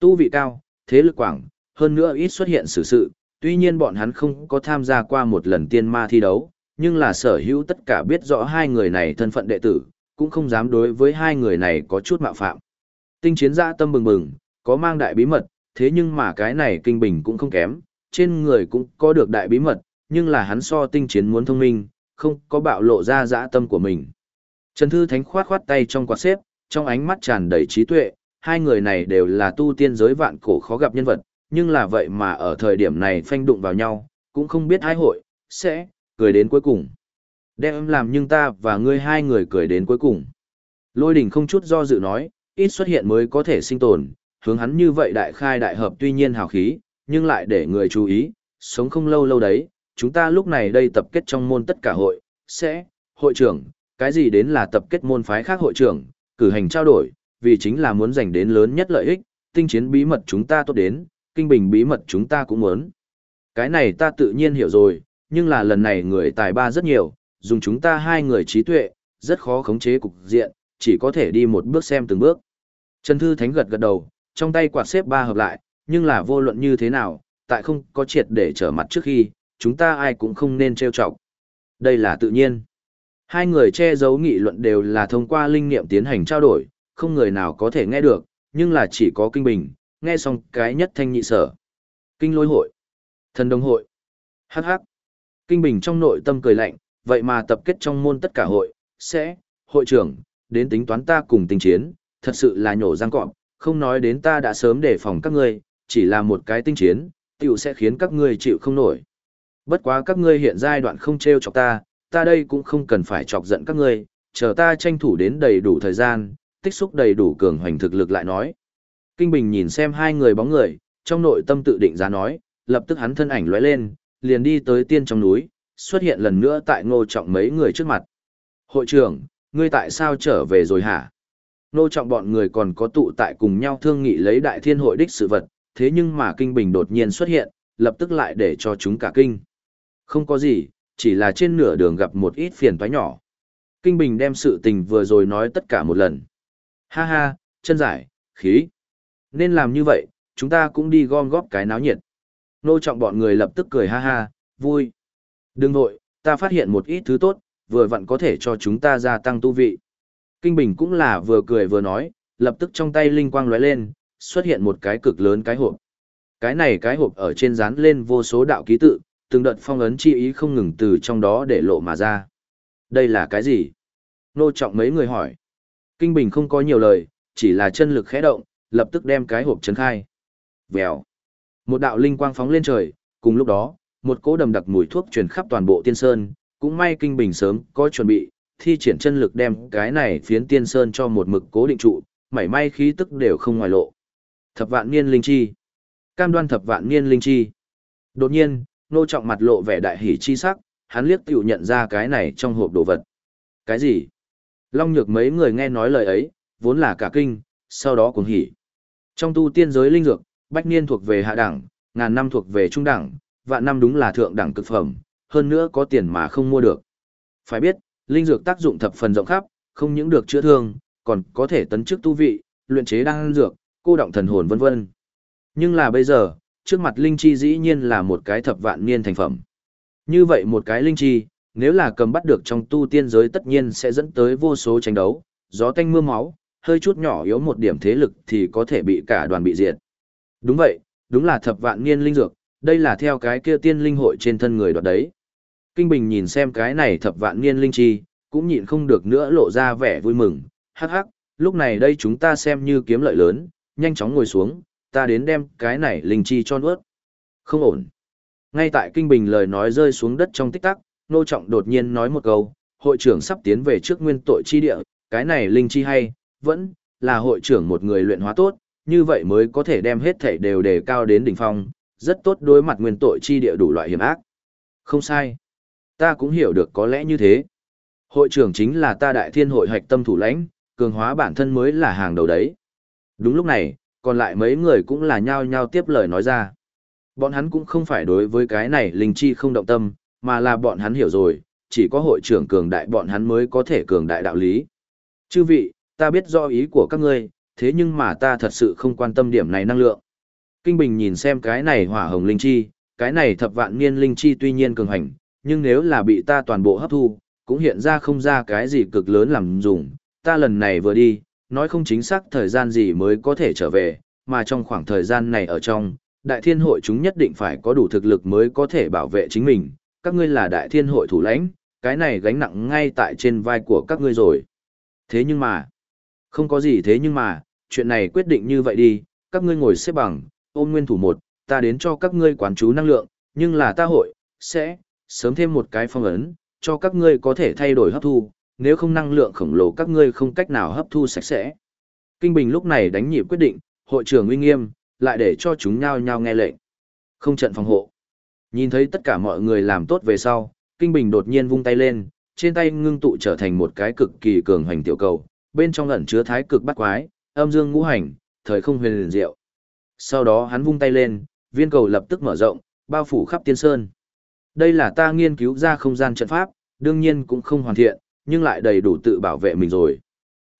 Tu vị cao, thế lực quảng, hơn nữa ít xuất hiện sự sự, tuy nhiên bọn hắn không có tham gia qua một lần tiên ma thi đấu, nhưng là sở hữu tất cả biết rõ hai người này thân phận đệ tử, cũng không dám đối với hai người này có chút mạo phạm. Tinh chiến gia tâm bừng bừng, có mang đại bí mật, thế nhưng mà cái này kinh bình cũng không kém, trên người cũng có được đại bí mật, nhưng là hắn so tinh chiến muốn thông minh, không có bạo lộ ra dã tâm của mình. Trần Thư Thánh khoát khoát tay trong quạt xếp, trong ánh mắt tràn đầy trí tuệ, hai người này đều là tu tiên giới vạn cổ khó gặp nhân vật, nhưng là vậy mà ở thời điểm này phanh đụng vào nhau, cũng không biết ai hội, sẽ, cười đến cuối cùng. Đem làm nhưng ta và ngươi hai người cười đến cuối cùng. Lôi đỉnh không chút do dự nói, ít xuất hiện mới có thể sinh tồn, hướng hắn như vậy đại khai đại hợp tuy nhiên hào khí, nhưng lại để người chú ý, sống không lâu lâu đấy, chúng ta lúc này đây tập kết trong môn tất cả hội, sẽ, hội trưởng, cái gì đến là tập kết môn phái khác hội trưởng, cử hành trao đổi, vì chính là muốn giành đến lớn nhất lợi ích, tinh chiến bí mật chúng ta tốt đến, kinh bình bí mật chúng ta cũng muốn. Cái này ta tự nhiên hiểu rồi, nhưng là lần này người tài ba rất nhiều, dùng chúng ta hai người trí tuệ, rất khó khống chế cục diện, chỉ có thể đi một bước xem từng bước. Trần Thư Thánh gật gật đầu, trong tay quạt xếp ba hợp lại, nhưng là vô luận như thế nào, tại không có triệt để trở mặt trước khi, chúng ta ai cũng không nên trêu chọc. Đây là tự nhiên. Hai người che giấu nghị luận đều là thông qua linh niệm tiến hành trao đổi, không người nào có thể nghe được, nhưng là chỉ có kinh bình, nghe xong cái nhất thanh nhị sở. Kinh lôi hội, thần đồng hội, hắc hắc. Kinh bình trong nội tâm cười lạnh, vậy mà tập kết trong môn tất cả hội, sẽ, hội trưởng, đến tính toán ta cùng tình chiến, thật sự là nhổ răng cọp, không nói đến ta đã sớm đề phòng các ngươi, chỉ là một cái tinh chiến, tiểu sẽ khiến các ngươi chịu không nổi. Bất quá các ngươi hiện giai đoạn không treo chọc ta, ta đây cũng không cần phải chọc giận các ngươi, chờ ta tranh thủ đến đầy đủ thời gian, tích xúc đầy đủ cường hoành thực lực lại nói. Kinh Bình nhìn xem hai người bóng người, trong nội tâm tự định giá nói, lập tức hắn thân ảnh lóe lên, liền đi tới tiên trong núi, xuất hiện lần nữa tại ngô trọng mấy người trước mặt. Hội trưởng, ngươi tại sao trở về rồi hả? Ngô trọng bọn người còn có tụ tại cùng nhau thương nghị lấy đại thiên hội đích sự vật, thế nhưng mà Kinh Bình đột nhiên xuất hiện, lập tức lại để cho chúng cả kinh. Không có gì, chỉ là trên nửa đường gặp một ít phiền toái nhỏ. Kinh Bình đem sự tình vừa rồi nói tất cả một lần. Ha ha, chân giải, khí. Nên làm như vậy, chúng ta cũng đi gom góp cái náo nhiệt. Nô trọng bọn người lập tức cười ha ha, vui. Đừng vội, ta phát hiện một ít thứ tốt, vừa vặn có thể cho chúng ta gia tăng tu vị. Kinh Bình cũng là vừa cười vừa nói, lập tức trong tay linh quang lóe lên, xuất hiện một cái cực lớn cái hộp. Cái này cái hộp ở trên dán lên vô số đạo ký tự, từng đợt phong ấn chi ý không ngừng từ trong đó để lộ mà ra. Đây là cái gì? Nô trọng mấy người hỏi. Kinh Bình không có nhiều lời, chỉ là chân lực khẽ động, lập tức đem cái hộp chấn khai. Vèo. Một đạo linh quang phóng lên trời, cùng lúc đó, một cỗ đầm đặc mùi thuốc truyền khắp toàn bộ tiên sơn, cũng may Kinh Bình sớm có chuẩn bị, thi triển chân lực đem cái này phiến tiên sơn cho một mực cố định trụ, mảy may khí tức đều không ngoài lộ. Thập vạn niên linh chi. Cam đoan thập vạn niên linh chi. Đột nhiên, nô trọng mặt lộ vẻ đại hỉ chi sắc, hắn liếc tiểu nhận ra cái này trong hộp đồ vật. Cái gì? Long nhược mấy người nghe nói lời ấy, vốn là cả kinh, sau đó cũng hỉ. Trong tu tiên giới linh dược, bách niên thuộc về hạ đẳng, ngàn năm thuộc về trung đẳng, vạn năm đúng là thượng đẳng cực phẩm, hơn nữa có tiền mà không mua được. Phải biết, linh dược tác dụng thập phần rộng khắp, không những được chữa thương, còn có thể tấn chức tu vị, luyện chế đan dược, cô động thần hồn vân vân. Nhưng là bây giờ, trước mặt linh chi dĩ nhiên là một cái thập vạn niên thành phẩm. Như vậy một cái linh chi, nếu là cầm bắt được trong tu tiên giới tất nhiên sẽ dẫn tới vô số tranh đấu, gió tanh mưa máu, hơi chút nhỏ yếu một điểm thế lực thì có thể bị cả đoàn bị diệt. Đúng vậy, đúng là thập vạn niên linh dược, đây là theo cái kia tiên linh hội trên thân người đoạt đấy. Kinh Bình nhìn xem cái này thập vạn niên linh chi, cũng nhịn không được nữa lộ ra vẻ vui mừng, hắc hắc, lúc này đây chúng ta xem như kiếm lợi lớn, nhanh chóng ngồi xuống, ta đến đem cái này linh chi cho nuốt. Không ổn. Ngay tại Kinh Bình lời nói rơi xuống đất trong tích tắc, Nô Trọng đột nhiên nói một câu, hội trưởng sắp tiến về trước nguyên tội chi địa, cái này linh chi hay, vẫn là hội trưởng một người luyện hóa tốt, như vậy mới có thể đem hết thể đều đề cao đến đỉnh phong, rất tốt đối mặt nguyên tội chi địa đủ loại hiểm ác. Không sai. Ta cũng hiểu được có lẽ như thế. Hội trưởng chính là ta đại thiên hội hạch tâm thủ lãnh, cường hóa bản thân mới là hàng đầu đấy. Đúng lúc này, còn lại mấy người cũng là nhao nhao tiếp lời nói ra. Bọn hắn cũng không phải đối với cái này linh chi không động tâm, mà là bọn hắn hiểu rồi, chỉ có hội trưởng cường đại bọn hắn mới có thể cường đại đạo lý. Chư vị, ta biết do ý của các ngươi, thế nhưng mà ta thật sự không quan tâm điểm này năng lượng. Kinh Bình nhìn xem cái này hỏa hồng linh chi, cái này thập vạn niên linh chi tuy nhiên cường hành, nhưng nếu là bị ta toàn bộ hấp thu, cũng hiện ra không ra cái gì cực lớn làm dùng, ta lần này vừa đi, nói không chính xác thời gian gì mới có thể trở về, mà trong khoảng thời gian này ở trong, đại thiên hội chúng nhất định phải có đủ thực lực mới có thể bảo vệ chính mình, các ngươi là đại thiên hội thủ lãnh, cái này gánh nặng ngay tại trên vai của các ngươi rồi. Thế nhưng mà, không có gì thế nhưng mà, chuyện này quyết định như vậy đi, các ngươi ngồi xếp bằng, ôm nguyên thủ một, ta đến cho các ngươi quán chú năng lượng, nhưng là ta hội, sẽ, sớm thêm một cái phong ấn, cho các ngươi có thể thay đổi hấp thu, nếu không năng lượng khổng lồ các ngươi không cách nào hấp thu sạch sẽ. Kinh Bình lúc này đánh nhịp quyết định, hội trưởng uy nghiêm, lại để cho chúng nhao nhao nghe lệnh. Không trận phòng hộ. Nhìn thấy tất cả mọi người làm tốt về sau, Kinh Bình đột nhiên vung tay lên, trên tay ngưng tụ trở thành một cái cực kỳ cường hành tiểu cầu, bên trong ẩn chứa thái cực bắt quái, âm dương ngũ hành, thời không huyền liền diệu. Sau đó hắn vung tay lên, viên cầu lập tức mở rộng, bao phủ khắp tiên sơn. Đây là ta nghiên cứu ra không gian trận pháp, đương nhiên cũng không hoàn thiện, nhưng lại đầy đủ tự bảo vệ mình rồi.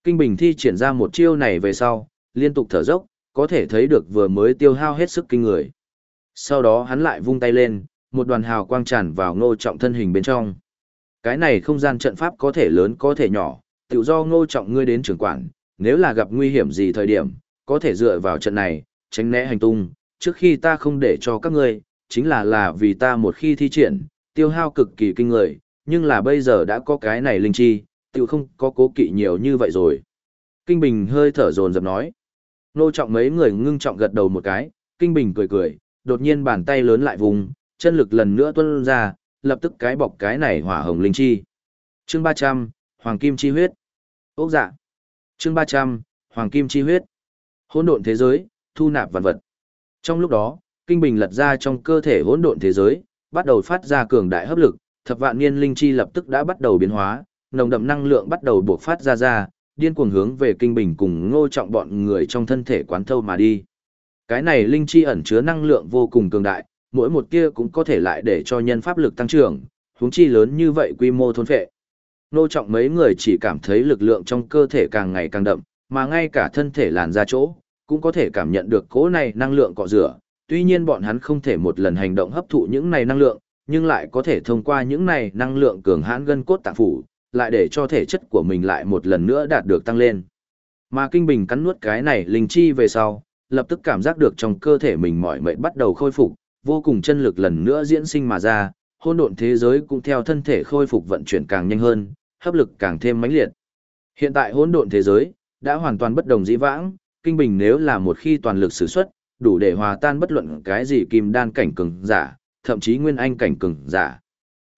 Kinh Bình thi triển ra một chiêu này về sau, liên tục thở dốc, có thể thấy được vừa mới tiêu hao hết sức kinh người. Sau đó hắn lại vung tay lên, một đoàn hào quang tràn vào ngô trọng thân hình bên trong. Cái này không gian trận pháp có thể lớn có thể nhỏ, tự do ngô trọng ngươi đến trưởng quản, nếu là gặp nguy hiểm gì thời điểm, có thể dựa vào trận này, tránh né hành tung, trước khi ta không để cho các ngươi, chính là là vì ta một khi thi triển, tiêu hao cực kỳ kinh người, nhưng là bây giờ đã có cái này linh chi, tự không có cố kỵ nhiều như vậy rồi. Kinh Bình hơi thở dồn dập nói. Nô trọng mấy người ngưng trọng gật đầu một cái, Kinh Bình cười cười, đột nhiên bàn tay lớn lại vùng, chân lực lần nữa tuôn ra, lập tức cái bọc cái này hỏa hồng linh chi. Chương 300, Hoàng Kim Chi Huyết. Ốc dạ. Chương 300, Hoàng Kim Chi Huyết. Hỗn độn thế giới, thu nạp vật vật. Trong lúc đó, kinh bình lật ra trong cơ thể hỗn độn thế giới, bắt đầu phát ra cường đại hấp lực, thập vạn niên linh chi lập tức đã bắt đầu biến hóa, nồng đậm năng lượng bắt đầu bộc phát ra ra, điên cuồng hướng về kinh bình cùng ngô trọng bọn người trong thân thể quán thâu mà đi. Cái này linh chi ẩn chứa năng lượng vô cùng cường đại, mỗi một tia cũng có thể lại để cho nhân pháp lực tăng trưởng, huống chi lớn như vậy quy mô thôn phệ. nô trọng mấy người chỉ cảm thấy lực lượng trong cơ thể càng ngày càng đậm, mà ngay cả thân thể làn ra chỗ, cũng có thể cảm nhận được cỗ này năng lượng cọ rửa, tuy nhiên bọn hắn không thể một lần hành động hấp thụ những này năng lượng, nhưng lại có thể thông qua những này năng lượng cường hãn gân cốt tạng phủ, lại để cho thể chất của mình lại một lần nữa đạt được tăng lên. Mà Kinh Bình cắn nuốt cái này linh chi về sau, lập tức cảm giác được trong cơ thể mình mỏi mệt bắt đầu khôi phục, vô cùng chân lực lần nữa diễn sinh mà ra, hỗn độn thế giới cũng theo thân thể khôi phục vận chuyển càng nhanh hơn, hấp lực càng thêm mãnh liệt. Hiện tại hỗn độn thế giới đã hoàn toàn bất đồng dĩ vãng, Kinh Bình nếu là một khi toàn lực sử xuất, đủ để hòa tan bất luận cái gì kim đan cảnh cường giả, thậm chí nguyên anh cảnh cường giả.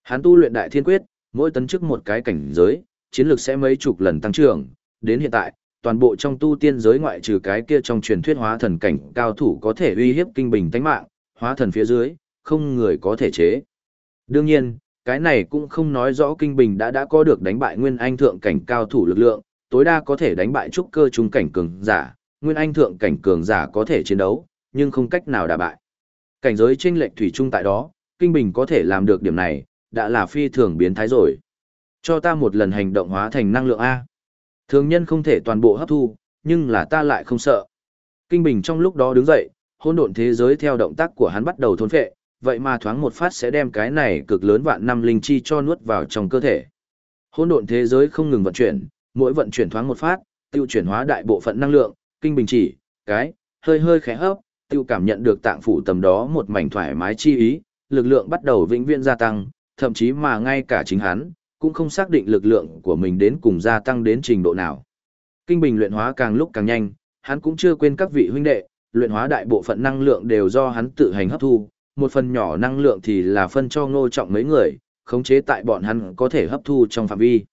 Hắn tu luyện đại thiên quyết, mỗi tấn chức một cái cảnh giới, chiến lược sẽ mấy chục lần tăng trưởng, đến hiện tại, toàn bộ trong tu tiên giới ngoại trừ cái kia trong truyền thuyết hóa thần cảnh cao thủ có thể uy hiếp kinh bình tánh mạng, hóa thần phía dưới, không người có thể chế. Đương nhiên, cái này cũng không nói rõ kinh bình đã đã có được đánh bại nguyên anh thượng cảnh cao thủ lực lượng, tối đa có thể đánh bại trúc cơ trung cảnh cường giả, nguyên anh thượng cảnh cường giả có thể chiến đấu, nhưng không cách nào đả bại. Cảnh giới chênh lệch thủy chung tại đó, Kinh Bình có thể làm được điểm này, đã là phi thường biến thái rồi. Cho ta một lần hành động hóa thành năng lượng A. Thường nhân không thể toàn bộ hấp thu, nhưng là ta lại không sợ. Kinh Bình trong lúc đó đứng dậy, Hôn độn thế giới theo động tác của hắn bắt đầu thôn phệ, vậy mà thoáng một phát sẽ đem cái này cực lớn vạn năm linh chi cho nuốt vào trong cơ thể. Hôn độn thế giới không ngừng vận chuyển, mỗi vận chuyển thoáng một phát, tiêu chuyển hóa đại bộ phận năng lượng, kinh bình chỉ, cái, hơi hơi khẽ hấp, tiêu cảm nhận được tạng phủ tầm đó một mảnh thoải mái chi ý, lực lượng bắt đầu vĩnh viễn gia tăng, thậm chí mà ngay cả chính hắn, cũng không xác định lực lượng của mình đến cùng gia tăng đến trình độ nào. Kinh bình luyện hóa càng lúc càng nhanh, hắn cũng chưa quên các vị huynh đệ, luyện hóa đại bộ phận năng lượng đều do hắn tự hành hấp thu, một phần nhỏ năng lượng thì là phân cho ngô trọng mấy người, khống chế tại bọn hắn có thể hấp thu trong phạm vi.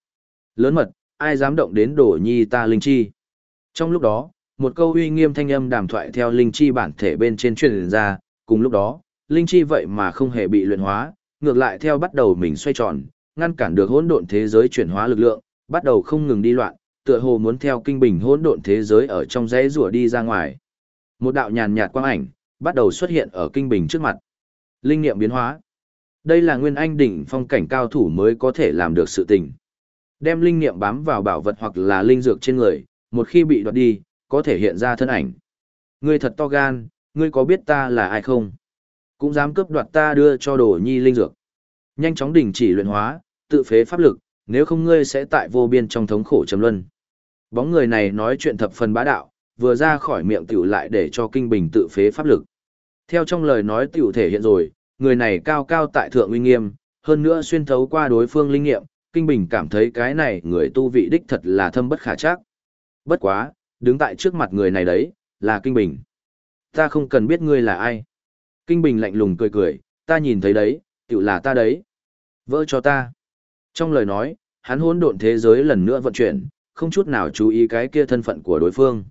Lớn mật, ai dám động đến đổ nhi ta linh chi. Trong lúc đó, một câu uy nghiêm thanh âm đàm thoại theo linh chi bản thể bên trên truyền ra, cùng lúc đó, linh chi vậy mà không hề bị luyện hóa, ngược lại theo bắt đầu mình xoay tròn, ngăn cản được hỗn độn thế giới chuyển hóa lực lượng, bắt đầu không ngừng đi loạn, tựa hồ muốn theo kinh bình hỗn độn thế giới ở trong dãy rùa đi ra ngoài. Một đạo nhàn nhạt quang ảnh bắt đầu xuất hiện ở kinh bình trước mặt. Linh niệm biến hóa. Đây là nguyên anh đỉnh phong cảnh cao thủ mới có thể làm được sự tình. Đem linh niệm bám vào bảo vật hoặc là linh dược trên người, một khi bị đoạt đi, có thể hiện ra thân ảnh. Ngươi thật to gan, ngươi có biết ta là ai không? Cũng dám cướp đoạt ta đưa cho đồ nhi linh dược. Nhanh chóng đình chỉ luyện hóa, tự phế pháp lực, nếu không ngươi sẽ tại vô biên trong thống khổ trầm luân. Bóng người này nói chuyện thập phần bá đạo, vừa ra khỏi miệng tiểu lại để cho kinh bình tự phế pháp lực. Theo trong lời nói tiểu thể hiện rồi, người này cao cao tại thượng uy nghiêm, hơn nữa xuyên thấu qua đối phương linh nghiệm, kinh bình cảm thấy cái này người tu vị đích thật là thâm bất khả chắc. Bất quá, đứng tại trước mặt người này đấy, là kinh bình. Ta không cần biết ngươi là ai. Kinh bình lạnh lùng cười cười, ta nhìn thấy đấy, tiểu là ta đấy. Vỡ cho ta. Trong lời nói, hắn hỗn độn thế giới lần nữa vận chuyển, không chút nào chú ý cái kia thân phận của đối phương.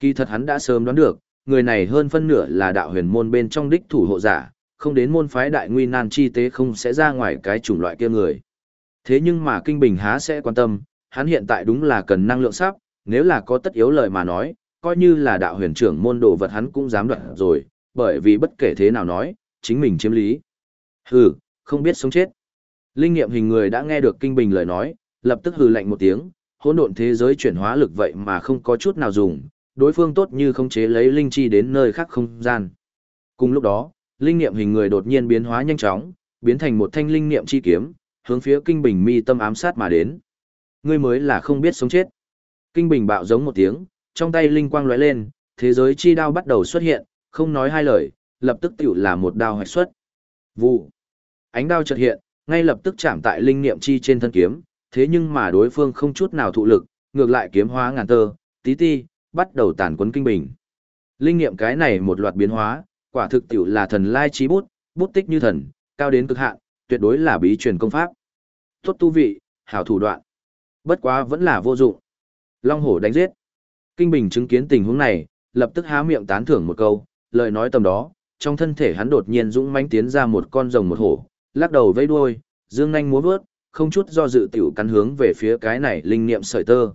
Kỳ thật hắn đã sớm đoán được, người này hơn phân nửa là đạo huyền môn bên trong đích thủ hộ giả, không đến môn phái đại nguy nan chi tế không sẽ ra ngoài cái chủng loại kia người. Thế nhưng mà Kinh Bình há sẽ quan tâm, hắn hiện tại đúng là cần năng lượng sắp, nếu là có tất yếu lời mà nói, coi như là đạo huyền trưởng môn đồ vật hắn cũng dám đoạt rồi, bởi vì bất kể thế nào nói, chính mình chiếm lý. Hừ, không biết sống chết. Linh nghiệm hình người đã nghe được Kinh Bình lời nói, lập tức hừ lạnh một tiếng, hỗn độn thế giới chuyển hóa lực vậy mà không có chút nào dùng, đối phương tốt như không chế lấy linh chi đến nơi khác không gian. Cùng lúc đó, linh niệm hình người đột nhiên biến hóa nhanh chóng, biến thành một thanh linh niệm chi kiếm, hướng phía Kinh Bình mi tâm ám sát mà đến. Ngươi mới là không biết sống chết. Kinh Bình bạo giống một tiếng, trong tay linh quang lóe lên, thế giới chi đao bắt đầu xuất hiện, không nói hai lời, lập tức tiểu là một đao hoạch xuất. Vụ. Ánh đao chợt hiện, ngay lập tức chạm tại linh niệm chi trên thân kiếm, thế nhưng mà đối phương không chút nào thụ lực, ngược lại kiếm hóa ngàn tơ, tí ti, bắt đầu tàn quấn kinh bình. Linh niệm cái này một loạt biến hóa, quả thực tiểu là thần lai trí bút, bút tích như thần, cao đến cực hạn, tuyệt đối là bí truyền công pháp. Tốt tu vị, hảo thủ đoạn. Bất quá vẫn là vô dụng. Long hổ đánh giết. Kinh Bình chứng kiến tình huống này, lập tức há miệng tán thưởng một câu, lời nói tầm đó, trong thân thể hắn đột nhiên dũng mãnh tiến ra một con rồng một hổ, lắc đầu vẫy đuôi, dương nhanh múa vớt, không chút do dự tiểu cắn hướng về phía cái này linh niệm sợi tơ.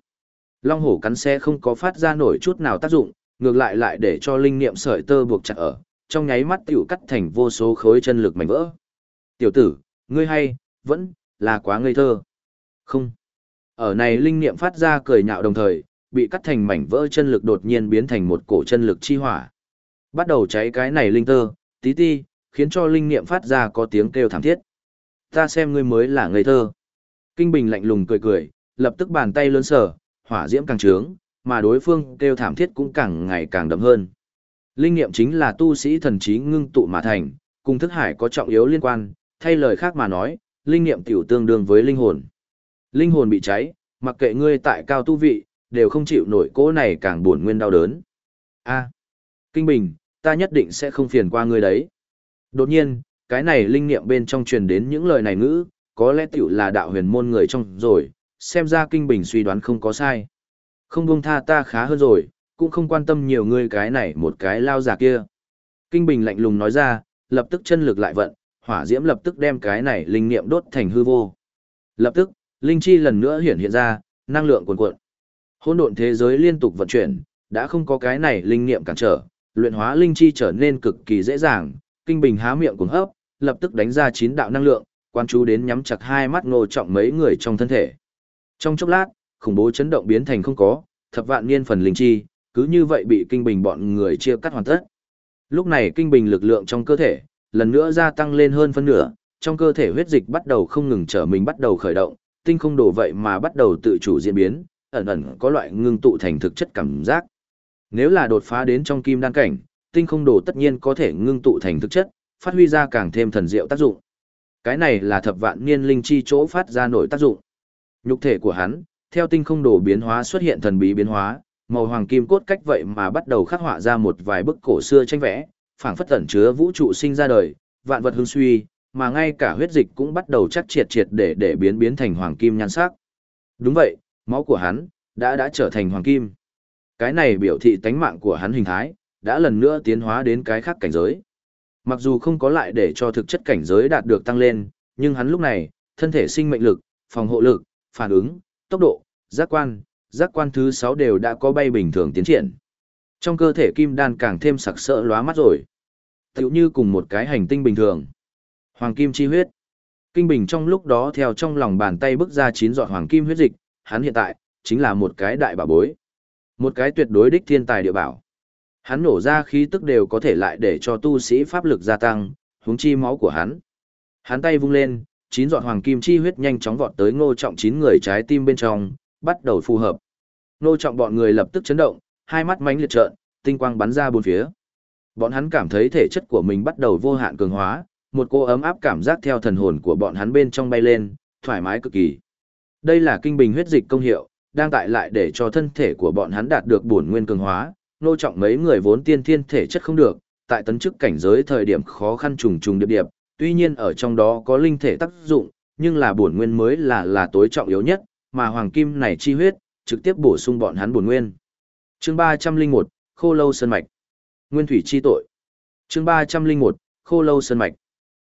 Long hổ cắn xe không có phát ra nổi chút nào tác dụng, ngược lại lại để cho linh niệm sợi tơ buộc chặt ở, trong nháy mắt tiểu cắt thành vô số khối chân lực mảnh vỡ. Tiểu tử, ngươi hay, vẫn, là quá ngây thơ. Không. Ở này linh niệm phát ra cười nhạo đồng thời, bị cắt thành mảnh vỡ chân lực đột nhiên biến thành một cổ chân lực chi hỏa. Bắt đầu cháy cái này linh tơ, tí ti, khiến cho linh niệm phát ra có tiếng kêu thảm thiết. Ta xem ngươi mới là ngây thơ. Kinh Bình lạnh lùng cười cười, lập tức bàn tay lớn sở, hỏa diễm càng trướng, mà đối phương kêu thảm thiết cũng càng ngày càng đậm hơn. Linh niệm chính là tu sĩ thần trí ngưng tụ mà thành, cùng thức hải có trọng yếu liên quan, thay lời khác mà nói, linh niệm tiểu tương đương với linh hồn. Linh hồn bị cháy, mặc kệ ngươi tại cao tu vị, đều không chịu nổi cỗ này càng buồn nguyên đau đớn. A, Kinh Bình, ta nhất định sẽ không phiền qua ngươi đấy. Đột nhiên, cái này linh niệm bên trong truyền đến những lời này ngữ, có lẽ tiểu là đạo huyền môn người trong rồi, xem ra Kinh Bình suy đoán không có sai. Không buông tha ta khá hơn rồi, cũng không quan tâm nhiều ngươi cái này một cái lao giả kia. Kinh Bình lạnh lùng nói ra, lập tức chân lực lại vận, hỏa diễm lập tức đem cái này linh niệm đốt thành hư vô. Lập tức, linh chi lần nữa hiện hiện ra, năng lượng cuồn cuộn. Hỗn độn thế giới liên tục vận chuyển, đã không có cái này linh niệm cản trở, luyện hóa linh chi trở nên cực kỳ dễ dàng, kinh bình há miệng cuồng hấp, lập tức đánh ra chín đạo năng lượng, quan chú đến nhắm chặt hai mắt ngô trọng mấy người trong thân thể. Trong chốc lát, khủng bố chấn động biến thành không có, thập vạn niên phần linh chi, cứ như vậy bị kinh bình bọn người chia cắt hoàn tất. Lúc này kinh bình lực lượng trong cơ thể, lần nữa gia tăng lên hơn phân nửa, trong cơ thể huyết dịch bắt đầu không ngừng trở mình bắt đầu khởi động, tinh không đổ vậy mà bắt đầu tự chủ diễn biến, ẩn ẩn có loại ngưng tụ thành thực chất cảm giác. Nếu là đột phá đến trong kim đan cảnh, tinh không đồ tất nhiên có thể ngưng tụ thành thực chất, phát huy ra càng thêm thần diệu tác dụng. Cái này là thập vạn niên linh chi chỗ phát ra nổi tác dụng. Nhục thể của hắn, theo tinh không đồ biến hóa xuất hiện thần bí biến hóa, màu hoàng kim cốt cách vậy mà bắt đầu khắc họa ra một vài bức cổ xưa tranh vẽ, phảng phất tẩn chứa vũ trụ sinh ra đời, vạn vật hưng suy, mà ngay cả huyết dịch cũng bắt đầu chắc triệt triệt để để biến biến thành hoàng kim nhan sắc. Đúng vậy, máu của hắn đã đã trở thành hoàng kim. Cái này biểu thị tánh mạng của hắn hình thái đã lần nữa tiến hóa đến cái khác cảnh giới. Mặc dù không có lại để cho thực chất cảnh giới đạt được tăng lên, nhưng hắn lúc này, thân thể sinh mệnh lực, phòng hộ lực, phản ứng, tốc độ, giác quan, giác quan thứ 6 đều đã có bay bình thường tiến triển. Trong cơ thể kim đan càng thêm sặc sỡ lóa mắt rồi. Tiểu như cùng một cái hành tinh bình thường. Hoàng kim chi huyết. Kinh bình trong lúc đó theo trong lòng bàn tay bước ra chín giọt hoàng kim huyết dịch, hắn hiện tại, chính là một cái đại bảo bối. Một cái tuyệt đối đích thiên tài địa bảo. Hắn nổ ra khí tức đều có thể lại để cho tu sĩ pháp lực gia tăng, huống chi máu của hắn. Hắn tay vung lên, chín giọt hoàng kim chi huyết nhanh chóng vọt tới ngô trọng chín người trái tim bên trong, bắt đầu phù hợp. Ngô trọng bọn người lập tức chấn động, hai mắt mánh liệt trợn, tinh quang bắn ra bốn phía. Bọn hắn cảm thấy thể chất của mình bắt đầu vô hạn cường hóa, một cô ấm áp cảm giác theo thần hồn của bọn hắn bên trong bay lên, thoải mái cực kỳ. Đây là kinh bình huyết dịch công hiệu, đang tại lại để cho thân thể của bọn hắn đạt được bổn nguyên cường hóa, nô trọng mấy người vốn tiên thiên thể chất không được, tại tấn chức cảnh giới thời điểm khó khăn trùng trùng điệp điệp, tuy nhiên ở trong đó có linh thể tác dụng, nhưng là bổn nguyên mới là là tối trọng yếu nhất, mà hoàng kim này chi huyết, trực tiếp bổ sung bọn hắn bổn nguyên. Chương 301, Khô Lâu Sơn Mạch. Nguyên thủy chi tội. Chương 301, Khô Lâu Sơn Mạch.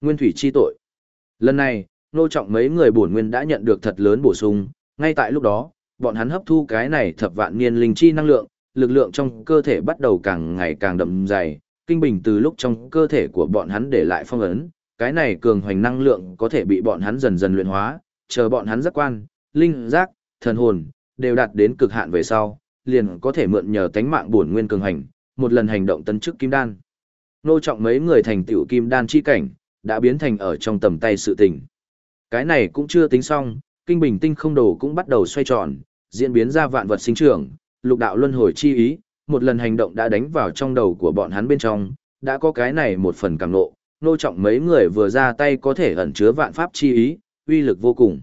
Nguyên thủy chi tội. Lần này, nô trọng mấy người bổn nguyên đã nhận được thật lớn bổ sung, ngay tại lúc đó, bọn hắn hấp thu cái này thập vạn niên linh chi năng lượng, lực lượng trong cơ thể bắt đầu càng ngày càng đậm dày, kinh bình từ lúc trong cơ thể của bọn hắn để lại phong ấn, cái này cường hoành năng lượng có thể bị bọn hắn dần dần luyện hóa, chờ bọn hắn giác quan, linh giác, thần hồn đều đạt đến cực hạn về sau, liền có thể mượn nhờ tánh mạng bổn nguyên cường hành, một lần hành động tấn chức kim đan. Nô trọng mấy người thành tiểu kim đan chi cảnh, đã biến thành ở trong tầm tay sự tình. Cái này cũng chưa tính xong, kinh bình tinh không đồ cũng bắt đầu xoay tròn, diễn biến ra vạn vật sinh trưởng, lục đạo luân hồi chi ý, một lần hành động đã đánh vào trong đầu của bọn hắn bên trong, đã có cái này một phần càng nộ, nô trọng mấy người vừa ra tay có thể ẩn chứa vạn pháp chi ý, uy lực vô cùng.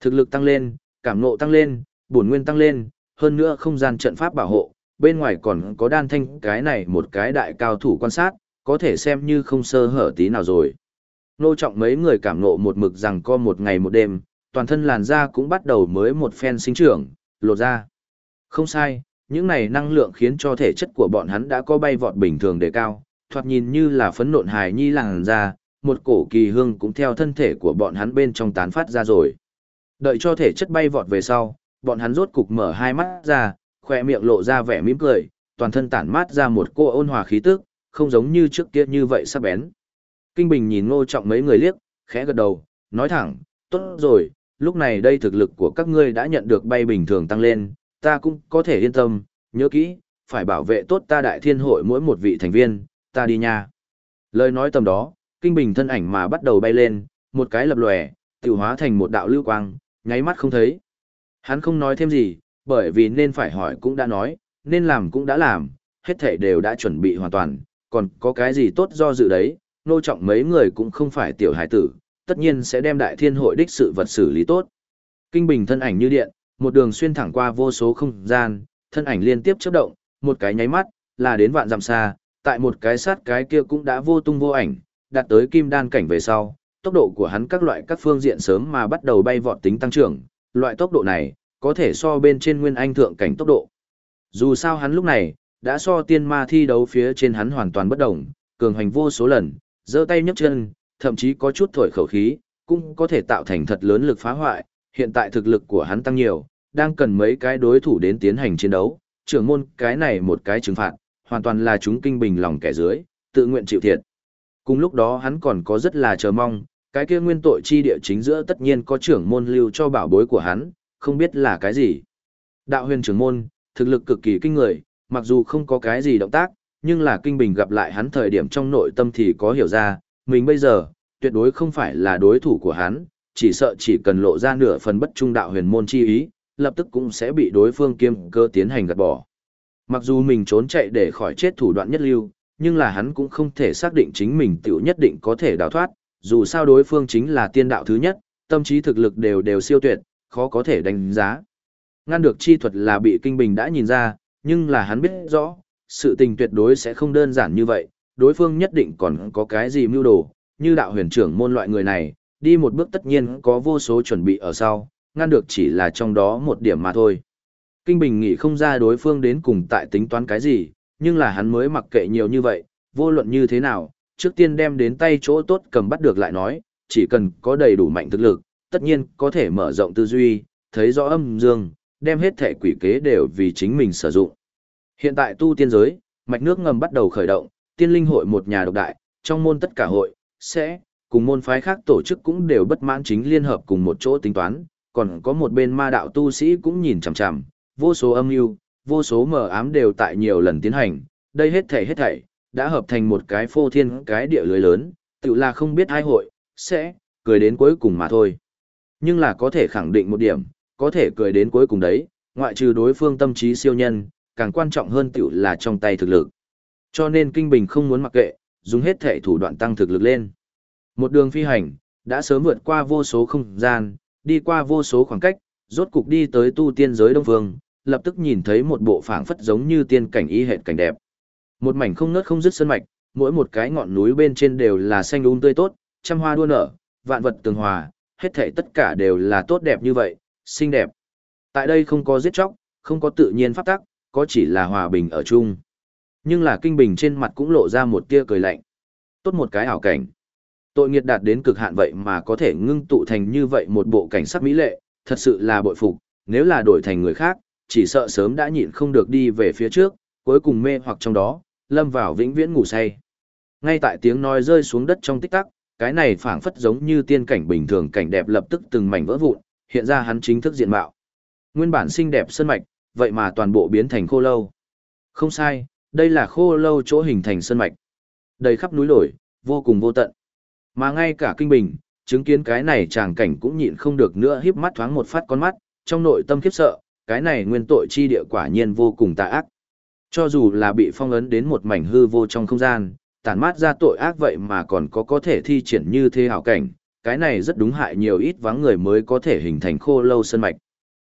Thực lực tăng lên, cảm nộ tăng lên, bổn nguyên tăng lên, hơn nữa không gian trận pháp bảo hộ, bên ngoài còn có đan thanh cái này một cái đại cao thủ quan sát, có thể xem như không sơ hở tí nào rồi. Nô trọng mấy người cảm nộ một mực rằng co một ngày một đêm, toàn thân làn da cũng bắt đầu mới một phen sinh trưởng, lột ra. Không sai, những này năng lượng khiến cho thể chất của bọn hắn đã có bay vọt bình thường đề cao, thoạt nhìn như là phấn nộn hài nhi làn ra một cổ kỳ hương cũng theo thân thể của bọn hắn bên trong tán phát ra rồi. Đợi cho thể chất bay vọt về sau, bọn hắn rốt cục mở hai mắt ra, khoe miệng lộ ra vẻ mỉm cười, toàn thân tản mát ra một cô ôn hòa khí tức, không giống như trước kia như vậy sắc bén. Kinh Bình nhìn ngô trọng mấy người liếc, khẽ gật đầu, nói thẳng, tốt rồi, lúc này đây thực lực của các ngươi đã nhận được bay bình thường tăng lên, ta cũng có thể yên tâm, nhớ kỹ, phải bảo vệ tốt ta đại thiên hội mỗi một vị thành viên, ta đi nha. Lời nói tầm đó, Kinh Bình thân ảnh mà bắt đầu bay lên, một cái lập lòe, tiểu hóa thành một đạo lưu quang, nháy mắt không thấy. Hắn không nói thêm gì, bởi vì nên phải hỏi cũng đã nói, nên làm cũng đã làm, hết thể đều đã chuẩn bị hoàn toàn, còn có cái gì tốt do dự đấy, nô trọng mấy người cũng không phải tiểu hải tử, tất nhiên sẽ đem đại thiên hội đích sự vật xử lý tốt. Kinh bình thân ảnh như điện, một đường xuyên thẳng qua vô số không gian, thân ảnh liên tiếp chớp động, một cái nháy mắt, là đến vạn dặm xa, tại một cái sát cái kia cũng đã vô tung vô ảnh, đạt tới kim đan cảnh về sau, tốc độ của hắn các loại các phương diện sớm mà bắt đầu bay vọt tính tăng trưởng, loại tốc độ này, có thể so bên trên nguyên anh thượng cảnh tốc độ. Dù sao hắn lúc này, đã so tiên ma thi đấu phía trên hắn hoàn toàn bất động, cường hành vô số lần, giơ tay nhấc chân, thậm chí có chút thổi khẩu khí, cũng có thể tạo thành thật lớn lực phá hoại, hiện tại thực lực của hắn tăng nhiều, đang cần mấy cái đối thủ đến tiến hành chiến đấu, trưởng môn cái này một cái trừng phạt, hoàn toàn là chúng kinh bình lòng kẻ dưới, tự nguyện chịu thiệt. Cùng lúc đó hắn còn có rất là chờ mong, cái kia nguyên tội chi địa chính giữa tất nhiên có trưởng môn lưu cho bảo bối của hắn, không biết là cái gì. Đạo huyền trưởng môn, thực lực cực kỳ kinh người, mặc dù không có cái gì động tác, nhưng là kinh bình gặp lại hắn thời điểm trong nội tâm thì có hiểu ra, mình bây giờ, tuyệt đối không phải là đối thủ của hắn, chỉ sợ chỉ cần lộ ra nửa phần bất trung đạo huyền môn chi ý, lập tức cũng sẽ bị đối phương kiêm cơ tiến hành gạt bỏ. Mặc dù mình trốn chạy để khỏi chết thủ đoạn nhất lưu, nhưng là hắn cũng không thể xác định chính mình tiểu nhất định có thể đào thoát, dù sao đối phương chính là tiên đạo thứ nhất, tâm trí thực lực đều đều siêu tuyệt, khó có thể đánh giá. Ngăn được chi thuật là bị kinh bình đã nhìn ra, nhưng là hắn biết rõ, sự tình tuyệt đối sẽ không đơn giản như vậy, đối phương nhất định còn có cái gì mưu đồ, như đạo huyền trưởng môn loại người này, đi một bước tất nhiên có vô số chuẩn bị ở sau, ngăn được chỉ là trong đó một điểm mà thôi. Kinh Bình nghĩ không ra đối phương đến cùng tại tính toán cái gì, nhưng là hắn mới mặc kệ nhiều như vậy, vô luận như thế nào, trước tiên đem đến tay chỗ tốt cầm bắt được lại nói, chỉ cần có đầy đủ mạnh thực lực, tất nhiên có thể mở rộng tư duy, thấy rõ âm dương, đem hết thể quỷ kế đều vì chính mình sử dụng. Hiện tại tu tiên giới, mạch nước ngầm bắt đầu khởi động, tiên linh hội một nhà độc đại, trong môn tất cả hội, sẽ, cùng môn phái khác tổ chức cũng đều bất mãn chính liên hợp cùng một chỗ tính toán, còn có một bên ma đạo tu sĩ cũng nhìn chằm chằm, vô số âm mưu, vô số mờ ám đều tại nhiều lần tiến hành, đây hết thảy hết thảy, đã hợp thành một cái phô thiên cái địa lưới lớn, tự là không biết ai hội, sẽ, cười đến cuối cùng mà thôi. Nhưng là có thể khẳng định một điểm, có thể cười đến cuối cùng đấy, ngoại trừ đối phương tâm trí siêu nhân, càng quan trọng hơn tiểu là trong tay thực lực. Cho nên Kinh Bình không muốn mặc kệ, dùng hết thể thủ đoạn tăng thực lực lên. Một đường phi hành, đã sớm vượt qua vô số không gian, đi qua vô số khoảng cách, rốt cục đi tới tu tiên giới Đông Phương, lập tức nhìn thấy một bộ phảng phất giống như tiên cảnh y hệt cảnh đẹp. Một mảnh không ngớt không dứt sơn mạch, mỗi một cái ngọn núi bên trên đều là xanh um tươi tốt, trăm hoa đua nở, vạn vật tường hòa, hết thảy tất cả đều là tốt đẹp như vậy, xinh đẹp. Tại đây không có giết chóc, không có tự nhiên pháp tắc, có chỉ là hòa bình ở chung. Nhưng là kinh bình trên mặt cũng lộ ra một tia cười lạnh. Tốt một cái ảo cảnh. Tội nghiệt đạt đến cực hạn vậy mà có thể ngưng tụ thành như vậy một bộ cảnh sắc mỹ lệ, thật sự là bội phục, nếu là đổi thành người khác, chỉ sợ sớm đã nhịn không được đi về phía trước, cuối cùng mê hoặc trong đó, lâm vào vĩnh viễn ngủ say. Ngay tại tiếng nói rơi xuống đất trong tích tắc, cái này phảng phất giống như tiên cảnh bình thường cảnh đẹp lập tức từng mảnh vỡ vụn, hiện ra hắn chính thức diện mạo. Nguyên bản xinh đẹp sơn mạch, vậy mà toàn bộ biến thành khô lâu. Không sai, đây là khô lâu chỗ hình thành sơn mạch. Đầy khắp núi đồi, vô cùng vô tận. Mà ngay cả kinh bình, chứng kiến cái này chàng cảnh cũng nhịn không được nữa híp mắt thoáng một phát con mắt, trong nội tâm khiếp sợ, cái này nguyên tội chi địa quả nhiên vô cùng tà ác. Cho dù là bị phong ấn đến một mảnh hư vô trong không gian, tản mát ra tội ác vậy mà còn có có thể thi triển như thế hảo cảnh, cái này rất đúng hại nhiều ít vắng người mới có thể hình thành khô lâu sơn mạch.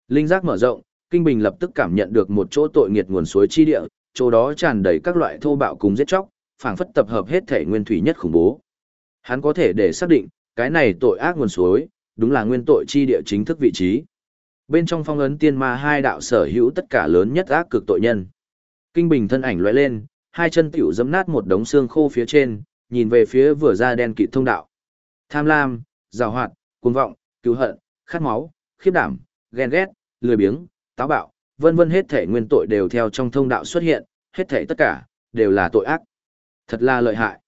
Linh giác mở rộng, Kinh Bình lập tức cảm nhận được một chỗ tội nghiệt nguồn suối chi địa, chỗ đó tràn đầy các loại thô bạo cùng giết chóc, phảng phất tập hợp hết thể nguyên thủy nhất khủng bố. Hắn có thể để xác định, cái này tội ác nguồn suối, đúng là nguyên tội chi địa chính thức vị trí. Bên trong phong ấn tiên ma hai đạo sở hữu tất cả lớn nhất ác cực tội nhân. Kinh Bình thân ảnh lóe lên, hai chân tiểu dẫm nát một đống xương khô phía trên, nhìn về phía vừa ra đen kịt thông đạo. Tham lam, giàu hoạt, cuồng vọng, cứu hận, khát máu, khiếp đảm, ghen ghét, lười biếng, táo bạo, vân vân hết thể nguyên tội đều theo trong thông đạo xuất hiện, hết thể tất cả, đều là tội ác. Thật là lợi hại.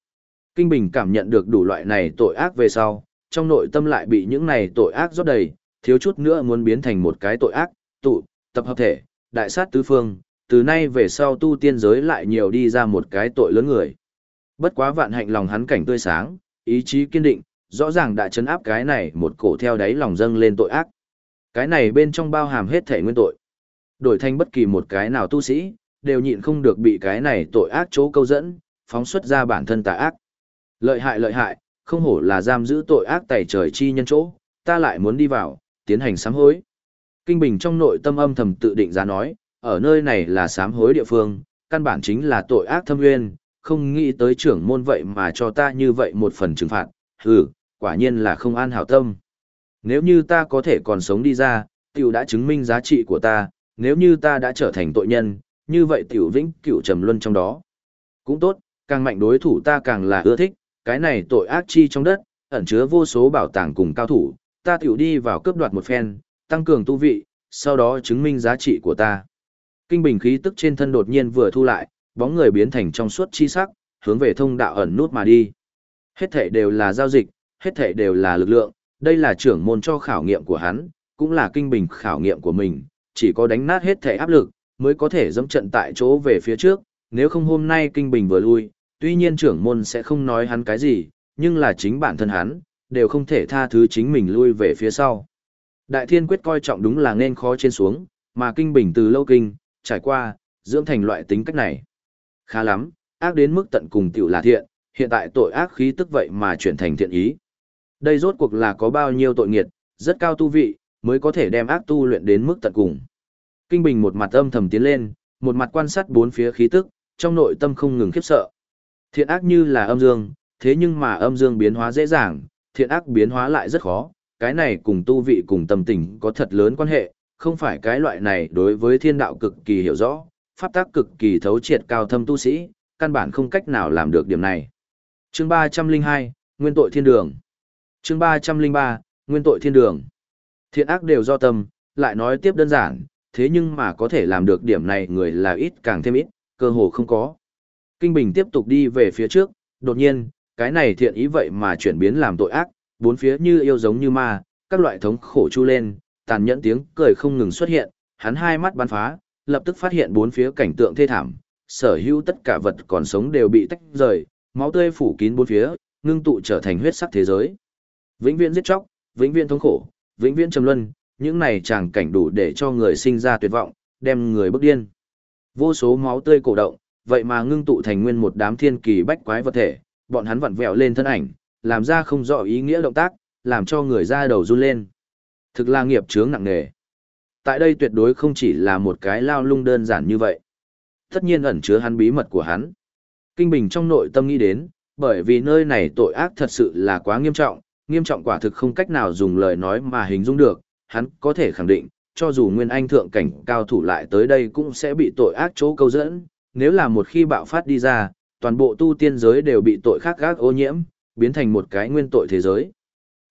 Kinh Bình cảm nhận được đủ loại này tội ác về sau, trong nội tâm lại bị những này tội ác rót đầy, thiếu chút nữa muốn biến thành một cái tội ác, tụ, tập hợp thể, đại sát tứ phương, từ nay về sau tu tiên giới lại nhiều đi ra một cái tội lớn người. Bất quá vạn hạnh lòng hắn cảnh tươi sáng, ý chí kiên định, rõ ràng đã chấn áp cái này một cổ theo đáy lòng dâng lên tội ác. Cái này bên trong bao hàm hết thể nguyên tội. Đổi thành bất kỳ một cái nào tu sĩ, đều nhịn không được bị cái này tội ác chỗ câu dẫn, phóng xuất ra bản thân tà ác. Lợi hại lợi hại, không hổ là giam giữ tội ác tẩy trời chi nhân chỗ, ta lại muốn đi vào, tiến hành sám hối. Kinh Bình trong nội tâm âm thầm tự định giá nói, ở nơi này là sám hối địa phương, căn bản chính là tội ác thâm nguyên, không nghĩ tới trưởng môn vậy mà cho ta như vậy một phần trừng phạt, hừ, quả nhiên là không an hảo tâm. Nếu như ta có thể còn sống đi ra, tiểu đã chứng minh giá trị của ta, nếu như ta đã trở thành tội nhân, như vậy tiểu vĩnh cửu trầm luân trong đó. Cũng tốt, càng mạnh đối thủ ta càng là ưa thích, cái này tội ác chi trong đất, ẩn chứa vô số bảo tàng cùng cao thủ, ta tiểu đi vào cướp đoạt một phen, tăng cường tu vị, sau đó chứng minh giá trị của ta. Kinh bình khí tức trên thân đột nhiên vừa thu lại, bóng người biến thành trong suốt chi sắc, hướng về thông đạo ẩn nút mà đi. Hết thể đều là giao dịch, hết thể đều là lực lượng, đây là trưởng môn cho khảo nghiệm của hắn, cũng là kinh bình khảo nghiệm của mình, chỉ có đánh nát hết thể áp lực, mới có thể dẫm trận tại chỗ về phía trước, nếu không hôm nay kinh bình vừa lui, tuy nhiên trưởng môn sẽ không nói hắn cái gì, nhưng là chính bản thân hắn, đều không thể tha thứ chính mình lui về phía sau. Đại thiên quyết coi trọng đúng là nên khó trên xuống, mà kinh bình từ lâu kinh, trải qua, dưỡng thành loại tính cách này. Khá lắm, ác đến mức tận cùng tiểu là thiện, hiện tại tội ác khí tức vậy mà chuyển thành thiện ý. Đây rốt cuộc là có bao nhiêu tội nghiệt, rất cao tu vị, mới có thể đem ác tu luyện đến mức tận cùng. Kinh Bình một mặt âm thầm tiến lên, một mặt quan sát bốn phía khí tức, trong nội tâm không ngừng khiếp sợ. Thiện ác như là âm dương, thế nhưng mà âm dương biến hóa dễ dàng, thiện ác biến hóa lại rất khó, cái này cùng tu vị cùng tâm tình có thật lớn quan hệ, không phải cái loại này đối với thiên đạo cực kỳ hiểu rõ, pháp tác cực kỳ thấu triệt cao thâm tu sĩ, căn bản không cách nào làm được điểm này. Chương 302, Nguyên tội thiên đường. Chương 303, Nguyên tội thiên đường. Thiện ác đều do tâm, lại nói tiếp đơn giản, thế nhưng mà có thể làm được điểm này người là ít càng thêm ít, cơ hồ không có. Kinh Bình tiếp tục đi về phía trước, đột nhiên, cái này thiện ý vậy mà chuyển biến làm tội ác, bốn phía như yêu giống như ma, các loại thống khổ chu lên, tàn nhẫn tiếng cười không ngừng xuất hiện, hắn hai mắt bắn phá, lập tức phát hiện bốn phía cảnh tượng thê thảm, sở hữu tất cả vật còn sống đều bị tách rời, máu tươi phủ kín bốn phía, ngưng tụ trở thành huyết sắc thế giới. Vĩnh viễn giết chóc, vĩnh viễn thống khổ, vĩnh viễn trầm luân, những này chẳng cảnh đủ để cho người sinh ra tuyệt vọng, đem người bức điên. Vô số máu tươi cổ động, vậy mà ngưng tụ thành nguyên một đám thiên kỳ bách quái vật thể, bọn hắn vặn vẹo lên thân ảnh, làm ra không rõ ý nghĩa động tác, làm cho người ra đầu run lên. Thực là nghiệp chướng nặng nề. Tại đây tuyệt đối không chỉ là một cái lao lung đơn giản như vậy. Tất nhiên ẩn chứa hắn bí mật của hắn. Kinh Bình trong nội tâm nghĩ đến, bởi vì nơi này tội ác thật sự là quá nghiêm trọng, nghiêm trọng quả thực không cách nào dùng lời nói mà hình dung được, hắn có thể khẳng định, cho dù Nguyên Anh thượng cảnh cao thủ lại tới đây cũng sẽ bị tội ác chỗ câu dẫn, nếu là một khi bạo phát đi ra, toàn bộ tu tiên giới đều bị tội khác gác ô nhiễm, biến thành một cái nguyên tội thế giới.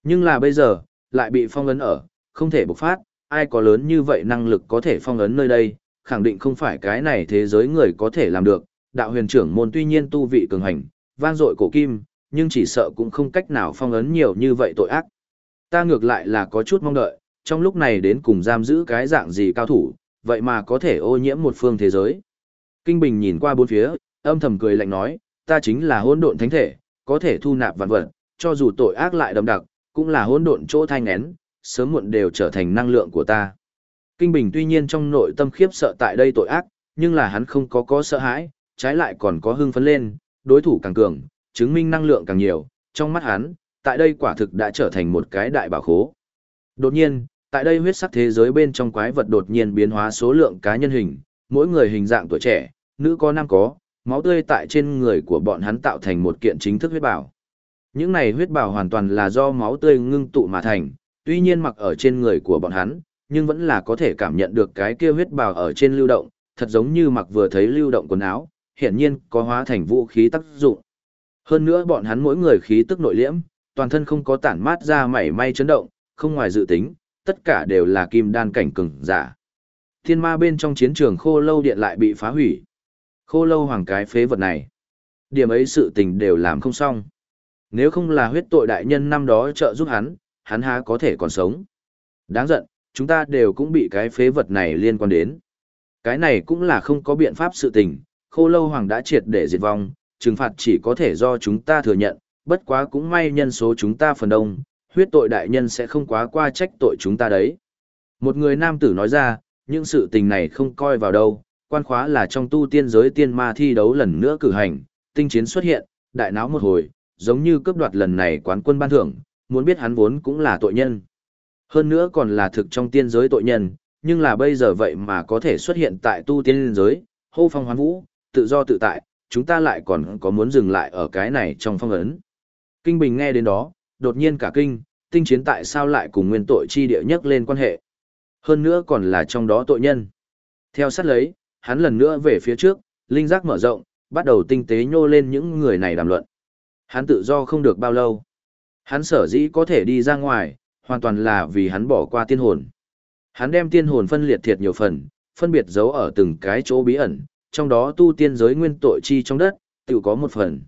Nhưng là bây giờ, lại bị phong ấn ở, không thể bộc phát, ai có lớn như vậy năng lực có thể phong ấn nơi đây, khẳng định không phải cái này thế giới người có thể làm được. Đạo huyền trưởng môn tuy nhiên tu vị cường hành, vang dội cổ kim, nhưng chỉ sợ cũng không cách nào phong ấn nhiều như vậy tội ác. Ta ngược lại là có chút mong đợi, trong lúc này đến cùng giam giữ cái dạng gì cao thủ, vậy mà có thể ô nhiễm một phương thế giới. Kinh Bình nhìn qua bốn phía, âm thầm cười lạnh nói, ta chính là hỗn độn thánh thể, có thể thu nạp vạn vật, cho dù tội ác lại đậm đặc, cũng là hỗn độn chỗ thanh nén, sớm muộn đều trở thành năng lượng của ta. Kinh Bình tuy nhiên trong nội tâm khiếp sợ tại đây tội ác, nhưng là hắn không có có sợ hãi, trái lại còn có hưng phấn lên, đối thủ càng cường, chứng minh năng lượng càng nhiều, trong mắt hắn, tại đây quả thực đã trở thành một cái đại bảo khố. Đột nhiên, tại đây huyết sắc thế giới bên trong quái vật đột nhiên biến hóa số lượng cá nhân hình, mỗi người hình dạng tuổi trẻ, nữ có nam có, máu tươi tại trên người của bọn hắn tạo thành một kiện chính thức huyết bảo. Những này huyết bảo hoàn toàn là do máu tươi ngưng tụ mà thành, tuy nhiên mặc ở trên người của bọn hắn, nhưng vẫn là có thể cảm nhận được cái kia huyết bảo ở trên lưu động, thật giống như mặc vừa thấy lưu động quần áo, hiển nhiên có hóa thành vũ khí tác dụng. Hơn nữa bọn hắn mỗi người khí tức nội liễm, toàn thân không có tản mát ra mảy may chấn động, không ngoài dự tính, tất cả đều là kim đan cảnh cường giả. Thiên ma bên trong chiến trường khô lâu điện lại bị phá hủy. Khô lâu hoàng cái phế vật này. Điểm ấy sự tình đều làm không xong. Nếu không là huyết tội đại nhân năm đó trợ giúp hắn, hắn há có thể còn sống. Đáng giận, chúng ta đều cũng bị cái phế vật này liên quan đến. Cái này cũng là không có biện pháp sự tình, khô lâu hoàng đã triệt để diệt vong, trừng phạt chỉ có thể do chúng ta thừa nhận, bất quá cũng may nhân số chúng ta phần đông, huyết tội đại nhân sẽ không quá qua trách tội chúng ta đấy. Một người nam tử nói ra, những sự tình này không coi vào đâu, quan khóa là trong tu tiên giới tiên ma thi đấu lần nữa cử hành, tinh chiến xuất hiện, đại náo một hồi, giống như cướp đoạt lần này quán quân ban thưởng, muốn biết hắn vốn cũng là tội nhân. Hơn nữa còn là thực trong tiên giới tội nhân, nhưng là bây giờ vậy mà có thể xuất hiện tại tu tiên giới, hô phong hoán vũ, tự do tự tại, chúng ta lại còn có muốn dừng lại ở cái này trong phong ấn. Kinh Bình nghe đến đó, đột nhiên cả kinh, tinh chiến tại sao lại cùng nguyên tội chi địa nhất lên quan hệ. Hơn nữa còn là trong đó tội nhân. Theo sát lấy, hắn lần nữa về phía trước, linh giác mở rộng, bắt đầu tinh tế nhô lên những người này đàm luận. Hắn tự do không được bao lâu. Hắn sở dĩ có thể đi ra ngoài, hoàn toàn là vì hắn bỏ qua tiên hồn. Hắn đem tiên hồn phân liệt thiệt nhiều phần, phân biệt giấu ở từng cái chỗ bí ẩn, trong đó tu tiên giới nguyên tội chi trong đất, tự có một phần.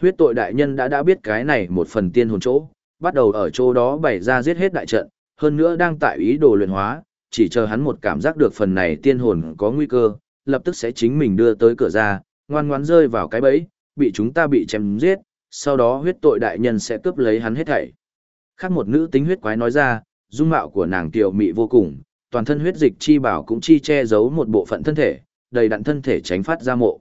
Huyết tội đại nhân đã đã biết cái này một phần tiên hồn chỗ, bắt đầu ở chỗ đó bày ra giết hết đại trận, hơn nữa đang tại ý đồ luyện hóa, chỉ chờ hắn một cảm giác được phần này tiên hồn có nguy cơ, lập tức sẽ chính mình đưa tới cửa ra, ngoan ngoãn rơi vào cái bẫy, bị chúng ta bị chém giết, sau đó huyết tội đại nhân sẽ cướp lấy hắn hết thảy. Khác một nữ tính huyết quái nói ra, dung mạo của nàng tiểu mị vô cùng, toàn thân huyết dịch chi bảo cũng chi che giấu một bộ phận thân thể, đầy đặn thân thể tránh phát ra mộ.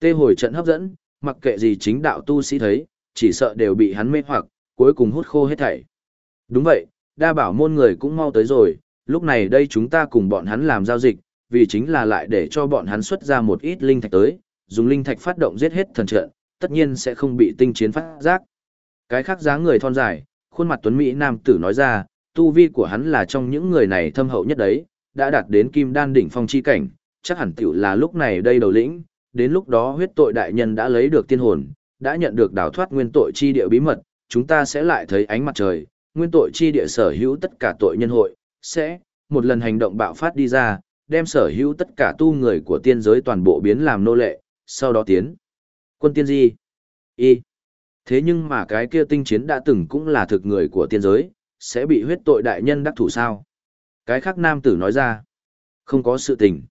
Tê hồi trận hấp dẫn, mặc kệ gì chính đạo tu sĩ thấy, chỉ sợ đều bị hắn mê hoặc, cuối cùng hút khô hết thảy. Đúng vậy, đa bảo môn người cũng mau tới rồi, lúc này đây chúng ta cùng bọn hắn làm giao dịch, vì chính là lại để cho bọn hắn xuất ra một ít linh thạch tới, dùng linh thạch phát động giết hết thần trận, tất nhiên sẽ không bị tinh chiến phát giác. Cái khác dáng người thon dài, khuôn mặt tuấn mỹ nam tử nói ra, tu vi của hắn là trong những người này thâm hậu nhất đấy, đã đạt đến kim đan đỉnh phong chi cảnh, chắc hẳn tiểu là lúc này đây đầu lĩnh, đến lúc đó huyết tội đại nhân đã lấy được tiên hồn, đã nhận được đào thoát nguyên tội chi địa bí mật, chúng ta sẽ lại thấy ánh mặt trời, nguyên tội chi địa sở hữu tất cả tội nhân hội, sẽ, một lần hành động bạo phát đi ra, đem sở hữu tất cả tu người của tiên giới toàn bộ biến làm nô lệ, sau đó tiến. Quân tiên di. Y. Thế nhưng mà cái kia tinh chiến đã từng cũng là thực người của tiên giới, sẽ bị huyết tội đại nhân đắc thủ sao? Cái khác nam tử nói ra. Không có sự tình.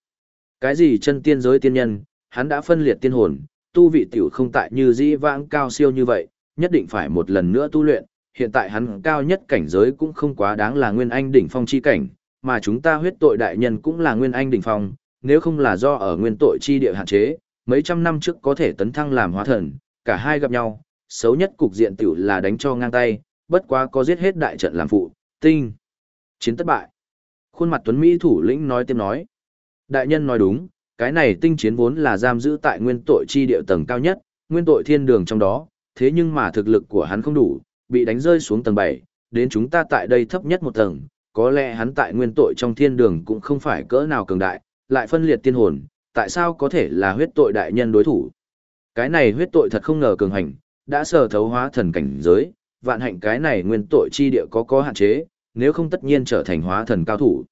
Cái gì chân tiên giới tiên nhân, hắn đã phân liệt tiên hồn, tu vị tiểu không tại như dĩ vãng cao siêu như vậy, nhất định phải một lần nữa tu luyện, hiện tại hắn cao nhất cảnh giới cũng không quá đáng là nguyên anh đỉnh phong chi cảnh, mà chúng ta huyết tội đại nhân cũng là nguyên anh đỉnh phong, nếu không là do ở nguyên tội chi địa hạn chế, mấy trăm năm trước có thể tấn thăng làm hóa thần, cả hai gặp nhau, xấu nhất cục diện tiểu là đánh cho ngang tay, bất quá có giết hết đại trận làm phụ, tinh. Chiến thất bại. Khuôn mặt Tuấn Mỹ thủ lĩnh nói tiếp nói. Đại nhân nói đúng, cái này tinh chiến vốn là giam giữ tại nguyên tội chi địa tầng cao nhất, nguyên tội thiên đường trong đó, thế nhưng mà thực lực của hắn không đủ, bị đánh rơi xuống tầng 7, đến chúng ta tại đây thấp nhất một tầng, có lẽ hắn tại nguyên tội trong thiên đường cũng không phải cỡ nào cường đại, lại phân liệt tiên hồn, tại sao có thể là huyết tội đại nhân đối thủ. Cái này huyết tội thật không ngờ cường hành, đã sở thấu hóa thần cảnh giới, vạn hạnh cái này nguyên tội chi địa có có hạn chế, nếu không tất nhiên trở thành hóa thần cao thủ.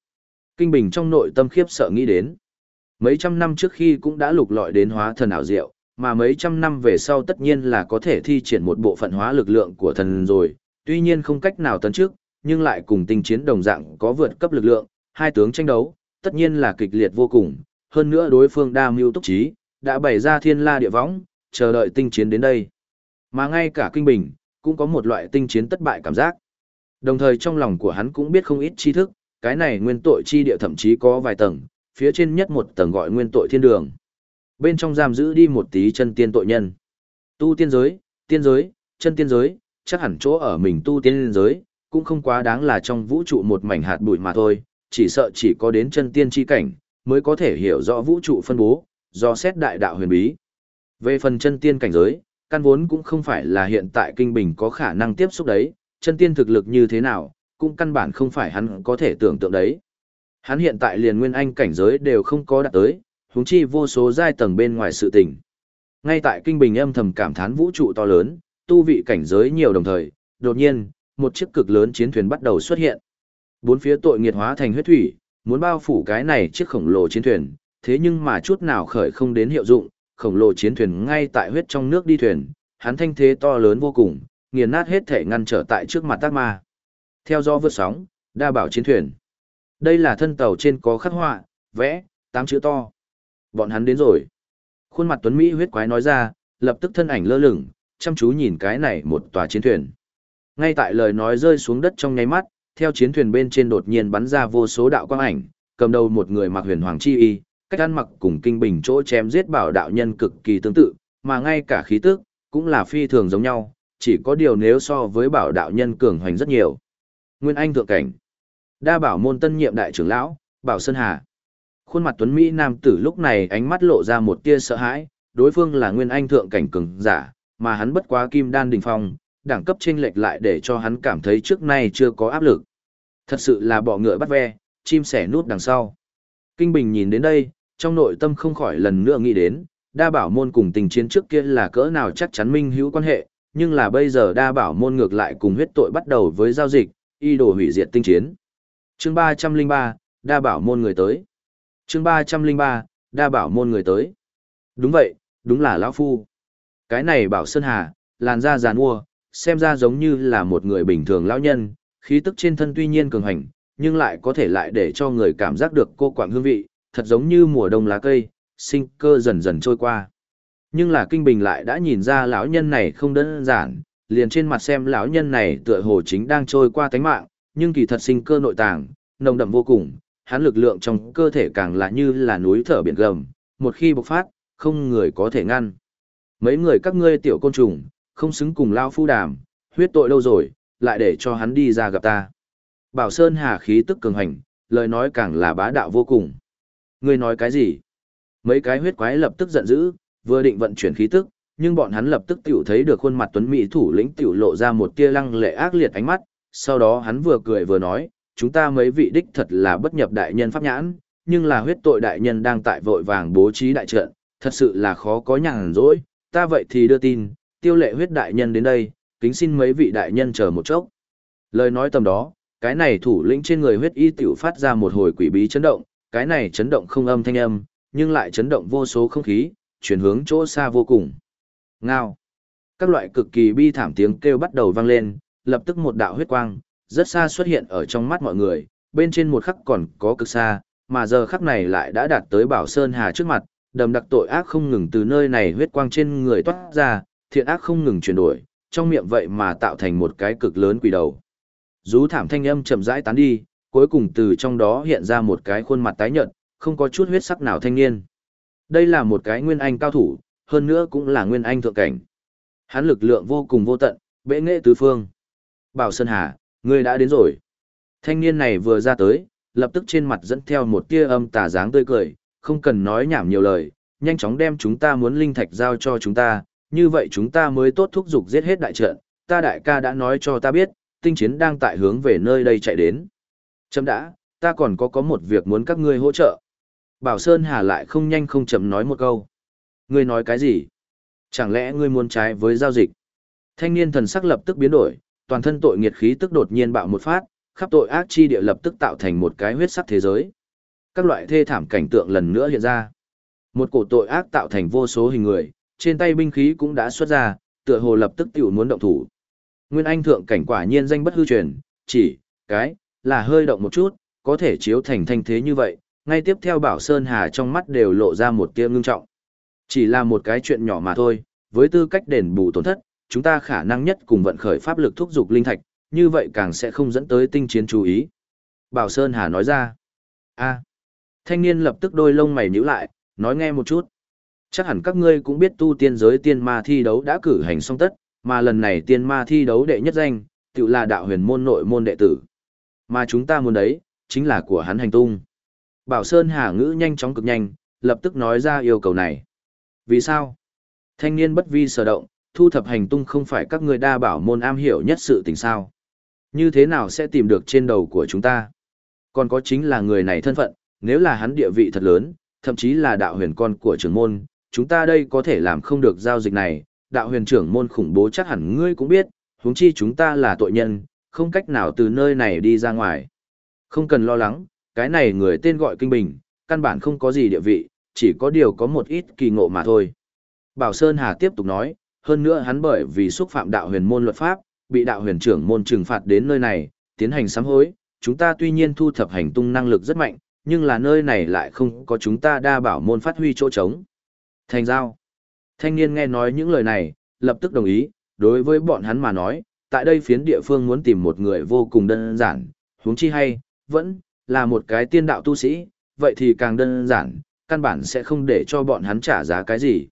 Kinh Bình trong nội tâm khiếp sợ nghĩ đến. Mấy trăm năm trước khi cũng đã lục lọi đến hóa thần ảo diệu, mà mấy trăm năm về sau tất nhiên là có thể thi triển một bộ phận hóa lực lượng của thần rồi, tuy nhiên không cách nào tấn trước, nhưng lại cùng tinh chiến đồng dạng có vượt cấp lực lượng, hai tướng tranh đấu, tất nhiên là kịch liệt vô cùng, hơn nữa đối phương đa mưu túc trí, đã bày ra thiên la địa võng, chờ đợi tinh chiến đến đây. Mà ngay cả kinh bình, cũng có một loại tinh chiến thất bại cảm giác. Đồng thời trong lòng của hắn cũng biết không ít tri thức, cái này nguyên tội chi địa thậm chí có vài tầng, phía trên nhất một tầng gọi nguyên tội thiên đường. Bên trong giam giữ đi một tí chân tiên tội nhân. Tu tiên giới, tiên giới, chân tiên giới, chắc hẳn chỗ ở mình tu tiên giới, cũng không quá đáng là trong vũ trụ một mảnh hạt bụi mà thôi, chỉ sợ chỉ có đến chân tiên chi cảnh, mới có thể hiểu rõ vũ trụ phân bố, do xét đại đạo huyền bí. Về phần chân tiên cảnh giới, căn vốn cũng không phải là hiện tại kinh bình có khả năng tiếp xúc đấy, chân tiên thực lực như thế nào, cũng căn bản không phải hắn có thể tưởng tượng đấy. Hắn hiện tại liền nguyên anh cảnh giới đều không có đạt tới, huống chi vô số giai tầng bên ngoài sự tình. Ngay tại kinh bình âm thầm cảm thán vũ trụ to lớn, tu vị cảnh giới nhiều đồng thời, đột nhiên, một chiếc cực lớn chiến thuyền bắt đầu xuất hiện. Bốn phía tội nghiệt hóa thành huyết thủy, muốn bao phủ cái này chiếc khổng lồ chiến thuyền, thế nhưng mà chút nào khởi không đến hiệu dụng, khổng lồ chiến thuyền ngay tại huyết trong nước đi thuyền, hắn thanh thế to lớn vô cùng, nghiền nát hết thể ngăn trở tại trước mặt tác ma. Theo do vượt sóng, đa bảo chiến thuyền. Đây là thân tàu trên có khắc họa, vẽ, tám chữ to. Bọn hắn đến rồi. Khuôn mặt Tuấn Mỹ huyết quái nói ra, lập tức thân ảnh lơ lửng, chăm chú nhìn cái này một tòa chiến thuyền. Ngay tại lời nói rơi xuống đất trong nháy mắt, theo chiến thuyền bên trên đột nhiên bắn ra vô số đạo quang ảnh, cầm đầu một người mặc huyền hoàng chi y, cách ăn mặc cùng kinh bình chỗ chém giết bảo đạo nhân cực kỳ tương tự, mà ngay cả khí tức cũng là phi thường giống nhau, chỉ có điều nếu so với bảo đạo nhân cường hoành rất nhiều. Nguyên Anh thượng cảnh, đa bảo môn tân nhiệm đại trưởng lão, Bảo Sơn Hà. Khuôn mặt tuấn mỹ nam tử lúc này ánh mắt lộ ra một tia sợ hãi, đối phương là Nguyên Anh thượng cảnh cường giả, mà hắn bất quá kim đan đỉnh phong, đẳng cấp chênh lệch lại để cho hắn cảm thấy trước nay chưa có áp lực. Thật sự là bọ ngựa bắt ve, chim sẻ nút đằng sau. Kinh Bình nhìn đến đây, trong nội tâm không khỏi lần nữa nghĩ đến, đa bảo môn cùng tình chiến trước kia là cỡ nào chắc chắn minh hữu quan hệ, nhưng là bây giờ đa bảo môn ngược lại cùng huyết tội bắt đầu với giao dịch, y đồ hủy diệt tinh chiến. Chương 303, đa bảo môn người tới. Chương 303, đa bảo môn người tới. Đúng vậy, đúng là lão phu. Cái này bảo Sơn Hà, làn da giàn mua, xem ra giống như là một người bình thường lão nhân, khí tức trên thân tuy nhiên cường hành, nhưng lại có thể lại để cho người cảm giác được cô quạng hương vị, thật giống như mùa đông lá cây, sinh cơ dần dần trôi qua. Nhưng là kinh bình lại đã nhìn ra lão nhân này không đơn giản, liền trên mặt xem lão nhân này tựa hồ chính đang trôi qua tánh mạng, nhưng kỳ thật sinh cơ nội tàng, nồng đậm vô cùng, hắn lực lượng trong cơ thể càng là như là núi thở biển gầm, một khi bộc phát, không người có thể ngăn. Mấy người các ngươi tiểu côn trùng, không xứng cùng lao phu đàm, huyết tội đâu rồi, lại để cho hắn đi ra gặp ta. Bảo Sơn Hà khí tức cường hành, lời nói càng là bá đạo vô cùng. Ngươi nói cái gì? Mấy cái huyết quái lập tức giận dữ, vừa định vận chuyển khí tức, nhưng bọn hắn lập tức tiểu thấy được khuôn mặt tuấn mỹ thủ lĩnh tiểu lộ ra một tia lăng lệ ác liệt ánh mắt, sau đó hắn vừa cười vừa nói, chúng ta mấy vị đích thật là bất nhập đại nhân pháp nhãn, nhưng là huyết tội đại nhân đang tại vội vàng bố trí đại trận, thật sự là khó có nhàn rỗi, ta vậy thì đưa tin, tiêu lệ huyết đại nhân đến đây, kính xin mấy vị đại nhân chờ một chốc. Lời nói tầm đó, cái này thủ lĩnh trên người huyết y tiểu phát ra một hồi quỷ bí chấn động, cái này chấn động không âm thanh âm, nhưng lại chấn động vô số không khí, chuyển hướng chỗ xa vô cùng. Ngao. Các loại cực kỳ bi thảm tiếng kêu bắt đầu vang lên, lập tức một đạo huyết quang, rất xa xuất hiện ở trong mắt mọi người, bên trên một khắc còn có cực xa, mà giờ khắc này lại đã đạt tới Bảo Sơn Hà trước mặt, đầm đặc tội ác không ngừng từ nơi này huyết quang trên người toát ra, thiện ác không ngừng chuyển đổi, trong miệng vậy mà tạo thành một cái cực lớn quỷ đầu. Rú thảm thanh âm chậm rãi tán đi, cuối cùng từ trong đó hiện ra một cái khuôn mặt tái nhợt, không có chút huyết sắc nào thanh niên. Đây là một cái nguyên anh cao thủ, hơn nữa cũng là nguyên anh thượng cảnh. Hắn lực lượng vô cùng vô tận, bệ nghệ tứ phương. Bảo Sơn Hà, ngươi đã đến rồi. Thanh niên này vừa ra tới, lập tức trên mặt dẫn theo một tia âm tà dáng tươi cười, không cần nói nhảm nhiều lời, nhanh chóng đem chúng ta muốn linh thạch giao cho chúng ta, như vậy chúng ta mới tốt thúc giục giết hết đại trận. Ta đại ca đã nói cho ta biết, tinh chiến đang tại hướng về nơi đây chạy đến. Chấm đã, ta còn có có một việc muốn các ngươi hỗ trợ. Bảo Sơn Hà lại không nhanh không chậm nói một câu. Ngươi nói cái gì? Chẳng lẽ ngươi muốn trái với giao dịch? Thanh niên thần sắc lập tức biến đổi, toàn thân tội nghiệt khí tức đột nhiên bạo một phát, khắp tội ác chi địa lập tức tạo thành một cái huyết sắc thế giới. Các loại thê thảm cảnh tượng lần nữa hiện ra. Một cổ tội ác tạo thành vô số hình người, trên tay binh khí cũng đã xuất ra, tựa hồ lập tức tiểu muốn động thủ. Nguyên Anh thượng cảnh quả nhiên danh bất hư truyền, chỉ, cái, là hơi động một chút, có thể chiếu thành thanh thế như vậy, ngay tiếp theo Bảo Sơn Hà trong mắt đều lộ ra một tia ngưng trọng. Chỉ là một cái chuyện nhỏ mà thôi, với tư cách đền bù tổn thất, chúng ta khả năng nhất cùng vận khởi pháp lực thúc dục linh thạch, như vậy càng sẽ không dẫn tới tinh chiến chú ý. Bảo Sơn Hà nói ra. a Thanh niên lập tức đôi lông mày nhíu lại, nói nghe một chút. Chắc hẳn các ngươi cũng biết tu tiên giới tiên ma thi đấu đã cử hành xong tất, mà lần này tiên ma thi đấu đệ nhất danh, tự là đạo huyền môn nội môn đệ tử. Mà chúng ta muốn đấy, chính là của hắn hành tung. Bảo Sơn Hà ngữ nhanh chóng cực nhanh, lập tức nói ra yêu cầu này. Vì sao? Thanh niên bất vi sở động, thu thập hành tung không phải các người đa bảo môn am hiểu nhất sự tình sao. Như thế nào sẽ tìm được trên đầu của chúng ta? Còn có chính là người này thân phận, nếu là hắn địa vị thật lớn, thậm chí là đạo huyền con của trưởng môn, chúng ta đây có thể làm không được giao dịch này, đạo huyền trưởng môn khủng bố chắc hẳn ngươi cũng biết, huống chi chúng ta là tội nhân, không cách nào từ nơi này đi ra ngoài. Không cần lo lắng, cái này người tên gọi Kinh Bình, căn bản không có gì địa vị, chỉ có điều có một ít kỳ ngộ mà thôi. Bảo Sơn Hà tiếp tục nói, hơn nữa hắn bởi vì xúc phạm đạo huyền môn luật pháp, bị đạo huyền trưởng môn trừng phạt đến nơi này, tiến hành sám hối, chúng ta tuy nhiên thu thập hành tung năng lực rất mạnh, nhưng là nơi này lại không có chúng ta đa bảo môn phát huy chỗ trống. Thành giao. Thanh niên nghe nói những lời này, lập tức đồng ý, đối với bọn hắn mà nói, tại đây phiến địa phương muốn tìm một người vô cùng đơn giản, huống chi hay, vẫn là một cái tiên đạo tu sĩ, vậy thì càng đơn giản, căn bản sẽ không để cho bọn hắn trả giá cái gì.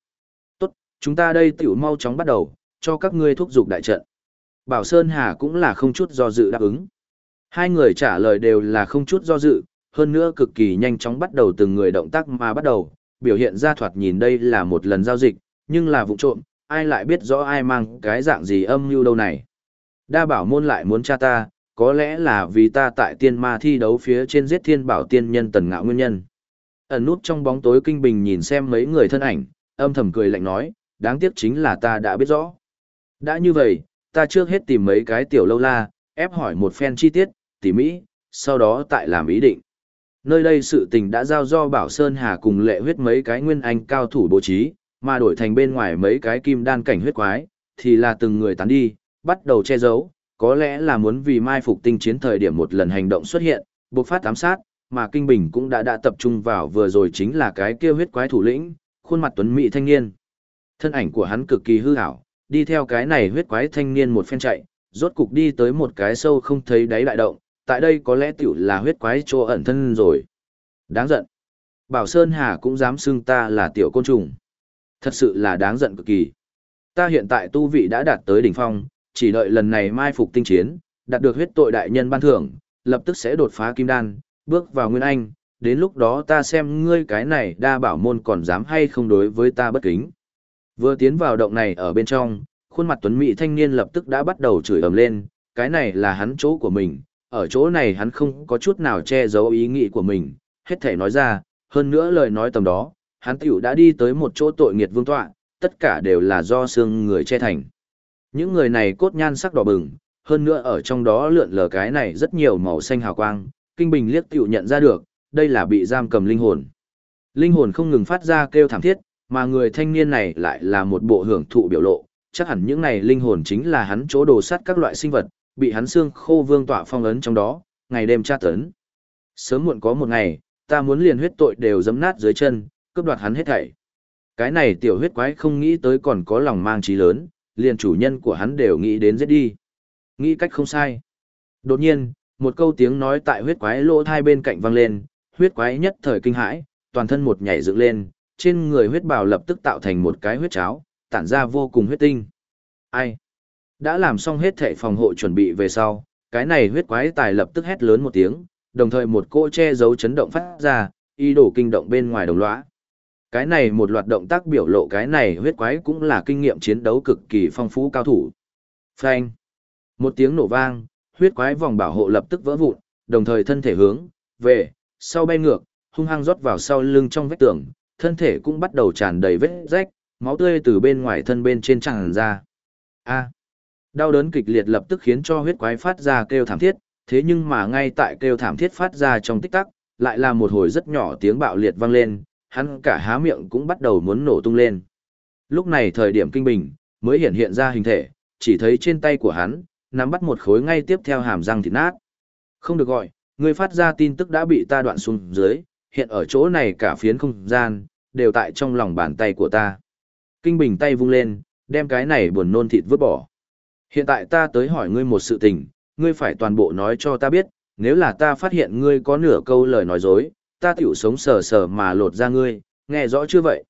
Chúng ta đây tiểu mau chóng bắt đầu, cho các ngươi thúc giục đại trận. Bảo Sơn Hà cũng là không chút do dự đáp ứng. Hai người trả lời đều là không chút do dự, hơn nữa cực kỳ nhanh chóng bắt đầu từng người động tác mà bắt đầu, biểu hiện ra thoạt nhìn đây là một lần giao dịch, nhưng là vụ trộm, ai lại biết rõ ai mang cái dạng gì âm mưu đâu này. Đa bảo môn lại muốn cha ta, có lẽ là vì ta tại tiên ma thi đấu phía trên giết thiên bảo tiên nhân tần ngạo nguyên nhân. Ẩn nút trong bóng tối kinh bình nhìn xem mấy người thân ảnh, âm thầm cười lạnh nói, đáng tiếc chính là ta đã biết rõ. Đã như vậy, ta trước hết tìm mấy cái tiểu lâu la, ép hỏi một phen chi tiết, tỉ mỹ, sau đó tại làm ý định. Nơi đây sự tình đã giao do Bảo Sơn Hà cùng lệ huyết mấy cái nguyên anh cao thủ bố trí, mà đổi thành bên ngoài mấy cái kim đan cảnh huyết quái, thì là từng người tán đi, bắt đầu che giấu, có lẽ là muốn vì mai phục tinh chiến thời điểm một lần hành động xuất hiện, buộc phát ám sát, mà Kinh Bình cũng đã đã tập trung vào vừa rồi chính là cái kia huyết quái thủ lĩnh, khuôn mặt tuấn mỹ thanh niên. Thân ảnh của hắn cực kỳ hư ảo, đi theo cái này huyết quái thanh niên một phen chạy, rốt cục đi tới một cái sâu không thấy đáy đại động, tại đây có lẽ tiểu là huyết quái chỗ ẩn thân rồi. Đáng giận. Bảo Sơn Hà cũng dám xưng ta là tiểu côn trùng. Thật sự là đáng giận cực kỳ. Ta hiện tại tu vị đã đạt tới đỉnh phong, chỉ đợi lần này mai phục tinh chiến, đạt được huyết tội đại nhân ban thưởng, lập tức sẽ đột phá kim đan, bước vào nguyên anh, đến lúc đó ta xem ngươi cái này đa bảo môn còn dám hay không đối với ta bất kính. Vừa tiến vào động này ở bên trong, khuôn mặt tuấn mỹ thanh niên lập tức đã bắt đầu chửi ầm lên, cái này là hắn chỗ của mình, ở chỗ này hắn không có chút nào che giấu ý nghĩ của mình, hết thể nói ra, hơn nữa lời nói tầm đó, hắn tiểu đã đi tới một chỗ tội nghiệt vương tọa, tất cả đều là do xương người che thành. Những người này cốt nhan sắc đỏ bừng, hơn nữa ở trong đó lượn lờ cái này rất nhiều màu xanh hào quang, kinh bình liếc tiểu nhận ra được, đây là bị giam cầm linh hồn. Linh hồn không ngừng phát ra kêu thảm thiết, mà người thanh niên này lại là một bộ hưởng thụ biểu lộ, chắc hẳn những này linh hồn chính là hắn chỗ đồ sắt các loại sinh vật, bị hắn xương khô vương tỏa phong ấn trong đó, ngày đêm tra tấn. Sớm muộn có một ngày, ta muốn liền huyết tội đều giấm nát dưới chân, cướp đoạt hắn hết thảy. Cái này tiểu huyết quái không nghĩ tới còn có lòng mang trí lớn, liền chủ nhân của hắn đều nghĩ đến giết đi. Nghĩ cách không sai. Đột nhiên, một câu tiếng nói tại huyết quái lỗ thai bên cạnh vang lên, huyết quái nhất thời kinh hãi, toàn thân một nhảy dựng lên, trên người huyết bào lập tức tạo thành một cái huyết cháo, tản ra vô cùng huyết tinh. Ai? Đã làm xong hết thể phòng hộ chuẩn bị về sau, cái này huyết quái tài lập tức hét lớn một tiếng, đồng thời một cỗ che giấu chấn động phát ra, ý đồ kinh động bên ngoài đồng lõa. Cái này một loạt động tác biểu lộ cái này huyết quái cũng là kinh nghiệm chiến đấu cực kỳ phong phú cao thủ. Phanh. Một tiếng nổ vang, huyết quái vòng bảo hộ lập tức vỡ vụn, đồng thời thân thể hướng về sau bay ngược, hung hăng rót vào sau lưng trong vách tường, thân thể cũng bắt đầu tràn đầy vết rách, máu tươi từ bên ngoài thân bên trên tràn ra. A. Đau đớn kịch liệt lập tức khiến cho huyết quái phát ra kêu thảm thiết, thế nhưng mà ngay tại kêu thảm thiết phát ra trong tích tắc, lại là một hồi rất nhỏ tiếng bạo liệt vang lên, hắn cả há miệng cũng bắt đầu muốn nổ tung lên. Lúc này thời điểm kinh bình, mới hiện hiện ra hình thể, chỉ thấy trên tay của hắn, nắm bắt một khối ngay tiếp theo hàm răng thịt nát. Không được gọi, người phát ra tin tức đã bị ta đoạn xuống dưới, hiện ở chỗ này cả phiến không gian, đều tại trong lòng bàn tay của ta. Kinh bình tay vung lên, đem cái này buồn nôn thịt vứt bỏ. Hiện tại ta tới hỏi ngươi một sự tình, ngươi phải toàn bộ nói cho ta biết, nếu là ta phát hiện ngươi có nửa câu lời nói dối, ta tiểu sống sờ sờ mà lột ra ngươi, nghe rõ chưa vậy?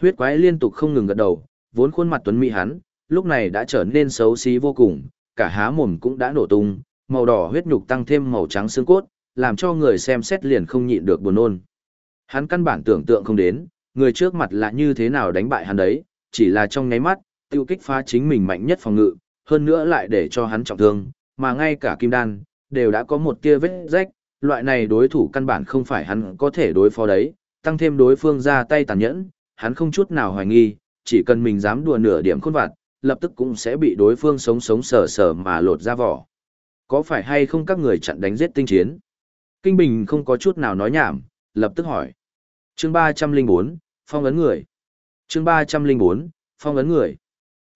Huyết quái liên tục không ngừng gật đầu, vốn khuôn mặt tuấn mỹ hắn, lúc này đã trở nên xấu xí vô cùng, cả há mồm cũng đã nổ tung, màu đỏ huyết nhục tăng thêm màu trắng xương cốt, làm cho người xem xét liền không nhịn được buồn nôn. Hắn căn bản tưởng tượng không đến, người trước mặt là như thế nào đánh bại hắn đấy, chỉ là trong nháy mắt, tiêu kích phá chính mình mạnh nhất phòng ngự, hơn nữa lại để cho hắn trọng thương, mà ngay cả kim đan, đều đã có một tia vết rách, loại này đối thủ căn bản không phải hắn có thể đối phó đấy, tăng thêm đối phương ra tay tàn nhẫn, hắn không chút nào hoài nghi, chỉ cần mình dám đùa nửa điểm khôn vặt, lập tức cũng sẽ bị đối phương sống sống sờ sờ mà lột ra vỏ. Có phải hay không các người chặn đánh giết tinh chiến? Kinh Bình không có chút nào nói nhảm, lập tức hỏi. Chương 304, phong ấn người. Chương 304, phong ấn người.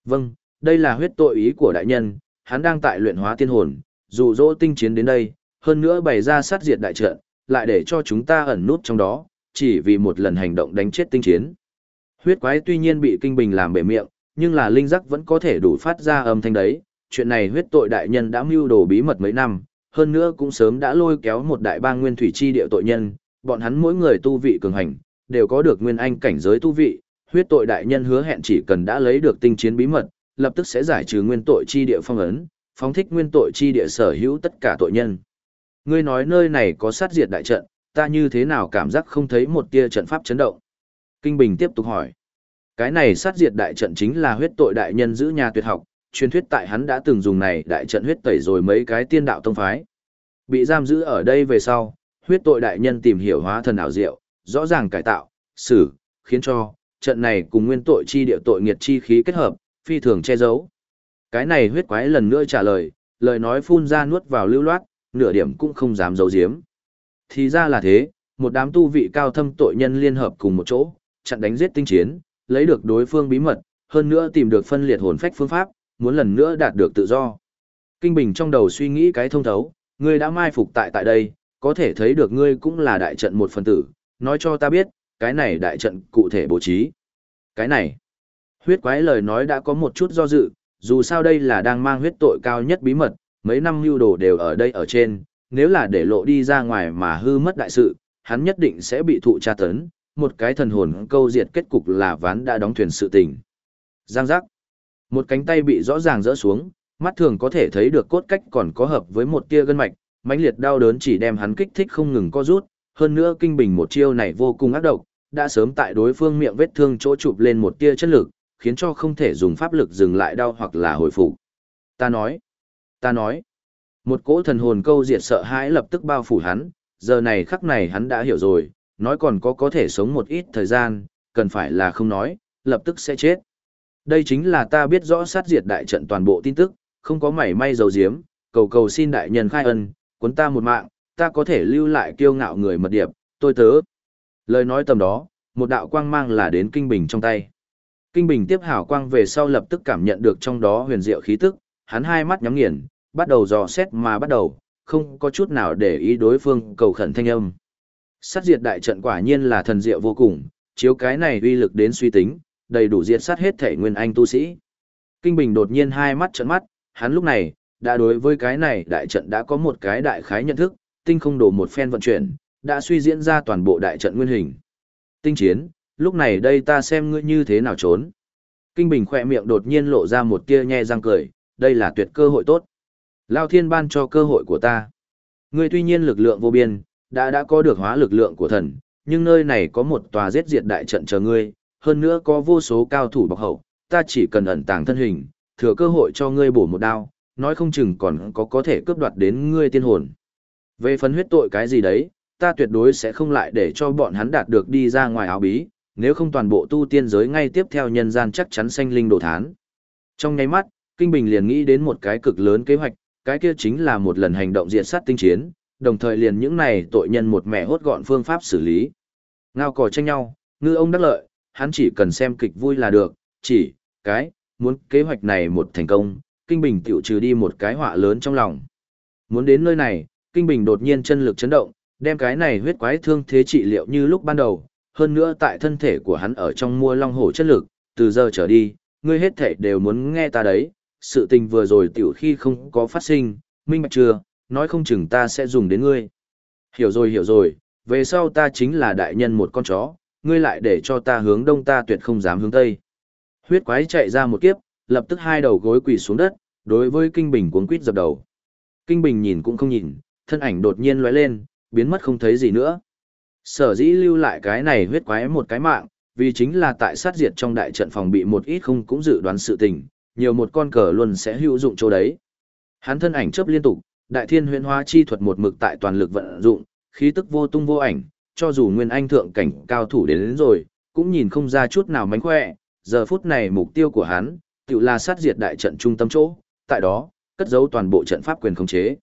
Vâng, đây là huyết tội ý của đại nhân, hắn đang tại luyện hóa tiên hồn, dụ dỗ tinh chiến đến đây, hơn nữa bày ra sát diệt đại trận, lại để cho chúng ta ẩn nút trong đó, chỉ vì một lần hành động đánh chết tinh chiến. Huyết quái tuy nhiên bị kinh bình làm bể miệng, nhưng là linh giác vẫn có thể đủ phát ra âm thanh đấy, chuyện này huyết tội đại nhân đã mưu đồ bí mật mấy năm, hơn nữa cũng sớm đã lôi kéo một đại bang nguyên thủy chi địa tội nhân, bọn hắn mỗi người tu vị cường hành, đều có được nguyên anh cảnh giới tu vị, huyết tội đại nhân hứa hẹn chỉ cần đã lấy được tinh chiến bí mật, lập tức sẽ giải trừ nguyên tội chi địa phong ấn, phóng thích nguyên tội chi địa sở hữu tất cả tội nhân. Ngươi nói nơi này có sát diệt đại trận, ta như thế nào cảm giác không thấy một tia trận pháp chấn động? Kinh Bình tiếp tục hỏi. Cái này sát diệt đại trận chính là huyết tội đại nhân giữ nhà tuyệt học, truyền thuyết tại hắn đã từng dùng này đại trận huyết tẩy rồi mấy cái tiên đạo tông phái. Bị giam giữ ở đây về sau, huyết tội đại nhân tìm hiểu hóa thần ảo diệu, rõ ràng cải tạo, xử, khiến cho trận này cùng nguyên tội chi địa tội nghiệt chi khí kết hợp, phi thường che giấu. Cái này huyết quái lần nữa trả lời, lời nói phun ra nuốt vào lưu loát, nửa điểm cũng không dám giấu giếm. Thì ra là thế, một đám tu vị cao thâm tội nhân liên hợp cùng một chỗ, chặn đánh giết tinh chiến, lấy được đối phương bí mật, hơn nữa tìm được phân liệt hồn phách phương pháp, muốn lần nữa đạt được tự do. Kinh Bình trong đầu suy nghĩ cái thông thấu, ngươi đã mai phục tại tại đây, có thể thấy được ngươi cũng là đại trận một phần tử, nói cho ta biết, cái này đại trận cụ thể bố trí. Cái này, huyết quái lời nói đã có một chút do dự, dù sao đây là đang mang huyết tội cao nhất bí mật, mấy năm lưu đồ đều ở đây ở trên, nếu là để lộ đi ra ngoài mà hư mất đại sự, hắn nhất định sẽ bị thụ tra tấn, một cái thần hồn câu diệt kết cục là ván đã đóng thuyền sự tình. Giang giác. Một cánh tay bị rõ ràng rỡ xuống, mắt thường có thể thấy được cốt cách còn có hợp với một tia gân mạch, mãnh liệt đau đớn chỉ đem hắn kích thích không ngừng co rút, hơn nữa kinh bình một chiêu này vô cùng ác độc, đã sớm tại đối phương miệng vết thương chỗ chụp lên một tia chất lực, khiến cho không thể dùng pháp lực dừng lại đau hoặc là hồi phục. Ta nói, ta nói, một cỗ thần hồn câu diệt sợ hãi lập tức bao phủ hắn, giờ này khắc này hắn đã hiểu rồi, nói còn có có thể sống một ít thời gian, cần phải là không nói, lập tức sẽ chết. Đây chính là ta biết rõ sát diệt đại trận toàn bộ tin tức, không có mảy may dầu diếm, cầu cầu xin đại nhân khai ân, cuốn ta một mạng, ta có thể lưu lại kiêu ngạo người mật điệp, tôi tớ. Lời nói tầm đó, một đạo quang mang là đến kinh bình trong tay. Kinh bình tiếp hảo quang về sau lập tức cảm nhận được trong đó huyền diệu khí tức, hắn hai mắt nhắm nghiền, bắt đầu dò xét mà bắt đầu, không có chút nào để ý đối phương cầu khẩn thanh âm. Sát diệt đại trận quả nhiên là thần diệu vô cùng, chiếu cái này uy lực đến suy tính, đầy đủ diệt sát hết thể nguyên anh tu sĩ. Kinh Bình đột nhiên hai mắt trợn mắt, hắn lúc này, đã đối với cái này đại trận đã có một cái đại khái nhận thức, tinh không đổ một phen vận chuyển, đã suy diễn ra toàn bộ đại trận nguyên hình. Tinh chiến, lúc này đây ta xem ngươi như thế nào trốn. Kinh Bình khỏe miệng đột nhiên lộ ra một tia nhe răng cười, đây là tuyệt cơ hội tốt. Lao thiên ban cho cơ hội của ta. Ngươi tuy nhiên lực lượng vô biên, đã đã có được hóa lực lượng của thần, nhưng nơi này có một tòa giết diệt đại trận chờ ngươi, hơn nữa có vô số cao thủ bọc hậu, ta chỉ cần ẩn tàng thân hình, thừa cơ hội cho ngươi bổ một đao, nói không chừng còn có có thể cướp đoạt đến ngươi tiên hồn. Về phần huyết tội cái gì đấy, ta tuyệt đối sẽ không lại để cho bọn hắn đạt được đi ra ngoài áo bí, nếu không toàn bộ tu tiên giới ngay tiếp theo nhân gian chắc chắn sanh linh đổ thán. Trong nháy mắt, Kinh Bình liền nghĩ đến một cái cực lớn kế hoạch, cái kia chính là một lần hành động diệt sát tinh chiến, đồng thời liền những này tội nhân một mẹ hốt gọn phương pháp xử lý. Ngao cò tranh nhau, ngư ông đắc lợi, hắn chỉ cần xem kịch vui là được, chỉ, cái, muốn kế hoạch này một thành công, Kinh Bình tiểu trừ đi một cái họa lớn trong lòng. Muốn đến nơi này, Kinh Bình đột nhiên chân lực chấn động, đem cái này huyết quái thương thế trị liệu như lúc ban đầu, hơn nữa tại thân thể của hắn ở trong mua long hổ chất lực, từ giờ trở đi, ngươi hết thể đều muốn nghe ta đấy, sự tình vừa rồi tiểu khi không có phát sinh, minh bạch chưa, nói không chừng ta sẽ dùng đến ngươi. Hiểu rồi hiểu rồi, về sau ta chính là đại nhân một con chó, ngươi lại để cho ta hướng đông ta tuyệt không dám hướng tây. Huyết quái chạy ra một kiếp, lập tức hai đầu gối quỳ xuống đất, đối với Kinh Bình cuống quýt dập đầu. Kinh Bình nhìn cũng không nhìn, thân ảnh đột nhiên lóe lên, biến mất không thấy gì nữa. Sở dĩ lưu lại cái này huyết quái một cái mạng, vì chính là tại sát diệt trong đại trận phòng bị một ít không cũng dự đoán sự tình, nhiều một con cờ luôn sẽ hữu dụng chỗ đấy. Hắn thân ảnh chớp liên tục, đại thiên huyễn hóa chi thuật một mực tại toàn lực vận dụng, khí tức vô tung vô ảnh, cho dù nguyên anh thượng cảnh cao thủ đến, đến rồi, cũng nhìn không ra chút nào mánh khỏe, giờ phút này mục tiêu của hắn, tự là sát diệt đại trận trung tâm chỗ, tại đó, cất giấu toàn bộ trận pháp quyền khống chế.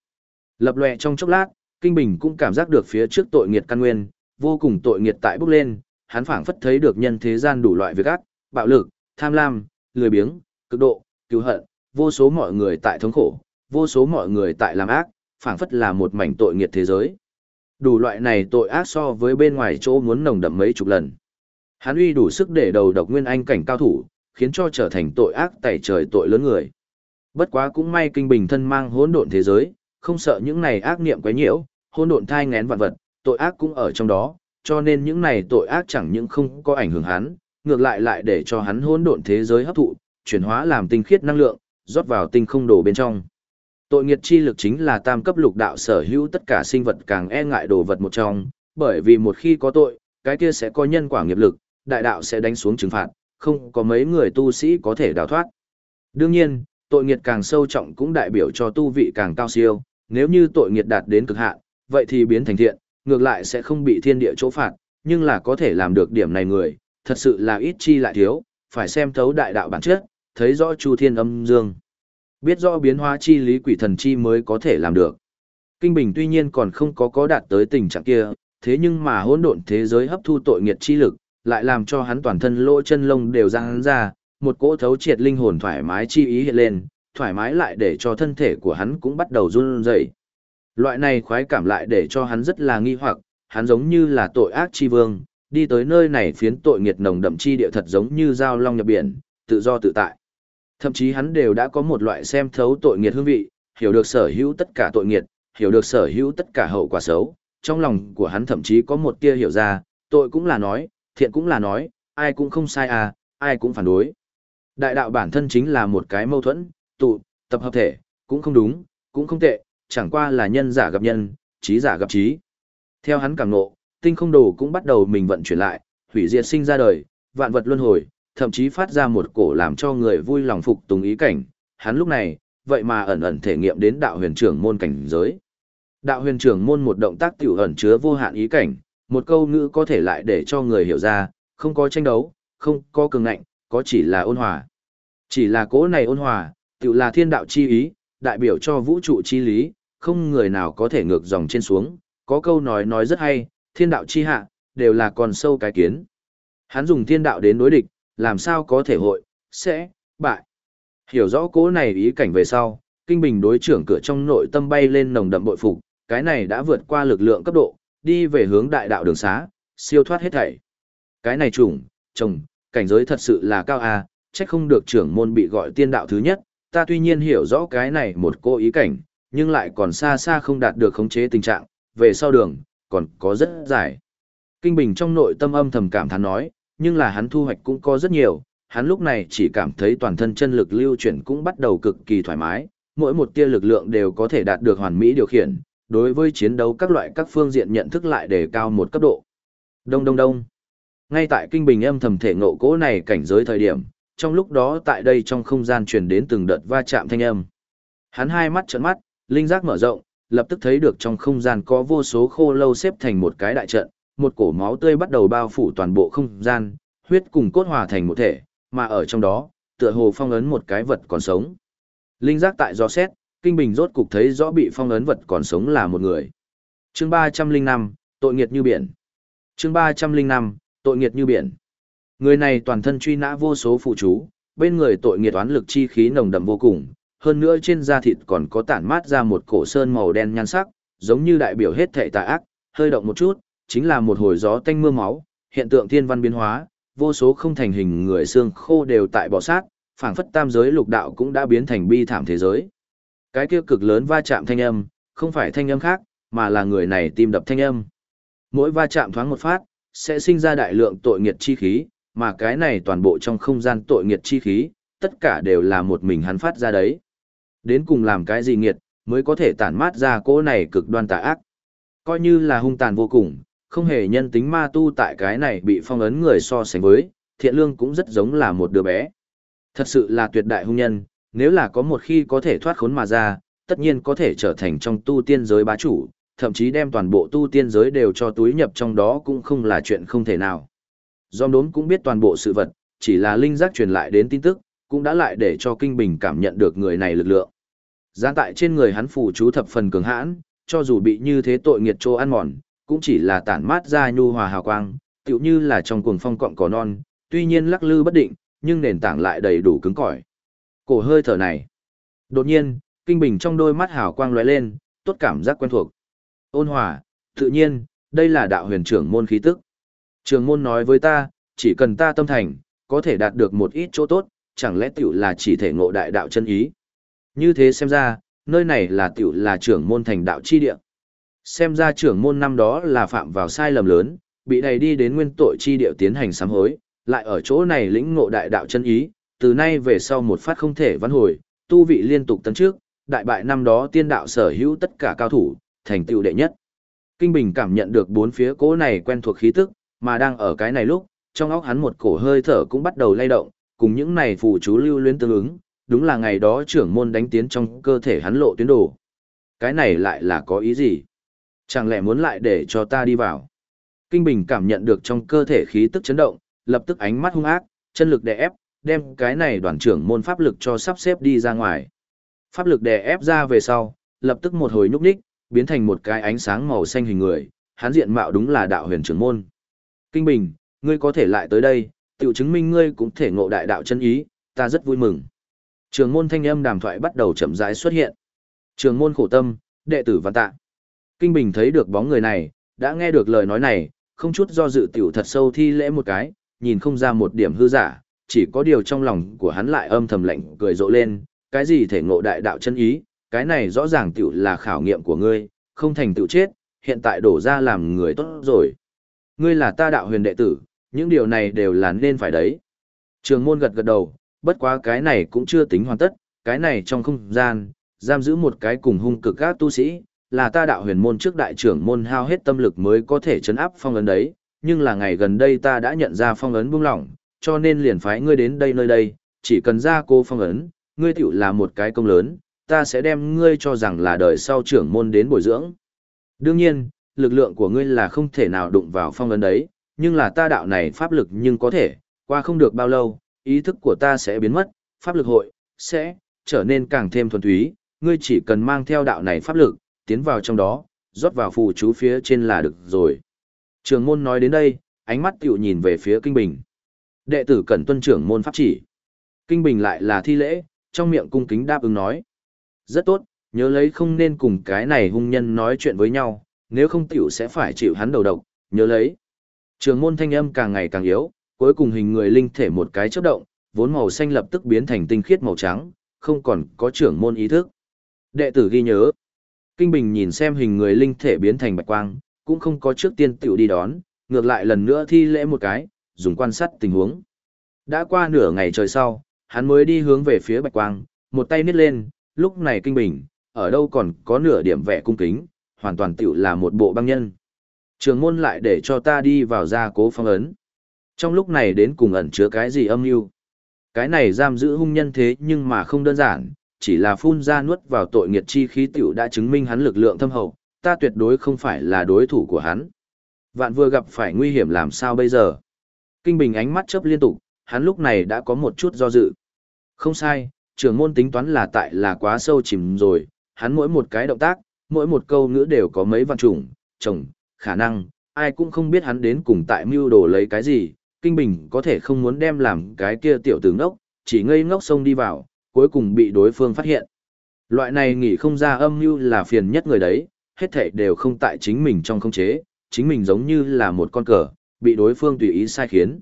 Lập lòe trong chốc lát, Kinh Bình cũng cảm giác được phía trước tội nghiệt căn nguyên, vô cùng tội nghiệt tại bốc lên, hắn phảng phất thấy được nhân thế gian đủ loại việc ác, bạo lực, tham lam, lười biếng, cực độ, cứu hận, vô số mọi người tại thống khổ, vô số mọi người tại làm ác, phảng phất là một mảnh tội nghiệt thế giới. Đủ loại này tội ác so với bên ngoài chỗ muốn nồng đậm mấy chục lần. Hắn uy đủ sức để đầu độc nguyên anh cảnh cao thủ, khiến cho trở thành tội ác tẩy trời tội lớn người. Bất quá cũng may kinh bình thân mang hỗn độn thế giới, không sợ những này ác niệm quấy nhiễu, hỗn độn thai ngén vạn vật, tội ác cũng ở trong đó, cho nên những này tội ác chẳng những không có ảnh hưởng hắn, ngược lại lại để cho hắn hỗn độn thế giới hấp thụ, chuyển hóa làm tinh khiết năng lượng, rót vào tinh không đồ bên trong. Tội nghiệt chi lực chính là tam cấp lục đạo sở hữu tất cả sinh vật càng e ngại đồ vật một trong, bởi vì một khi có tội, cái kia sẽ có nhân quả nghiệp lực, đại đạo sẽ đánh xuống trừng phạt, không có mấy người tu sĩ có thể đào thoát. Đương nhiên, tội nghiệt càng sâu trọng cũng đại biểu cho tu vị càng cao siêu, nếu như tội nghiệt đạt đến cực hạn, vậy thì biến thành thiện, ngược lại sẽ không bị thiên địa chỗ phạt, nhưng là có thể làm được điểm này người, thật sự là ít chi lại thiếu, phải xem thấu đại đạo bản chất, thấy rõ chu thiên âm dương. Biết rõ biến hóa chi lý quỷ thần chi mới có thể làm được. Kinh Bình tuy nhiên còn không có có đạt tới tình trạng kia, thế nhưng mà hỗn độn thế giới hấp thu tội nghiệt chi lực, lại làm cho hắn toàn thân lỗ chân lông đều răng ra, một cỗ thấu triệt linh hồn thoải mái chi ý hiện lên, thoải mái lại để cho thân thể của hắn cũng bắt đầu run rẩy. Loại này khoái cảm lại để cho hắn rất là nghi hoặc, hắn giống như là tội ác chi vương, đi tới nơi này phiến tội nghiệt nồng đậm chi địa thật giống như dao long nhập biển, tự do tự tại. Thậm chí hắn đều đã có một loại xem thấu tội nghiệt hương vị, hiểu được sở hữu tất cả tội nghiệt, hiểu được sở hữu tất cả hậu quả xấu. Trong lòng của hắn thậm chí có một tia hiểu ra, tội cũng là nói, thiện cũng là nói, ai cũng không sai à, ai cũng phản đối. Đại đạo bản thân chính là một cái mâu thuẫn, tụ, tập hợp thể, cũng không đúng, cũng không tệ, chẳng qua là nhân giả gặp nhân, trí giả gặp trí. Theo hắn cảm nộ, tinh không đồ cũng bắt đầu mình vận chuyển lại, hủy diệt sinh ra đời, vạn vật luân hồi, thậm chí phát ra một cổ làm cho người vui lòng phục tùng ý cảnh. Hắn lúc này, vậy mà ẩn ẩn thể nghiệm đến đạo huyền trưởng môn cảnh giới. Đạo huyền trưởng môn một động tác tiểu ẩn chứa vô hạn ý cảnh, một câu ngữ có thể lại để cho người hiểu ra, không có tranh đấu, không có cường ngạnh, có chỉ là ôn hòa. Chỉ là cố này ôn hòa, tiểu là thiên đạo chi ý, đại biểu cho vũ trụ chi lý, không người nào có thể ngược dòng trên xuống, có câu nói nói rất hay, thiên đạo chi hạ, đều là con sâu cái kiến. Hắn dùng thiên đạo đến đối địch, làm sao có thể hội, sẽ, bại. Hiểu rõ cố này ý cảnh về sau, kinh bình đối trưởng cửa trong nội tâm bay lên nồng đậm bội phục, cái này đã vượt qua lực lượng cấp độ, đi về hướng đại đạo đường xá, siêu thoát hết thảy. Cái này trùng, trùng cảnh giới thật sự là cao a, à, trách không được trưởng môn bị gọi tiên đạo thứ nhất, ta tuy nhiên hiểu rõ cái này một cô ý cảnh, nhưng lại còn xa xa không đạt được khống chế tình trạng, về sau đường, còn có rất dài. Kinh Bình trong nội tâm âm thầm cảm thán nói, nhưng là hắn thu hoạch cũng có rất nhiều, hắn lúc này chỉ cảm thấy toàn thân chân lực lưu chuyển cũng bắt đầu cực kỳ thoải mái, mỗi một tia lực lượng đều có thể đạt được hoàn mỹ điều khiển, đối với chiến đấu các loại các phương diện nhận thức lại đề cao một cấp độ. Đông đông đông. Ngay tại kinh bình âm thầm thể ngộ cố này cảnh giới thời điểm, trong lúc đó tại đây trong không gian truyền đến từng đợt va chạm thanh âm. Hắn hai mắt trợn mắt, linh giác mở rộng, lập tức thấy được trong không gian có vô số khô lâu xếp thành một cái đại trận, một cổ máu tươi bắt đầu bao phủ toàn bộ không gian, huyết cùng cốt hòa thành một thể, mà ở trong đó, tựa hồ phong ấn một cái vật còn sống. Linh giác tại do xét, Kinh Bình rốt cục thấy rõ bị phong ấn vật còn sống là một người. Chương 305, tội nghiệt như biển. Chương 305, tội nghiệt như biển. Người này toàn thân truy nã vô số phụ chú, bên người tội nghiệt oán lực chi khí nồng đậm vô cùng, hơn nữa trên da thịt còn có tản mát ra một cổ sơn màu đen nhan sắc, giống như đại biểu hết thể tà ác, hơi động một chút, chính là một hồi gió tanh mưa máu, hiện tượng thiên văn biến hóa, vô số không thành hình người xương khô đều tại bò sát, phảng phất tam giới lục đạo cũng đã biến thành bi thảm thế giới. Cái kia cực lớn va chạm thanh âm, không phải thanh âm khác, mà là người này tim đập thanh âm. Mỗi va chạm thoáng một phát, sẽ sinh ra đại lượng tội nghiệt chi khí, mà cái này toàn bộ trong không gian tội nghiệt chi khí, tất cả đều là một mình hắn phát ra đấy. Đến cùng làm cái gì nghiệt, mới có thể tản mát ra cỗ này cực đoan tà ác. Coi như là hung tàn vô cùng, không hề nhân tính ma tu tại cái này bị phong ấn người so sánh với, thiện lương cũng rất giống là một đứa bé. Thật sự là tuyệt đại hung nhân, nếu là có một khi có thể thoát khốn mà ra, tất nhiên có thể trở thành trong tu tiên giới bá chủ, thậm chí đem toàn bộ tu tiên giới đều cho túi nhập trong đó cũng không là chuyện không thể nào. Dòng đốn cũng biết toàn bộ sự vật, chỉ là linh giác truyền lại đến tin tức, cũng đã lại để cho Kinh Bình cảm nhận được người này lực lượng. Gián tại trên người hắn phủ chú thập phần cường hãn, cho dù bị như thế tội nghiệt trô ăn mòn, cũng chỉ là tản mát ra nhu hòa hào quang, tựu như là trong cuồng phong cọng cỏ non, tuy nhiên lắc lư bất định, nhưng nền tảng lại đầy đủ cứng cỏi. Cổ hơi thở này. Đột nhiên, kinh bình trong đôi mắt hào quang lóe lên, tốt cảm giác quen thuộc. Ôn hòa, tự nhiên, đây là đạo huyền trưởng môn khí tức. Trường môn nói với ta, chỉ cần ta tâm thành, có thể đạt được một ít chỗ tốt, chẳng lẽ tiểu là chỉ thể ngộ đại đạo chân ý. Như thế xem ra, nơi này là tiểu là trưởng môn thành đạo chi địa. Xem ra trưởng môn năm đó là phạm vào sai lầm lớn, bị đầy đi đến nguyên tội chi điệu tiến hành sám hối, lại ở chỗ này lĩnh ngộ đại đạo chân ý, từ nay về sau một phát không thể vãn hồi, tu vị liên tục tấn trước, đại bại năm đó tiên đạo sở hữu tất cả cao thủ, thành tựu đệ nhất. Kinh Bình cảm nhận được bốn phía cố này quen thuộc khí tức, mà đang ở cái này lúc, trong óc hắn một cổ hơi thở cũng bắt đầu lay động, cùng những này phù chú lưu luyến tương ứng, đúng là ngày đó trưởng môn đánh tiến trong cơ thể hắn lộ tuyến đồ. Cái này lại là có ý gì? Chẳng lẽ muốn lại để cho ta đi vào? Kinh Bình cảm nhận được trong cơ thể khí tức chấn động, lập tức ánh mắt hung ác, chân lực đè ép, đem cái này đoàn trưởng môn pháp lực cho sắp xếp đi ra ngoài. Pháp lực đè ép ra về sau, lập tức một hồi nhúc nhích, biến thành một cái ánh sáng màu xanh hình người, hắn diện mạo đúng là đạo huyền trưởng môn. Kinh Bình, ngươi có thể lại tới đây, tự chứng minh ngươi cũng thể ngộ đại đạo chân ý, ta rất vui mừng. Trường môn thanh âm đàm thoại bắt đầu chậm rãi xuất hiện. Trường môn khổ tâm, đệ tử văn tạ. Kinh Bình thấy được bóng người này, đã nghe được lời nói này, không chút do dự tiểu thật sâu thi lễ một cái, nhìn không ra một điểm hư giả, chỉ có điều trong lòng của hắn lại âm thầm lạnh cười rộ lên, cái gì thể ngộ đại đạo chân ý, cái này rõ ràng tiểu là khảo nghiệm của ngươi, không thành tiểu chết, hiện tại đổ ra làm người tốt rồi. Ngươi là ta đạo huyền đệ tử, những điều này đều là nên phải đấy. Trường môn gật gật đầu, bất quá cái này cũng chưa tính hoàn tất, cái này trong không gian, giam giữ một cái cùng hung cực các tu sĩ, là ta đạo huyền môn trước đại trưởng môn hao hết tâm lực mới có thể chấn áp phong ấn đấy, nhưng là ngày gần đây ta đã nhận ra phong ấn buông lỏng, cho nên liền phái ngươi đến đây nơi đây, chỉ cần ra cô phong ấn, ngươi tiểu là một cái công lớn, ta sẽ đem ngươi cho rằng là đời sau trưởng môn đến bồi dưỡng. Đương nhiên, lực lượng của ngươi là không thể nào đụng vào phong ấn đấy, nhưng là ta đạo này pháp lực nhưng có thể, qua không được bao lâu, ý thức của ta sẽ biến mất, pháp lực hội, sẽ, trở nên càng thêm thuần túy, ngươi chỉ cần mang theo đạo này pháp lực, tiến vào trong đó, rót vào phù chú phía trên là được rồi. Trường môn nói đến đây, ánh mắt tiểu nhìn về phía Kinh Bình. Đệ tử cần tuân trưởng môn pháp chỉ. Kinh Bình lại là thi lễ, trong miệng cung kính đáp ứng nói. Rất tốt, nhớ lấy không nên cùng cái này hung nhân nói chuyện với nhau, nếu không tiểu sẽ phải chịu hắn đầu độc, nhớ lấy. Trường môn thanh âm càng ngày càng yếu, cuối cùng hình người linh thể một cái chớp động, vốn màu xanh lập tức biến thành tinh khiết màu trắng, không còn có trưởng môn ý thức. Đệ tử ghi nhớ. Kinh Bình nhìn xem hình người linh thể biến thành bạch quang, cũng không có trước tiên tiểu đi đón, ngược lại lần nữa thi lễ một cái, dùng quan sát tình huống. Đã qua nửa ngày trời sau, hắn mới đi hướng về phía bạch quang, một tay nít lên, lúc này Kinh Bình, ở đâu còn có nửa điểm vẻ cung kính, hoàn toàn tiểu là một bộ băng nhân. Trường môn lại để cho ta đi vào gia cố phong ấn. Trong lúc này đến cùng ẩn chứa cái gì âm mưu Cái này giam giữ hung nhân thế nhưng mà không đơn giản, chỉ là phun ra nuốt vào tội nghiệt chi khí tiểu đã chứng minh hắn lực lượng thâm hậu, ta tuyệt đối không phải là đối thủ của hắn. Vạn vừa gặp phải nguy hiểm làm sao bây giờ? Kinh Bình ánh mắt chớp liên tục, hắn lúc này đã có một chút do dự. Không sai, trưởng môn tính toán là tại là quá sâu chìm rồi, hắn mỗi một cái động tác, mỗi một câu ngữ đều có mấy văn trùng, chồng, khả năng, ai cũng không biết hắn đến cùng tại mưu đồ lấy cái gì, Kinh Bình có thể không muốn đem làm cái kia tiểu tử ngốc, chỉ ngây ngốc xông đi vào, cuối cùng bị đối phương phát hiện. Loại này nghĩ không ra âm mưu là phiền nhất người đấy, hết thảy đều không tại chính mình trong không chế, chính mình giống như là một con cờ, bị đối phương tùy ý sai khiến.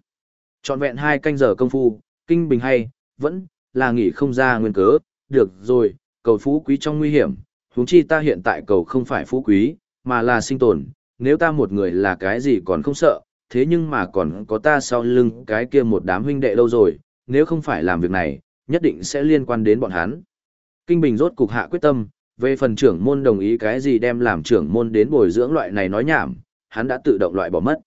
Chọn vẹn hai canh giờ công phu, Kinh Bình hay, vẫn là nghĩ không ra nguyên cớ, được rồi, cầu phú quý trong nguy hiểm, huống chi ta hiện tại cầu không phải phú quý, mà là sinh tồn, nếu ta một người là cái gì còn không sợ, thế nhưng mà còn có ta sau lưng cái kia một đám huynh đệ đâu rồi, nếu không phải làm việc này, nhất định sẽ liên quan đến bọn hắn. Kinh Bình rốt cục hạ quyết tâm, về phần trưởng môn đồng ý cái gì đem làm trưởng môn đến bồi dưỡng loại này nói nhảm, hắn đã tự động loại bỏ mất.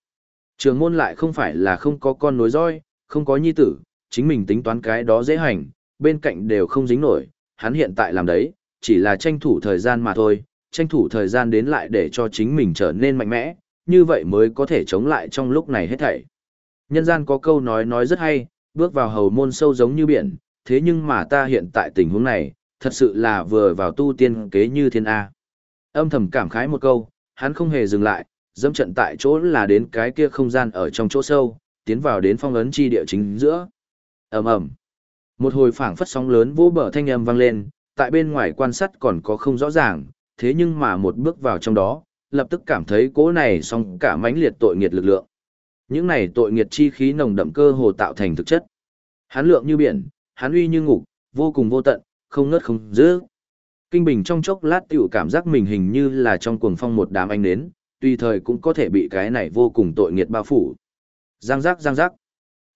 Trưởng môn lại không phải là không có con nối roi, không có nhi tử, chính mình tính toán cái đó dễ hành, bên cạnh đều không dính nổi, hắn hiện tại làm đấy, chỉ là tranh thủ thời gian mà thôi, tranh thủ thời gian đến lại để cho chính mình trở nên mạnh mẽ, như vậy mới có thể chống lại trong lúc này hết thảy. Nhân gian có câu nói nói rất hay, bước vào hầu môn sâu giống như biển, thế nhưng mà ta hiện tại tình huống này, thật sự là vừa vào tu tiên kế như thiên A. Âm thầm cảm khái một câu, hắn không hề dừng lại, dẫm trận tại chỗ là đến cái kia không gian ở trong chỗ sâu, tiến vào đến phong ấn chi địa chính giữa. ầm ầm Một hồi phảng phất sóng lớn vỗ bờ thanh âm vang lên, tại bên ngoài quan sát còn có không rõ ràng, thế nhưng mà một bước vào trong đó, lập tức cảm thấy cỗ này song cả mãnh liệt tội nghiệt lực lượng. Những này tội nghiệt chi khí nồng đậm cơ hồ tạo thành thực chất. Hắn lượng như biển, hắn uy như ngục, vô cùng vô tận, không ngớt không dứt. Kinh Bình trong chốc lát tiểu cảm giác mình hình như là trong cuồng phong một đám anh nến, tùy thời cũng có thể bị cái này vô cùng tội nghiệt bao phủ. Giang giác giang giác.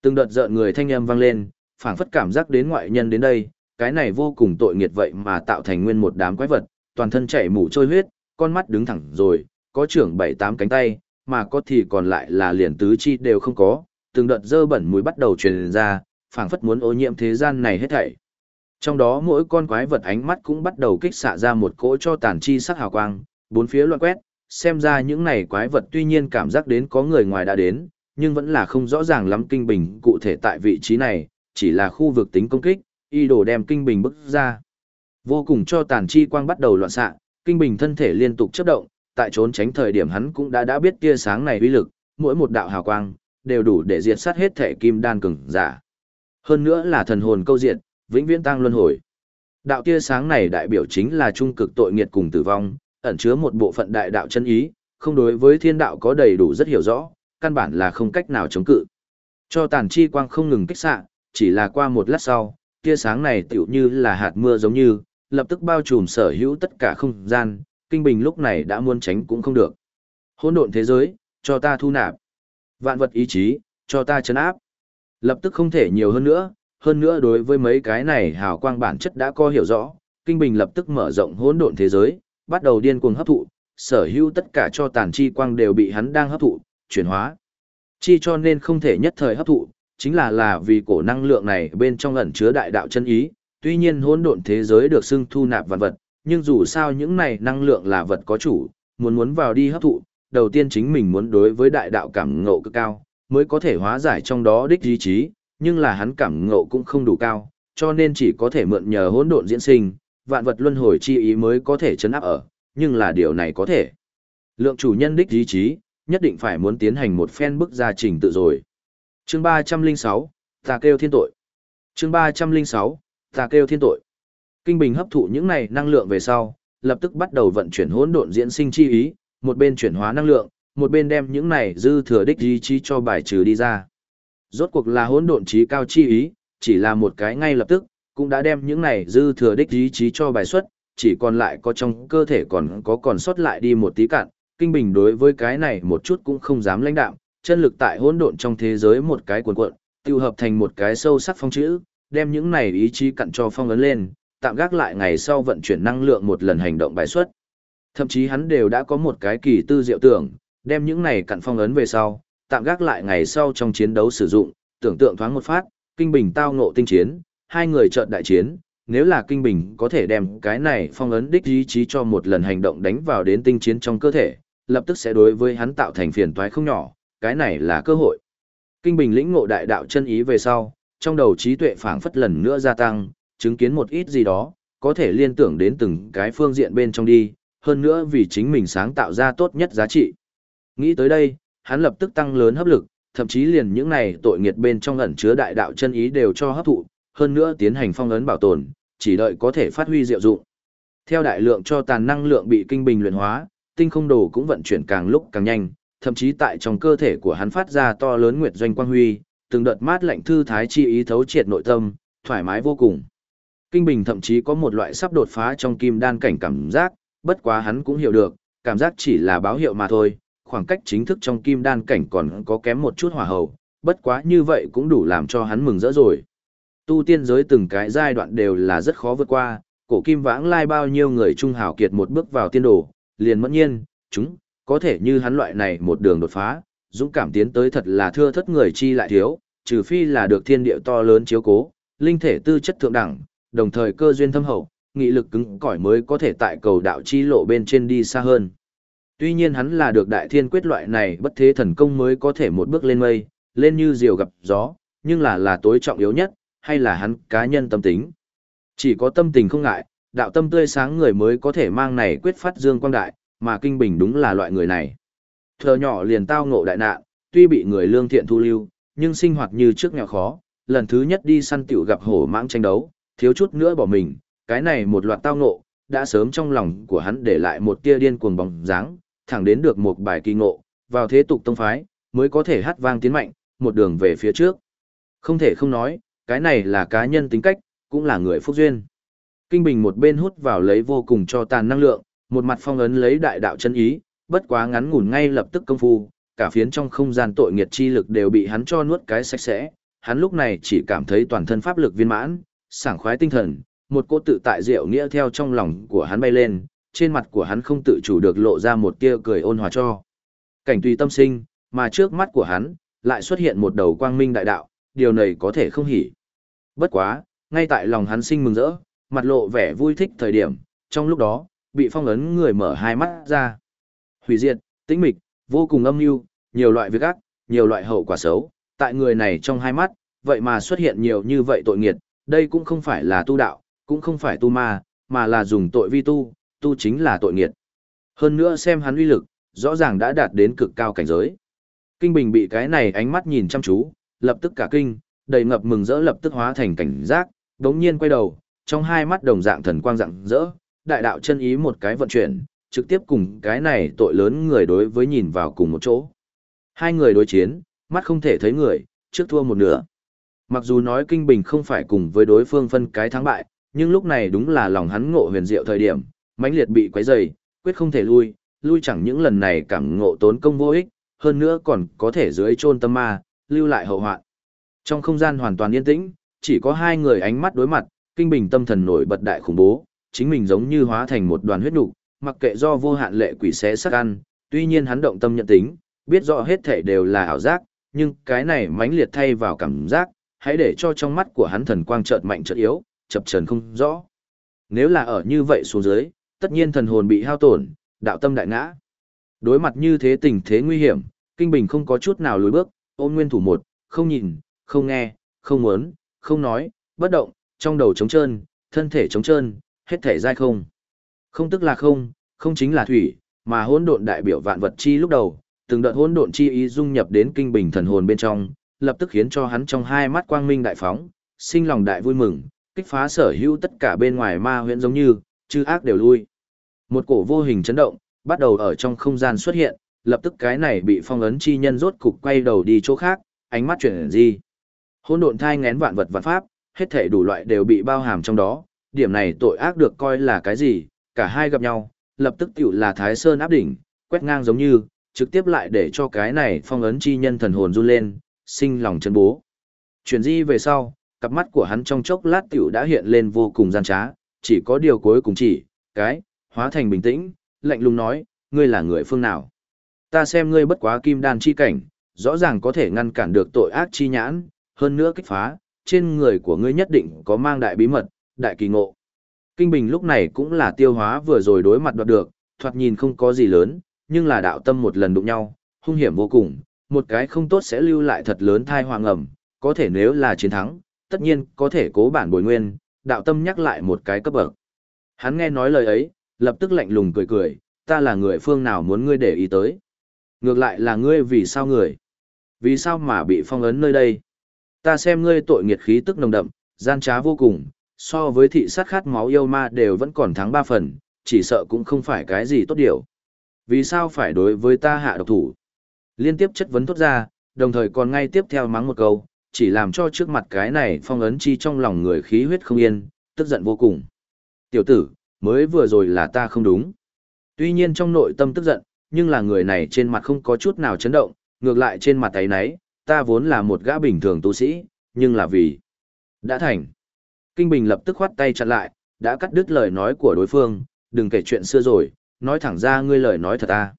Từng đợt giận người thanh âm vang lên, phảng phất cảm giác đến ngoại nhân đến đây, cái này vô cùng tội nghiệt vậy mà tạo thành nguyên một đám quái vật, toàn thân chảy mủ trôi huyết, con mắt đứng thẳng rồi, có trưởng bảy tám cánh tay, mà có thì còn lại là liền tứ chi đều không có, từng đợt dơ bẩn mùi bắt đầu truyền ra, phảng phất muốn ô nhiễm thế gian này hết thảy. Trong đó mỗi con quái vật ánh mắt cũng bắt đầu kích xạ ra một cỗ cho tàn chi sắc hào quang, bốn phía loạn quét, xem ra những này quái vật tuy nhiên cảm giác đến có người ngoài đã đến, nhưng vẫn là không rõ ràng lắm kinh bình cụ thể tại vị trí này, chỉ là khu vực tính công kích, y đồ đem kinh bình bức ra. Vô cùng cho tàn chi quang bắt đầu loạn xạ, kinh bình thân thể liên tục chấp động, tại trốn tránh thời điểm hắn cũng đã đã biết tia sáng này uy lực, mỗi một đạo hào quang đều đủ để diệt sát hết thể kim đan cường giả. Hơn nữa là thần hồn câu diện, vĩnh viễn tăng luân hồi. Đạo tia sáng này đại biểu chính là trung cực tội nghiệt cùng tử vong, ẩn chứa một bộ phận đại đạo chân ý, không đối với thiên đạo có đầy đủ rất hiểu rõ, căn bản là không cách nào chống cự. Cho tàn chi quang không ngừng kích xạ, chỉ là qua một lát sau, tia sáng này tựu như là hạt mưa giống như, lập tức bao trùm sở hữu tất cả không gian, kinh bình lúc này đã muốn tránh cũng không được. Hỗn độn thế giới, cho ta thu nạp. Vạn vật ý chí, cho ta chấn áp. Lập tức không thể nhiều hơn nữa, hơn nữa đối với mấy cái này hào quang bản chất đã có hiểu rõ, kinh bình lập tức mở rộng hỗn độn thế giới, bắt đầu điên cuồng hấp thụ, sở hữu tất cả cho tàn chi quang đều bị hắn đang hấp thụ, chuyển hóa. Chi cho nên không thể nhất thời hấp thụ, chính là là vì cổ năng lượng này bên trong ẩn chứa đại đạo chân ý, tuy nhiên hỗn độn thế giới được xưng thu nạp vạn vật, nhưng dù sao những này năng lượng là vật có chủ, muốn muốn vào đi hấp thụ, đầu tiên chính mình muốn đối với đại đạo cảm ngộ cực cao, mới có thể hóa giải trong đó đích ý chí, nhưng là hắn cảm ngộ cũng không đủ cao, cho nên chỉ có thể mượn nhờ hỗn độn diễn sinh, vạn vật luân hồi chi ý mới có thể chấn áp ở, nhưng là điều này có thể. Lượng chủ nhân đích ý chí, nhất định phải muốn tiến hành một phen bức gia trình tự rồi. Chương 306, ta kêu thiên tội. Chương 306, ta kêu thiên tội. Kinh Bình hấp thụ những này năng lượng về sau, lập tức bắt đầu vận chuyển hỗn độn diễn sinh chi ý, một bên chuyển hóa năng lượng, một bên đem những này dư thừa đích ý chí cho bài trừ đi ra. Rốt cuộc là hỗn độn trí cao chi ý, chỉ là một cái ngay lập tức, cũng đã đem những này dư thừa đích ý chí cho bài xuất, chỉ còn lại có trong cơ thể còn có còn sót lại đi một tí cạn. Kinh Bình đối với cái này một chút cũng không dám lãnh đạm, chân lực tại hỗn độn trong thế giới một cái cuộn cuộn, tiêu hợp thành một cái sâu sắc phong chữ, đem những này ý chí cặn cho phong ấn lên, tạm gác lại ngày sau vận chuyển năng lượng một lần hành động bài xuất. Thậm chí hắn đều đã có một cái kỳ tư diệu tưởng, đem những này cặn phong ấn về sau, tạm gác lại ngày sau trong chiến đấu sử dụng, tưởng tượng thoáng một phát, kinh bình tao ngộ tinh chiến, hai người trợn đại chiến, nếu là kinh bình có thể đem cái này phong ấn đích ý chí cho một lần hành động đánh vào đến tinh chiến trong cơ thể, lập tức sẽ đối với hắn tạo thành phiền toái không nhỏ, cái này là cơ hội. Kinh bình lĩnh ngộ đại đạo chân ý về sau, trong đầu trí tuệ phảng phất lần nữa gia tăng, chứng kiến một ít gì đó, có thể liên tưởng đến từng cái phương diện bên trong đi, hơn nữa vì chính mình sáng tạo ra tốt nhất giá trị. Nghĩ tới đây, hắn lập tức tăng lớn hấp lực, thậm chí liền những này tội nghiệt bên trong ẩn chứa đại đạo chân ý đều cho hấp thụ, hơn nữa tiến hành phong ấn bảo tồn, chỉ đợi có thể phát huy diệu dụng. Theo đại lượng cho tàn năng lượng bị kinh bình luyện hóa, tinh không đồ cũng vận chuyển càng lúc càng nhanh, thậm chí tại trong cơ thể của hắn phát ra to lớn nguyệt doanh quang huy, từng đợt mát lạnh thư thái chi ý thấu triệt nội tâm, thoải mái vô cùng. Kinh Bình thậm chí có một loại sắp đột phá trong kim đan cảnh cảm giác, bất quá hắn cũng hiểu được, cảm giác chỉ là báo hiệu mà thôi, khoảng cách chính thức trong kim đan cảnh còn có kém một chút hỏa hầu, bất quá như vậy cũng đủ làm cho hắn mừng rỡ rồi. Tu tiên giới từng cái giai đoạn đều là rất khó vượt qua, cổ kim vãng lai bao nhiêu người trung hào kiệt một bước vào tiên đồ, liền mẫn nhiên, chúng, có thể như hắn loại này một đường đột phá, dũng cảm tiến tới thật là thưa thất người chi lại thiếu, trừ phi là được thiên địa to lớn chiếu cố, linh thể tư chất thượng đẳng, đồng thời cơ duyên thâm hậu, nghị lực cứng cỏi mới có thể tại cầu đạo chi lộ bên trên đi xa hơn. Tuy nhiên hắn là được đại thiên quyết loại này bất thế thần công mới có thể một bước lên mây, lên như diều gặp gió, nhưng là là tối trọng yếu nhất, hay là hắn cá nhân tâm tính. Chỉ có tâm tình không ngại, đạo tâm tươi sáng người mới có thể mang này quyết phát dương quang đại, mà kinh bình đúng là loại người này. Thờ nhỏ liền tao ngộ đại nạn, tuy bị người lương thiện thu lưu, nhưng sinh hoạt như trước nghèo khó, lần thứ nhất đi săn tiểu gặp hổ mãng tranh đấu, thiếu chút nữa bỏ mình, cái này một loạt tao ngộ, đã sớm trong lòng của hắn để lại một tia điên cuồng bóng dáng, thẳng đến được một bài kỳ ngộ, vào thế tục tông phái, mới có thể hát vang tiến mạnh, một đường về phía trước. Không thể không nói, cái này là cá nhân tính cách, cũng là người phúc duyên. Kinh Bình một bên hút vào lấy vô cùng cho tàn năng lượng, một mặt phong ấn lấy đại đạo chân ý, bất quá ngắn ngủn ngay lập tức công phu, cả phiến trong không gian tội nghiệt chi lực đều bị hắn cho nuốt cái sạch sẽ. Hắn lúc này chỉ cảm thấy toàn thân pháp lực viên mãn, sảng khoái tinh thần, một cô tự tại diệu nghĩa theo trong lòng của hắn bay lên, trên mặt của hắn không tự chủ được lộ ra một tia cười ôn hòa cho. Cảnh tùy tâm sinh, mà trước mắt của hắn, lại xuất hiện một đầu quang minh đại đạo, điều này có thể không hỉ. Bất quá, ngay tại lòng hắn sinh mừng rỡ, mặt lộ vẻ vui thích thời điểm, trong lúc đó, bị phong ấn người mở hai mắt ra. Hủy diệt, tĩnh mịch, vô cùng âm mưu, nhiều loại việc ác, nhiều loại hậu quả xấu, tại người này trong hai mắt, vậy mà xuất hiện nhiều như vậy tội nghiệt, đây cũng không phải là tu đạo, cũng không phải tu ma, mà là dùng tội vi tu, tu chính là tội nghiệt. Hơn nữa xem hắn uy lực, rõ ràng đã đạt đến cực cao cảnh giới. Kinh Bình bị cái này ánh mắt nhìn chăm chú, lập tức cả kinh, đầy ngập mừng rỡ lập tức hóa thành cảnh giác, đống nhiên quay đầu, trong hai mắt đồng dạng thần quang rạng rỡ, đại đạo chân ý một cái vận chuyển, trực tiếp cùng cái này tội lớn người đối với nhìn vào cùng một chỗ. Hai người đối chiến, mắt không thể thấy người, trước thua một nửa. Mặc dù nói Kinh Bình không phải cùng với đối phương phân cái thắng bại, nhưng lúc này đúng là lòng hắn ngộ huyền diệu thời điểm, mãnh liệt bị quấy dày, quyết không thể lui, lui chẳng những lần này cảm ngộ tốn công vô ích, hơn nữa còn có thể dưới chôn tâm ma, lưu lại hậu hoạn. Trong không gian hoàn toàn yên tĩnh, chỉ có hai người ánh mắt đối mặt, Kinh Bình tâm thần nổi bật đại khủng bố, chính mình giống như hóa thành một đoàn huyết nục, mặc kệ do vô hạn lệ quỷ xé sắc ăn, tuy nhiên hắn động tâm nhận tính, biết rõ hết thể đều là ảo giác, nhưng cái này mãnh liệt thay vào cảm giác, hãy để cho trong mắt của hắn thần quang chợt mạnh chợt yếu, chập chờn không rõ. Nếu là ở như vậy xuống dưới, tất nhiên thần hồn bị hao tổn, đạo tâm đại ngã. Đối mặt như thế tình thế nguy hiểm, Kinh Bình không có chút nào lùi bước, ôn nguyên thủ một, không nhìn, không nghe, không muốn, không nói, bất động, trong đầu trống trơn, thân thể trống trơn, hết thể dai không. Không tức là không, không chính là thủy, mà hỗn độn đại biểu vạn vật chi lúc đầu, từng đợt hỗn độn chi ý dung nhập đến kinh bình thần hồn bên trong, lập tức khiến cho hắn trong hai mắt quang minh đại phóng, sinh lòng đại vui mừng, kích phá sở hữu tất cả bên ngoài ma huyễn giống như, chư ác đều lui. Một cổ vô hình chấn động, bắt đầu ở trong không gian xuất hiện, lập tức cái này bị phong ấn chi nhân rốt cục quay đầu đi chỗ khác, ánh mắt chuyển gì. Hỗn độn thai ngén vạn vật vạn pháp, hết thể đủ loại đều bị bao hàm trong đó, điểm này tội ác được coi là cái gì, cả hai gặp nhau, lập tức tiểu là Thái Sơn áp đỉnh, quét ngang giống như, trực tiếp lại để cho cái này phong ấn chi nhân thần hồn run lên, sinh lòng chân bố. Chuyển di về sau, cặp mắt của hắn trong chốc lát tiểu đã hiện lên vô cùng gian trá, chỉ có điều cuối cùng chỉ, cái, hóa thành bình tĩnh, lạnh lùng nói, ngươi là người phương nào. Ta xem ngươi bất quá kim đan chi cảnh, rõ ràng có thể ngăn cản được tội ác chi nhãn, hơn nữa kích phá, trên người của ngươi nhất định có mang đại bí mật, đại kỳ ngộ. Kinh Bình lúc này cũng là tiêu hóa vừa rồi đối mặt đoạt được, thoạt nhìn không có gì lớn, nhưng là đạo tâm một lần đụng nhau, hung hiểm vô cùng, một cái không tốt sẽ lưu lại thật lớn thai hoàng ẩm, có thể nếu là chiến thắng, tất nhiên có thể cố bản bồi nguyên, đạo tâm nhắc lại một cái cấp bậc. Hắn nghe nói lời ấy, lập tức lạnh lùng cười cười, ta là người phương nào muốn ngươi để ý tới. Ngược lại là ngươi vì sao người? Vì sao mà bị phong ấn nơi đây? Ta xem ngươi tội nghiệt khí tức nồng đậm, gian trá vô cùng, so với thị sát khát máu yêu ma đều vẫn còn thắng ba phần, chỉ sợ cũng không phải cái gì tốt điều. Vì sao phải đối với ta hạ độc thủ? Liên tiếp chất vấn tốt ra, đồng thời còn ngay tiếp theo mắng một câu, chỉ làm cho trước mặt cái này phong ấn chi trong lòng người khí huyết không yên, tức giận vô cùng. Tiểu tử, mới vừa rồi là ta không đúng. Tuy nhiên trong nội tâm tức giận, nhưng là người này trên mặt không có chút nào chấn động, ngược lại trên mặt ấy nấy, ta vốn là một gã bình thường tu sĩ, nhưng là vì đã thành. Kinh Bình lập tức khoát tay chặn lại, đã cắt đứt lời nói của đối phương, đừng kể chuyện xưa rồi, nói thẳng ra ngươi lời nói thật ta.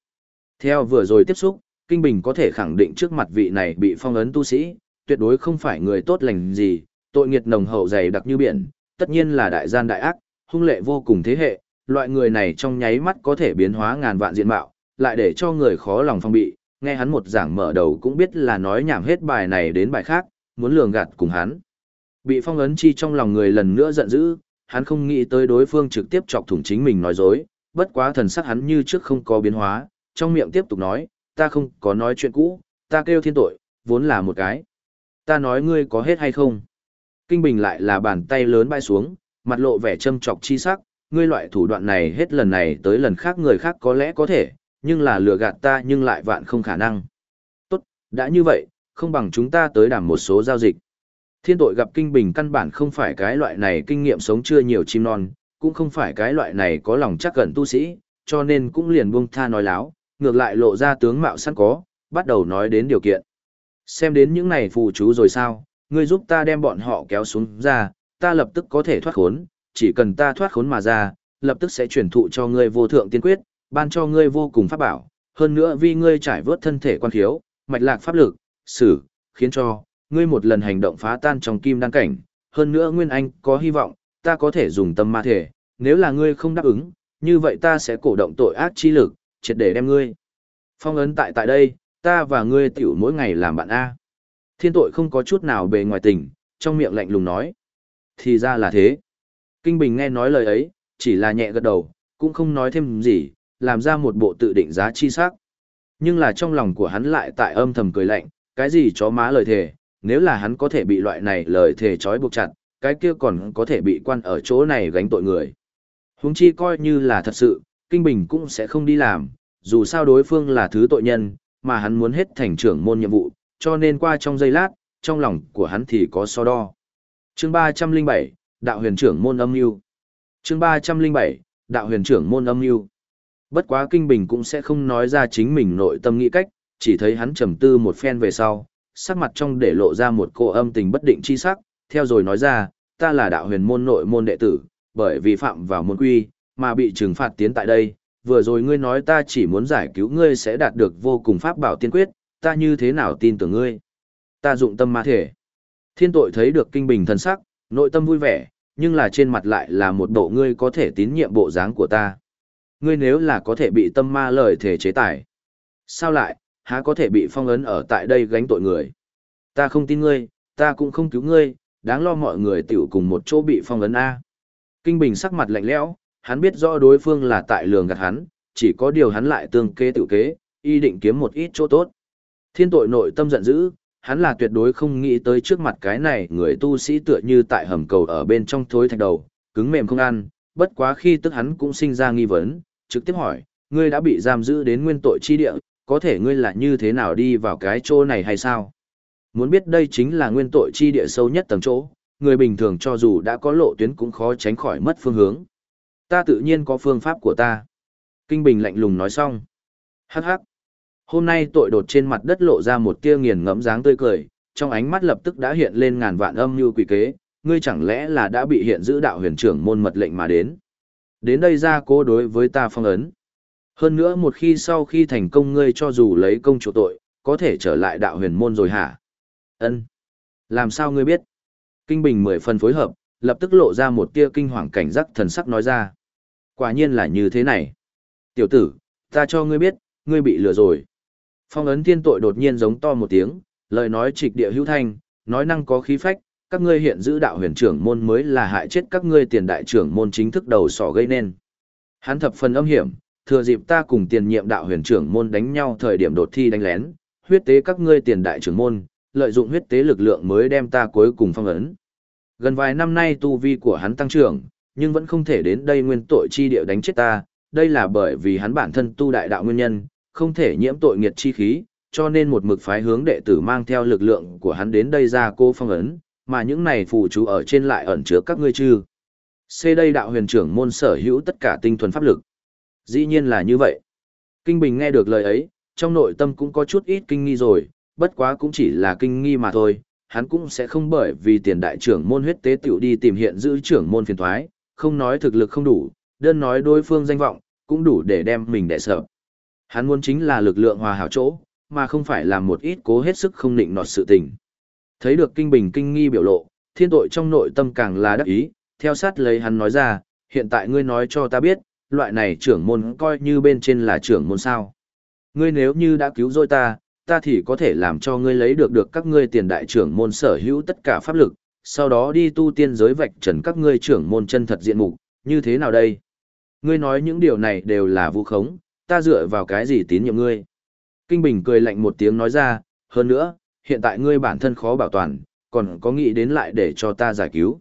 Theo vừa rồi tiếp xúc, Kinh Bình có thể khẳng định trước mặt vị này bị phong ấn tu sĩ, tuyệt đối không phải người tốt lành gì, tội nghiệt nồng hậu dày đặc như biển, tất nhiên là đại gian đại ác, hung lệ vô cùng thế hệ, loại người này trong nháy mắt có thể biến hóa ngàn vạn diện mạo, lại để cho người khó lòng phong bị, nghe hắn một giảng mở đầu cũng biết là nói nhảm hết bài này đến bài khác, muốn lường gạt cùng hắn. Bị phong ấn chi trong lòng người lần nữa giận dữ, hắn không nghĩ tới đối phương trực tiếp chọc thủng chính mình nói dối, bất quá thần sắc hắn như trước không có biến hóa, trong miệng tiếp tục nói, ta không có nói chuyện cũ, ta kêu thiên tội, vốn là một cái. Ta nói ngươi có hết hay không? Kinh Bình lại là bàn tay lớn bay xuống, mặt lộ vẻ châm chọc chi sắc, ngươi loại thủ đoạn này hết lần này tới lần khác người khác có lẽ có thể, nhưng là lừa gạt ta nhưng lại vạn không khả năng. Tốt, đã như vậy, không bằng chúng ta tới đảm một số giao dịch. Thiên tội gặp kinh bình căn bản không phải cái loại này kinh nghiệm sống chưa nhiều chim non, cũng không phải cái loại này có lòng chắc gần tu sĩ, cho nên cũng liền buông tha nói láo, ngược lại lộ ra tướng mạo sẵn có, bắt đầu nói đến điều kiện. Xem đến những này phù chú rồi sao, ngươi giúp ta đem bọn họ kéo xuống ra, ta lập tức có thể thoát khốn, chỉ cần ta thoát khốn mà ra, lập tức sẽ chuyển thụ cho ngươi vô thượng tiên quyết, ban cho ngươi vô cùng pháp bảo, hơn nữa vì ngươi trải vớt thân thể quan khiếu, mạch lạc pháp lực, xử, khiến cho ngươi một lần hành động phá tan trong kim đan cảnh, hơn nữa Nguyên Anh có hy vọng, ta có thể dùng tâm ma thể, nếu là ngươi không đáp ứng, như vậy ta sẽ cổ động tội ác chi lực, triệt để đem ngươi. Phong ấn tại tại đây, ta và ngươi tiểu mỗi ngày làm bạn A. Thiên tội không có chút nào bề ngoài tình, trong miệng lạnh lùng nói. Thì ra là thế. Kinh Bình nghe nói lời ấy, chỉ là nhẹ gật đầu, cũng không nói thêm gì, làm ra một bộ tự định giá chi sắc. Nhưng là trong lòng của hắn lại tại âm thầm cười lạnh, cái gì chó má lời thề, nếu là hắn có thể bị loại này lời thề trói buộc chặt, cái kia còn có thể bị quan ở chỗ này gánh tội người. Huống chi coi như là thật sự, Kinh Bình cũng sẽ không đi làm, dù sao đối phương là thứ tội nhân, mà hắn muốn hết thành trưởng môn nhiệm vụ, cho nên qua trong giây lát, trong lòng của hắn thì có so đo. Chương 307, Đạo huyền trưởng môn âm mưu. Chương 307, Đạo huyền trưởng môn âm mưu. Bất quá Kinh Bình cũng sẽ không nói ra chính mình nội tâm nghĩ cách, chỉ thấy hắn trầm tư một phen về sau, sắc mặt trong để lộ ra một cô âm tình bất định chi sắc, theo rồi nói ra, ta là đạo huyền môn nội môn đệ tử, bởi vì phạm vào môn quy, mà bị trừng phạt tiến tại đây, vừa rồi ngươi nói ta chỉ muốn giải cứu ngươi sẽ đạt được vô cùng pháp bảo tiên quyết, ta như thế nào tin tưởng ngươi? Ta dụng tâm ma thể. Thiên tội thấy được kinh bình thần sắc, nội tâm vui vẻ, nhưng là trên mặt lại là một bộ ngươi có thể tín nhiệm bộ dáng của ta. Ngươi nếu là có thể bị tâm ma lời thể chế tài. Sao lại, há có thể bị phong ấn ở tại đây gánh tội người? Ta không tin ngươi, ta cũng không cứu ngươi, đáng lo mọi người tiểu cùng một chỗ bị phong ấn A. Kinh Bình sắc mặt lạnh lẽo, hắn biết rõ đối phương là tại lường gạt hắn, chỉ có điều hắn lại tương kế tự kế, y định kiếm một ít chỗ tốt. Thiên tội nội tâm giận dữ, hắn là tuyệt đối không nghĩ tới trước mặt cái này người tu sĩ tựa như tại hầm cầu ở bên trong thối thạch đầu, cứng mềm không ăn, bất quá khi tức hắn cũng sinh ra nghi vấn, trực tiếp hỏi, ngươi đã bị giam giữ đến nguyên tội chi địa, có thể ngươi là như thế nào đi vào cái chỗ này hay sao? Muốn biết đây chính là nguyên tội chi địa sâu nhất tầng chỗ, người bình thường cho dù đã có lộ tuyến cũng khó tránh khỏi mất phương hướng. Ta tự nhiên có phương pháp của ta. Kinh Bình lạnh lùng nói xong. Hắc hắc. Hôm nay tội đột trên mặt đất lộ ra một tia nghiền ngẫm dáng tươi cười, trong ánh mắt lập tức đã hiện lên ngàn vạn âm như quỷ kế, ngươi chẳng lẽ là đã bị hiện giữ đạo huyền trưởng môn mật lệnh mà đến. Đến đây ra cố đối với ta phong ấn. Hơn nữa một khi sau khi thành công ngươi cho dù lấy công chủ tội, có thể trở lại đạo huyền môn rồi hả? Ân, Làm sao ngươi biết? Kinh Bình mười phần phối hợp, lập tức lộ ra một tia kinh hoàng cảnh giác thần sắc nói ra. Quả nhiên là như thế này. Tiểu tử, ta cho ngươi biết, ngươi bị lừa rồi. Phong ấn thiên tội đột nhiên giống to một tiếng, lời nói trịch địa hữu thanh, nói năng có khí phách, các ngươi hiện giữ đạo huyền trưởng môn mới là hại chết các ngươi tiền đại trưởng môn chính thức đầu sỏ gây nên. Hắn thập phần âm hiểm, thừa dịp ta cùng tiền nhiệm đạo huyền trưởng môn đánh nhau thời điểm đột thi đánh lén, huyết tế các ngươi tiền đại trưởng môn, lợi dụng huyết tế lực lượng mới đem ta cuối cùng phong ấn. Gần vài năm nay tu vi của hắn tăng trưởng, nhưng vẫn không thể đến đây nguyên tội chi địa đánh chết ta, đây là bởi vì hắn bản thân tu đại đạo nguyên nhân, không thể nhiễm tội nghiệt chi khí, cho nên một mực phái hướng đệ tử mang theo lực lượng của hắn đến đây ra cô phong ấn, mà những này phù chú ở trên lại ẩn chứa các ngươi chư. C đây đạo huyền trưởng môn sở hữu tất cả tinh thuần pháp lực. Dĩ nhiên là như vậy. Kinh Bình nghe được lời ấy, trong nội tâm cũng có chút ít kinh nghi rồi, bất quá cũng chỉ là kinh nghi mà thôi, hắn cũng sẽ không bởi vì tiền đại trưởng môn huyết tế tiểu đi tìm hiện giữ trưởng môn phiền thoái, không nói thực lực không đủ, đơn nói đối phương danh vọng, cũng đủ để đem mình đẻ sợ. Hắn muốn chính là lực lượng hòa hảo chỗ, mà không phải làm một ít cố hết sức không định nọt sự tình. Thấy được kinh bình kinh nghi biểu lộ, thiên tội trong nội tâm càng là đắc ý, theo sát lấy hắn nói ra, hiện tại ngươi nói cho ta biết, loại này trưởng môn coi như bên trên là trưởng môn sao. Ngươi nếu như đã cứu rồi ta, ta thì có thể làm cho ngươi lấy được được các ngươi tiền đại trưởng môn sở hữu tất cả pháp lực, sau đó đi tu tiên giới vạch trần các ngươi trưởng môn chân thật diện mục, như thế nào đây? Ngươi nói những điều này đều là vu khống, ta dựa vào cái gì tín nhiệm ngươi? Kinh Bình cười lạnh một tiếng nói ra, hơn nữa, hiện tại ngươi bản thân khó bảo toàn, còn có nghĩ đến lại để cho ta giải cứu.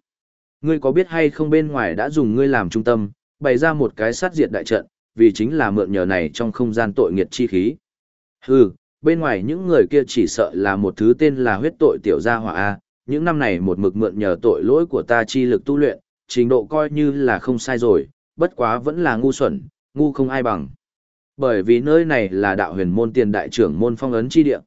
Ngươi có biết hay không bên ngoài đã dùng ngươi làm trung tâm, bày ra một cái sát diệt đại trận, vì chính là mượn nhờ này trong không gian tội nghiệt chi khí. Hừ, bên ngoài những người kia chỉ sợ là một thứ tên là huyết tội tiểu gia hỏa A, những năm này một mực mượn nhờ tội lỗi của ta chi lực tu luyện, trình độ coi như là không sai rồi, bất quá vẫn là ngu xuẩn, ngu không ai bằng. Bởi vì nơi này là đạo huyền môn tiền đại trưởng môn phong ấn chi địa.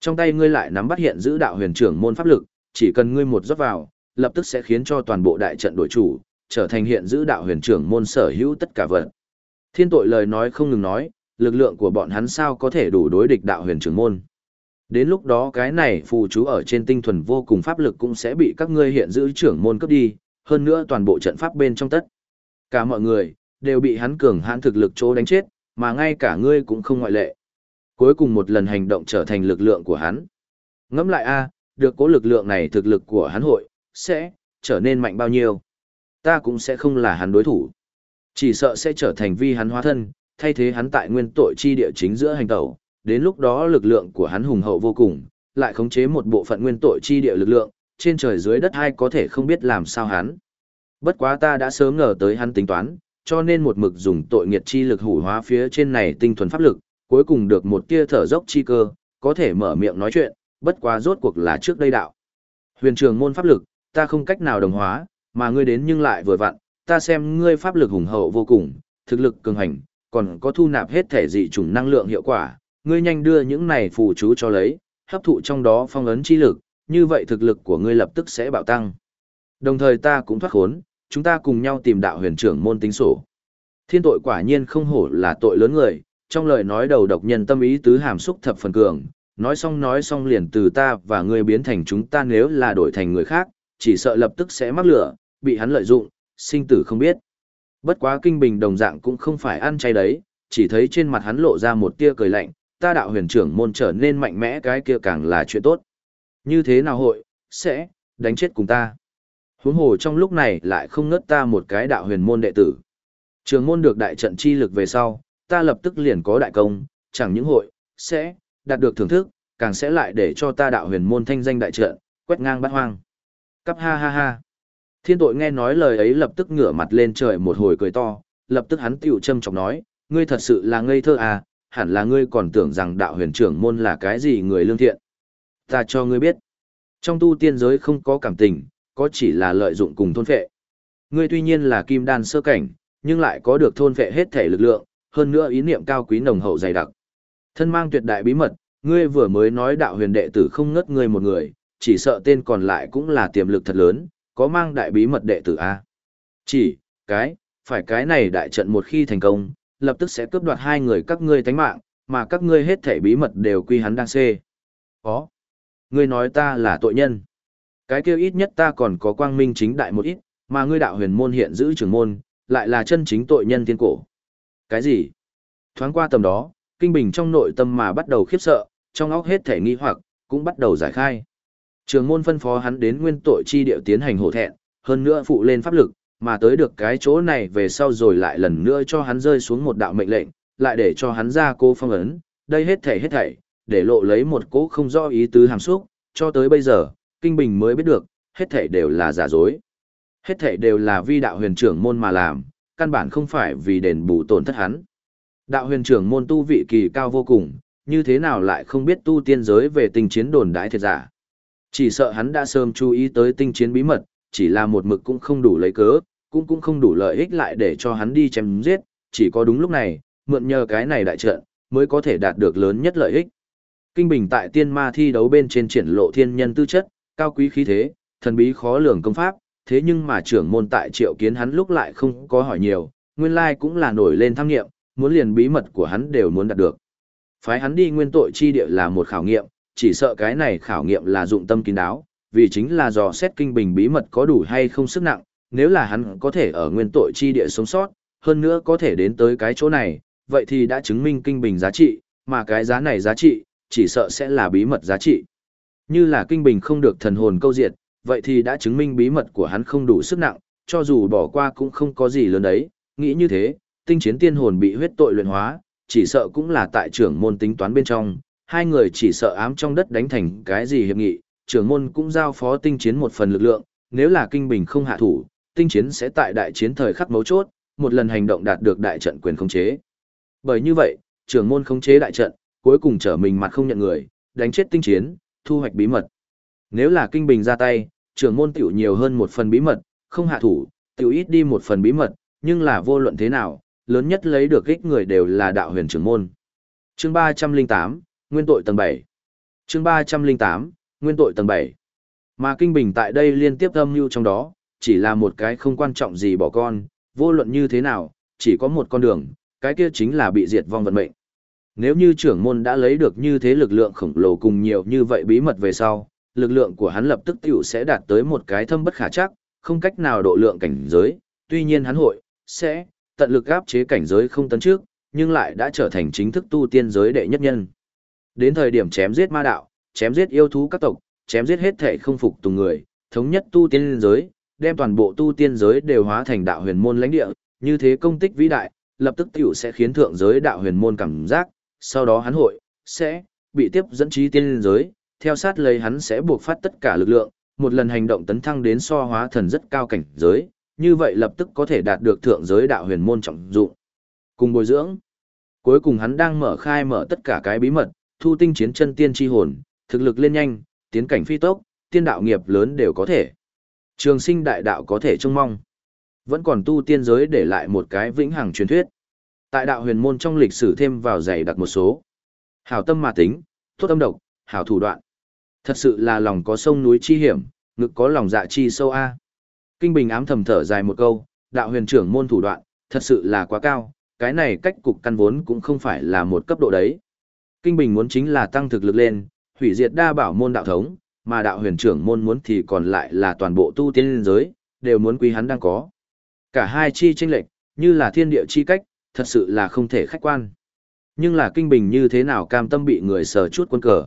Trong tay ngươi lại nắm bắt hiện giữ đạo huyền trưởng môn pháp lực, chỉ cần ngươi một rót vào, lập tức sẽ khiến cho toàn bộ đại trận đổi chủ, trở thành hiện giữ đạo huyền trưởng môn sở hữu tất cả vật. Thiên tội lời nói không ngừng nói, lực lượng của bọn hắn sao có thể đủ đối địch đạo huyền trưởng môn. Đến lúc đó cái này phù chú ở trên tinh thuần vô cùng pháp lực cũng sẽ bị các ngươi hiện giữ trưởng môn cấp đi, hơn nữa toàn bộ trận pháp bên trong tất. Cả mọi người, đều bị hắn cường hãn thực lực chỗ đánh chết, mà ngay cả ngươi cũng không ngoại lệ. Cuối cùng một lần hành động trở thành lực lượng của hắn. Ngẫm lại a, được cố lực lượng này thực lực của hắn hội, sẽ, trở nên mạnh bao nhiêu. Ta cũng sẽ không là hắn đối thủ. Chỉ sợ sẽ trở thành vi hắn hóa thân, thay thế hắn tại nguyên tội chi địa chính giữa hành tẩu, đến lúc đó lực lượng của hắn hùng hậu vô cùng, lại khống chế một bộ phận nguyên tội chi địa lực lượng, trên trời dưới đất ai có thể không biết làm sao hắn. Bất quá ta đã sớm ngờ tới hắn tính toán, cho nên một mực dùng tội nghiệt chi lực hủ hóa phía trên này tinh thuần pháp lực, cuối cùng được một tia thở dốc chi cơ, có thể mở miệng nói chuyện, bất quá rốt cuộc là trước đây đạo. Huyền trường môn pháp lực, ta không cách nào đồng hóa, mà ngươi đến nhưng lại vừa vặn, ta xem ngươi pháp lực hùng hậu vô cùng, thực lực cường hành, còn có thu nạp hết thể dị chủng năng lượng hiệu quả, ngươi nhanh đưa những này phù chú cho lấy, hấp thụ trong đó phong ấn chi lực, như vậy thực lực của ngươi lập tức sẽ bạo tăng. Đồng thời ta cũng thoát khốn, chúng ta cùng nhau tìm đạo huyền trưởng môn tính sổ. Thiên tội quả nhiên không hổ là tội lớn người, trong lời nói đầu độc nhân tâm ý tứ hàm xúc thập phần cường, nói xong nói xong liền từ ta và ngươi biến thành chúng ta nếu là đổi thành người khác, chỉ sợ lập tức sẽ mắc lửa, bị hắn lợi dụng, sinh tử không biết. Bất quá kinh bình đồng dạng cũng không phải ăn chay đấy, chỉ thấy trên mặt hắn lộ ra một tia cười lạnh, ta đạo huyền trưởng môn trở nên mạnh mẽ cái kia càng là chuyện tốt. Như thế nào hội, sẽ, đánh chết cùng ta. Huống hồ trong lúc này lại không ngất ta một cái đạo huyền môn đệ tử. Trường môn được đại trận chi lực về sau, ta lập tức liền có đại công, chẳng những hội, sẽ, đạt được thưởng thức, càng sẽ lại để cho ta đạo huyền môn thanh danh đại trận, quét ngang bát hoang. Cắp ha ha ha. Thiên tội nghe nói lời ấy lập tức ngửa mặt lên trời một hồi cười to, lập tức hắn tiểu châm chọc nói, ngươi thật sự là ngây thơ à, hẳn là ngươi còn tưởng rằng đạo huyền trưởng môn là cái gì người lương thiện. Ta cho ngươi biết, trong tu tiên giới không có cảm tình, có chỉ là lợi dụng cùng thôn phệ. Ngươi tuy nhiên là kim đan sơ cảnh, nhưng lại có được thôn phệ hết thể lực lượng, hơn nữa ý niệm cao quý nồng hậu dày đặc. Thân mang tuyệt đại bí mật, ngươi vừa mới nói đạo huyền đệ tử không ngất ngươi một người, chỉ sợ tên còn lại cũng là tiềm lực thật lớn, có mang đại bí mật đệ tử A. Chỉ, cái, phải cái này đại trận một khi thành công, lập tức sẽ cướp đoạt hai người các ngươi tánh mạng, mà các ngươi hết thể bí mật đều quy hắn đang xê. có ngươi nói ta là tội nhân. Cái kia ít nhất ta còn có quang minh chính đại một ít, mà ngươi đạo huyền môn hiện giữ trưởng môn, lại là chân chính tội nhân thiên cổ. Cái gì? Thoáng qua tầm đó, kinh bình trong nội tâm mà bắt đầu khiếp sợ, trong óc hết thể nghi hoặc, cũng bắt đầu giải khai. Trường môn phân phó hắn đến nguyên tội chi điệu tiến hành hổ thẹn, hơn nữa phụ lên pháp lực, mà tới được cái chỗ này về sau rồi lại lần nữa cho hắn rơi xuống một đạo mệnh lệnh, lại để cho hắn ra cô phong ấn, đây hết thảy hết thảy, để lộ lấy một cố không rõ ý tứ hàm xúc, cho tới bây giờ, Kinh Bình mới biết được, hết thể đều là giả dối. Hết thể đều là vi đạo huyền trưởng môn mà làm, căn bản không phải vì đền bù tổn thất hắn. Đạo huyền trưởng môn tu vị kỳ cao vô cùng, như thế nào lại không biết tu tiên giới về tình chiến đồn đãi thiệt giả. Chỉ sợ hắn đã sớm chú ý tới tinh chiến bí mật, chỉ là một mực cũng không đủ lấy cớ, cũng cũng không đủ lợi ích lại để cho hắn đi chém giết, chỉ có đúng lúc này, mượn nhờ cái này đại trận, mới có thể đạt được lớn nhất lợi ích. Kinh Bình tại tiên ma thi đấu bên trên triển lộ thiên nhân tư chất, cao quý khí thế, thần bí khó lường công pháp, thế nhưng mà trưởng môn tại triệu kiến hắn lúc lại không có hỏi nhiều, nguyên lai cũng là nổi lên tham nghiệm, muốn liền bí mật của hắn đều muốn đạt được. Phái hắn đi nguyên tội chi địa là một khảo nghiệm, chỉ sợ cái này khảo nghiệm là dụng tâm kín đáo, vì chính là dò xét kinh bình bí mật có đủ hay không sức nặng, nếu là hắn có thể ở nguyên tội chi địa sống sót, hơn nữa có thể đến tới cái chỗ này, vậy thì đã chứng minh kinh bình giá trị, mà cái giá này giá trị, chỉ sợ sẽ là bí mật giá trị. Như là kinh bình không được thần hồn câu diệt, vậy thì đã chứng minh bí mật của hắn không đủ sức nặng, cho dù bỏ qua cũng không có gì lớn đấy, nghĩ như thế, tinh chiến tiên hồn bị huyết tội luyện hóa, chỉ sợ cũng là tại trưởng môn tính toán bên trong, hai người chỉ sợ ám trong đất đánh thành cái gì hiệp nghị, trưởng môn cũng giao phó tinh chiến một phần lực lượng, nếu là kinh bình không hạ thủ, tinh chiến sẽ tại đại chiến thời khắc mấu chốt, một lần hành động đạt được đại trận quyền khống chế. Bởi như vậy, trưởng môn khống chế đại trận, cuối cùng trở mình mặt không nhận người, đánh chết tinh chiến, thu hoạch bí mật. Nếu là kinh bình ra tay, trưởng môn tiểu nhiều hơn một phần bí mật, không hạ thủ, tiểu ít đi một phần bí mật, nhưng là vô luận thế nào, lớn nhất lấy được ích người đều là đạo huyền trưởng môn. Chương 308, Nguyên tội tầng 7. Chương 308, Nguyên tội tầng 7. Mà Kinh Bình tại đây liên tiếp âm mưu trong đó, chỉ là một cái không quan trọng gì bỏ con, vô luận như thế nào, chỉ có một con đường, cái kia chính là bị diệt vong vận mệnh. Nếu như trưởng môn đã lấy được như thế lực lượng khổng lồ cùng nhiều như vậy bí mật về sau, lực lượng của hắn lập tức tiểu sẽ đạt tới một cái thâm bất khả chắc, không cách nào độ lượng cảnh giới, tuy nhiên hắn hội, sẽ, tận lực áp chế cảnh giới không tấn trước, nhưng lại đã trở thành chính thức tu tiên giới đệ nhất nhân. Đến thời điểm chém giết ma đạo, chém giết yêu thú các tộc, chém giết hết thể không phục tùng người, thống nhất tu tiên giới, đem toàn bộ tu tiên giới đều hóa thành đạo huyền môn lãnh địa, như thế công tích vĩ đại, lập tức tiểu sẽ khiến thượng giới đạo huyền môn cảm giác, sau đó hắn hội, sẽ, bị tiếp dẫn trí tiên giới, theo sát lấy hắn sẽ buộc phát tất cả lực lượng, một lần hành động tấn thăng đến so hóa thần rất cao cảnh giới, như vậy lập tức có thể đạt được thượng giới đạo huyền môn trọng dụng. Cùng bồi dưỡng, cuối cùng hắn đang mở khai mở tất cả cái bí mật, thu tinh chiến chân tiên chi hồn, thực lực lên nhanh, tiến cảnh phi tốc, tiên đạo nghiệp lớn đều có thể. Trường sinh đại đạo có thể trông mong. Vẫn còn tu tiên giới để lại một cái vĩnh hằng truyền thuyết. Tại đạo huyền môn trong lịch sử thêm vào dày đặt một số. Hảo tâm mà tính, tốt âm độc, hảo thủ đoạn. Thật sự là lòng có sông núi chi hiểm, ngực có lòng dạ chi sâu a. Kinh Bình ám thầm thở dài một câu, đạo huyền trưởng môn thủ đoạn, thật sự là quá cao, cái này cách cục căn vốn cũng không phải là một cấp độ đấy. Kinh Bình muốn chính là tăng thực lực lên, hủy diệt đa bảo môn đạo thống, mà đạo huyền trưởng môn muốn thì còn lại là toàn bộ tu tiên giới, đều muốn quý hắn đang có. Cả hai chi chênh lệch, như là thiên địa chi cách, thật sự là không thể khách quan. Nhưng là kinh bình như thế nào cam tâm bị người sờ chút quân cờ.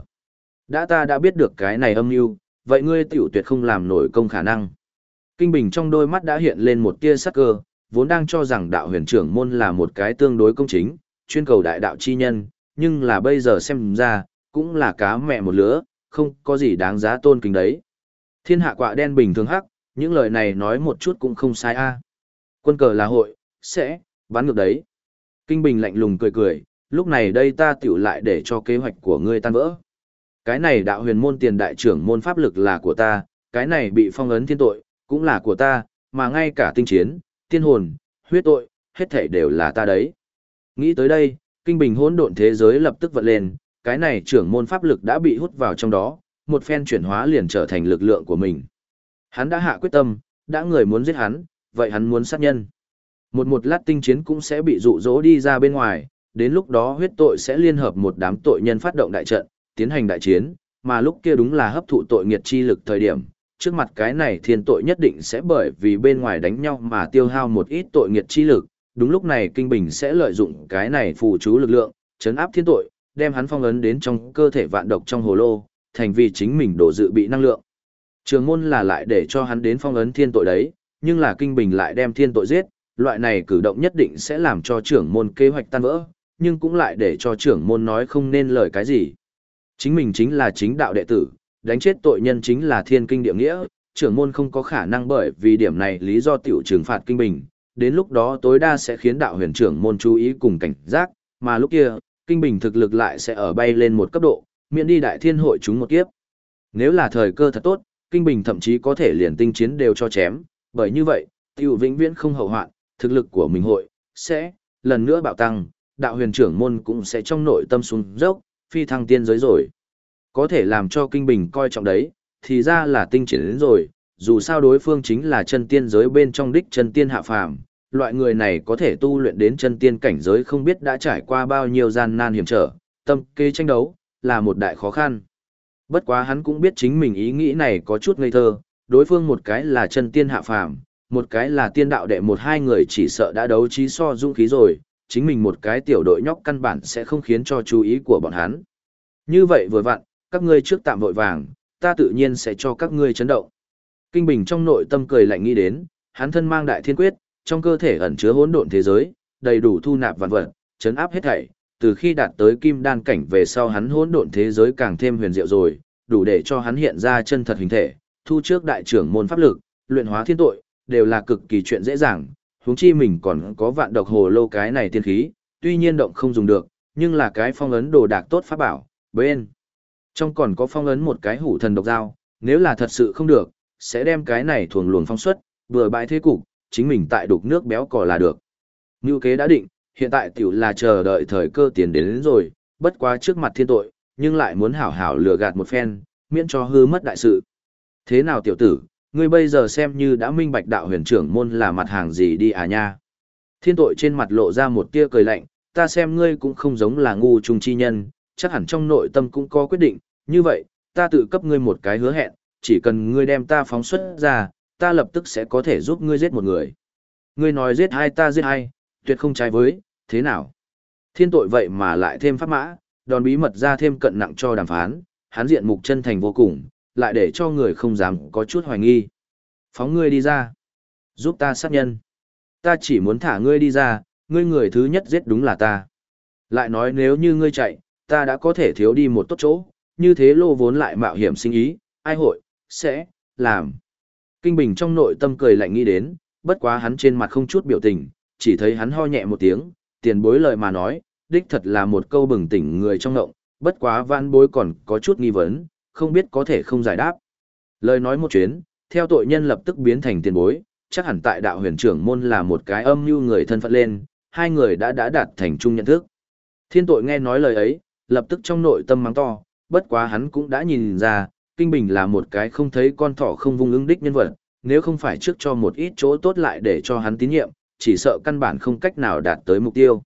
Đã ta đã biết được cái này âm mưu, vậy ngươi tiểu tuyệt không làm nổi công khả năng. Kinh bình trong đôi mắt đã hiện lên một tia sắc cơ, vốn đang cho rằng đạo huyền trưởng môn là một cái tương đối công chính, chuyên cầu đại đạo chi nhân, nhưng là bây giờ xem ra, cũng là cá mẹ một lứa, không có gì đáng giá tôn kính đấy. Thiên hạ quạ đen bình thường hắc, những lời này nói một chút cũng không sai a. Quân cờ là hội, sẽ, bán ngược đấy. Kinh Bình lạnh lùng cười cười, lúc này đây ta tiểu lại để cho kế hoạch của ngươi tan vỡ. Cái này đạo huyền môn tiền đại trưởng môn pháp lực là của ta, cái này bị phong ấn thiên tội, cũng là của ta, mà ngay cả tinh chiến, tiên hồn, huyết tội, hết thảy đều là ta đấy. Nghĩ tới đây, kinh bình hỗn độn thế giới lập tức vận lên, cái này trưởng môn pháp lực đã bị hút vào trong đó, một phen chuyển hóa liền trở thành lực lượng của mình. Hắn đã hạ quyết tâm, đã người muốn giết hắn, vậy hắn muốn sát nhân. Một một lát tinh chiến cũng sẽ bị dụ dỗ đi ra bên ngoài, đến lúc đó huyết tội sẽ liên hợp một đám tội nhân phát động đại trận, tiến hành đại chiến, mà lúc kia đúng là hấp thụ tội nghiệt chi lực thời điểm, trước mặt cái này thiên tội nhất định sẽ bởi vì bên ngoài đánh nhau mà tiêu hao một ít tội nghiệt chi lực, đúng lúc này kinh bình sẽ lợi dụng cái này phù chú lực lượng, chấn áp thiên tội, đem hắn phong ấn đến trong cơ thể vạn độc trong hồ lô, thành vì chính mình đổ dự bị năng lượng. Trường môn là lại để cho hắn đến phong ấn thiên tội đấy, nhưng là kinh bình lại đem thiên tội giết, loại này cử động nhất định sẽ làm cho trưởng môn kế hoạch tan vỡ, nhưng cũng lại để cho trưởng môn nói không nên lời cái gì. Chính mình chính là chính đạo đệ tử, đánh chết tội nhân chính là thiên kinh địa nghĩa, trưởng môn không có khả năng bởi vì điểm này lý do tiểu trừng phạt kinh bình, đến lúc đó tối đa sẽ khiến đạo huyền trưởng môn chú ý cùng cảnh giác, mà lúc kia, kinh bình thực lực lại sẽ ở bay lên một cấp độ, miễn đi đại thiên hội chúng một kiếp. Nếu là thời cơ thật tốt, kinh bình thậm chí có thể liền tinh chiến đều cho chém, bởi như vậy, tiểu vĩnh viễn không hậu hoạn, thực lực của mình hội, sẽ, lần nữa bạo tăng, đạo huyền trưởng môn cũng sẽ trong nội tâm xuống dốc, phi thăng tiên giới rồi. Có thể làm cho kinh bình coi trọng đấy, thì ra là tinh triển đến rồi, dù sao đối phương chính là chân tiên giới bên trong đích chân tiên hạ phàm, loại người này có thể tu luyện đến chân tiên cảnh giới không biết đã trải qua bao nhiêu gian nan hiểm trở, tâm kế tranh đấu, là một đại khó khăn. Bất quá hắn cũng biết chính mình ý nghĩ này có chút ngây thơ, đối phương một cái là chân tiên hạ phàm, một cái là tiên đạo đệ một hai người chỉ sợ đã đấu trí so dũng khí rồi, chính mình một cái tiểu đội nhóc căn bản sẽ không khiến cho chú ý của bọn hắn. Như vậy vừa vặn, các ngươi trước tạm vội vàng, ta tự nhiên sẽ cho các ngươi chấn động. Kinh Bình trong nội tâm cười lạnh nghĩ đến, hắn thân mang đại thiên quyết, trong cơ thể ẩn chứa hỗn độn thế giới, đầy đủ thu nạp vạn vật, chấn áp hết thảy, từ khi đạt tới kim đan cảnh về sau hắn hỗn độn thế giới càng thêm huyền diệu rồi, đủ để cho hắn hiện ra chân thật hình thể, thu trước đại trưởng môn pháp lực, luyện hóa thiên tội, đều là cực kỳ chuyện dễ dàng, huống chi mình còn có vạn độc hồ lô cái này tiên khí, tuy nhiên động không dùng được, nhưng là cái phong ấn đồ đạc tốt pháp bảo, bên trong còn có phong ấn một cái hủ thần độc dao, nếu là thật sự không được, sẽ đem cái này thuồng luồng phong suất, vừa bãi thế cục, chính mình tại đục nước béo cò là được. Như kế đã định, hiện tại tiểu là chờ đợi thời cơ tiền đến, đến rồi, bất quá trước mặt thiên tội, nhưng lại muốn hảo hảo lừa gạt một phen, miễn cho hư mất đại sự. Thế nào tiểu tử, ngươi bây giờ xem như đã minh bạch đạo huyền trưởng môn là mặt hàng gì đi à nha. Thiên tội trên mặt lộ ra một tia cười lạnh, ta xem ngươi cũng không giống là ngu trung chi nhân, chắc hẳn trong nội tâm cũng có quyết định, như vậy, ta tự cấp ngươi một cái hứa hẹn, chỉ cần ngươi đem ta phóng xuất ra, ta lập tức sẽ có thể giúp ngươi giết một người. Ngươi nói giết hai ta giết hai, tuyệt không trái với, thế nào? Thiên tội vậy mà lại thêm pháp mã, đòn bí mật ra thêm cận nặng cho đàm phán, hắn diện mục chân thành vô cùng, lại để cho người không dám có chút hoài nghi. Phóng ngươi đi ra. Giúp ta sát nhân. Ta chỉ muốn thả ngươi đi ra, ngươi người thứ nhất giết đúng là ta. Lại nói nếu như ngươi chạy, ta đã có thể thiếu đi một tốt chỗ, như thế lô vốn lại mạo hiểm sinh ý, ai hội, sẽ, làm. Kinh Bình trong nội tâm cười lạnh nghĩ đến, bất quá hắn trên mặt không chút biểu tình, chỉ thấy hắn ho nhẹ một tiếng, tiền bối lời mà nói, đích thật là một câu bừng tỉnh người trong ngộng, bất quá văn bối còn có chút nghi vấn, không biết có thể không giải đáp. Lời nói một chuyến, theo tội nhân lập tức biến thành tiền bối, chắc hẳn tại đạo huyền trưởng môn là một cái âm mưu người thân phận lên, hai người đã đã đạt thành chung nhận thức. Thiên tội nghe nói lời ấy, lập tức trong nội tâm mắng to, bất quá hắn cũng đã nhìn ra, Kinh Bình là một cái không thấy con thỏ không vung ứng đích nhân vật, nếu không phải trước cho một ít chỗ tốt lại để cho hắn tín nhiệm, chỉ sợ căn bản không cách nào đạt tới mục tiêu.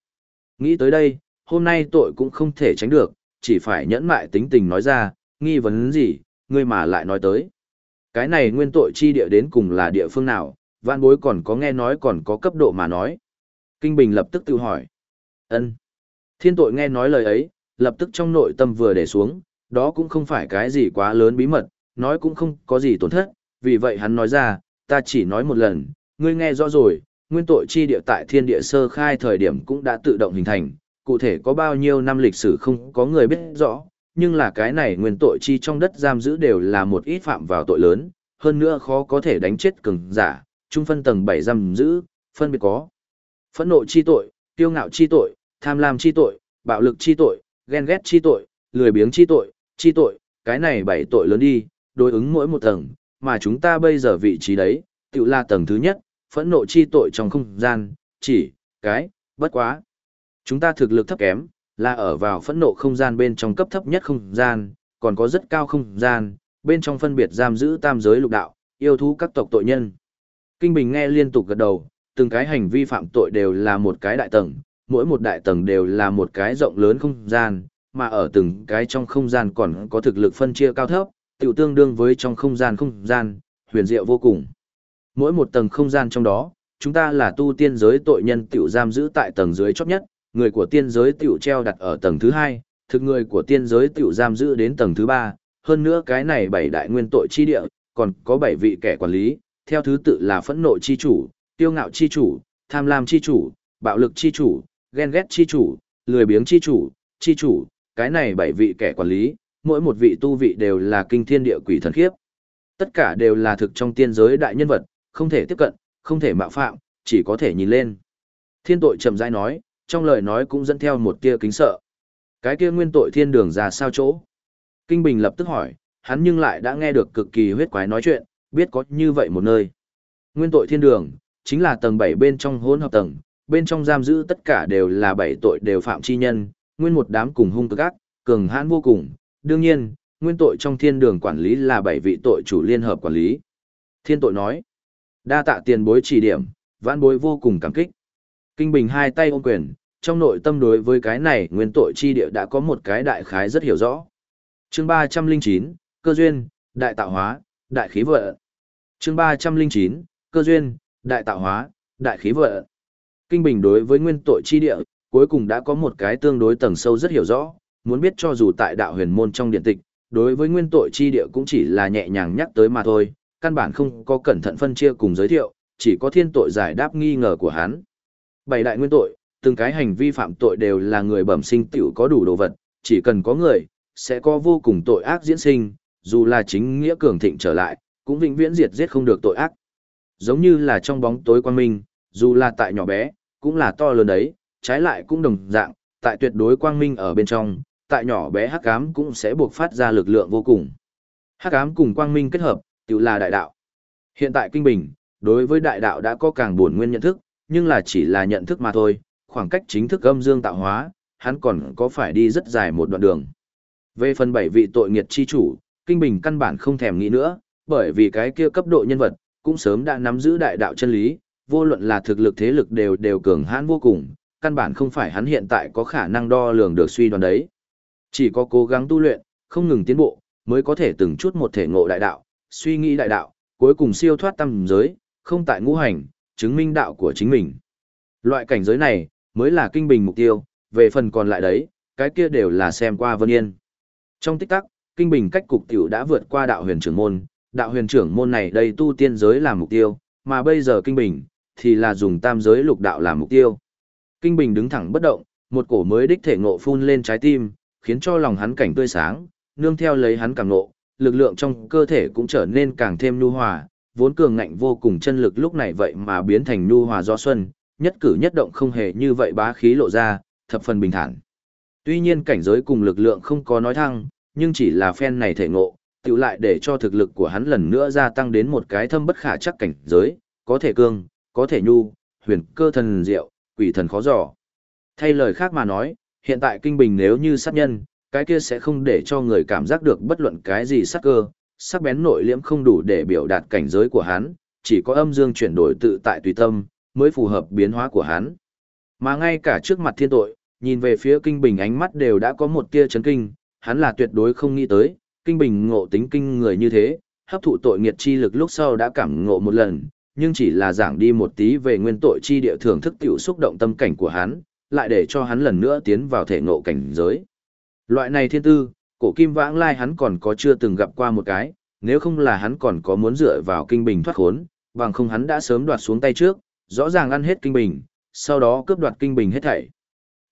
Nghĩ tới đây, hôm nay tội cũng không thể tránh được, chỉ phải nhẫn mại tính tình nói ra, nghi vấn gì, ngươi mà lại nói tới. Cái này nguyên tội chi địa đến cùng là địa phương nào, vạn bối còn có nghe nói còn có cấp độ mà nói. Kinh Bình lập tức tự hỏi. ân Thiên tội nghe nói lời ấy, lập tức trong nội tâm vừa để xuống, đó cũng không phải cái gì quá lớn bí mật, nói cũng không có gì tổn thất, vì vậy hắn nói ra, ta chỉ nói một lần, ngươi nghe rõ rồi, nguyên tội chi địa tại thiên địa sơ khai thời điểm cũng đã tự động hình thành, cụ thể có bao nhiêu năm lịch sử không có người biết rõ, nhưng là cái này nguyên tội chi trong đất giam giữ đều là một ít phạm vào tội lớn, hơn nữa khó có thể đánh chết cường giả, trung phân tầng 7 giam giữ, phân biệt có. Phẫn nộ chi tội, tiêu ngạo chi tội, tham lam chi tội, bạo lực chi tội, ghen ghét chi tội, lười biếng chi tội, chi tội, cái này bảy tội lớn đi, đối ứng mỗi một tầng, mà chúng ta bây giờ vị trí đấy, tự là tầng thứ nhất, phẫn nộ chi tội trong không gian, chỉ, cái, bất quá. Chúng ta thực lực thấp kém, là ở vào phẫn nộ không gian bên trong cấp thấp nhất không gian, còn có rất cao không gian, bên trong phân biệt giam giữ tam giới lục đạo, yêu thú các tộc tội nhân. Kinh Bình nghe liên tục gật đầu, từng cái hành vi phạm tội đều là một cái đại tầng, mỗi một đại tầng đều là một cái rộng lớn không gian, mà ở từng cái trong không gian còn có thực lực phân chia cao thấp, tiểu tương đương với trong không gian không gian, huyền diệu vô cùng. Mỗi một tầng không gian trong đó, chúng ta là tu tiên giới tội nhân tiểu giam giữ tại tầng dưới chót nhất, người của tiên giới tiểu treo đặt ở tầng thứ hai, thực người của tiên giới tiểu giam giữ đến tầng thứ ba, hơn nữa cái này bảy đại nguyên tội chi địa, còn có bảy vị kẻ quản lý, theo thứ tự là phẫn nộ chi chủ, tiêu ngạo chi chủ, tham lam chi chủ, bạo lực chi chủ, ghen ghét chi chủ, lười biếng chi chủ, chi chủ, cái này bảy vị kẻ quản lý, mỗi một vị tu vị đều là kinh thiên địa quỷ thần khiếp. Tất cả đều là thực trong tiên giới đại nhân vật, không thể tiếp cận, không thể mạo phạm, chỉ có thể nhìn lên. Thiên tội chậm rãi nói, trong lời nói cũng dẫn theo một tia kính sợ. Cái kia nguyên tội thiên đường ra sao chỗ? Kinh Bình lập tức hỏi, hắn nhưng lại đã nghe được cực kỳ huyết quái nói chuyện, biết có như vậy một nơi. Nguyên tội thiên đường, chính là tầng 7 bên trong hỗn hợp tầng, bên trong giam giữ tất cả đều là bảy tội đều phạm chi nhân, nguyên một đám cùng hung cực ác, cường hãn vô cùng. Đương nhiên, nguyên tội trong thiên đường quản lý là bảy vị tội chủ liên hợp quản lý. Thiên tội nói, đa tạ tiền bối chỉ điểm, vãn bối vô cùng cảm kích. Kinh Bình hai tay ôm quyền, trong nội tâm đối với cái này nguyên tội chi địa đã có một cái đại khái rất hiểu rõ. Chương 309, cơ duyên, đại tạo hóa, đại khí vợ. Chương 309, cơ duyên, đại tạo hóa, đại khí vợ. Kinh Bình đối với nguyên tội chi địa, cuối cùng đã có một cái tương đối tầng sâu rất hiểu rõ, muốn biết cho dù tại đạo huyền môn trong điện tịch, đối với nguyên tội chi địa cũng chỉ là nhẹ nhàng nhắc tới mà thôi, căn bản không có cẩn thận phân chia cùng giới thiệu, chỉ có thiên tội giải đáp nghi ngờ của hắn. Bảy đại nguyên tội, từng cái hành vi phạm tội đều là người bẩm sinh tiểu có đủ đồ vật, chỉ cần có người, sẽ có vô cùng tội ác diễn sinh, dù là chính nghĩa cường thịnh trở lại, cũng vĩnh viễn diệt giết không được tội ác. Giống như là trong bóng tối quan minh, dù là tại nhỏ bé, cũng là to lớn đấy, trái lại cũng đồng dạng, tại tuyệt đối quang minh ở bên trong, tại nhỏ bé hắc ám cũng sẽ buộc phát ra lực lượng vô cùng. Hắc ám cùng quang minh kết hợp, tiểu là đại đạo. Hiện tại kinh bình, đối với đại đạo đã có càng buồn nguyên nhận thức, nhưng là chỉ là nhận thức mà thôi, khoảng cách chính thức âm dương tạo hóa, hắn còn có phải đi rất dài một đoạn đường. Về phần bảy vị tội nghiệt chi chủ, kinh bình căn bản không thèm nghĩ nữa, bởi vì cái kia cấp độ nhân vật, cũng sớm đã nắm giữ đại đạo chân lý, vô luận là thực lực thế lực đều đều cường hãn vô cùng, căn bản không phải hắn hiện tại có khả năng đo lường được suy đoán đấy. Chỉ có cố gắng tu luyện, không ngừng tiến bộ, mới có thể từng chút một thể ngộ đại đạo, suy nghĩ đại đạo, cuối cùng siêu thoát tâm giới, không tại ngũ hành, chứng minh đạo của chính mình. Loại cảnh giới này, mới là kinh bình mục tiêu, về phần còn lại đấy, cái kia đều là xem qua vân yên. Trong tích tắc, kinh bình cách cục tiểu đã vượt qua đạo huyền trưởng môn, đạo huyền trưởng môn này đây tu tiên giới làm mục tiêu, mà bây giờ kinh bình, thì là dùng tam giới lục đạo làm mục tiêu. Kinh bình đứng thẳng bất động, một cổ mới đích thể ngộ phun lên trái tim, khiến cho lòng hắn cảnh tươi sáng, nương theo lấy hắn càng ngộ, lực lượng trong cơ thể cũng trở nên càng thêm nhu hòa, vốn cường ngạnh vô cùng chân lực lúc này vậy mà biến thành nhu hòa do xuân, nhất cử nhất động không hề như vậy bá khí lộ ra, thập phần bình thản. Tuy nhiên cảnh giới cùng lực lượng không có nói thăng, nhưng chỉ là phen này thể ngộ, tự lại để cho thực lực của hắn lần nữa gia tăng đến một cái thâm bất khả chắc cảnh giới, có thể cương, có thể nhu, huyền cơ thần diệu, quỷ thần khó dò. Thay lời khác mà nói, hiện tại kinh bình nếu như sát nhân, cái kia sẽ không để cho người cảm giác được bất luận cái gì sắc cơ, sắc bén nội liễm không đủ để biểu đạt cảnh giới của hắn, chỉ có âm dương chuyển đổi tự tại tùy tâm, mới phù hợp biến hóa của hắn. Mà ngay cả trước mặt thiên tội, nhìn về phía kinh bình ánh mắt đều đã có một tia chấn kinh, hắn là tuyệt đối không nghĩ tới, kinh bình ngộ tính kinh người như thế, hấp thụ tội nghiệt chi lực lúc sau đã cảm ngộ một lần, nhưng chỉ là giảng đi một tí về nguyên tội chi địa thưởng thức tiểu xúc động tâm cảnh của hắn, lại để cho hắn lần nữa tiến vào thể ngộ cảnh giới. Loại này thiên tư, cổ kim vãng lai hắn còn có chưa từng gặp qua một cái, nếu không là hắn còn có muốn dựa vào kinh bình thoát khốn, bằng không hắn đã sớm đoạt xuống tay trước, rõ ràng ăn hết kinh bình, sau đó cướp đoạt kinh bình hết thảy.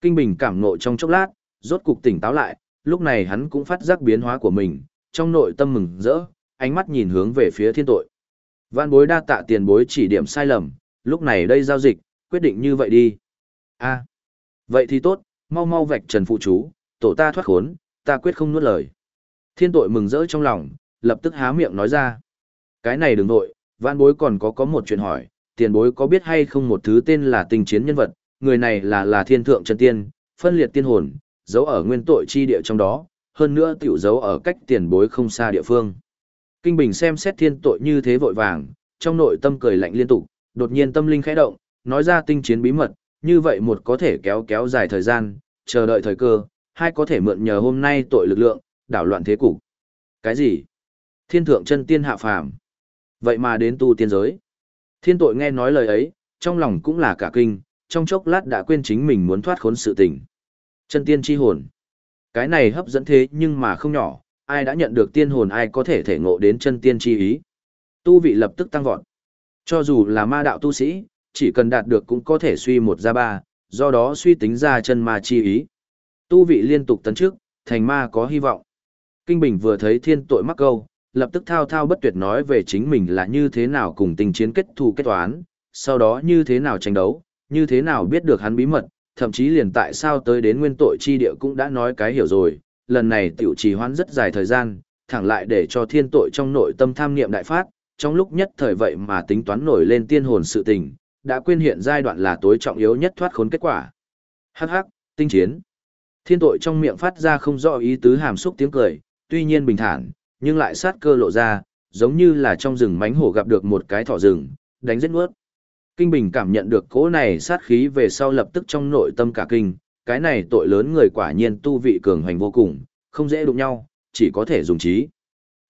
Kinh bình cảm ngộ trong chốc lát, rốt cục tỉnh táo lại, lúc này hắn cũng phát giác biến hóa của mình, trong nội tâm mừng rỡ, ánh mắt nhìn hướng về phía thiên tội. Vạn bối đa tạ tiền bối chỉ điểm sai lầm, lúc này đây giao dịch, quyết định như vậy đi. a Vậy thì tốt, mau mau vạch trần phụ chú, tổ ta thoát khốn, ta quyết không nuốt lời. Thiên tội mừng rỡ trong lòng, lập tức há miệng nói ra. Cái này đừng nội, vạn bối còn có có một chuyện hỏi, tiền bối có biết hay không một thứ tên là Tinh chiến nhân vật, người này là là thiên thượng chân tiên, phân liệt tiên hồn, giấu ở nguyên tội chi địa trong đó, hơn nữa tiểu giấu ở cách tiền bối không xa địa phương. Kinh Bình xem xét thiên tội như thế vội vàng, trong nội tâm cười lạnh liên tục, đột nhiên tâm linh khẽ động, nói ra tinh chiến bí mật, như vậy một có thể kéo kéo dài thời gian, chờ đợi thời cơ, hai có thể mượn nhờ hôm nay tội lực lượng, đảo loạn thế cục. Cái gì? Thiên thượng chân tiên hạ phàm. Vậy mà đến tu tiên giới. Thiên tội nghe nói lời ấy, trong lòng cũng là cả kinh, trong chốc lát đã quên chính mình muốn thoát khốn sự tình. Chân tiên chi hồn. Cái này hấp dẫn thế nhưng mà không nhỏ, ai đã nhận được tiên hồn ai có thể thể ngộ đến chân tiên chi ý. Tu vị lập tức tăng vọt. Cho dù là ma đạo tu sĩ, chỉ cần đạt được cũng có thể suy một ra ba, do đó suy tính ra chân ma chi ý. Tu vị liên tục tấn trước, thành ma có hy vọng. Kinh Bình vừa thấy thiên tội mắc câu, lập tức thao thao bất tuyệt nói về chính mình là như thế nào cùng tình chiến kết thù kết toán, sau đó như thế nào tranh đấu, như thế nào biết được hắn bí mật, thậm chí liền tại sao tới đến nguyên tội chi địa cũng đã nói cái hiểu rồi, lần này tiểu trì hoãn rất dài thời gian, thẳng lại để cho thiên tội trong nội tâm tham niệm đại phát, trong lúc nhất thời vậy mà tính toán nổi lên tiên hồn sự tình, đã quên hiện giai đoạn là tối trọng yếu nhất thoát khốn kết quả. Hắc hắc, tinh chiến. Thiên tội trong miệng phát ra không rõ ý tứ hàm xúc tiếng cười, tuy nhiên bình thản, nhưng lại sát cơ lộ ra, giống như là trong rừng mánh hổ gặp được một cái thỏ rừng, đánh giết nuốt. Kinh Bình cảm nhận được cỗ này sát khí về sau lập tức trong nội tâm cả kinh, cái này tội lớn người quả nhiên tu vị cường hành vô cùng, không dễ đụng nhau, chỉ có thể dùng trí.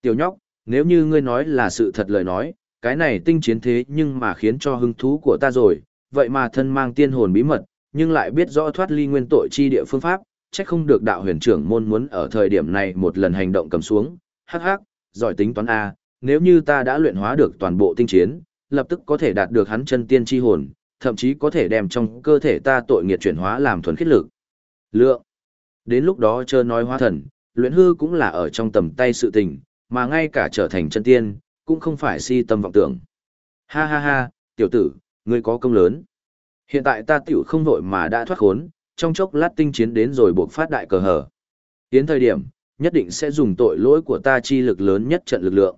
Tiểu nhóc, nếu như ngươi nói là sự thật lời nói, cái này tinh chiến thế nhưng mà khiến cho hứng thú của ta rồi, vậy mà thân mang tiên hồn bí mật, nhưng lại biết rõ thoát ly nguyên tội chi địa phương pháp, chắc không được đạo huyền trưởng môn muốn ở thời điểm này một lần hành động cầm xuống, hắc hắc, giỏi tính toán A, nếu như ta đã luyện hóa được toàn bộ tinh chiến, lập tức có thể đạt được hắn chân tiên chi hồn, thậm chí có thể đem trong cơ thể ta tội nghiệt chuyển hóa làm thuần khiết lực. Lượng. Đến lúc đó chớ nói hóa thần, luyện hư cũng là ở trong tầm tay sự tình, mà ngay cả trở thành chân tiên, cũng không phải si tâm vọng tưởng. Ha ha ha, tiểu tử, ngươi có công lớn. Hiện tại ta tiểu không vội mà đã thoát khốn, trong chốc lát tinh chiến đến rồi buộc phát đại cờ hở. Tiến thời điểm, nhất định sẽ dùng tội lỗi của ta chi lực lớn nhất trận lực lượng.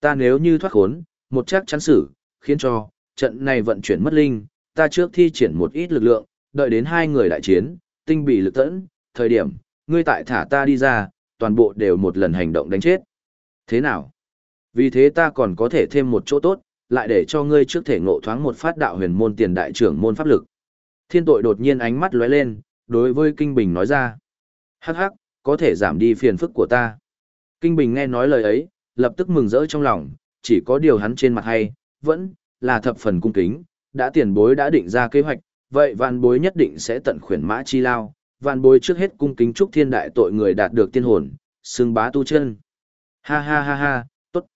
Ta nếu như thoát khốn, một chắc chắn xử, khiến cho, trận này vận chuyển mất linh, ta trước thi triển một ít lực lượng, đợi đến hai người đại chiến, tinh bị lực tẫn, thời điểm, ngươi tại thả ta đi ra, toàn bộ đều một lần hành động đánh chết. Thế nào? Vì thế ta còn có thể thêm một chỗ tốt, lại để cho ngươi trước thể ngộ thoáng một phát đạo huyền môn tiền đại trưởng môn pháp lực. Thiên tội đột nhiên ánh mắt lóe lên, đối với Kinh Bình nói ra. Hắc hắc, có thể giảm đi phiền phức của ta. Kinh Bình nghe nói lời ấy, lập tức mừng rỡ trong lòng, chỉ có điều hắn trên mặt hay, vẫn là thập phần cung kính, đã tiền bối đã định ra kế hoạch, vậy vạn bối nhất định sẽ tận khuyển mã chi lao, vạn bối trước hết cung kính chúc thiên đại tội người đạt được tiên hồn, xương bá tu chân. Ha ha ha ha, tốt.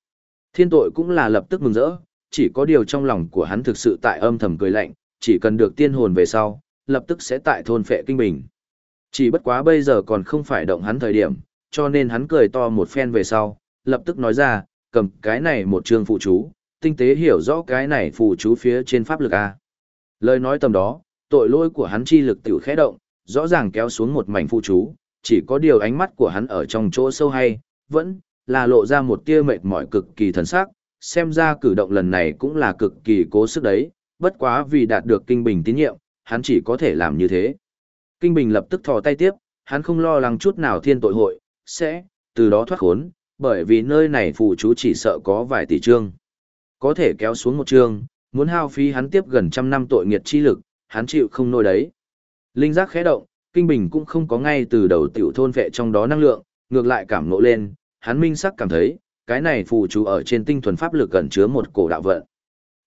Thiên tội cũng là lập tức mừng rỡ, chỉ có điều trong lòng của hắn thực sự tại âm thầm cười lạnh, chỉ cần được tiên hồn về sau, lập tức sẽ tại thôn phệ kinh bình. Chỉ bất quá bây giờ còn không phải động hắn thời điểm, cho nên hắn cười to một phen về sau, lập tức nói ra, cầm cái này một chương phụ chú, tinh tế hiểu rõ cái này phụ chú phía trên pháp lực A. Lời nói tầm đó, tội lỗi của hắn chi lực tiểu khẽ động, rõ ràng kéo xuống một mảnh phụ chú, chỉ có điều ánh mắt của hắn ở trong chỗ sâu hay, vẫn là lộ ra một tia mệt mỏi cực kỳ thần sắc, xem ra cử động lần này cũng là cực kỳ cố sức đấy, bất quá vì đạt được kinh bình tín nhiệm, hắn chỉ có thể làm như thế. Kinh bình lập tức thò tay tiếp, hắn không lo lắng chút nào thiên tội hội, sẽ, từ đó thoát khốn, bởi vì nơi này phụ chú chỉ sợ có vài tỷ trương. Có thể kéo xuống một trương, muốn hao phí hắn tiếp gần trăm năm tội nghiệt chi lực, hắn chịu không nổi đấy. Linh giác khẽ động, Kinh Bình cũng không có ngay từ đầu tiểu thôn vệ trong đó năng lượng, ngược lại cảm nộ lên, hắn minh sắc cảm thấy, cái này phù chú ở trên tinh thuần pháp lực gần chứa một cổ đạo vận.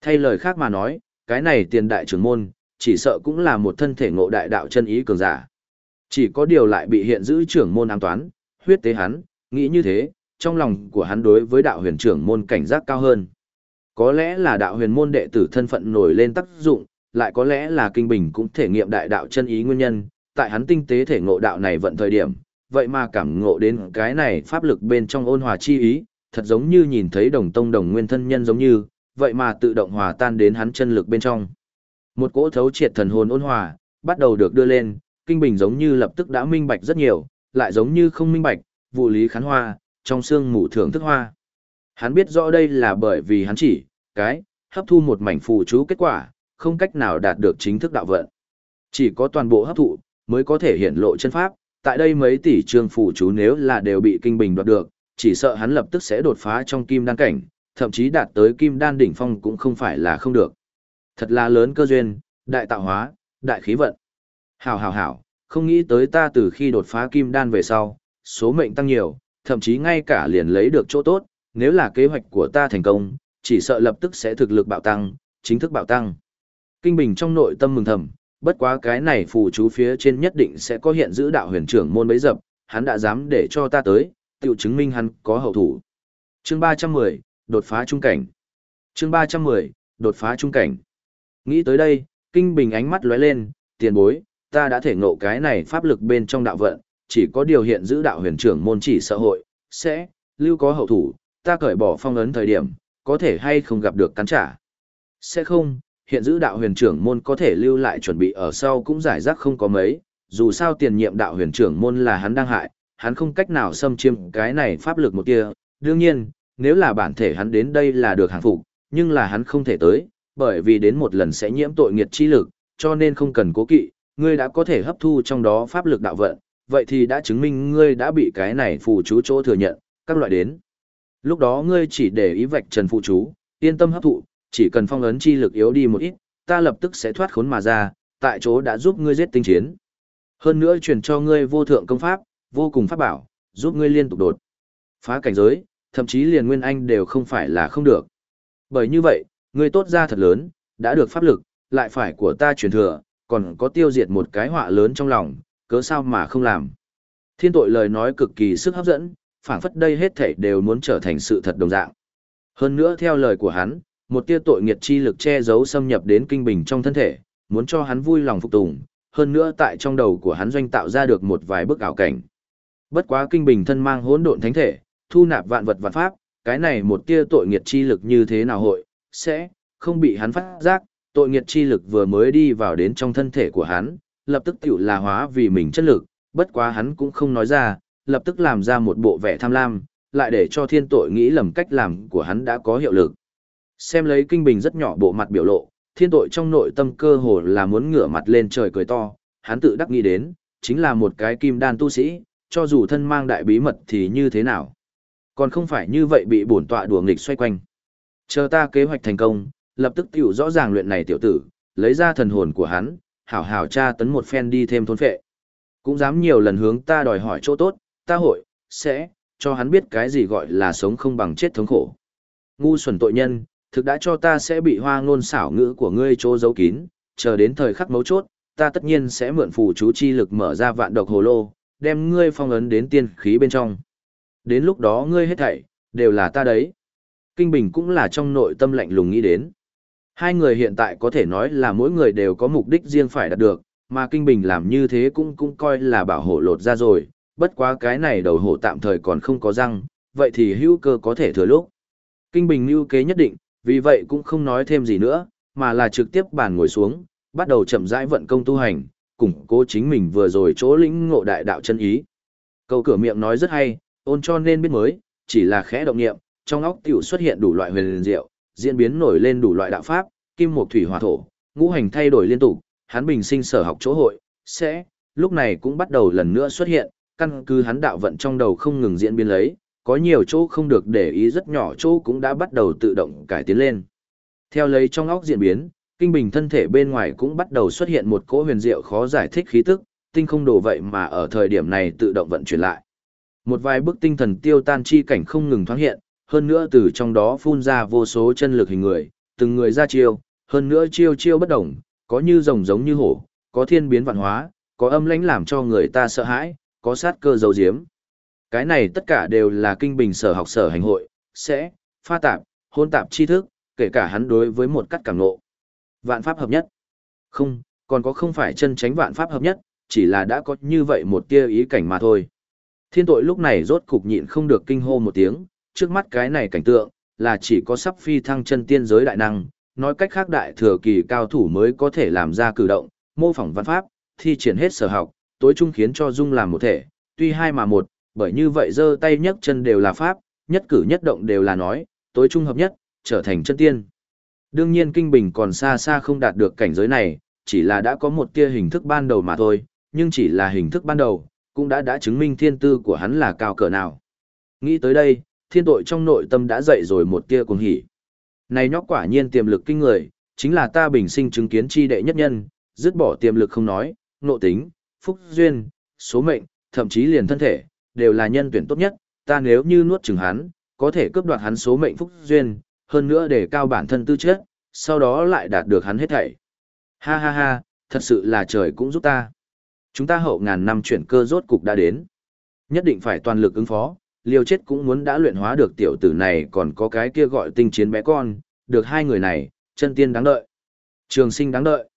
Thay lời khác mà nói, cái này tiền đại trưởng môn, chỉ sợ cũng là một thân thể ngộ đại đạo chân ý cường giả. Chỉ có điều lại bị hiện giữ trưởng môn an toán, huyết tế hắn, nghĩ như thế, trong lòng của hắn đối với đạo huyền trưởng môn cảnh giác cao hơn. Có lẽ là đạo huyền môn đệ tử thân phận nổi lên tác dụng, lại có lẽ là kinh bình cũng thể nghiệm đại đạo chân ý nguyên nhân, tại hắn tinh tế thể ngộ đạo này vận thời điểm, vậy mà cảm ngộ đến cái này pháp lực bên trong ôn hòa chi ý, thật giống như nhìn thấy đồng tông đồng nguyên thân nhân giống như, vậy mà tự động hòa tan đến hắn chân lực bên trong. Một cỗ thấu triệt thần hồn ôn hòa, bắt đầu được đưa lên, Kinh Bình giống như lập tức đã minh bạch rất nhiều, lại giống như không minh bạch, vụ lý khán hoa, trong xương mù thưởng thức hoa. Hắn biết rõ đây là bởi vì hắn chỉ, cái, hấp thu một mảnh phù chú kết quả, không cách nào đạt được chính thức đạo vận. Chỉ có toàn bộ hấp thụ, mới có thể hiện lộ chân pháp, tại đây mấy tỷ trương phù chú nếu là đều bị kinh bình đoạt được, chỉ sợ hắn lập tức sẽ đột phá trong kim đan cảnh, thậm chí đạt tới kim đan đỉnh phong cũng không phải là không được. Thật là lớn cơ duyên, đại tạo hóa, đại khí vận. Hảo hảo hảo, không nghĩ tới ta từ khi đột phá kim đan về sau, số mệnh tăng nhiều, thậm chí ngay cả liền lấy được chỗ tốt, nếu là kế hoạch của ta thành công, chỉ sợ lập tức sẽ thực lực bạo tăng, chính thức bạo tăng. Kinh Bình trong nội tâm mừng thầm, bất quá cái này phù chú phía trên nhất định sẽ có hiện giữ đạo huyền trưởng môn bấy dập, hắn đã dám để cho ta tới, tự chứng minh hắn có hậu thủ. Chương 310, đột phá trung cảnh. Chương 310, đột phá trung cảnh. Nghĩ tới đây, Kinh Bình ánh mắt lóe lên, tiền bối, ta đã thể ngộ cái này pháp lực bên trong đạo vận, chỉ có điều hiện giữ đạo huyền trưởng môn chỉ xã hội, sẽ, lưu có hậu thủ, ta cởi bỏ phong ấn thời điểm, có thể hay không gặp được cắn trả. Sẽ không, hiện giữ đạo huyền trưởng môn có thể lưu lại chuẩn bị ở sau cũng giải rác không có mấy, dù sao tiền nhiệm đạo huyền trưởng môn là hắn đang hại, hắn không cách nào xâm chiếm cái này pháp lực một kia. Đương nhiên, nếu là bản thể hắn đến đây là được hàng phục, nhưng là hắn không thể tới, bởi vì đến một lần sẽ nhiễm tội nghiệt chi lực, cho nên không cần cố kỵ, ngươi đã có thể hấp thu trong đó pháp lực đạo vận, vậy thì đã chứng minh ngươi đã bị cái này phù chú chỗ thừa nhận, các loại đến. Lúc đó ngươi chỉ để ý vạch trần phù chú, yên tâm hấp thụ, chỉ cần phong ấn chi lực yếu đi một ít, ta lập tức sẽ thoát khốn mà ra, tại chỗ đã giúp ngươi giết tinh chiến. Hơn nữa truyền cho ngươi vô thượng công pháp, vô cùng pháp bảo, giúp ngươi liên tục đột phá cảnh giới, thậm chí liền nguyên anh đều không phải là không được. Bởi như vậy, ngươi tốt ra thật lớn, đã được pháp lực, lại phải của ta truyền thừa, còn có tiêu diệt một cái họa lớn trong lòng, cớ sao mà không làm. Thiên tội lời nói cực kỳ sức hấp dẫn, phảng phất đây hết thảy đều muốn trở thành sự thật đồng dạng. Hơn nữa theo lời của hắn, một tia tội nghiệt chi lực che giấu xâm nhập đến kinh bình trong thân thể, muốn cho hắn vui lòng phục tùng, hơn nữa tại trong đầu của hắn doanh tạo ra được một vài bức ảo cảnh. Bất quá kinh bình thân mang hỗn độn thánh thể, thu nạp vạn vật vạn pháp, cái này một tia tội nghiệt chi lực như thế nào hội, sẽ không bị hắn phát giác, tội nghiệt chi lực vừa mới đi vào đến trong thân thể của hắn, lập tức tiểu là hóa vì mình chất lực, bất quá hắn cũng không nói ra, lập tức làm ra một bộ vẻ tham lam, lại để cho thiên tội nghĩ lầm cách làm của hắn đã có hiệu lực. Xem lấy kinh bình rất nhỏ bộ mặt biểu lộ, thiên tội trong nội tâm cơ hồ là muốn ngửa mặt lên trời cười to, hắn tự đắc nghĩ đến, chính là một cái kim đan tu sĩ, cho dù thân mang đại bí mật thì như thế nào. Còn không phải như vậy bị bổn tọa đùa nghịch xoay quanh. Chờ ta kế hoạch thành công, lập tức tiểu rõ ràng luyện này tiểu tử, lấy ra thần hồn của hắn, hảo hảo tra tấn một phen đi thêm thôn phệ. Cũng dám nhiều lần hướng ta đòi hỏi chỗ tốt, ta hội, sẽ, cho hắn biết cái gì gọi là sống không bằng chết thống khổ. Ngu xuẩn tội nhân, thực đã cho ta sẽ bị hoa ngôn xảo ngữ của ngươi chỗ giấu kín, chờ đến thời khắc mấu chốt, ta tất nhiên sẽ mượn phù chú chi lực mở ra vạn độc hồ lô, đem ngươi phong ấn đến tiên khí bên trong. Đến lúc đó ngươi hết thảy, đều là ta đấy. Kinh Bình cũng là trong nội tâm lạnh lùng nghĩ đến. Hai người hiện tại có thể nói là mỗi người đều có mục đích riêng phải đạt được, mà Kinh Bình làm như thế cũng cũng coi là bảo hộ lột ra rồi, bất quá cái này đầu hổ tạm thời còn không có răng, vậy thì hữu cơ có thể thừa lúc. Kinh Bình lưu kế nhất định, vì vậy cũng không nói thêm gì nữa, mà là trực tiếp bàn ngồi xuống, bắt đầu chậm rãi vận công tu hành, củng cố chính mình vừa rồi chỗ lĩnh ngộ đại đạo chân ý. Câu cửa miệng nói rất hay, ôn cho nên biết mới, chỉ là khẽ động niệm, trong óc tiểu xuất hiện đủ loại huyền diệu, diễn biến nổi lên đủ loại đạo pháp, kim mộc thủy hỏa thổ, ngũ hành thay đổi liên tục, hắn bình sinh sở học chỗ hội, sẽ, lúc này cũng bắt đầu lần nữa xuất hiện, căn cứ hắn đạo vận trong đầu không ngừng diễn biến lấy, có nhiều chỗ không được để ý rất nhỏ chỗ cũng đã bắt đầu tự động cải tiến lên. Theo lấy trong óc diễn biến, kinh bình thân thể bên ngoài cũng bắt đầu xuất hiện một cỗ huyền diệu khó giải thích khí tức, tinh không đồ vậy mà ở thời điểm này tự động vận chuyển lại. Một vài bức tinh thần tiêu tan chi cảnh không ngừng thoáng hiện, hơn nữa từ trong đó phun ra vô số chân lực hình người, từng người ra chiêu, hơn nữa chiêu chiêu bất đồng, có như rồng giống như hổ, có thiên biến vạn hóa, có âm lãnh làm cho người ta sợ hãi, có sát cơ dấu diếm. Cái này tất cả đều là kinh bình sở học sở hành hội, sẽ, pha tạp, hôn tạp tri thức, kể cả hắn đối với một cắt cảm ngộ. Vạn pháp hợp nhất. Không, còn có không phải chân tránh vạn pháp hợp nhất, chỉ là đã có như vậy một tia ý cảnh mà thôi. Thiên tội lúc này rốt cục nhịn không được kinh hô một tiếng, trước mắt cái này cảnh tượng, là chỉ có sắp phi thăng chân tiên giới đại năng, nói cách khác đại thừa kỳ cao thủ mới có thể làm ra cử động, mô phỏng văn pháp, thi triển hết sở học, tối trung khiến cho dung làm một thể, tuy hai mà một, bởi như vậy giơ tay nhấc chân đều là pháp, nhất cử nhất động đều là nói, tối trung hợp nhất, trở thành chân tiên. Đương nhiên Kinh Bình còn xa xa không đạt được cảnh giới này, chỉ là đã có một tia hình thức ban đầu mà thôi, nhưng chỉ là hình thức ban đầu, cũng đã đã chứng minh thiên tư của hắn là cao cỡ nào. Nghĩ tới đây, thiên tội trong nội tâm đã dậy rồi một tia cuồng hỉ. Này nhóc quả nhiên tiềm lực kinh người, chính là ta bình sinh chứng kiến chi đệ nhất nhân, dứt bỏ tiềm lực không nói, nộ tính, phúc duyên, số mệnh, thậm chí liền thân thể, đều là nhân tuyển tốt nhất, ta nếu như nuốt chừng hắn, có thể cướp đoạt hắn số mệnh phúc duyên, hơn nữa để cao bản thân tư chất, sau đó lại đạt được hắn hết thảy. Ha ha ha, thật sự là trời cũng giúp ta. Chúng ta hậu ngàn năm chuyển cơ rốt cục đã đến. Nhất định phải toàn lực ứng phó, liều chết cũng muốn đã luyện hóa được tiểu tử này còn có cái kia gọi tinh chiến bé con, được hai người này, chân tiên đáng đợi. Trường sinh đáng đợi.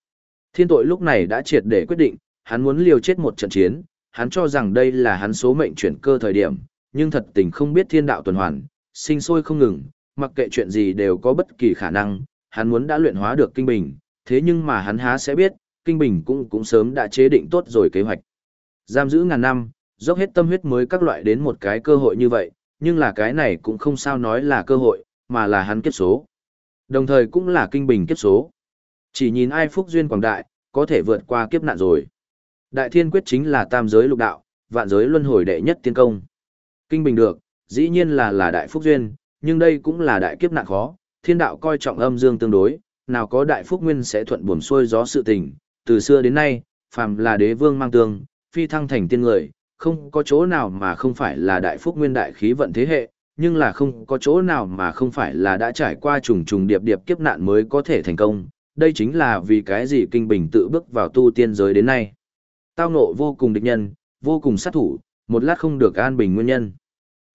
Thiên tội lúc này đã triệt để quyết định, hắn muốn liều chết một trận chiến, hắn cho rằng đây là hắn số mệnh chuyển cơ thời điểm, nhưng thật tình không biết thiên đạo tuần hoàn, sinh sôi không ngừng, mặc kệ chuyện gì đều có bất kỳ khả năng, hắn muốn đã luyện hóa được kinh bình, thế nhưng mà hắn há sẽ biết, kinh bình cũng cũng sớm đã chế định tốt rồi kế hoạch. Giam giữ ngàn năm, dốc hết tâm huyết mới các loại đến một cái cơ hội như vậy, nhưng là cái này cũng không sao nói là cơ hội, mà là hắn kiếp số. Đồng thời cũng là kinh bình kiếp số. Chỉ nhìn ai phúc duyên quảng đại, có thể vượt qua kiếp nạn rồi. Đại thiên quyết chính là tam giới lục đạo, vạn giới luân hồi đệ nhất tiên công. Kinh bình được, dĩ nhiên là là đại phúc duyên, nhưng đây cũng là đại kiếp nạn khó, thiên đạo coi trọng âm dương tương đối, nào có đại phúc nguyên sẽ thuận buồm xuôi gió sự tình, từ xưa đến nay, phàm là đế vương mang tương, phi thăng thành tiên người, không có chỗ nào mà không phải là đại phúc nguyên đại khí vận thế hệ, nhưng là không có chỗ nào mà không phải là đã trải qua trùng trùng điệp điệp kiếp nạn mới có thể thành công, đây chính là vì cái gì kinh bình tự bước vào tu tiên giới đến nay. Tao ngộ vô cùng địch nhân, vô cùng sát thủ, một lát không được an bình nguyên nhân.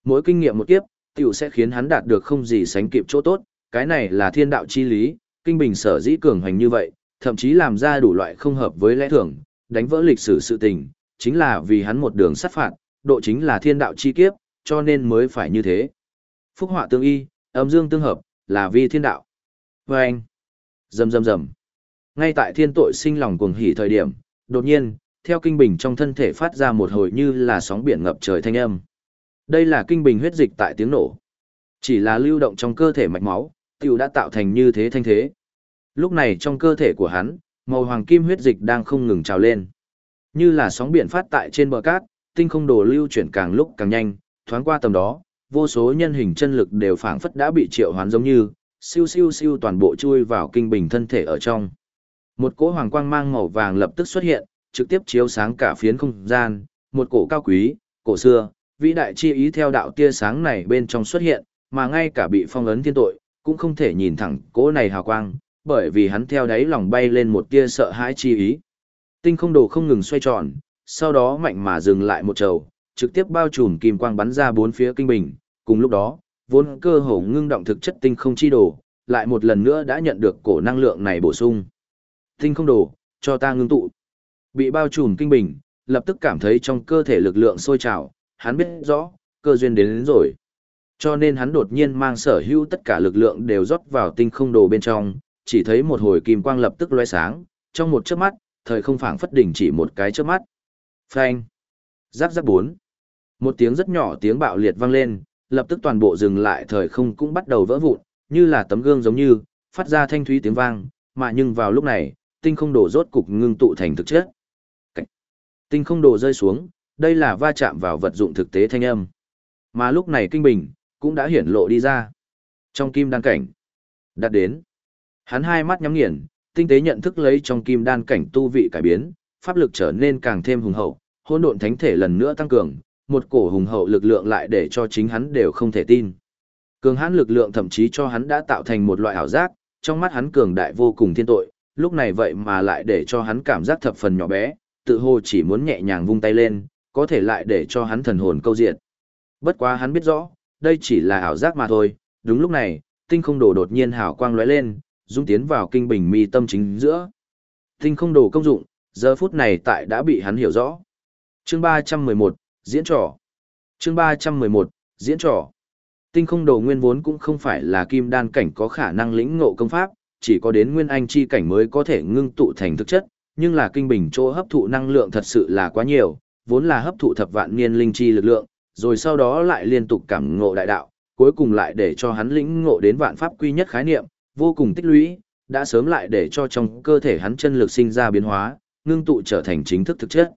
Mỗi kinh nghiệm một kiếp, tiểu sẽ khiến hắn đạt được không gì sánh kịp chỗ tốt, cái này là thiên đạo chi lý, kinh bình sở dĩ cường hành như vậy, thậm chí làm ra đủ loại không hợp với lẽ thường, đánh vỡ lịch sử sự tình, chính là vì hắn một đường sát phạt, độ chính là thiên đạo chi kiếp, cho nên mới phải như thế. Phúc họa tương y, âm dương tương hợp, là vi thiên đạo. Và anh, rầm rầm rầm. Ngay tại thiên tội sinh lòng cuồng hỉ thời điểm, đột nhiên, theo kinh bình trong thân thể phát ra một hồi như là sóng biển ngập trời thanh âm. Đây là kinh bình huyết dịch tại tiếng nổ. Chỉ là lưu động trong cơ thể mạch máu, tiểu đã tạo thành như thế thanh thế. Lúc này trong cơ thể của hắn, màu hoàng kim huyết dịch đang không ngừng trào lên. Như là sóng biển phát tại trên bờ cát, tinh không đồ lưu chuyển càng lúc càng nhanh, thoáng qua tầm đó, vô số nhân hình chân lực đều phảng phất đã bị triệu hoán giống như, siêu siêu siêu toàn bộ chui vào kinh bình thân thể ở trong. Một cỗ hoàng quang mang màu vàng lập tức xuất hiện, trực tiếp chiếu sáng cả phiến không gian, một cổ cao quý, cổ xưa, vĩ đại chi ý theo đạo tia sáng này bên trong xuất hiện, mà ngay cả bị phong ấn thiên tội, cũng không thể nhìn thẳng cỗ này hào quang, bởi vì hắn theo đáy lòng bay lên một tia sợ hãi chi ý. Tinh không đồ không ngừng xoay tròn, sau đó mạnh mà dừng lại một trầu, trực tiếp bao trùm kim quang bắn ra bốn phía kinh bình, cùng lúc đó, vốn cơ hồ ngưng động thực chất tinh không chi đồ, lại một lần nữa đã nhận được cổ năng lượng này bổ sung. Tinh không đồ, cho ta ngưng tụ. Bị bao trùm kinh bình, lập tức cảm thấy trong cơ thể lực lượng sôi trào, hắn biết rõ, cơ duyên đến, đến rồi. Cho nên hắn đột nhiên mang sở hữu tất cả lực lượng đều rót vào tinh không đồ bên trong, chỉ thấy một hồi kim quang lập tức lóe sáng, trong một chớp mắt, thời không phảng phất đỉnh chỉ một cái chớp mắt. Phanh. Giáp giáp bốn. Một tiếng rất nhỏ tiếng bạo liệt vang lên, lập tức toàn bộ dừng lại thời không cũng bắt đầu vỡ vụn, như là tấm gương giống như, phát ra thanh thúy tiếng vang, mà nhưng vào lúc này, tinh không đổ rốt cục ngưng tụ thành thực chất. Cách. Tinh không đổ rơi xuống, đây là va chạm vào vật dụng thực tế thanh âm. Mà lúc này kinh bình, cũng đã hiển lộ đi ra. Trong kim đan cảnh, đặt đến. Hắn hai mắt nhắm nghiền, tinh tế nhận thức lấy trong kim đan cảnh tu vị cải biến, pháp lực trở nên càng thêm hùng hậu, hỗn độn thánh thể lần nữa tăng cường, một cổ hùng hậu lực lượng lại để cho chính hắn đều không thể tin. Cường hãn lực lượng thậm chí cho hắn đã tạo thành một loại ảo giác, trong mắt hắn cường đại vô cùng thiên tội, lúc này vậy mà lại để cho hắn cảm giác thập phần nhỏ bé, tự hồ chỉ muốn nhẹ nhàng vung tay lên, có thể lại để cho hắn thần hồn câu diện. Bất quá hắn biết rõ, đây chỉ là ảo giác mà thôi, đúng lúc này, tinh không đồ đột nhiên hào quang lóe lên, dung tiến vào kinh bình mi tâm chính giữa. Tinh không đồ công dụng, giờ phút này tại đã bị hắn hiểu rõ. Chương 311, diễn trò. Chương 311, diễn trò. Tinh không đồ nguyên vốn cũng không phải là kim đan cảnh có khả năng lĩnh ngộ công pháp, chỉ có đến nguyên anh chi cảnh mới có thể ngưng tụ thành thực chất, nhưng là kinh bình chỗ hấp thụ năng lượng thật sự là quá nhiều, vốn là hấp thụ thập vạn niên linh chi lực lượng, rồi sau đó lại liên tục cảm ngộ đại đạo, cuối cùng lại để cho hắn lĩnh ngộ đến vạn pháp quy nhất khái niệm, vô cùng tích lũy, đã sớm lại để cho trong cơ thể hắn chân lực sinh ra biến hóa, ngưng tụ trở thành chính thức thực chất.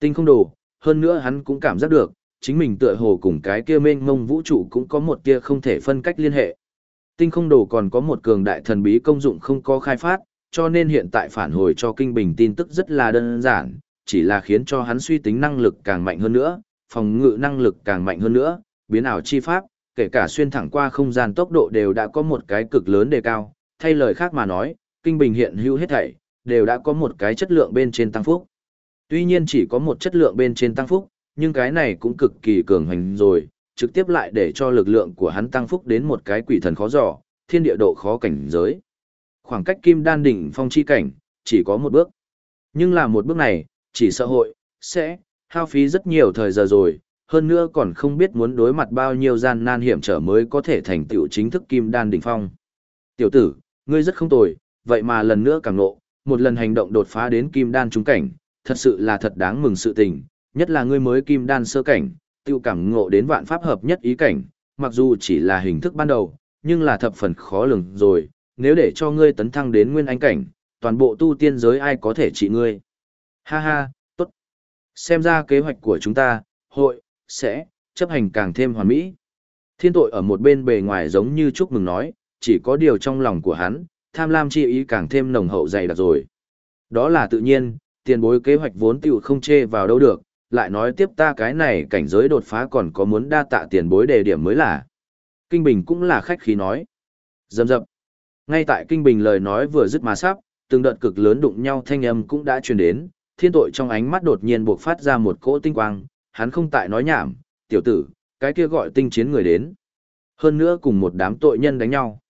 Tinh không đồ, hơn nữa hắn cũng cảm giác được, chính mình tựa hồ cùng cái kia mênh mông vũ trụ cũng có một tia không thể phân cách liên hệ. Tinh không đồ còn có một cường đại thần bí công dụng không có khai phát, cho nên hiện tại phản hồi cho kinh bình tin tức rất là đơn giản, chỉ là khiến cho hắn suy tính năng lực càng mạnh hơn nữa, phòng ngự năng lực càng mạnh hơn nữa, biến ảo chi pháp, kể cả xuyên thẳng qua không gian tốc độ đều đã có một cái cực lớn đề cao, thay lời khác mà nói, kinh bình hiện hữu hết thảy, đều đã có một cái chất lượng bên trên tăng phúc. Tuy nhiên chỉ có một chất lượng bên trên tăng phúc, nhưng cái này cũng cực kỳ cường hành rồi, trực tiếp lại để cho lực lượng của hắn tăng phúc đến một cái quỷ thần khó dò, thiên địa độ khó cảnh giới. Khoảng cách kim đan đỉnh phong chi cảnh, chỉ có một bước. Nhưng là một bước này, chỉ xã hội, sẽ, hao phí rất nhiều thời giờ rồi, hơn nữa còn không biết muốn đối mặt bao nhiêu gian nan hiểm trở mới có thể thành tựu chính thức kim đan đỉnh phong. Tiểu tử, ngươi rất không tồi, vậy mà lần nữa càng nộ, một lần hành động đột phá đến kim đan trúng cảnh, thật sự là thật đáng mừng sự tình, nhất là ngươi mới kim đan sơ cảnh, tiêu cảm ngộ đến vạn pháp hợp nhất ý cảnh, mặc dù chỉ là hình thức ban đầu, nhưng là thập phần khó lường rồi, nếu để cho ngươi tấn thăng đến nguyên anh cảnh, toàn bộ tu tiên giới ai có thể trị ngươi. Ha ha, tốt. Xem ra kế hoạch của chúng ta, hội, sẽ, chấp hành càng thêm hoàn mỹ. Thiên tội ở một bên bề ngoài giống như chúc mừng nói, chỉ có điều trong lòng của hắn, tham lam chi ý càng thêm nồng hậu dày đặc rồi. Đó là tự nhiên, tiền bối kế hoạch vốn tiểu không chê vào đâu được, lại nói tiếp ta cái này cảnh giới đột phá còn có muốn đa tạ tiền bối đề điểm mới là. Kinh Bình cũng là khách khí nói. Dầm dập. Ngay tại Kinh Bình lời nói vừa dứt mà sắp, từng đợt cực lớn đụng nhau thanh âm cũng đã truyền đến, thiên tội trong ánh mắt đột nhiên buộc phát ra một cỗ tinh quang, hắn không tại nói nhảm, tiểu tử, cái kia gọi tinh chiến người đến. Hơn nữa cùng một đám tội nhân đánh nhau.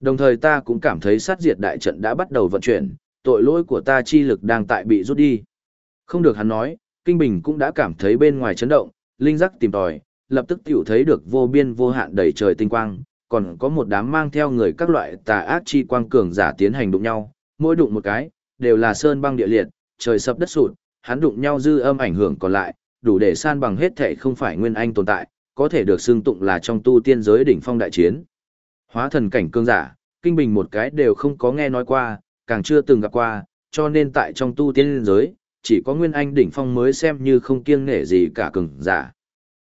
Đồng thời ta cũng cảm thấy sát diệt đại trận đã bắt đầu vận chuyển, tội lỗi của ta chi lực đang tại bị rút đi. Không được hắn nói, Kinh Bình cũng đã cảm thấy bên ngoài chấn động, linh giác tìm tòi, lập tức tiểu thấy được vô biên vô hạn đầy trời tinh quang, còn có một đám mang theo người các loại tà ác chi quang cường giả tiến hành đụng nhau, mỗi đụng một cái, đều là sơn băng địa liệt, trời sập đất sụt, hắn đụng nhau dư âm ảnh hưởng còn lại, đủ để san bằng hết thệ không phải nguyên anh tồn tại, có thể được xưng tụng là trong tu tiên giới đỉnh phong đại chiến. Hóa thần cảnh cương giả, kinh bình một cái đều không có nghe nói qua, càng chưa từng gặp qua, cho nên tại trong tu tiên giới, chỉ có nguyên anh đỉnh phong mới xem như không kiêng nể gì cả cường giả.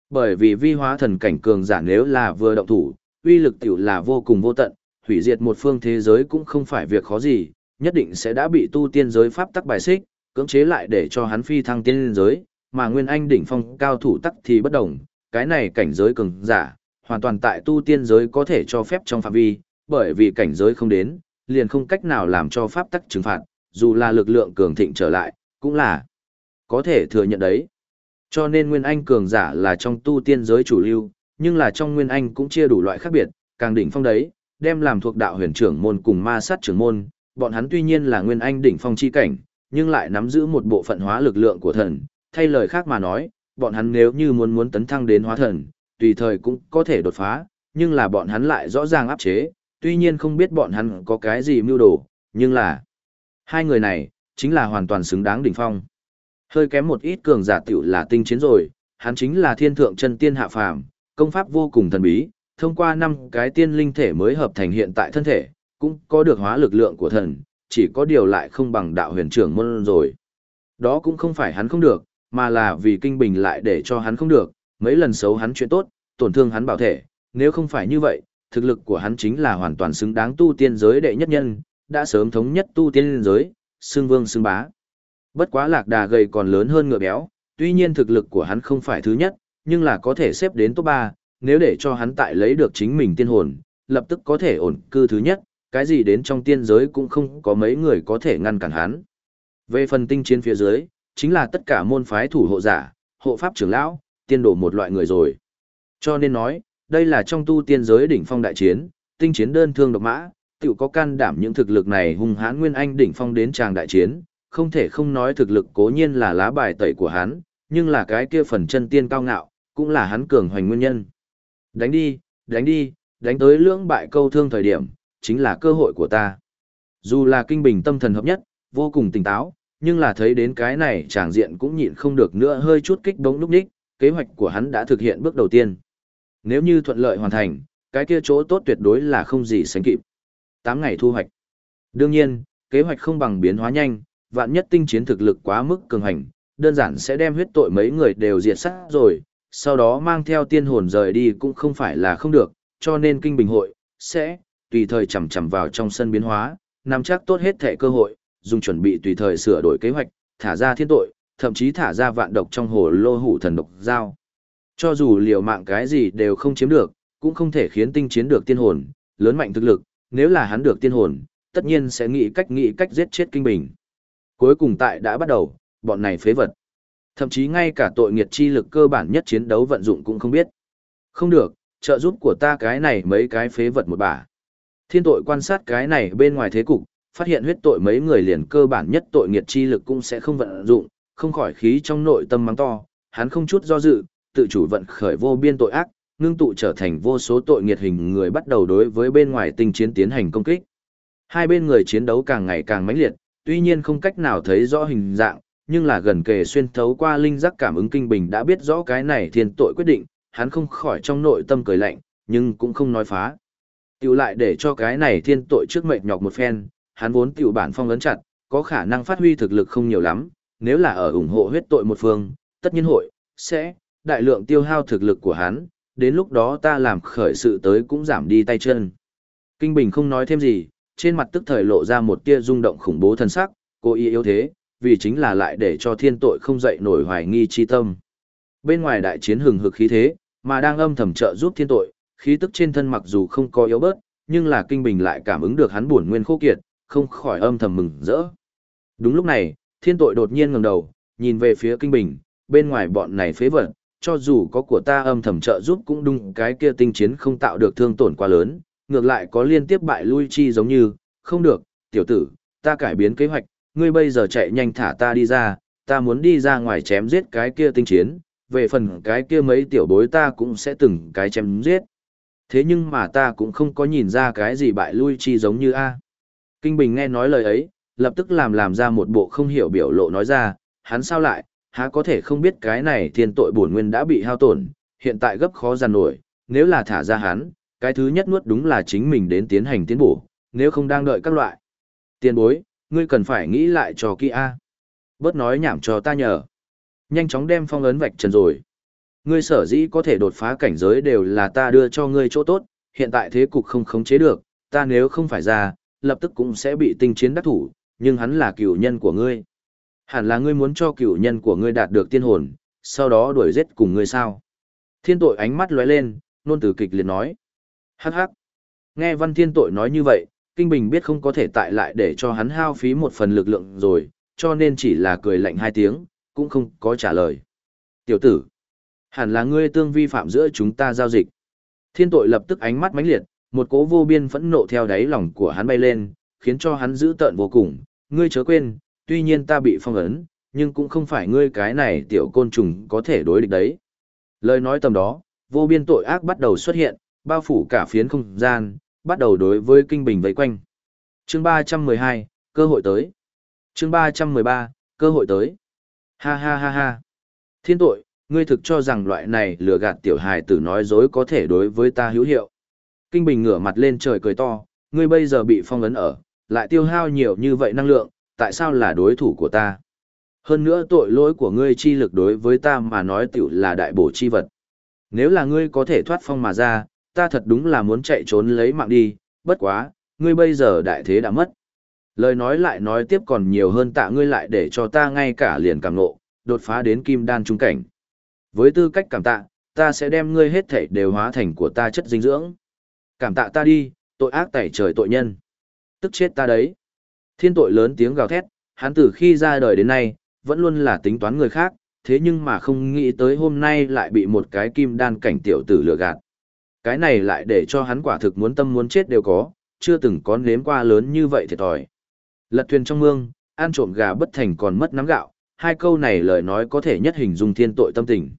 Bởi vì vi hóa thần cảnh cường giả nếu là vừa động thủ, uy lực tiểu là vô cùng vô tận, hủy diệt một phương thế giới cũng không phải việc khó gì, nhất định sẽ đã bị tu tiên giới pháp tắc bài xích, cưỡng chế lại để cho hắn phi thăng tiên giới, mà nguyên anh đỉnh phong cao thủ tắc thì bất đồng, cái này cảnh giới cường giả, hoàn toàn tại tu tiên giới có thể cho phép trong phạm vi, bởi vì cảnh giới không đến, liền không cách nào làm cho pháp tắc trừng phạt, dù là lực lượng cường thịnh trở lại, cũng là có thể thừa nhận đấy. Cho nên Nguyên Anh cường giả là trong tu tiên giới chủ lưu, nhưng là trong Nguyên Anh cũng chia đủ loại khác biệt, càng đỉnh phong đấy, đem làm thuộc đạo huyền trưởng môn cùng ma sát trưởng môn, bọn hắn tuy nhiên là Nguyên Anh đỉnh phong chi cảnh, nhưng lại nắm giữ một bộ phận hóa lực lượng của thần, thay lời khác mà nói, bọn hắn nếu như muốn muốn tấn thăng đến hóa thần, tùy thời cũng có thể đột phá, nhưng là bọn hắn lại rõ ràng áp chế, tuy nhiên không biết bọn hắn có cái gì mưu đồ, nhưng là hai người này, chính là hoàn toàn xứng đáng đỉnh phong. Hơi kém một ít cường giả tiểu là tinh chiến rồi, hắn chính là thiên thượng chân tiên hạ phàm, công pháp vô cùng thần bí, thông qua năm cái tiên linh thể mới hợp thành hiện tại thân thể, cũng có được hóa lực lượng của thần, chỉ có điều lại không bằng đạo huyền trưởng môn rồi. Đó cũng không phải hắn không được, mà là vì kinh bình lại để cho hắn không được, mấy lần xấu hắn chuyện tốt, tổn thương hắn bảo thể, nếu không phải như vậy, thực lực của hắn chính là hoàn toàn xứng đáng tu tiên giới đệ nhất nhân, đã sớm thống nhất tu tiên giới, xương vương xương bá. Bất quá lạc đà gầy còn lớn hơn ngựa béo, tuy nhiên thực lực của hắn không phải thứ nhất, nhưng là có thể xếp đến top 3, nếu để cho hắn tại lấy được chính mình tiên hồn, lập tức có thể ổn cư thứ nhất, cái gì đến trong tiên giới cũng không có mấy người có thể ngăn cản hắn. Về phần tinh chiến phía dưới, chính là tất cả môn phái thủ hộ giả, hộ pháp trưởng lão, tiên đồ một loại người rồi. Cho nên nói, đây là trong tu tiên giới đỉnh phong đại chiến, tinh chiến đơn thương độc mã, tiểu có can đảm những thực lực này hùng hãn nguyên anh đỉnh phong đến tràng đại chiến, không thể không nói thực lực cố nhiên là lá bài tẩy của hắn, nhưng là cái kia phần chân tiên cao ngạo, cũng là hắn cường hoành nguyên nhân. Đánh đi, đánh đi, đánh tới lưỡng bại câu thương thời điểm, chính là cơ hội của ta. Dù là kinh bình tâm thần hợp nhất, vô cùng tỉnh táo, nhưng là thấy đến cái này tràng diện cũng nhịn không được nữa hơi chút kích bóng lúc ních, kế hoạch của hắn đã thực hiện bước đầu tiên. Nếu như thuận lợi hoàn thành, cái kia chỗ tốt tuyệt đối là không gì sánh kịp. 8 ngày thu hoạch. Đương nhiên, kế hoạch không bằng biến hóa nhanh, vạn nhất tinh chiến thực lực quá mức cường hành, đơn giản sẽ đem huyết tội mấy người đều diệt sát rồi, sau đó mang theo tiên hồn rời đi cũng không phải là không được, cho nên kinh bình hội, sẽ, tùy thời chầm chầm vào trong sân biến hóa, nắm chắc tốt hết thể cơ hội, dùng chuẩn bị tùy thời sửa đổi kế hoạch, thả ra thiên tội, thậm chí thả ra vạn độc trong hồ lô hủ thần độc giao. Cho dù liều mạng cái gì đều không chiếm được, cũng không thể khiến tinh chiến được tiên hồn, lớn mạnh thực lực, nếu là hắn được tiên hồn, tất nhiên sẽ nghĩ cách nghĩ cách giết chết kinh bình. Cuối cùng tại đã bắt đầu, bọn này phế vật. Thậm chí ngay cả tội nghiệt chi lực cơ bản nhất chiến đấu vận dụng cũng không biết. Không được, trợ giúp của ta cái này mấy cái phế vật một bả. Thiên tội quan sát cái này bên ngoài thế cục, phát hiện huyết tội mấy người liền cơ bản nhất tội nghiệt chi lực cũng sẽ không vận dụng, không khỏi khí trong nội tâm mắng to, hắn không chút do dự, tự chủ vận khởi vô biên tội ác, ngưng tụ trở thành vô số tội nghiệt hình người bắt đầu đối với bên ngoài tinh chiến tiến hành công kích. Hai bên người chiến đấu càng ngày càng mãnh liệt, tuy nhiên không cách nào thấy rõ hình dạng, nhưng là gần kề xuyên thấu qua linh giác cảm ứng kinh bình đã biết rõ cái này thiên tội quyết định, hắn không khỏi trong nội tâm cười lạnh, nhưng cũng không nói phá. Tiểu lại để cho cái này thiên tội trước mệt nhọc một phen, hắn vốn tiểu bản phong ấn chặt, có khả năng phát huy thực lực không nhiều lắm, nếu là ở ủng hộ huyết tội một phương, tất nhiên hội, sẽ, đại lượng tiêu hao thực lực của hắn, đến lúc đó ta làm khởi sự tới cũng giảm đi tay chân. Kinh Bình không nói thêm gì, trên mặt tức thời lộ ra một tia rung động khủng bố thân sắc, Cô y yếu thế, vì chính là lại để cho thiên tội không dậy nổi hoài nghi chi tâm. Bên ngoài đại chiến hừng hực khí thế, mà đang âm thầm trợ giúp thiên tội, khí tức trên thân mặc dù không có yếu bớt, nhưng là kinh bình lại cảm ứng được hắn buồn nguyên khô kiệt, không khỏi âm thầm mừng rỡ. Đúng lúc này, thiên tội đột nhiên ngẩng đầu, nhìn về phía kinh bình, bên ngoài bọn này phế vật, cho dù có của ta âm thầm trợ giúp cũng đúng cái kia tinh chiến không tạo được thương tổn quá lớn, ngược lại có liên tiếp bại lui chi giống như, không được, tiểu tử, ta cải biến kế hoạch, ngươi bây giờ chạy nhanh thả ta đi ra, ta muốn đi ra ngoài chém giết cái kia tinh chiến, về phần cái kia mấy tiểu bối ta cũng sẽ từng cái chém giết. Thế nhưng mà ta cũng không có nhìn ra cái gì bại lui chi giống như A. Kinh Bình nghe nói lời ấy, lập tức làm làm ra một bộ không hiểu biểu lộ nói ra, hắn sao lại, há có thể không biết cái này thiên tội bổn nguyên đã bị hao tổn, hiện tại gấp khó giàn nổi, nếu là thả ra hắn, cái thứ nhất nuốt đúng là chính mình đến tiến hành tiến bổ, nếu không đang đợi các loại. Tiền bối, ngươi cần phải nghĩ lại cho kia. A. Bớt nói nhảm cho ta nhờ. Nhanh chóng đem phong ấn vạch trần rồi. Ngươi sở dĩ có thể đột phá cảnh giới đều là ta đưa cho ngươi chỗ tốt, hiện tại thế cục không khống chế được, ta nếu không phải ra, lập tức cũng sẽ bị tinh chiến đắc thủ, nhưng hắn là cựu nhân của ngươi. Hẳn là ngươi muốn cho cựu nhân của ngươi đạt được tiên hồn, sau đó đuổi giết cùng ngươi sao. Thiên tội ánh mắt lóe lên, nôn từ kịch liền nói. Hắc hắc. Nghe văn thiên tội nói như vậy, Kinh Bình biết không có thể tại lại để cho hắn hao phí một phần lực lượng rồi, cho nên chỉ là cười lạnh hai tiếng, cũng không có trả lời. Tiểu tử, hẳn là ngươi tương vi phạm giữa chúng ta giao dịch. Thiên tội lập tức ánh mắt mãnh liệt, một cỗ vô biên phẫn nộ theo đáy lòng của hắn bay lên, khiến cho hắn dữ tợn vô cùng. Ngươi chớ quên, tuy nhiên ta bị phong ấn, nhưng cũng không phải ngươi cái này tiểu côn trùng có thể đối địch đấy. Lời nói tầm đó, vô biên tội ác bắt đầu xuất hiện, bao phủ cả phiến không gian, bắt đầu đối với kinh bình vây quanh. Chương 312, cơ hội tới. Chương 313, cơ hội tới. Ha ha ha ha. Thiên tội, ngươi thực cho rằng loại này lừa gạt tiểu hài tử nói dối có thể đối với ta hữu hiệu. Kinh bình ngửa mặt lên trời cười to, ngươi bây giờ bị phong ấn ở, lại tiêu hao nhiều như vậy năng lượng, tại sao là đối thủ của ta? Hơn nữa tội lỗi của ngươi chi lực đối với ta mà nói tiểu là đại bổ chi vật. Nếu là ngươi có thể thoát phong mà ra, ta thật đúng là muốn chạy trốn lấy mạng đi, bất quá, ngươi bây giờ đại thế đã mất. Lời nói lại nói tiếp còn nhiều hơn tạ ngươi lại để cho ta ngay cả liền cảm nộ, đột phá đến kim đan trung cảnh. Với tư cách cảm tạ, ta sẽ đem ngươi hết thảy đều hóa thành của ta chất dinh dưỡng. Cảm tạ ta đi, tội ác tẩy trời tội nhân. Tức chết ta đấy. Thiên tội lớn tiếng gào thét, hắn từ khi ra đời đến nay, vẫn luôn là tính toán người khác, thế nhưng mà không nghĩ tới hôm nay lại bị một cái kim đan cảnh tiểu tử lừa gạt. Cái này lại để cho hắn quả thực muốn tâm muốn chết đều có, chưa từng có nếm qua lớn như vậy thiệt thòi. Lật thuyền trong mương, ăn trộm gà bất thành còn mất nắm gạo, hai câu này lời nói có thể nhất hình dung thiên tội tâm tình.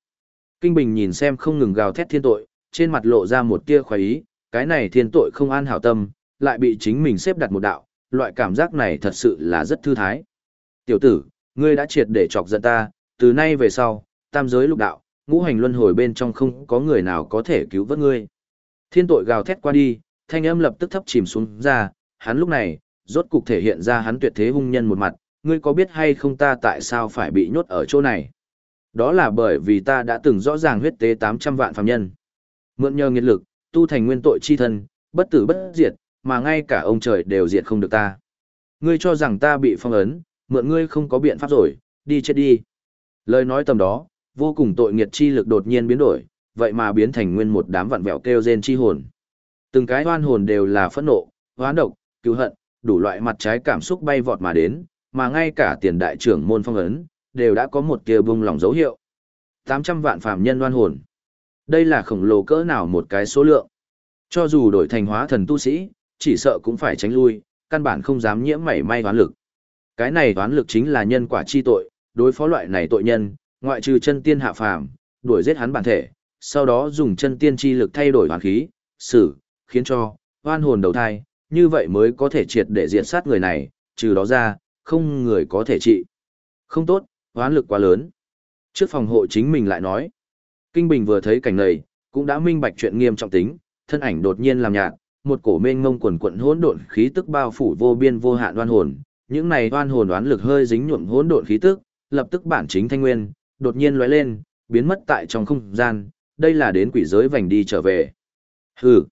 Kinh Bình nhìn xem không ngừng gào thét thiên tội, trên mặt lộ ra một tia khoái ý, cái này thiên tội không an hảo tâm, lại bị chính mình xếp đặt một đạo, loại cảm giác này thật sự là rất thư thái. Tiểu tử, ngươi đã triệt để chọc giận ta, từ nay về sau, tam giới lục đạo, ngũ hành luân hồi bên trong không có người nào có thể cứu vớt ngươi. Thiên tội gào thét qua đi, thanh âm lập tức thấp chìm xuống ra, hắn lúc này, rốt cục thể hiện ra hắn tuyệt thế hung nhân một mặt, ngươi có biết hay không ta tại sao phải bị nhốt ở chỗ này? Đó là bởi vì ta đã từng rõ ràng huyết tế 800 vạn phàm nhân. Mượn nhờ nghiệt lực, tu thành nguyên tội chi thân, bất tử bất diệt, mà ngay cả ông trời đều diệt không được ta. Ngươi cho rằng ta bị phong ấn, mượn ngươi không có biện pháp rồi, đi chết đi. Lời nói tầm đó, vô cùng tội nghiệt chi lực đột nhiên biến đổi, vậy mà biến thành nguyên một đám vặn vẹo kêu rên chi hồn. Từng cái oan hồn đều là phẫn nộ, hoán độc, cứu hận, đủ loại mặt trái cảm xúc bay vọt mà đến, mà ngay cả tiền đại trưởng môn phong ấn, đều đã có một kia bung lòng dấu hiệu. 800 vạn phàm nhân oan hồn. Đây là khổng lồ cỡ nào một cái số lượng. Cho dù đổi thành hóa thần tu sĩ, chỉ sợ cũng phải tránh lui, căn bản không dám nhiễm mảy may toán lực. Cái này toán lực chính là nhân quả chi tội, đối phó loại này tội nhân, ngoại trừ chân tiên hạ phàm, đuổi giết hắn bản thể, sau đó dùng chân tiên chi lực thay đổi hoàn khí, xử, khiến cho oan hồn đầu thai, như vậy mới có thể triệt để diệt sát người này, trừ đó ra, không người có thể trị. Không tốt, oán lực quá lớn. Trước phòng hộ chính mình lại nói, Kinh Bình vừa thấy cảnh này, cũng đã minh bạch chuyện nghiêm trọng tính, thân ảnh đột nhiên làm nhạt, một cổ mênh ngông quần quận hỗn độn khí tức bao phủ vô biên vô hạn oan hồn, những này oan hồn đoán lực hơi dính nhuộm hỗn độn khí tức, lập tức bản chính thanh nguyên, đột nhiên lóe lên, biến mất tại trong không gian, đây là đến quỷ giới vành đi trở về. Hừ.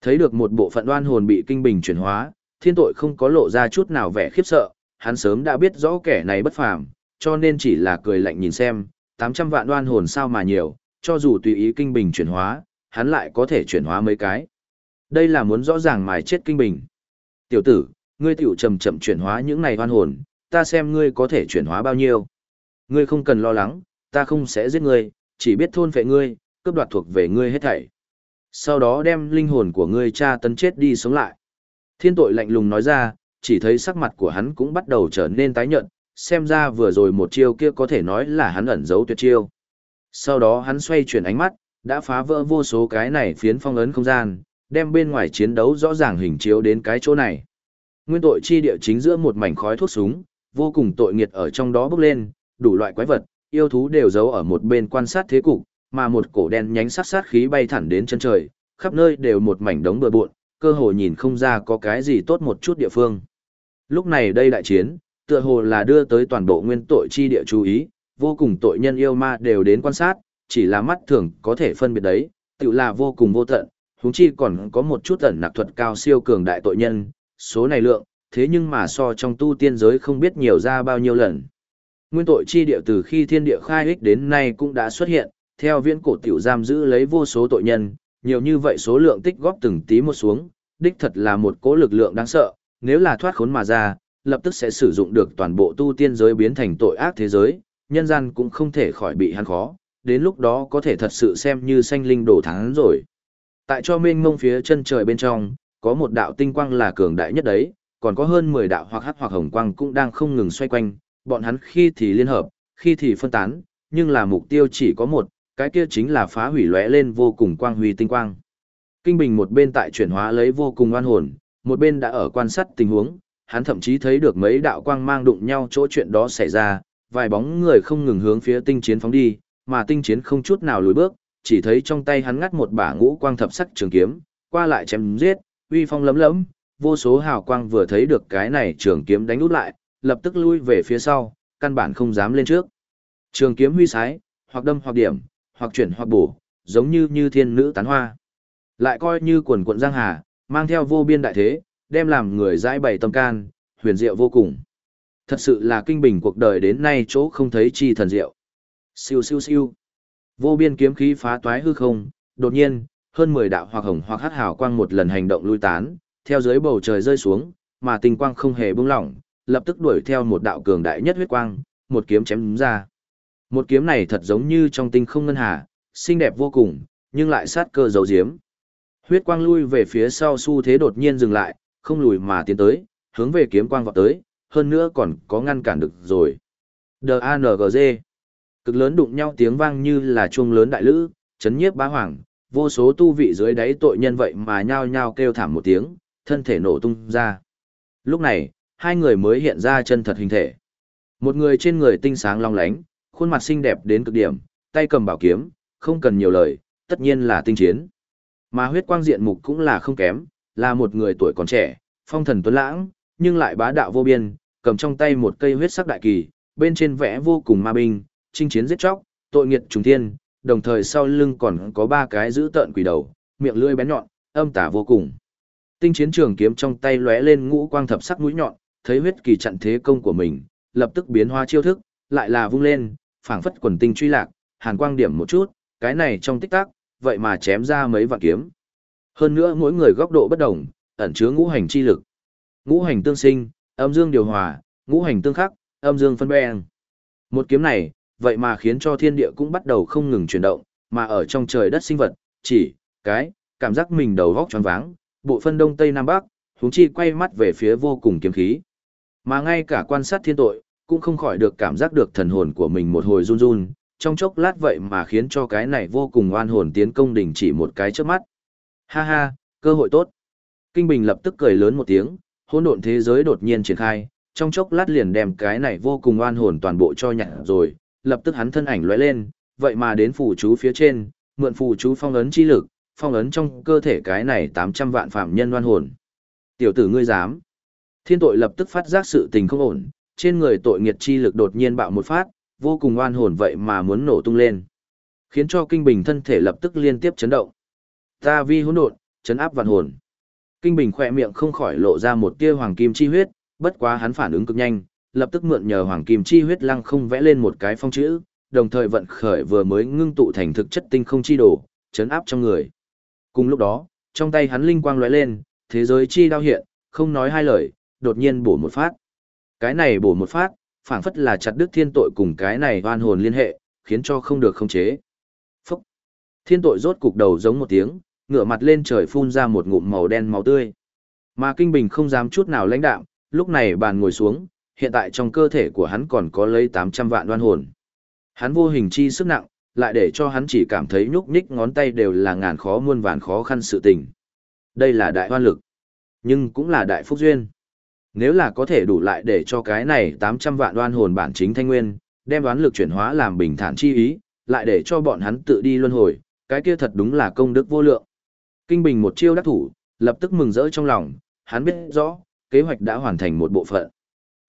Thấy được một bộ phận oan hồn bị kinh bình chuyển hóa, thiên tội không có lộ ra chút nào vẻ khiếp sợ, hắn sớm đã biết rõ kẻ này bất phàm, cho nên chỉ là cười lạnh nhìn xem, 800 vạn oan hồn sao mà nhiều, cho dù tùy ý kinh bình chuyển hóa, hắn lại có thể chuyển hóa mấy cái. Đây là muốn rõ ràng mài chết kinh bình. Tiểu tử, ngươi tiểu chậm chậm chuyển hóa những này oan hồn, ta xem ngươi có thể chuyển hóa bao nhiêu. Ngươi không cần lo lắng, ta không sẽ giết ngươi, chỉ biết thôn phệ ngươi, cướp đoạt thuộc về ngươi hết thảy. Sau đó đem linh hồn của ngươi cha tấn chết đi sống lại. Thiên tội lạnh lùng nói ra, chỉ thấy sắc mặt của hắn cũng bắt đầu trở nên tái nhợt, xem ra vừa rồi một chiêu kia có thể nói là hắn ẩn giấu tuyệt chiêu. Sau đó hắn xoay chuyển ánh mắt, đã phá vỡ vô số cái này phiến phong ấn không gian, đem bên ngoài chiến đấu rõ ràng hình chiếu đến cái chỗ này. Nguyên tội chi địa chính giữa một mảnh khói thuốc súng, vô cùng tội nghiệt ở trong đó bốc lên, đủ loại quái vật, yêu thú đều giấu ở một bên quan sát thế cục, mà một cổ đen nhánh sát sát khí bay thẳng đến chân trời, khắp nơi đều một mảnh đống bừa bộn, cơ hồ nhìn không ra có cái gì tốt một chút địa phương. Lúc này đây đại chiến, tựa hồ là đưa tới toàn bộ nguyên tội chi địa chú ý, vô cùng tội nhân yêu ma đều đến quan sát, chỉ là mắt thường có thể phân biệt đấy, tự là vô cùng vô tận, huống chi còn có một chút ẩn nặc thuật cao siêu cường đại tội nhân, số này lượng, thế nhưng mà so trong tu tiên giới không biết nhiều ra bao nhiêu lần. Nguyên tội chi địa từ khi thiên địa khai ích đến nay cũng đã xuất hiện, theo viễn cổ tiểu giam giữ lấy vô số tội nhân, nhiều như vậy số lượng tích góp từng tí một xuống, đích thật là một cố lực lượng đáng sợ, nếu là thoát khốn mà ra, lập tức sẽ sử dụng được toàn bộ tu tiên giới biến thành tội ác thế giới, nhân gian cũng không thể khỏi bị hắn khó, đến lúc đó có thể thật sự xem như sanh linh đổ thắng rồi. Tại cho mênh mông phía chân trời bên trong, có một đạo tinh quang là cường đại nhất đấy, còn có hơn 10 đạo hoặc hắc hoặc hồng quang cũng đang không ngừng xoay quanh, bọn hắn khi thì liên hợp, khi thì phân tán, nhưng là mục tiêu chỉ có một, cái kia chính là phá hủy lóe lên vô cùng quang huy tinh quang. Kinh Bình một bên tại chuyển hóa lấy vô cùng oan hồn, một bên đã ở quan sát tình huống, hắn thậm chí thấy được mấy đạo quang mang đụng nhau chỗ chuyện đó xảy ra, vài bóng người không ngừng hướng phía tinh chiến phóng đi, mà tinh chiến không chút nào lùi bước, chỉ thấy trong tay hắn ngắt một bả ngũ quang thập sắc trường kiếm, qua lại chém giết, uy phong lấm lấm, vô số hào quang vừa thấy được cái này trường kiếm đánh út lại, lập tức lui về phía sau, căn bản không dám lên trước. Trường kiếm huy sái, hoặc đâm hoặc điểm, hoặc chuyển hoặc bổ, giống như như thiên nữ tán hoa. Lại coi như quần quận giang hà, mang theo vô biên đại thế, đem làm người dãi bày tâm can, huyền diệu vô cùng. Thật sự là kinh bình cuộc đời đến nay chỗ không thấy chi thần diệu. Siêu siêu siêu. Vô biên kiếm khí phá toái hư không, đột nhiên, hơn 10 đạo hoặc hồng hoặc hắc hào quang một lần hành động lui tán, theo dưới bầu trời rơi xuống, mà tình quang không hề bùng lỏng, lập tức đuổi theo một đạo cường đại nhất huyết quang, một kiếm chém đúng ra. Một kiếm này thật giống như trong tinh không ngân hà, xinh đẹp vô cùng, nhưng lại sát cơ dấu diếm. Huyết quang lui về phía sau xu thế đột nhiên dừng lại, không lùi mà tiến tới, hướng về kiếm quang vọt tới, hơn nữa còn có ngăn cản được rồi. D.A.N.G.G. Cực lớn đụng nhau tiếng vang như là chuông lớn đại lữ, chấn nhiếp bá hoàng, vô số tu vị dưới đáy tội nhân vậy mà nhao nhao kêu thảm một tiếng, thân thể nổ tung ra. Lúc này, hai người mới hiện ra chân thật hình thể. Một người trên người tinh sáng long lánh, khuôn mặt xinh đẹp đến cực điểm, tay cầm bảo kiếm, không cần nhiều lời, tất nhiên là tinh chiến. Mà huyết quang diện mục cũng là không kém, là một người tuổi còn trẻ, phong thần tuấn lãng, nhưng lại bá đạo vô biên, cầm trong tay một cây huyết sắc đại kỳ, bên trên vẽ vô cùng ma binh, chinh chiến giết chóc, tội nghiệt trùng thiên, đồng thời sau lưng còn có ba cái giữ tợn quỷ đầu, miệng lưỡi bén nhọn, âm tả vô cùng. Tinh chiến trường kiếm trong tay lóe lên ngũ quang thập sắc mũi nhọn, thấy huyết kỳ chặn thế công của mình, lập tức biến hóa chiêu thức, lại là vung lên, phảng phất quần tinh truy lạc, hàn quang điểm một chút, cái này trong tích tắc, vậy mà chém ra mấy vạn kiếm. Hơn nữa mỗi người góc độ bất đồng, ẩn chứa ngũ hành chi lực. Ngũ hành tương sinh, âm dương điều hòa, ngũ hành tương khắc, âm dương phân beng. Một kiếm này, vậy mà khiến cho thiên địa cũng bắt đầu không ngừng chuyển động, mà ở trong trời đất sinh vật, chỉ, cái, cảm giác mình đầu góc tròn váng, bộ phân đông tây nam bắc, huống chi quay mắt về phía vô cùng kiếm khí. Mà ngay cả quan sát thiên tội, cũng không khỏi được cảm giác được thần hồn của mình một hồi run run, trong chốc lát vậy mà khiến cho cái này vô cùng oan hồn tiến công đình chỉ một cái trước mắt. Ha ha, cơ hội tốt. Kinh Bình lập tức cười lớn một tiếng, hỗn độn thế giới đột nhiên triển khai, trong chốc lát liền đem cái này vô cùng oan hồn toàn bộ cho nhặt rồi, lập tức hắn thân ảnh lóe lên, vậy mà đến phù chú phía trên, mượn phù chú phong ấn chi lực, phong ấn trong cơ thể cái này 800 vạn phạm nhân oan hồn. Tiểu tử ngươi dám? Thiên tội lập tức phát giác sự tình không ổn, trên người tội nghiệt chi lực đột nhiên bạo một phát, vô cùng oan hồn vậy mà muốn nổ tung lên. Khiến cho kinh bình thân thể lập tức liên tiếp chấn động. Ta vi hỗn độn, chấn áp vạn hồn. Kinh bình khỏe miệng không khỏi lộ ra một tia hoàng kim chi huyết, bất quá hắn phản ứng cực nhanh, lập tức mượn nhờ hoàng kim chi huyết lăng không vẽ lên một cái phong chữ, đồng thời vận khởi vừa mới ngưng tụ thành thực chất tinh không chi đồ, chấn áp trong người. Cùng lúc đó, trong tay hắn linh quang lóe lên, thế giới chi đao hiện, không nói hai lời, đột nhiên bổ một phát. Cái này bổ một phát, phảng phất là chặt đứt thiên tội cùng cái này oan hồn liên hệ, khiến cho không được khống chế. Phúc! Thiên tội rốt cục đầu giống một tiếng, ngửa mặt lên trời phun ra một ngụm màu đen máu tươi. Mà Kinh Bình không dám chút nào lãnh đạm, lúc này bàn ngồi xuống, hiện tại trong cơ thể của hắn còn có lấy 800 vạn đoan hồn. Hắn vô hình chi sức nặng, lại để cho hắn chỉ cảm thấy nhúc nhích ngón tay đều là ngàn khó muôn vàn khó khăn sự tình. Đây là đại hoan lực, nhưng cũng là đại phúc duyên. Nếu là có thể đủ lại để cho cái này 800 vạn đoan hồn bản chính thanh nguyên, đem đoán lực chuyển hóa làm bình thản chi ý, lại để cho bọn hắn tự đi luân hồi, cái kia thật đúng là công đức vô lượng. Kinh Bình một chiêu đắc thủ, lập tức mừng rỡ trong lòng, hắn biết rõ, kế hoạch đã hoàn thành một bộ phận.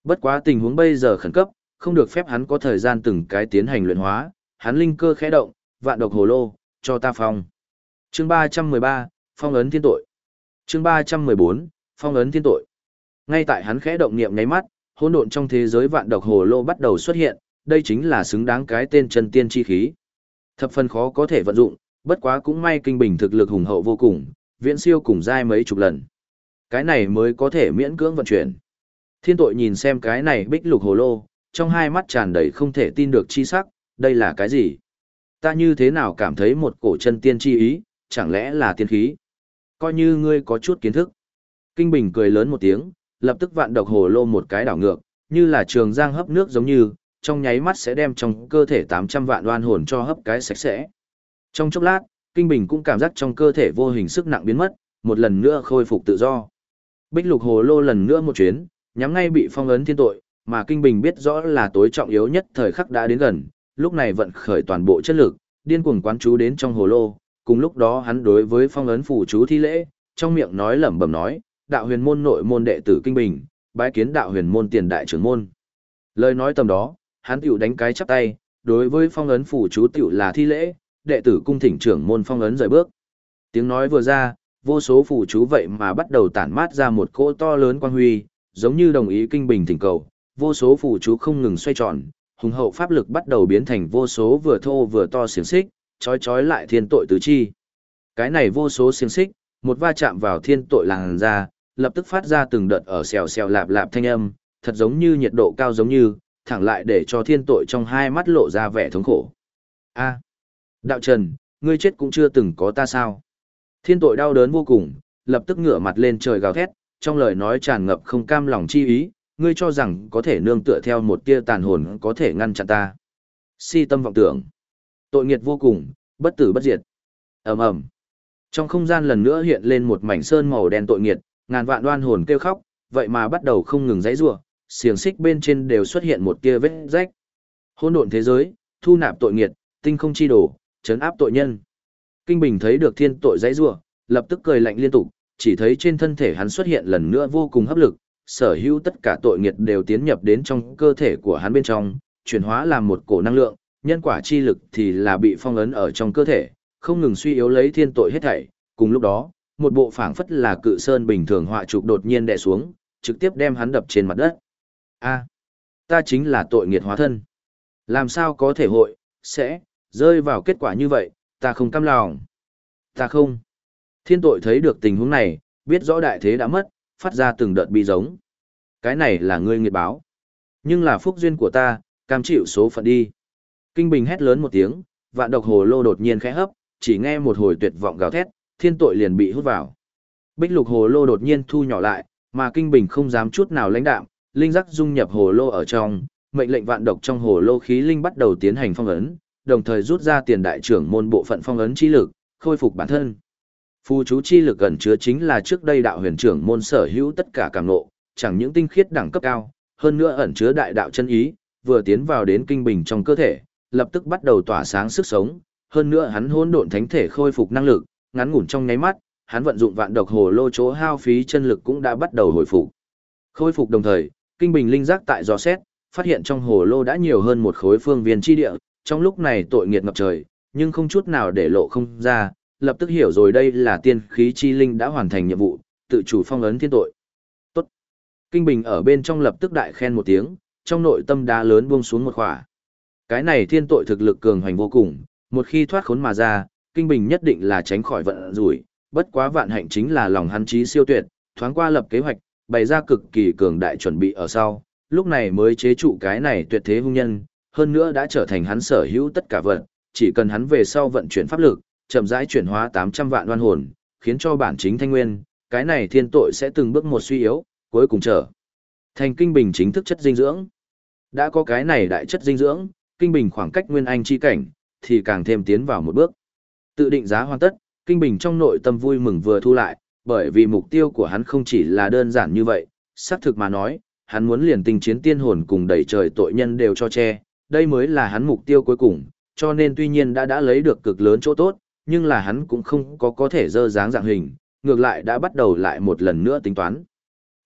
Bất quá tình huống bây giờ khẩn cấp, không được phép hắn có thời gian từng cái tiến hành luyện hóa, hắn linh cơ khẽ động, vạn độc hồ lô, cho ta phong. Chương 313, phong ấn thiên tội. Chương 314, phong ấn thiên tội. Ngay tại hắn khẽ động niệm nháy mắt, hỗn độn trong thế giới vạn độc hồ lô bắt đầu xuất hiện, đây chính là xứng đáng cái tên chân tiên chi khí. Thập phần khó có thể vận dụng, bất quá cũng may kinh bình thực lực hùng hậu vô cùng, viễn siêu cùng dai mấy chục lần. Cái này mới có thể miễn cưỡng vận chuyển. Thiên tội nhìn xem cái này bích lục hồ lô, trong hai mắt tràn đầy không thể tin được chi sắc, đây là cái gì? Ta như thế nào cảm thấy một cổ chân tiên chi ý, chẳng lẽ là tiên khí? Coi như ngươi có chút kiến thức. Kinh Bình cười lớn một tiếng, lập tức vạn độc hồ lô một cái đảo ngược, như là trường giang hấp nước giống như, trong nháy mắt sẽ đem trong cơ thể 800 vạn oan hồn cho hấp cái sạch sẽ. Trong chốc lát, Kinh Bình cũng cảm giác trong cơ thể vô hình sức nặng biến mất, một lần nữa khôi phục tự do. Bích lục hồ lô lần nữa một chuyến, nhắm ngay bị phong ấn thiên tội, mà Kinh Bình biết rõ là tối trọng yếu nhất thời khắc đã đến gần, lúc này vận khởi toàn bộ chất lực, điên cuồng quán chú đến trong hồ lô, cùng lúc đó hắn đối với phong ấn phủ chú thi lễ, trong miệng nói lẩm bẩm nói, đạo huyền môn nội môn đệ tử Kinh Bình, bái kiến đạo huyền môn tiền đại trưởng môn. Lời nói tầm đó, hắn tiểu đánh cái chắp tay, đối với phong ấn phủ chú tiểu là thi lễ, đệ tử cung thỉnh trưởng môn phong ấn rời bước. Tiếng nói vừa ra, vô số phù chú vậy mà bắt đầu tản mát ra một cỗ to lớn quang huy, giống như đồng ý kinh bình thỉnh cầu, vô số phù chú không ngừng xoay tròn, hùng hậu pháp lực bắt đầu biến thành vô số vừa thô vừa to xiềng xích, chói chói lại thiên tội tứ chi. Cái này vô số xiềng xích, một va chạm vào thiên tội làn ra, lập tức phát ra từng đợt ở xèo xèo lạp lạp thanh âm, thật giống như nhiệt độ cao giống như, thẳng lại để cho thiên tội trong hai mắt lộ ra vẻ thống khổ. A, đạo trần, ngươi chết cũng chưa từng có ta sao? Thiên tội đau đớn vô cùng, lập tức ngửa mặt lên trời gào thét, trong lời nói tràn ngập không cam lòng chi ý, ngươi cho rằng có thể nương tựa theo một tia tàn hồn có thể ngăn chặn ta. Si tâm vọng tưởng. Tội nghiệt vô cùng, bất tử bất diệt. ầm ầm Trong không gian lần nữa hiện lên một mảnh sơn màu đen tội nghiệt, ngàn vạn đoan hồn kêu khóc, vậy mà bắt đầu không ngừng giãy giụa, xiềng xích bên trên đều xuất hiện một tia vết rách. Hỗn độn thế giới, thu nạp tội nghiệt, tinh không chi đồ, chấn áp tội nhân. Kinh Bình thấy được thiên tội dãy rủa, lập tức cười lạnh liên tục, chỉ thấy trên thân thể hắn xuất hiện lần nữa vô cùng hấp lực, sở hữu tất cả tội nghiệt đều tiến nhập đến trong cơ thể của hắn bên trong, chuyển hóa làm một cổ năng lượng, nhân quả chi lực thì là bị phong ấn ở trong cơ thể, không ngừng suy yếu lấy thiên tội hết thảy. Cùng lúc đó, một bộ phảng phất là cự sơn bình thường họa trục đột nhiên đè xuống, trực tiếp đem hắn đập trên mặt đất. A, ta chính là tội nghiệt hóa thân. Làm sao có thể hội, sẽ, rơi vào kết quả như vậy, ta không cam lòng. Ta không. Thiên tội thấy được tình huống này, biết rõ đại thế đã mất, phát ra từng đợt bị giống. Cái này là ngươi nghiệt báo. Nhưng là phúc duyên của ta, cam chịu số phận đi. Kinh Bình hét lớn một tiếng, vạn độc hồ lô đột nhiên khẽ hấp, chỉ nghe một hồi tuyệt vọng gào thét, thiên tội liền bị hút vào. Bích lục hồ lô đột nhiên thu nhỏ lại, mà Kinh Bình không dám chút nào lãnh đạm, linh giác dung nhập hồ lô ở trong, mệnh lệnh vạn độc trong hồ lô khí linh bắt đầu tiến hành phong ấn, đồng thời rút ra tiền đại trưởng môn bộ phận phong ấn chi lực, khôi phục bản thân. Phù chú chi lực gần chứa chính là trước đây đạo huyền trưởng môn sở hữu tất cả cảm ngộ, chẳng những tinh khiết đẳng cấp cao, hơn nữa ẩn chứa đại đạo chân ý, vừa tiến vào đến kinh bình trong cơ thể, lập tức bắt đầu tỏa sáng sức sống, hơn nữa hắn hỗn độn thánh thể khôi phục năng lực, ngắn ngủn trong nháy mắt, hắn vận dụng vạn độc hồ lô chỗ hao phí chân lực cũng đã bắt đầu hồi phục. Khôi phục đồng thời, kinh bình linh giác tại dò xét, phát hiện trong hồ lô đã nhiều hơn một khối phương viên chi địa, trong lúc này tội nghiệt ngập trời, nhưng không chút nào để lộ không ra, lập tức hiểu rồi đây là tiên khí chi linh đã hoàn thành nhiệm vụ, tự chủ phong ấn thiên tội. Tốt. Kinh Bình ở bên trong lập tức đại khen một tiếng, trong nội tâm đá lớn buông xuống một khỏa. Cái này thiên tội thực lực cường hoành vô cùng, một khi thoát khốn mà ra, Kinh Bình nhất định là tránh khỏi vận rủi, bất quá vạn hạnh chính là lòng hắn trí siêu tuyệt, thoáng qua lập kế hoạch, bày ra cực kỳ cường đại chuẩn bị ở sau, lúc này mới chế trụ cái này tuyệt thế hung nhân, hơn nữa đã trở thành hắn sở hữu tất cả vật, chỉ cần hắn về sau vận chuyển pháp lực, chậm rãi chuyển hóa 800 vạn oan hồn, khiến cho bản chính thanh nguyên, cái này thiên tội sẽ từng bước một suy yếu, cuối cùng trở thành kinh bình chính thức chất dinh dưỡng. Đã có cái này đại chất dinh dưỡng, kinh bình khoảng cách nguyên anh chi cảnh, thì càng thêm tiến vào một bước. Tự định giá hoàn tất, kinh bình trong nội tâm vui mừng vừa thu lại, bởi vì mục tiêu của hắn không chỉ là đơn giản như vậy, xác thực mà nói, hắn muốn liền tình chiến tiên hồn cùng đẩy trời tội nhân đều cho che, đây mới là hắn mục tiêu cuối cùng, cho nên tuy nhiên đã đã lấy được cực lớn chỗ tốt, nhưng là hắn cũng không có có thể dơ dáng dạng hình, ngược lại đã bắt đầu lại một lần nữa tính toán.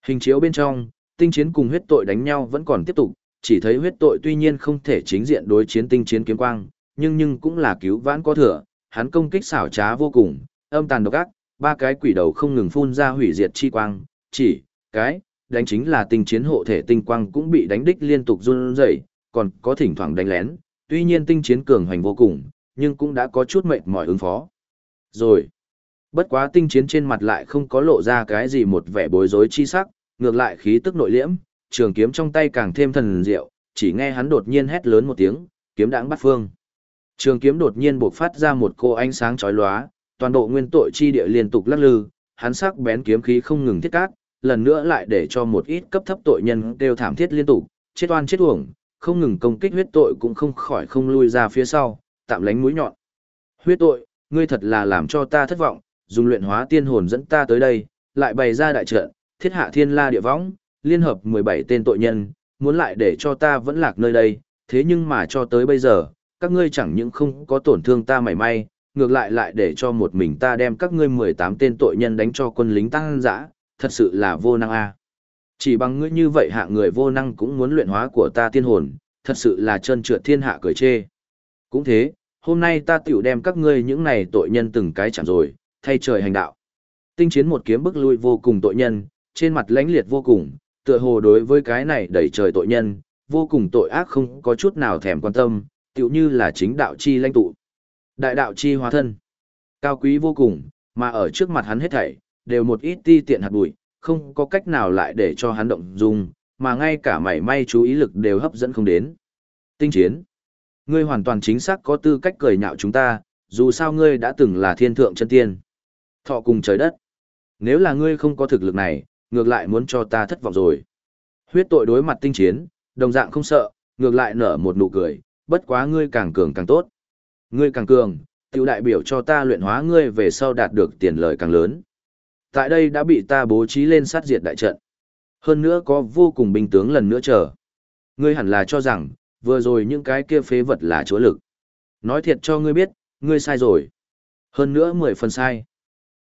Hình chiếu bên trong, tinh chiến cùng huyết tội đánh nhau vẫn còn tiếp tục, chỉ thấy huyết tội tuy nhiên không thể chính diện đối chiến tinh chiến kiếm quang, nhưng nhưng cũng là cứu vãn có thừa, hắn công kích xảo trá vô cùng, âm tàn độc ác, ba cái quỷ đầu không ngừng phun ra hủy diệt chi quang, chỉ, cái, đánh chính là tinh chiến hộ thể tinh quang cũng bị đánh đích liên tục run rẩy, còn có thỉnh thoảng đánh lén, tuy nhiên tinh chiến cường hoành vô cùng, nhưng cũng đã có chút mệt mỏi ứng phó. Rồi, bất quá tinh chiến trên mặt lại không có lộ ra cái gì một vẻ bối rối chi sắc, ngược lại khí tức nội liễm, trường kiếm trong tay càng thêm thần diệu, chỉ nghe hắn đột nhiên hét lớn một tiếng, kiếm đãng bắt phương. Trường kiếm đột nhiên bộc phát ra một cô ánh sáng chói lóa, toàn bộ nguyên tội chi địa liên tục lắc lư, hắn sắc bén kiếm khí không ngừng thiết cát, lần nữa lại để cho một ít cấp thấp tội nhân đều thảm thiết liên tục, chết oan chết uổng, không ngừng công kích huyết tội cũng không khỏi không lui ra phía sau, tạm lánh mũi nhọn. Huyết tội, ngươi thật là làm cho ta thất vọng, dùng luyện hóa tiên hồn dẫn ta tới đây, lại bày ra đại trận, thiết hạ thiên la địa võng, liên hợp 17 tên tội nhân, muốn lại để cho ta vẫn lạc nơi đây, thế nhưng mà cho tới bây giờ, các ngươi chẳng những không có tổn thương ta mảy may, ngược lại lại để cho một mình ta đem các ngươi 18 tên tội nhân đánh cho quân lính tăng dã, thật sự là vô năng a. Chỉ bằng ngươi như vậy hạ người vô năng cũng muốn luyện hóa của ta tiên hồn, thật sự là trơn trượt thiên hạ cười chê. Cũng thế, hôm nay ta tiểu đem các ngươi những này tội nhân từng cái chẳng rồi, thay trời hành đạo. Tinh chiến một kiếm bức lui vô cùng tội nhân, trên mặt lãnh liệt vô cùng, tựa hồ đối với cái này đẩy trời tội nhân, vô cùng tội ác không có chút nào thèm quan tâm, tiểu như là chính đạo chi lãnh tụ. Đại đạo chi hóa thân, cao quý vô cùng, mà ở trước mặt hắn hết thảy, đều một ít ti tiện hạt bụi, không có cách nào lại để cho hắn động dung, mà ngay cả mảy may chú ý lực đều hấp dẫn không đến. Tinh chiến. Ngươi hoàn toàn chính xác có tư cách cười nhạo chúng ta, dù sao ngươi đã từng là thiên thượng chân tiên. Thọ cùng trời đất. Nếu là ngươi không có thực lực này, ngược lại muốn cho ta thất vọng rồi. Huyết tội đối mặt tinh chiến, đồng dạng không sợ, ngược lại nở một nụ cười, bất quá ngươi càng cường càng tốt. Ngươi càng cường, tiểu đại biểu cho ta luyện hóa ngươi về sau đạt được tiền lợi càng lớn. Tại đây đã bị ta bố trí lên sát diệt đại trận. Hơn nữa có vô cùng binh tướng lần nữa chờ. Ngươi hẳn là cho rằng, vừa rồi những cái kia phế vật là chúa lực. Nói thiệt cho ngươi biết, ngươi sai rồi. Hơn nữa mười phần sai.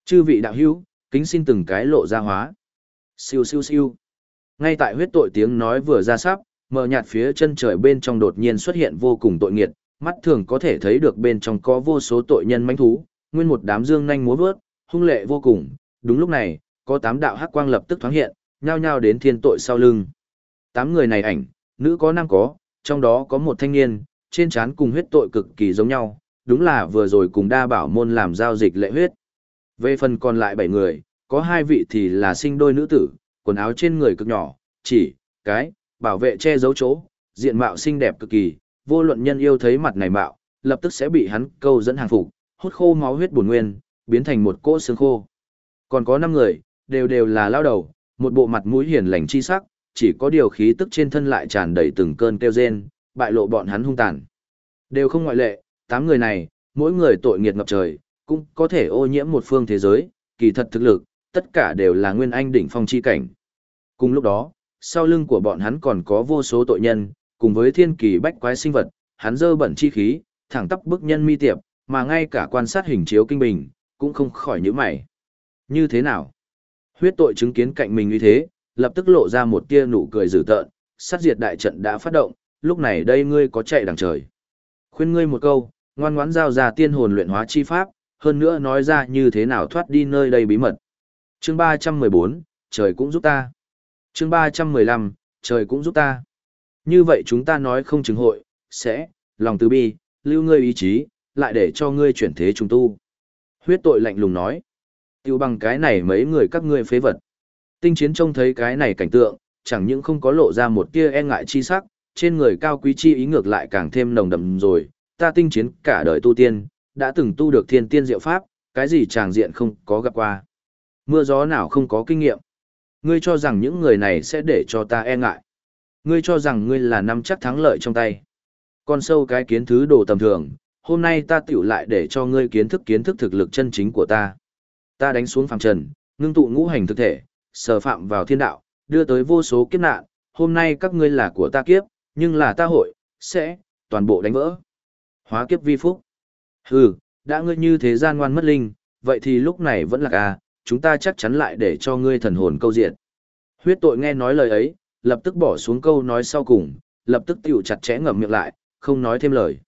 Chư vị đạo hữu, kính xin từng cái lộ ra hóa. Siêu siêu siêu. Ngay tại huyết tội tiếng nói vừa ra sắp, mờ nhạt phía chân trời bên trong đột nhiên xuất hiện vô cùng tội nghiệt, mắt thường có thể thấy được bên trong có vô số tội nhân manh thú, nguyên một đám dương nhanh múa vớt, hung lệ vô cùng. Đúng lúc này, có tám đạo hắc quang lập tức thoáng hiện, nhao nhao đến thiên tội sau lưng. Tám người này ảnh, nữ có nam có, trong đó có một thanh niên, trên trán cùng huyết tội cực kỳ giống nhau, đúng là vừa rồi cùng đa bảo môn làm giao dịch lệ huyết. Về phần còn lại bảy người, có hai vị thì là sinh đôi nữ tử, quần áo trên người cực nhỏ, chỉ, cái, bảo vệ che giấu chỗ, diện mạo xinh đẹp cực kỳ, vô luận nhân yêu thấy mặt này mạo, lập tức sẽ bị hắn câu dẫn hàng phục, hút khô máu huyết bổn nguyên, biến thành một cỗ xương khô. Còn có năm người, đều đều là lao đầu, một bộ mặt mũi hiền lành chi sắc, chỉ có điều khí tức trên thân lại tràn đầy từng cơn kêu rên, bại lộ bọn hắn hung tàn. Đều không ngoại lệ, tám người này, mỗi người tội nghiệt ngập trời, cũng có thể ô nhiễm một phương thế giới, kỳ thật thực lực, tất cả đều là nguyên anh đỉnh phong chi cảnh. Cùng lúc đó, sau lưng của bọn hắn còn có vô số tội nhân, cùng với thiên kỳ bách quái sinh vật, hắn dơ bẩn chi khí, thẳng tắp bức nhân mi tiệp, mà ngay cả quan sát hình chiếu kinh bình, cũng không khỏi nhíu mày. Như thế nào? Huyết tội chứng kiến cạnh mình như thế, lập tức lộ ra một tia nụ cười dữ tợn, sát diệt đại trận đã phát động, lúc này đây ngươi có chạy đằng trời. Khuyên ngươi một câu, ngoan ngoãn giao ra tiên hồn luyện hóa chi pháp, hơn nữa nói ra như thế nào thoát đi nơi đây bí mật. Chương 314, trời cũng giúp ta. Chương 315, trời cũng giúp ta. Như vậy chúng ta nói không chứng hội, sẽ, lòng từ bi, lưu ngươi ý chí, lại để cho ngươi chuyển thế trùng tu. Huyết tội lạnh lùng nói. Tiêu bằng cái này mấy người các ngươi phế vật. Tinh chiến trông thấy cái này cảnh tượng, chẳng những không có lộ ra một tia e ngại chi sắc, trên người cao quý chi ý ngược lại càng thêm nồng đậm rồi, ta tinh chiến cả đời tu tiên, đã từng tu được thiên tiên diệu pháp, cái gì chàng diện không có gặp qua. Mưa gió nào không có kinh nghiệm. Ngươi cho rằng những người này sẽ để cho ta e ngại. Ngươi cho rằng ngươi là năm chắc thắng lợi trong tay. Con sâu cái kiến thứ đồ tầm thường, hôm nay ta tiểu lại để cho ngươi kiến thức kiến thức thực lực chân chính của ta. Ta đánh xuống phàm trần, ngưng tụ ngũ hành thực thể, sở phạm vào thiên đạo, đưa tới vô số kiếp nạn, hôm nay các ngươi là của ta kiếp, nhưng là ta hội, sẽ, toàn bộ đánh vỡ. Hóa kiếp vi phúc. Hừ, đã ngươi như thế gian ngoan mất linh, vậy thì lúc này vẫn là à, chúng ta chắc chắn lại để cho ngươi thần hồn câu diện. Huyết tội nghe nói lời ấy, lập tức bỏ xuống câu nói sau cùng, lập tức tiểu chặt chẽ ngậm miệng lại, không nói thêm lời.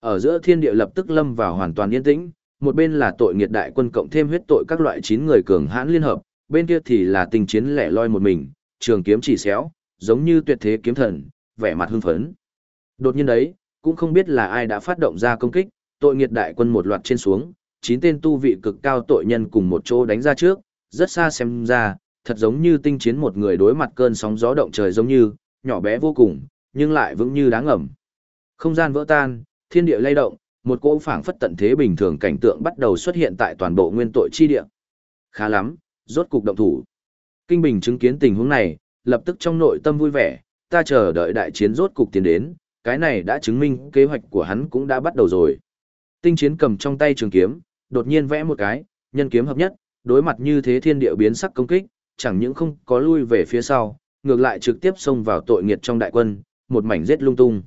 Ở giữa thiên địa lập tức lâm vào hoàn toàn yên tĩnh, một bên là tội nghiệt đại quân cộng thêm huyết tội các loại chín người cường hãn liên hợp, bên kia thì là tình chiến lẻ loi một mình, trường kiếm chỉ xéo, giống như tuyệt thế kiếm thần, vẻ mặt hưng phấn. Đột nhiên đấy, cũng không biết là ai đã phát động ra công kích, tội nghiệt đại quân một loạt trên xuống, chín tên tu vị cực cao tội nhân cùng một chỗ đánh ra trước, rất xa xem ra, thật giống như tinh chiến một người đối mặt cơn sóng gió động trời giống như, nhỏ bé vô cùng, nhưng lại vững như đáng ngầm. Không gian vỡ tan, thiên địa lay động, một cỗ phảng phất tận thế bình thường cảnh tượng bắt đầu xuất hiện tại toàn bộ nguyên tội chi địa. Khá lắm, rốt cục động thủ. Kinh Bình chứng kiến tình huống này, lập tức trong nội tâm vui vẻ, ta chờ đợi đại chiến rốt cục tiến đến, cái này đã chứng minh kế hoạch của hắn cũng đã bắt đầu rồi. Tinh chiến cầm trong tay trường kiếm, đột nhiên vẽ một cái, nhân kiếm hợp nhất, đối mặt như thế thiên địa biến sắc công kích, chẳng những không có lui về phía sau, ngược lại trực tiếp xông vào tội nghiệt trong đại quân, một mảnh giết lung tung.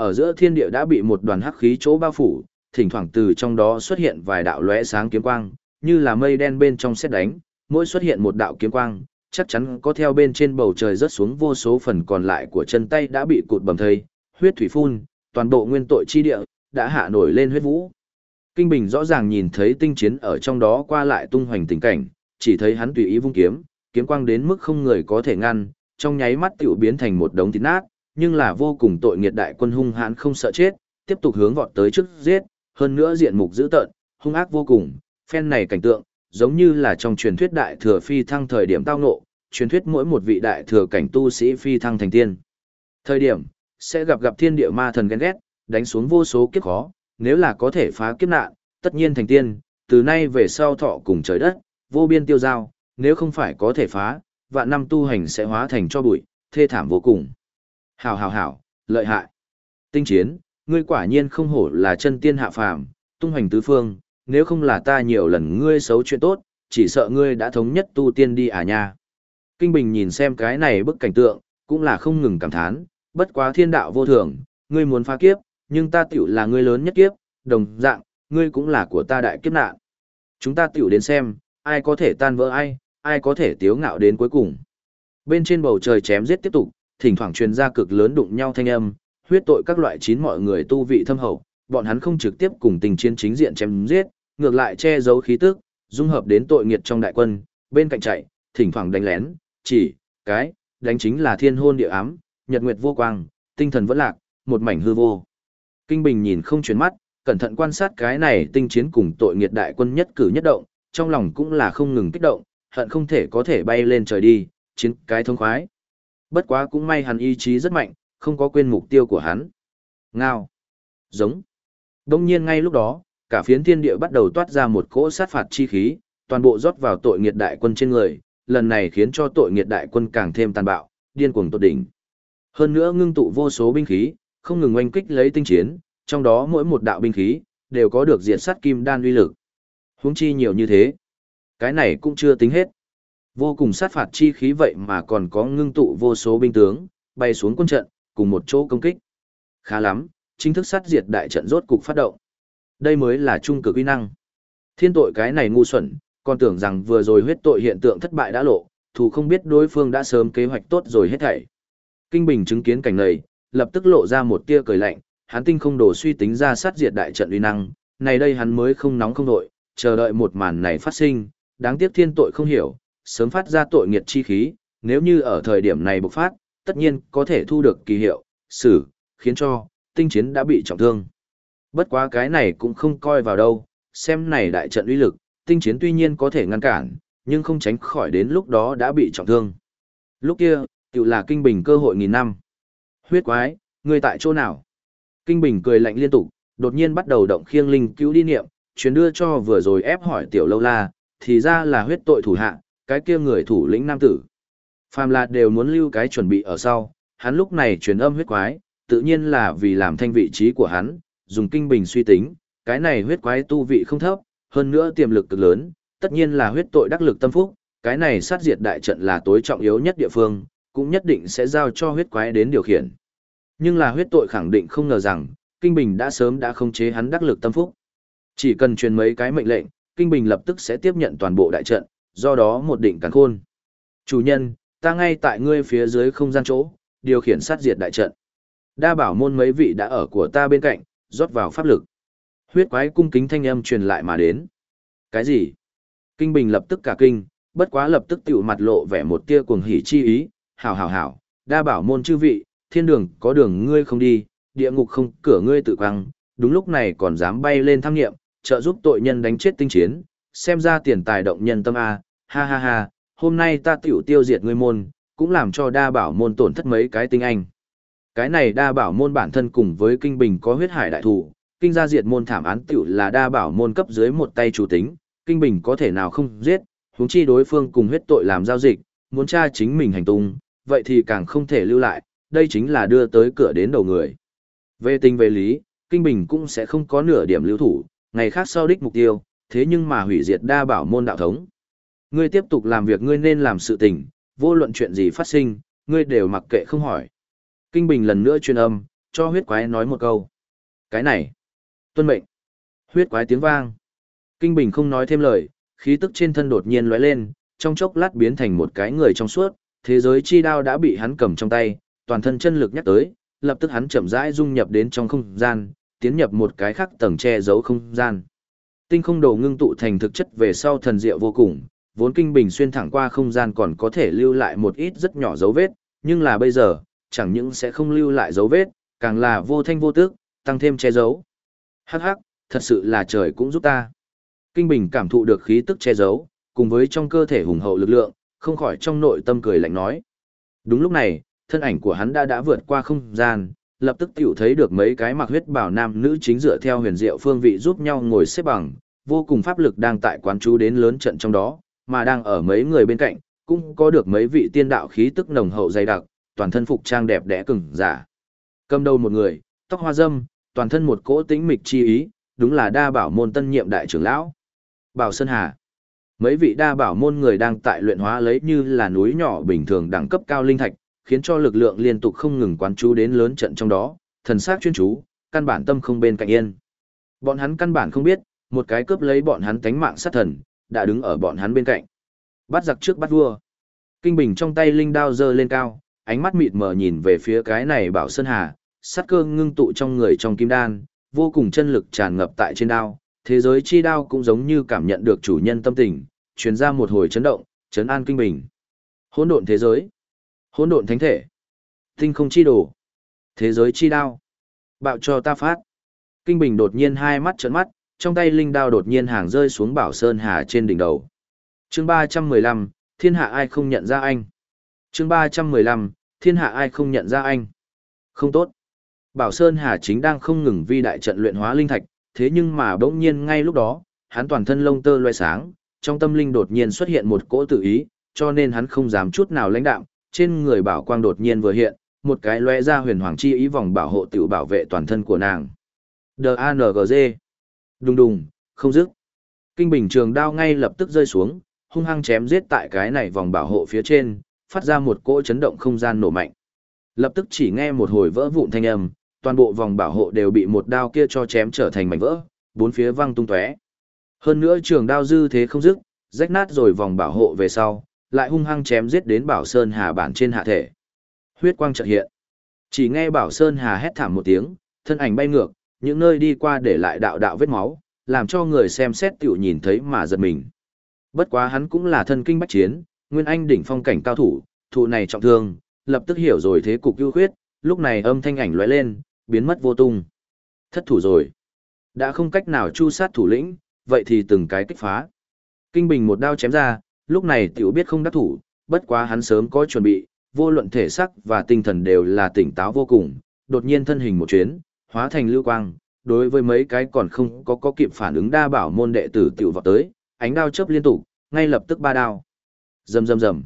Ở giữa thiên địa đã bị một đoàn hắc khí chỗ bao phủ, thỉnh thoảng từ trong đó xuất hiện vài đạo lóe sáng kiếm quang, như là mây đen bên trong xét đánh, mỗi xuất hiện một đạo kiếm quang, chắc chắn có theo bên trên bầu trời rớt xuống vô số phần còn lại của chân tay đã bị cụt bầm thây, huyết thủy phun, toàn bộ nguyên tội chi địa, đã hạ nổi lên huyết vũ. Kinh Bình rõ ràng nhìn thấy tinh chiến ở trong đó qua lại tung hoành tình cảnh, chỉ thấy hắn tùy ý vung kiếm, kiếm quang đến mức không người có thể ngăn, trong nháy mắt tiểu biến thành một đống thịt nát, nhưng là vô cùng tội nghiệt đại quân hung hãn không sợ chết, tiếp tục hướng vọt tới trước giết, hơn nữa diện mục dữ tợn, hung ác vô cùng, phen này cảnh tượng, giống như là trong truyền thuyết đại thừa phi thăng thời điểm tao ngộ, truyền thuyết mỗi một vị đại thừa cảnh tu sĩ phi thăng thành tiên. Thời điểm, sẽ gặp gặp thiên địa ma thần ghen ghét, đánh xuống vô số kiếp khó, nếu là có thể phá kiếp nạn, tất nhiên thành tiên, từ nay về sau thọ cùng trời đất, vô biên tiêu giao, nếu không phải có thể phá, vạn năm tu hành sẽ hóa thành cho bụi, thê thảm vô cùng. Hảo hảo hảo, lợi hại. Tinh chiến, ngươi quả nhiên không hổ là chân tiên hạ phàm, tung hoành tứ phương, nếu không là ta nhiều lần ngươi xấu chuyện tốt, chỉ sợ ngươi đã thống nhất tu tiên đi à nha. Kinh Bình nhìn xem cái này bức cảnh tượng, cũng là không ngừng cảm thán, bất quá thiên đạo vô thường, ngươi muốn phá kiếp, nhưng ta tiểu là ngươi lớn nhất kiếp, đồng dạng, ngươi cũng là của ta đại kiếp nạn. Chúng ta tiểu đến xem, ai có thể tan vỡ ai, ai có thể tiếu ngạo đến cuối cùng. Bên trên bầu trời chém giết tiếp tục, thỉnh thoảng truyền ra cực lớn đụng nhau thanh âm, huyết tội các loại chín mọi người tu vị thâm hậu, bọn hắn không trực tiếp cùng tình chiến chính diện chém giết, ngược lại che giấu khí tức, dung hợp đến tội nghiệt trong đại quân, bên cạnh chạy, thỉnh thoảng đánh lén, chỉ, cái, đánh chính là thiên hôn địa ám, nhật nguyệt vô quang, tinh thần vẫn lạc, một mảnh hư vô. Kinh Bình nhìn không chuyển mắt, cẩn thận quan sát cái này tinh chiến cùng tội nghiệt đại quân nhất cử nhất động, trong lòng cũng là không ngừng kích động, hận không thể có thể bay lên trời đi, chiến cái thông khoái. Bất quá cũng may hắn ý chí rất mạnh, không có quên mục tiêu của hắn. Ngao. Giống. Đông nhiên ngay lúc đó, cả phiến thiên địa bắt đầu toát ra một cỗ sát phạt chi khí, toàn bộ rót vào tội nghiệt đại quân trên người, lần này khiến cho tội nghiệt đại quân càng thêm tàn bạo, điên cuồng tột đỉnh. Hơn nữa ngưng tụ vô số binh khí, không ngừng oanh kích lấy tinh chiến, trong đó mỗi một đạo binh khí đều có được diện sát kim đan uy lực. Huống chi nhiều như thế, cái này cũng chưa tính hết. Vô cùng sát phạt chi khí vậy mà còn có ngưng tụ vô số binh tướng, bay xuống quân trận, cùng một chỗ công kích. Khá lắm, chính thức sát diệt đại trận rốt cục phát động. Đây mới là trung cực uy năng. Thiên tội cái này ngu xuẩn, còn tưởng rằng vừa rồi huyết tội hiện tượng thất bại đã lộ, thủ không biết đối phương đã sớm kế hoạch tốt rồi hết thảy. Kinh Bình chứng kiến cảnh này, lập tức lộ ra một tia cười lạnh, hắn tinh không đổ suy tính ra sát diệt đại trận uy năng, này đây hắn mới không nóng không đội, chờ đợi một màn này phát sinh, đáng tiếc thiên tội không hiểu, sớm phát ra tội nghiệt chi khí, nếu như ở thời điểm này bộc phát, tất nhiên có thể thu được kỳ hiệu, xử, khiến cho, tinh chiến đã bị trọng thương. Bất quá cái này cũng không coi vào đâu, xem này đại trận uy lực, tinh chiến tuy nhiên có thể ngăn cản, nhưng không tránh khỏi đến lúc đó đã bị trọng thương. Lúc kia, tự là kinh bình cơ hội nghìn năm. Huyết quái, người tại chỗ nào? Kinh bình cười lạnh liên tục, đột nhiên bắt đầu động khiêng linh cứu đi niệm, chuyến đưa cho vừa rồi ép hỏi tiểu lâu la, thì ra là huyết tội thủ hạ, cái kia người thủ lĩnh nam tử. Phàm là đều muốn lưu cái chuẩn bị ở sau, hắn lúc này truyền âm huyết quái, tự nhiên là vì làm thanh vị trí của hắn, dùng kinh bình suy tính, cái này huyết quái tu vị không thấp, hơn nữa tiềm lực cực lớn, tất nhiên là huyết tội đắc lực tâm phúc, cái này sát diệt đại trận là tối trọng yếu nhất địa phương, cũng nhất định sẽ giao cho huyết quái đến điều khiển. Nhưng là huyết tội khẳng định không ngờ rằng, Kinh Bình đã sớm đã không chế hắn đắc lực tâm phúc. Chỉ cần truyền mấy cái mệnh lệnh, Kinh Bình lập tức sẽ tiếp nhận toàn bộ đại trận, do đó một định cắn khôn. Chủ nhân, ta ngay tại ngươi phía dưới không gian chỗ, điều khiển sát diệt đại trận. Đa bảo môn mấy vị đã ở của ta bên cạnh, rót vào pháp lực. Huyết quái cung kính thanh âm truyền lại mà đến. Cái gì? Kinh Bình lập tức cả kinh, bất quá lập tức tiểu mặt lộ vẻ một tia cuồng hỉ chi ý, hảo hảo hảo, đa bảo môn chư vị, thiên đường có đường ngươi không đi, địa ngục không cửa ngươi tự quăng, đúng lúc này còn dám bay lên tham nghiệm, trợ giúp tội nhân đánh chết tinh chiến, xem ra tiền tài động nhân tâm A, ha ha ha, hôm nay ta tiểu tiêu diệt ngươi môn, cũng làm cho đa bảo môn tổn thất mấy cái tinh anh. Cái này đa bảo môn bản thân cùng với kinh bình có huyết hải đại thủ, kinh gia diệt môn thảm án tiểu là đa bảo môn cấp dưới một tay chủ tính, kinh bình có thể nào không giết, huống chi đối phương cùng huyết tội làm giao dịch, muốn tra chính mình hành tung, vậy thì càng không thể lưu lại, đây chính là đưa tới cửa đến đầu người. Về tình về lý, kinh bình cũng sẽ không có nửa điểm lưu thủ, ngày khác sau đích mục tiêu, thế nhưng mà hủy diệt đa bảo môn đạo thống. Ngươi tiếp tục làm việc ngươi nên làm sự tình, vô luận chuyện gì phát sinh, ngươi đều mặc kệ không hỏi. Kinh Bình lần nữa truyền âm, cho huyết quái nói một câu. Cái này, tuân mệnh. Huyết quái tiếng vang. Kinh Bình không nói thêm lời, khí tức trên thân đột nhiên lóe lên, trong chốc lát biến thành một cái người trong suốt, thế giới chi đao đã bị hắn cầm trong tay, toàn thân chân lực nhắc tới, lập tức hắn chậm rãi dung nhập đến trong không gian, tiến nhập một cái khác tầng che giấu không gian. Tinh không đồ ngưng tụ thành thực chất về sau thần diệu vô cùng, vốn kinh bình xuyên thẳng qua không gian còn có thể lưu lại một ít rất nhỏ dấu vết, nhưng là bây giờ, chẳng những sẽ không lưu lại dấu vết, càng là vô thanh vô tước, tăng thêm che giấu. Hắc hắc, thật sự là trời cũng giúp ta. Kinh bình cảm thụ được khí tức che giấu, cùng với trong cơ thể hùng hậu lực lượng, không khỏi trong nội tâm cười lạnh nói. Đúng lúc này, thân ảnh của hắn đã đã vượt qua không gian, lập tức tiểu thấy được mấy cái mặc huyết bảo nam nữ chính dựa theo huyền diệu phương vị giúp nhau ngồi xếp bằng, vô cùng pháp lực đang tại quán chú đến lớn trận trong đó, mà đang ở mấy người bên cạnh, cũng có được mấy vị tiên đạo khí tức nồng hậu dày đặc, toàn thân phục trang đẹp đẽ cứng giả. Cầm đầu một người, tóc hoa dâm, toàn thân một cỗ tĩnh mịch chi ý, đúng là đa bảo môn tân nhiệm đại trưởng lão. Bảo Sơn Hà. Mấy vị đa bảo môn người đang tại luyện hóa lấy như là núi nhỏ bình thường đẳng cấp cao linh thạch, khiến cho lực lượng liên tục không ngừng quán chú đến lớn trận trong đó, thần sắc chuyên chú, căn bản tâm không bên cạnh yên. Bọn hắn căn bản không biết, một cái cướp lấy bọn hắn tánh mạng sát thần, đã đứng ở bọn hắn bên cạnh. Bắt giặc trước bắt vua. Kinh bình trong tay linh đao giơ lên cao, ánh mắt mịt mờ nhìn về phía cái này bảo sơn hà, sát cơ ngưng tụ trong người trong kim đan, vô cùng chân lực tràn ngập tại trên đao, thế giới chi đao cũng giống như cảm nhận được chủ nhân tâm tình, truyền ra một hồi chấn động, chấn an kinh bình. Hỗn độn thế giới, hỗn độn thánh thể, tinh không chi đồ, thế giới chi đao. Bạo cho ta phát. Kinh bình đột nhiên hai mắt trợn mắt, trong tay linh đao đột nhiên hàng rơi xuống bảo sơn hà trên đỉnh đầu. Chương 315, thiên hạ ai không nhận ra anh. Chương 315, thiên hạ ai không nhận ra anh. Không tốt. Bảo Sơn Hà chính đang không ngừng vi đại trận luyện hóa linh thạch, thế nhưng mà bỗng nhiên ngay lúc đó, hắn toàn thân lông tơ loe sáng, trong tâm linh đột nhiên xuất hiện một cỗ tự ý, cho nên hắn không dám chút nào lãnh đạm, trên người bảo quang đột nhiên vừa hiện, một cái lóe ra huyền hoàng chi ý vòng bảo hộ tiểu bảo vệ toàn thân của nàng. Dnrg Đùng đùng, không dứt. Kinh bình trường đao ngay lập tức rơi xuống, hung hăng chém giết tại cái này vòng bảo hộ phía trên, phát ra một cỗ chấn động không gian nổ mạnh. Lập tức chỉ nghe một hồi vỡ vụn thanh âm, toàn bộ vòng bảo hộ đều bị một đao kia cho chém trở thành mảnh vỡ, bốn phía văng tung tóe. Hơn nữa trường đao dư thế không dứt, rách nát rồi vòng bảo hộ về sau, lại hung hăng chém giết đến Bảo Sơn Hà bản trên hạ thể. Huyết quang chợt hiện. Chỉ nghe Bảo Sơn Hà hét thảm một tiếng, thân ảnh bay ngược, những nơi đi qua để lại đạo đạo vết máu, làm cho người xem xét tiểu nhìn thấy mà giật mình. Bất quá hắn cũng là thân kinh bách chiến, nguyên anh đỉnh phong cảnh cao thủ, thụ này trọng thương, lập tức hiểu rồi thế cục ưu khuyết, lúc này âm thanh ảnh lóe lên, biến mất vô tung. Thất thủ rồi. Đã không cách nào chu sát thủ lĩnh, vậy thì từng cái kích phá. Kinh Bình một đao chém ra, lúc này tiểu biết không đắc thủ, bất quá hắn sớm có chuẩn bị, vô luận thể sắc và tinh thần đều là tỉnh táo vô cùng, đột nhiên thân hình một chuyến, hóa thành lưu quang, đối với mấy cái còn không có có kịp phản ứng đa bảo môn đệ tử tiểu vọt tới, ánh đao chớp liên tục, ngay lập tức ba đao. Rầm rầm rầm.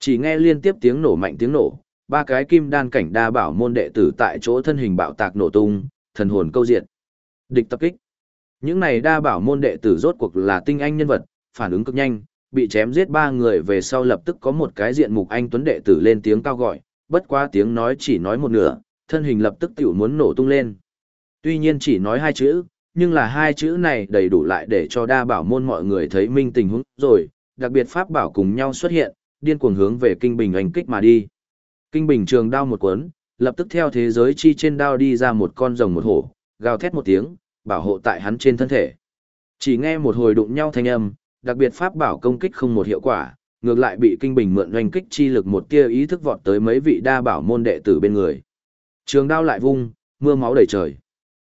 Chỉ nghe liên tiếp tiếng nổ mạnh tiếng nổ, ba cái kim đan cảnh đa bảo môn đệ tử tại chỗ thân hình bạo tạc nổ tung, thần hồn câu diệt. Địch tập kích. Những này đa bảo môn đệ tử rốt cuộc là tinh anh nhân vật, phản ứng cực nhanh, bị chém giết ba người về sau lập tức có một cái diện mục anh tuấn đệ tử lên tiếng cao gọi, bất quá tiếng nói chỉ nói một nửa, thân hình lập tức tiểu muốn nổ tung lên. Tuy nhiên chỉ nói hai chữ, nhưng là hai chữ này đầy đủ lại để cho đa bảo môn mọi người thấy minh tình huống rồi, đặc biệt pháp bảo cùng nhau xuất hiện, điên cuồng hướng về kinh bình anh kích mà đi. Kinh bình trường đao một cuốn, lập tức theo thế giới chi trên đao đi ra một con rồng một hổ, gào thét một tiếng, bảo hộ tại hắn trên thân thể. Chỉ nghe một hồi đụng nhau thanh âm, đặc biệt pháp bảo công kích không một hiệu quả, ngược lại bị kinh bình mượn doanh kích chi lực một tia ý thức vọt tới mấy vị đa bảo môn đệ tử bên người. Trường đao lại vung, mưa máu đầy trời.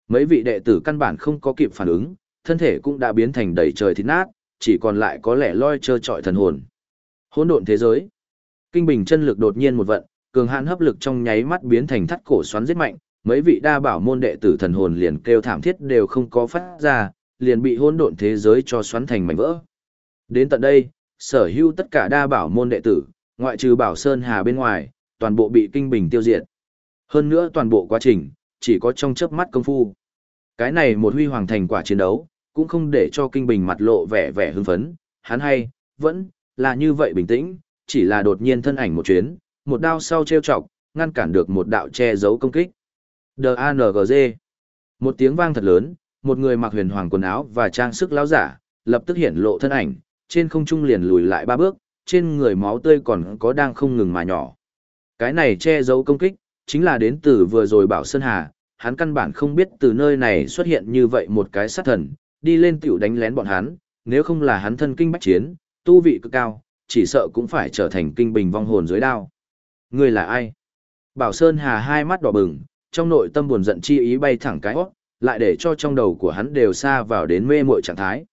Mấy vị đệ tử căn bản không có kịp phản ứng, thân thể cũng đã biến thành đầy trời thịt nát, chỉ còn lại có lẻ loi trơ trọi thần hồn. Hỗn độn thế giới. Kinh bình chân lực đột nhiên một vận, cường hãn hấp lực trong nháy mắt biến thành thắt cổ xoắn giết mạnh, mấy vị đa bảo môn đệ tử thần hồn liền kêu thảm thiết đều không có phát ra, liền bị hỗn độn thế giới cho xoắn thành mảnh vỡ. Đến tận đây, sở hữu tất cả đa bảo môn đệ tử, ngoại trừ Bảo Sơn Hà bên ngoài, toàn bộ bị kinh bình tiêu diệt. Hơn nữa toàn bộ quá trình, chỉ có trong chớp mắt công phu. Cái này một huy hoàng thành quả chiến đấu, cũng không để cho kinh bình mặt lộ vẻ vẻ hưng phấn, hắn hay, vẫn, là như vậy bình tĩnh, chỉ là đột nhiên thân ảnh một chuyến, một đao sau treo chọc, ngăn cản được một đạo che giấu công kích. D-A-N-G-Z Một tiếng vang thật lớn, một người mặc huyền hoàng quần áo và trang sức lão giả, lập tức hiện lộ thân ảnh, trên không trung liền lùi lại ba bước, trên người máu tươi còn có đang không ngừng mà nhỏ. Cái này che giấu công kích, chính là đến từ vừa rồi bảo Sơn Hà, hắn căn bản không biết từ nơi này xuất hiện như vậy một cái sát thần, đi lên tiểu đánh lén bọn hắn, nếu không là hắn thân kinh bách chiến, tu vị cực cao, chỉ sợ cũng phải trở thành kinh bình vong hồn dưới đao. Người là ai? Bảo Sơn Hà hai mắt đỏ bừng, trong nội tâm buồn giận chi ý bay thẳng cái hót, lại để cho trong đầu của hắn đều xa vào đến mê muội trạng thái.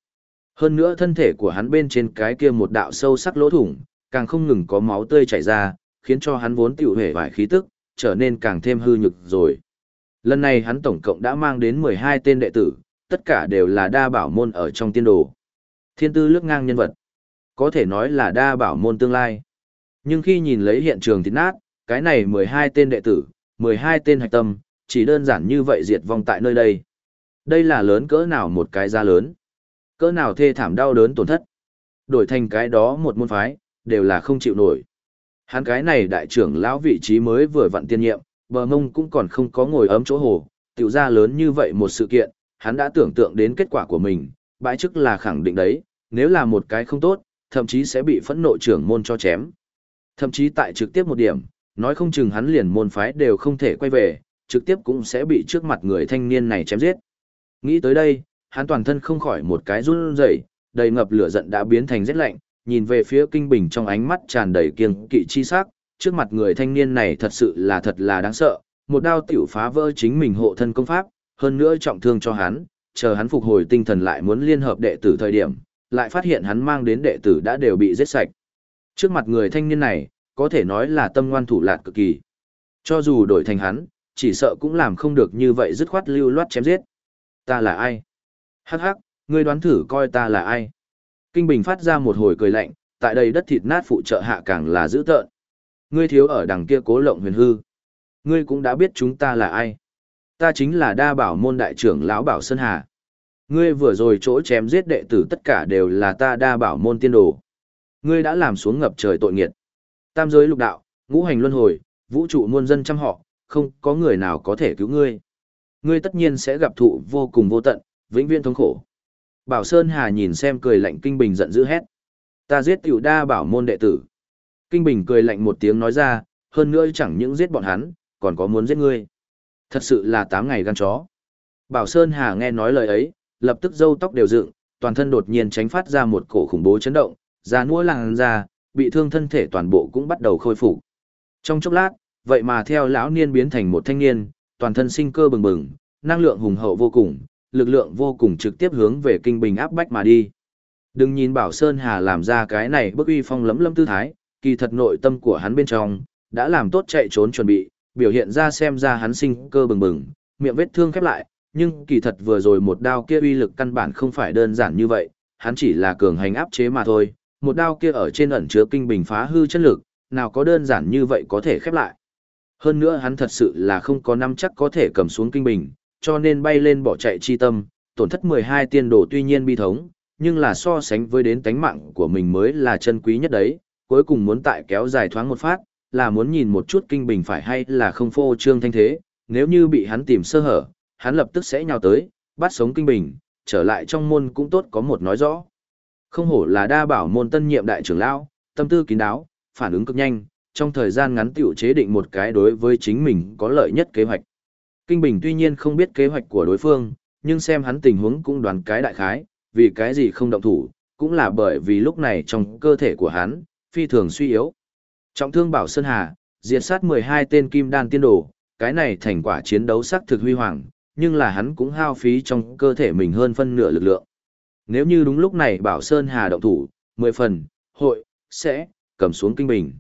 Hơn nữa thân thể của hắn bên trên cái kia một đạo sâu sắc lỗ thủng, càng không ngừng có máu tươi chảy ra, khiến cho hắn vốn tiểu hề vài khí tức, trở nên càng thêm hư nhực rồi. Lần này hắn tổng cộng đã mang đến 12 tên đệ tử, tất cả đều là đa bảo môn ở trong tiên đồ. Thiên tư lướt ngang nhân vật, có thể nói là đa bảo môn tương lai. Nhưng khi nhìn lấy hiện trường thịt nát, cái này 12 tên đệ tử, 12 tên hạch tâm, chỉ đơn giản như vậy diệt vong tại nơi đây. Đây là lớn cỡ nào một cái giá lớn. Cỡ nào thê thảm đau đớn tổn thất. Đổi thành cái đó một môn phái, đều là không chịu nổi. Hắn cái này đại trưởng lão vị trí mới vừa vặn tiên nhiệm, bờ mông cũng còn không có ngồi ấm chỗ hồ, tiểu ra lớn như vậy một sự kiện, hắn đã tưởng tượng đến kết quả của mình, bãi chức là khẳng định đấy, nếu là một cái không tốt, thậm chí sẽ bị phẫn nộ trưởng môn cho chém. Thậm chí tại trực tiếp một điểm, nói không chừng hắn liền môn phái đều không thể quay về, trực tiếp cũng sẽ bị trước mặt người thanh niên này chém giết. Nghĩ tới đây, hắn toàn thân không khỏi một cái run rẩy, đầy ngập lửa giận đã biến thành rét lạnh, nhìn về phía kinh bình trong ánh mắt tràn đầy kiêng kỵ chi sắc, trước mặt người thanh niên này thật sự là thật là đáng sợ, một đao tiểu phá vỡ chính mình hộ thân công pháp, hơn nữa trọng thương cho hắn, chờ hắn phục hồi tinh thần lại muốn liên hợp đệ tử thời điểm, lại phát hiện hắn mang đến đệ tử đã đều bị giết sạch. Trước mặt người thanh niên này, có thể nói là tâm ngoan thủ lạt cực kỳ. Cho dù đổi thành hắn, chỉ sợ cũng làm không được như vậy dứt khoát lưu loát chém giết. Ta là ai? Hắc hắc, ngươi đoán thử coi ta là ai? Kinh Bình phát ra một hồi cười lạnh, tại đây đất thịt nát phụ trợ hạ càng là dữ tợn. Ngươi thiếu ở đằng kia cố lộng huyền hư. Ngươi cũng đã biết chúng ta là ai. Ta chính là đa bảo môn đại trưởng lão Bảo Sơn Hà. Ngươi vừa rồi chỗ chém giết đệ tử tất cả đều là ta đa bảo môn tiên đồ. Ngươi đã làm xuống ngập trời tội nghiệt. Tam giới lục đạo, ngũ hành luân hồi, vũ trụ muôn dân trăm họ, không có người nào có thể cứu ngươi. Ngươi tất nhiên sẽ gặp thụ vô cùng vô tận, vĩnh viễn thống khổ. Bảo Sơn Hà nhìn xem cười lạnh Kinh Bình giận dữ hét. Ta giết tiểu đa bảo môn đệ tử. Kinh Bình cười lạnh một tiếng nói ra, hơn nữa chẳng những giết bọn hắn, còn có muốn giết ngươi. Thật sự là tám ngày gan chó. Bảo Sơn Hà nghe nói lời ấy, lập tức râu tóc đều dựng, toàn thân đột nhiên tránh phát ra một cổ khủng bố chấn động, da nua làng ra, bị thương thân thể toàn bộ cũng bắt đầu khôi phục. Trong chốc lát, vậy mà theo lão niên biến thành một thanh niên, toàn thân sinh cơ bừng bừng, năng lượng hùng hậu vô cùng, lực lượng vô cùng trực tiếp hướng về kinh bình áp bách mà đi. Đừng nhìn Bảo Sơn Hà làm ra cái này bức uy phong lấm lấm tư thái, kỳ thật nội tâm của hắn bên trong, đã làm tốt chạy trốn chuẩn bị, biểu hiện ra xem ra hắn sinh cơ bừng bừng, miệng vết thương khép lại, nhưng kỳ thật vừa rồi một đao kia uy lực căn bản không phải đơn giản như vậy, hắn chỉ là cường hành áp chế mà thôi, một đao kia ở trên ẩn chứa kinh bình phá hư chất lực, nào có đơn giản như vậy có thể khép lại. Hơn nữa hắn thật sự là không có năm chắc có thể cầm xuống kinh bình, cho nên bay lên bỏ chạy chi tâm, tổn thất 12 tiên đồ tuy nhiên bi thống, nhưng là so sánh với đến tánh mạng của mình mới là chân quý nhất đấy, cuối cùng muốn tại kéo dài thoáng một phát, là muốn nhìn một chút kinh bình phải hay là không phô trương thanh thế, nếu như bị hắn tìm sơ hở, hắn lập tức sẽ nhào tới, bắt sống kinh bình, trở lại trong môn cũng tốt có một nói rõ. Không hổ là đa bảo môn tân nhiệm đại trưởng lão, tâm tư kín đáo, phản ứng cực nhanh, trong thời gian ngắn tiểu chế định một cái đối với chính mình có lợi nhất kế hoạch. Kinh Bình tuy nhiên không biết kế hoạch của đối phương, nhưng xem hắn tình huống cũng đoán cái đại khái, vì cái gì không động thủ, cũng là bởi vì lúc này trong cơ thể của hắn, phi thường suy yếu. Trọng thương Bảo Sơn Hà, diệt sát 12 tên kim đan tiên đồ, cái này thành quả chiến đấu sắc thực huy hoàng, nhưng là hắn cũng hao phí trong cơ thể mình hơn phân nửa lực lượng. Nếu như đúng lúc này Bảo Sơn Hà động thủ, 10 phần, hội, sẽ, cầm xuống kinh bình.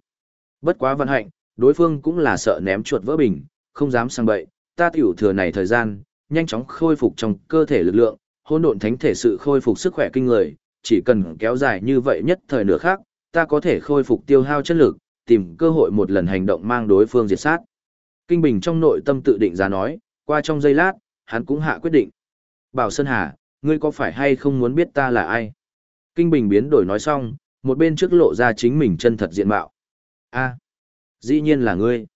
Bất quá vận hạnh, đối phương cũng là sợ ném chuột vỡ bình, không dám sang bậy, ta tiểu thừa này thời gian, nhanh chóng khôi phục trong cơ thể lực lượng, hỗn độn thánh thể sự khôi phục sức khỏe kinh người, chỉ cần kéo dài như vậy nhất thời nửa khác, ta có thể khôi phục tiêu hao chất lực, tìm cơ hội một lần hành động mang đối phương diệt sát. Kinh Bình trong nội tâm tự định ra nói, qua trong giây lát, hắn cũng hạ quyết định. Bảo Sơn Hà, ngươi có phải hay không muốn biết ta là ai? Kinh Bình biến đổi nói xong, một bên trước lộ ra chính mình chân thật diện mạo. a dĩ nhiên là ngươi.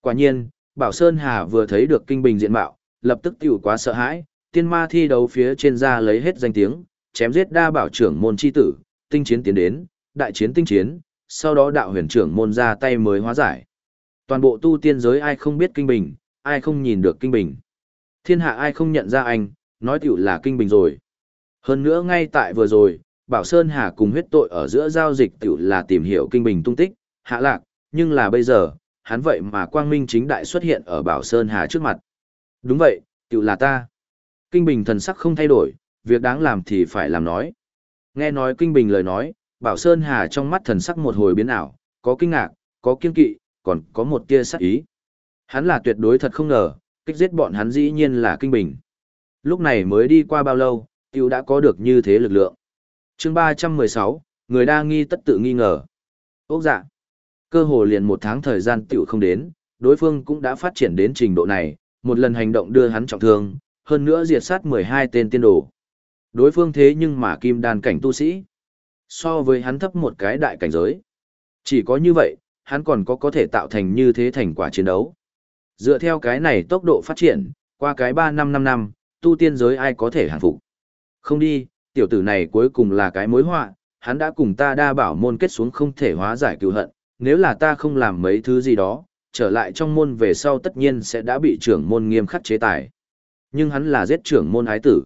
Quả nhiên, Bảo Sơn Hà vừa thấy được Kinh Bình diện mạo, lập tức tiểu quá sợ hãi, tiên ma thi đấu phía trên ra lấy hết danh tiếng, chém giết đa bảo trưởng môn chi tử, tinh chiến tiến đến, đại chiến tinh chiến, sau đó đạo huyền trưởng môn ra tay mới hóa giải. Toàn bộ tu tiên giới ai không biết Kinh Bình, ai không nhìn được Kinh Bình. Thiên hạ ai không nhận ra anh, nói tiểu là Kinh Bình rồi. Hơn nữa ngay tại vừa rồi, Bảo Sơn Hà cùng huyết tội ở giữa giao dịch tiểu là tìm hiểu Kinh Bình tung tích, hạ lạc, nhưng là bây giờ, hắn vậy mà quang minh chính đại xuất hiện ở Bảo Sơn Hà trước mặt. Đúng vậy, tự là ta. Kinh Bình thần sắc không thay đổi, việc đáng làm thì phải làm nói. Nghe nói Kinh Bình lời nói, Bảo Sơn Hà trong mắt thần sắc một hồi biến ảo, có kinh ngạc, có kiên kỵ, còn có một tia sắc ý. Hắn là tuyệt đối thật không ngờ, kích giết bọn hắn dĩ nhiên là Kinh Bình. Lúc này mới đi qua bao lâu, tiêu đã có được như thế lực lượng. chương 316, người đa nghi tất tự nghi ngờ. Ốc dạ. Cơ hồ liền một tháng thời gian tiểu không đến, đối phương cũng đã phát triển đến trình độ này, một lần hành động đưa hắn trọng thương, hơn nữa diệt sát 12 tên tiên đồ. Đối phương thế nhưng mà kim đan cảnh tu sĩ. So với hắn thấp một cái đại cảnh giới. Chỉ có như vậy, hắn còn có có thể tạo thành như thế thành quả chiến đấu. Dựa theo cái này tốc độ phát triển, qua cái 3 năm 5 năm, tu tiên giới ai có thể hàng phục. Không đi, tiểu tử này cuối cùng là cái mối họa, hắn đã cùng ta đa bảo môn kết xuống không thể hóa giải cựu hận, nếu là ta không làm mấy thứ gì đó, trở lại trong môn về sau tất nhiên sẽ đã bị trưởng môn nghiêm khắc chế tài. Nhưng hắn là giết trưởng môn ái tử.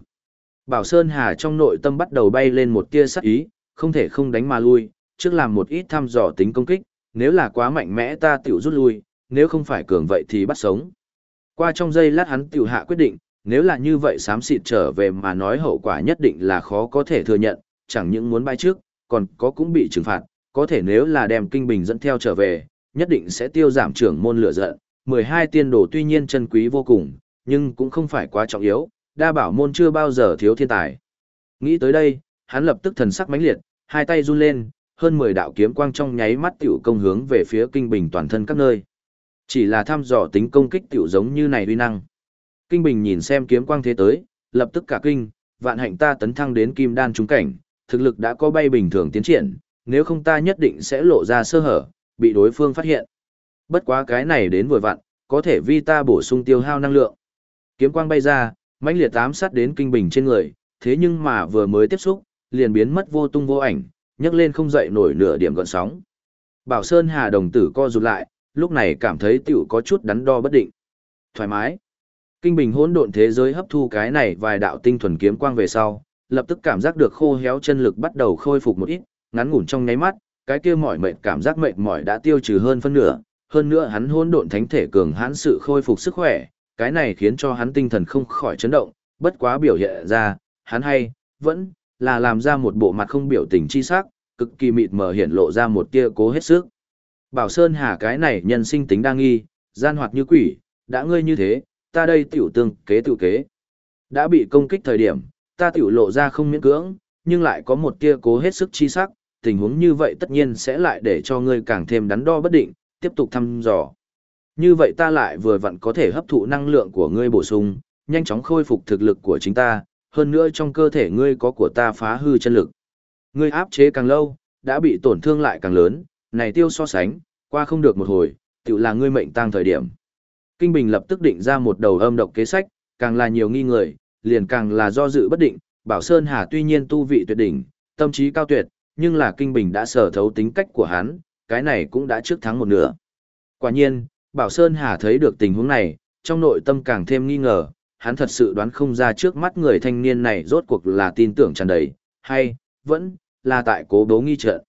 Bảo Sơn Hà trong nội tâm bắt đầu bay lên một tia sắc ý, không thể không đánh mà lui, trước làm một ít thăm dò tính công kích, nếu là quá mạnh mẽ ta tiểu rút lui, nếu không phải cường vậy thì bắt sống. Qua trong giây lát hắn tiểu hạ quyết định, nếu là như vậy xám xịt trở về mà nói hậu quả nhất định là khó có thể thừa nhận, chẳng những muốn bay trước, còn có cũng bị trừng phạt, có thể nếu là đem kinh bình dẫn theo trở về, nhất định sẽ tiêu giảm trưởng môn lửa giận. 12 tiên đồ tuy nhiên chân quý vô cùng, nhưng cũng không phải quá trọng yếu, đa bảo môn chưa bao giờ thiếu thiên tài. Nghĩ tới đây, hắn lập tức thần sắc mãnh liệt, hai tay run lên, hơn 10 đạo kiếm quang trong nháy mắt tiểu công hướng về phía kinh bình toàn thân các nơi. Chỉ là thăm dò tính công kích tiểu giống như này uy năng. Kinh bình nhìn xem kiếm quang thế tới, lập tức cả kinh, vạn hạnh ta tấn thăng đến kim đan trung cảnh, thực lực đã có bay bình thường tiến triển, nếu không ta nhất định sẽ lộ ra sơ hở, bị đối phương phát hiện. Bất quá cái này đến vừa vặn, có thể vi ta bổ sung tiêu hao năng lượng. Kiếm quang bay ra, mãnh liệt ám sát đến kinh bình trên người, thế nhưng mà vừa mới tiếp xúc, liền biến mất vô tung vô ảnh, nhấc lên không dậy nổi nửa điểm gọn sóng. Bảo Sơn Hà đồng tử co rụt lại, lúc này cảm thấy tiểu có chút đắn đo bất định. Thoải mái. Kinh bình hỗn độn thế giới hấp thu cái này vài đạo tinh thuần kiếm quang về sau, lập tức cảm giác được khô héo chân lực bắt đầu khôi phục một ít, ngắn ngủn trong nháy mắt, cái kia mỏi mệt cảm giác mệt mỏi đã tiêu trừ hơn phân nửa, hơn nữa hắn hỗn độn thánh thể cường hãn sự khôi phục sức khỏe, cái này khiến cho hắn tinh thần không khỏi chấn động, bất quá biểu hiện ra, hắn hay, vẫn là làm ra một bộ mặt không biểu tình chi sắc, cực kỳ mịt mờ hiện lộ ra một tia cố hết sức. Bảo Sơn Hà cái này nhân sinh tính đa nghi, gian hoạt như quỷ, đã ngươi như thế, ta đây tiểu tương kế tiểu kế. Đã bị công kích thời điểm, ta tiểu lộ ra không miễn cưỡng, nhưng lại có một tia cố hết sức chi sắc, tình huống như vậy tất nhiên sẽ lại để cho ngươi càng thêm đắn đo bất định, tiếp tục thăm dò. Như vậy ta lại vừa vặn có thể hấp thụ năng lượng của ngươi bổ sung, nhanh chóng khôi phục thực lực của chính ta, hơn nữa trong cơ thể ngươi có của ta phá hư chân lực. Ngươi áp chế càng lâu, đã bị tổn thương lại càng lớn, này tiêu so sánh, qua không được một hồi, tự là ngươi mệnh tăng thời điểm. Kinh Bình lập tức định ra một đầu âm độc kế sách, càng là nhiều nghi người, liền càng là do dự bất định, Bảo Sơn Hà tuy nhiên tu vị tuyệt đỉnh, tâm trí cao tuyệt, nhưng là Kinh Bình đã sở thấu tính cách của hắn, cái này cũng đã trước thắng một nửa. Quả nhiên, Bảo Sơn Hà thấy được tình huống này, trong nội tâm càng thêm nghi ngờ, hắn thật sự đoán không ra trước mắt người thanh niên này rốt cuộc là tin tưởng tràn đầy, hay, vẫn, là tại cố bố nghi trợ.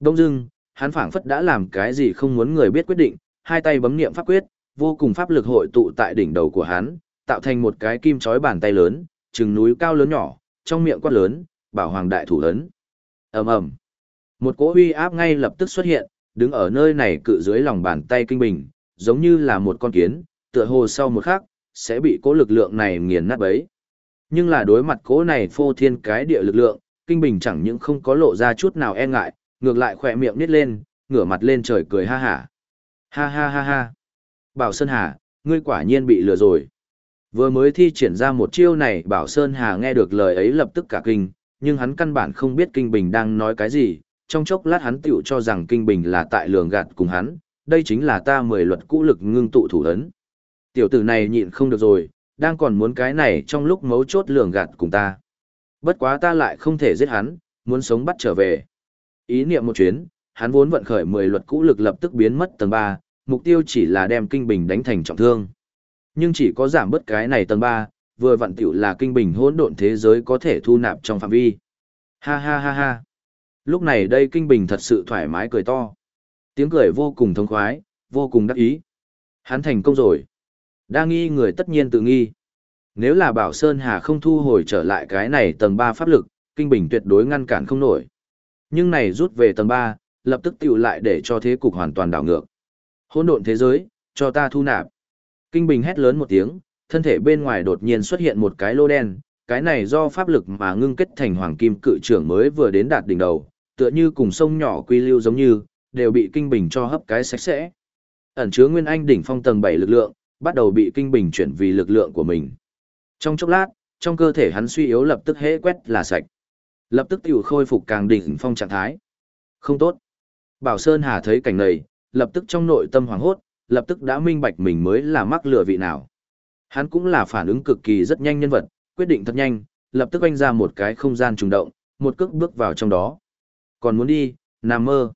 Đông dưng, hắn phảng phất đã làm cái gì không muốn người biết quyết định, hai tay bấm niệm pháp quyết, vô cùng pháp lực hội tụ tại đỉnh đầu của hắn, tạo thành một cái kim chói bàn tay lớn, chừng núi cao lớn nhỏ, trong miệng quát lớn, bảo hoàng đại thủ lớn ầm ầm, một cỗ uy áp ngay lập tức xuất hiện, đứng ở nơi này cự dưới lòng bàn tay kinh bình, giống như là một con kiến, tựa hồ sau một khắc sẽ bị cỗ lực lượng này nghiền nát bấy. Nhưng là đối mặt cỗ này phô thiên cái địa lực lượng, kinh bình chẳng những không có lộ ra chút nào e ngại, ngược lại khỏe miệng nít lên, ngửa mặt lên trời cười ha hả. Ha ha ha ha. Bảo Sơn Hà, ngươi quả nhiên bị lừa rồi. Vừa mới thi triển ra một chiêu này Bảo Sơn Hà nghe được lời ấy lập tức cả kinh, nhưng hắn căn bản không biết Kinh Bình đang nói cái gì, trong chốc lát hắn tựu cho rằng Kinh Bình là tại lường gạt cùng hắn, đây chính là ta mười luật cũ lực ngưng tụ thủ ấn. Tiểu tử này nhịn không được rồi, đang còn muốn cái này trong lúc mấu chốt lường gạt cùng ta. Bất quá ta lại không thể giết hắn, muốn sống bắt trở về. Ý niệm một chuyến, hắn vốn vận khởi mười luật cũ lực lập tức biến mất tầng 3, mục tiêu chỉ là đem kinh bình đánh thành trọng thương. Nhưng chỉ có giảm bớt cái này tầng 3, vừa vặn tiểu là kinh bình hỗn độn thế giới có thể thu nạp trong phạm vi. Ha ha ha ha. Lúc này đây kinh bình thật sự thoải mái cười to. Tiếng cười vô cùng thông khoái, vô cùng đắc ý. Hắn thành công rồi. Đa nghi người tất nhiên tự nghi. Nếu là Bảo Sơn Hà không thu hồi trở lại cái này tầng 3 pháp lực, kinh bình tuyệt đối ngăn cản không nổi. Nhưng này rút về tầng 3, lập tức tiểu lại để cho thế cục hoàn toàn đảo ngược. Hỗn độn thế giới, cho ta thu nạp. Kinh Bình hét lớn một tiếng, thân thể bên ngoài đột nhiên xuất hiện một cái lô đen, cái này do pháp lực mà ngưng kết thành hoàng kim cự trưởng mới vừa đến đạt đỉnh đầu, tựa như cùng sông nhỏ quy lưu giống như, đều bị Kinh Bình cho hấp cái sạch sẽ. Ẩn chứa nguyên anh đỉnh phong tầng 7 lực lượng, bắt đầu bị Kinh Bình chuyển vì lực lượng của mình. Trong chốc lát, trong cơ thể hắn suy yếu lập tức hễ quét là sạch. Lập tức tiểu khôi phục càng đỉnh phong trạng thái. Không tốt. Bảo Sơn Hà thấy cảnh này, lập tức trong nội tâm hoảng hốt, lập tức đã minh bạch mình mới là mắc lừa vị nào. Hắn cũng là phản ứng cực kỳ rất nhanh nhân vật, quyết định thật nhanh, lập tức oanh ra một cái không gian trùng động, một cước bước vào trong đó. Còn muốn đi, nằm mơ.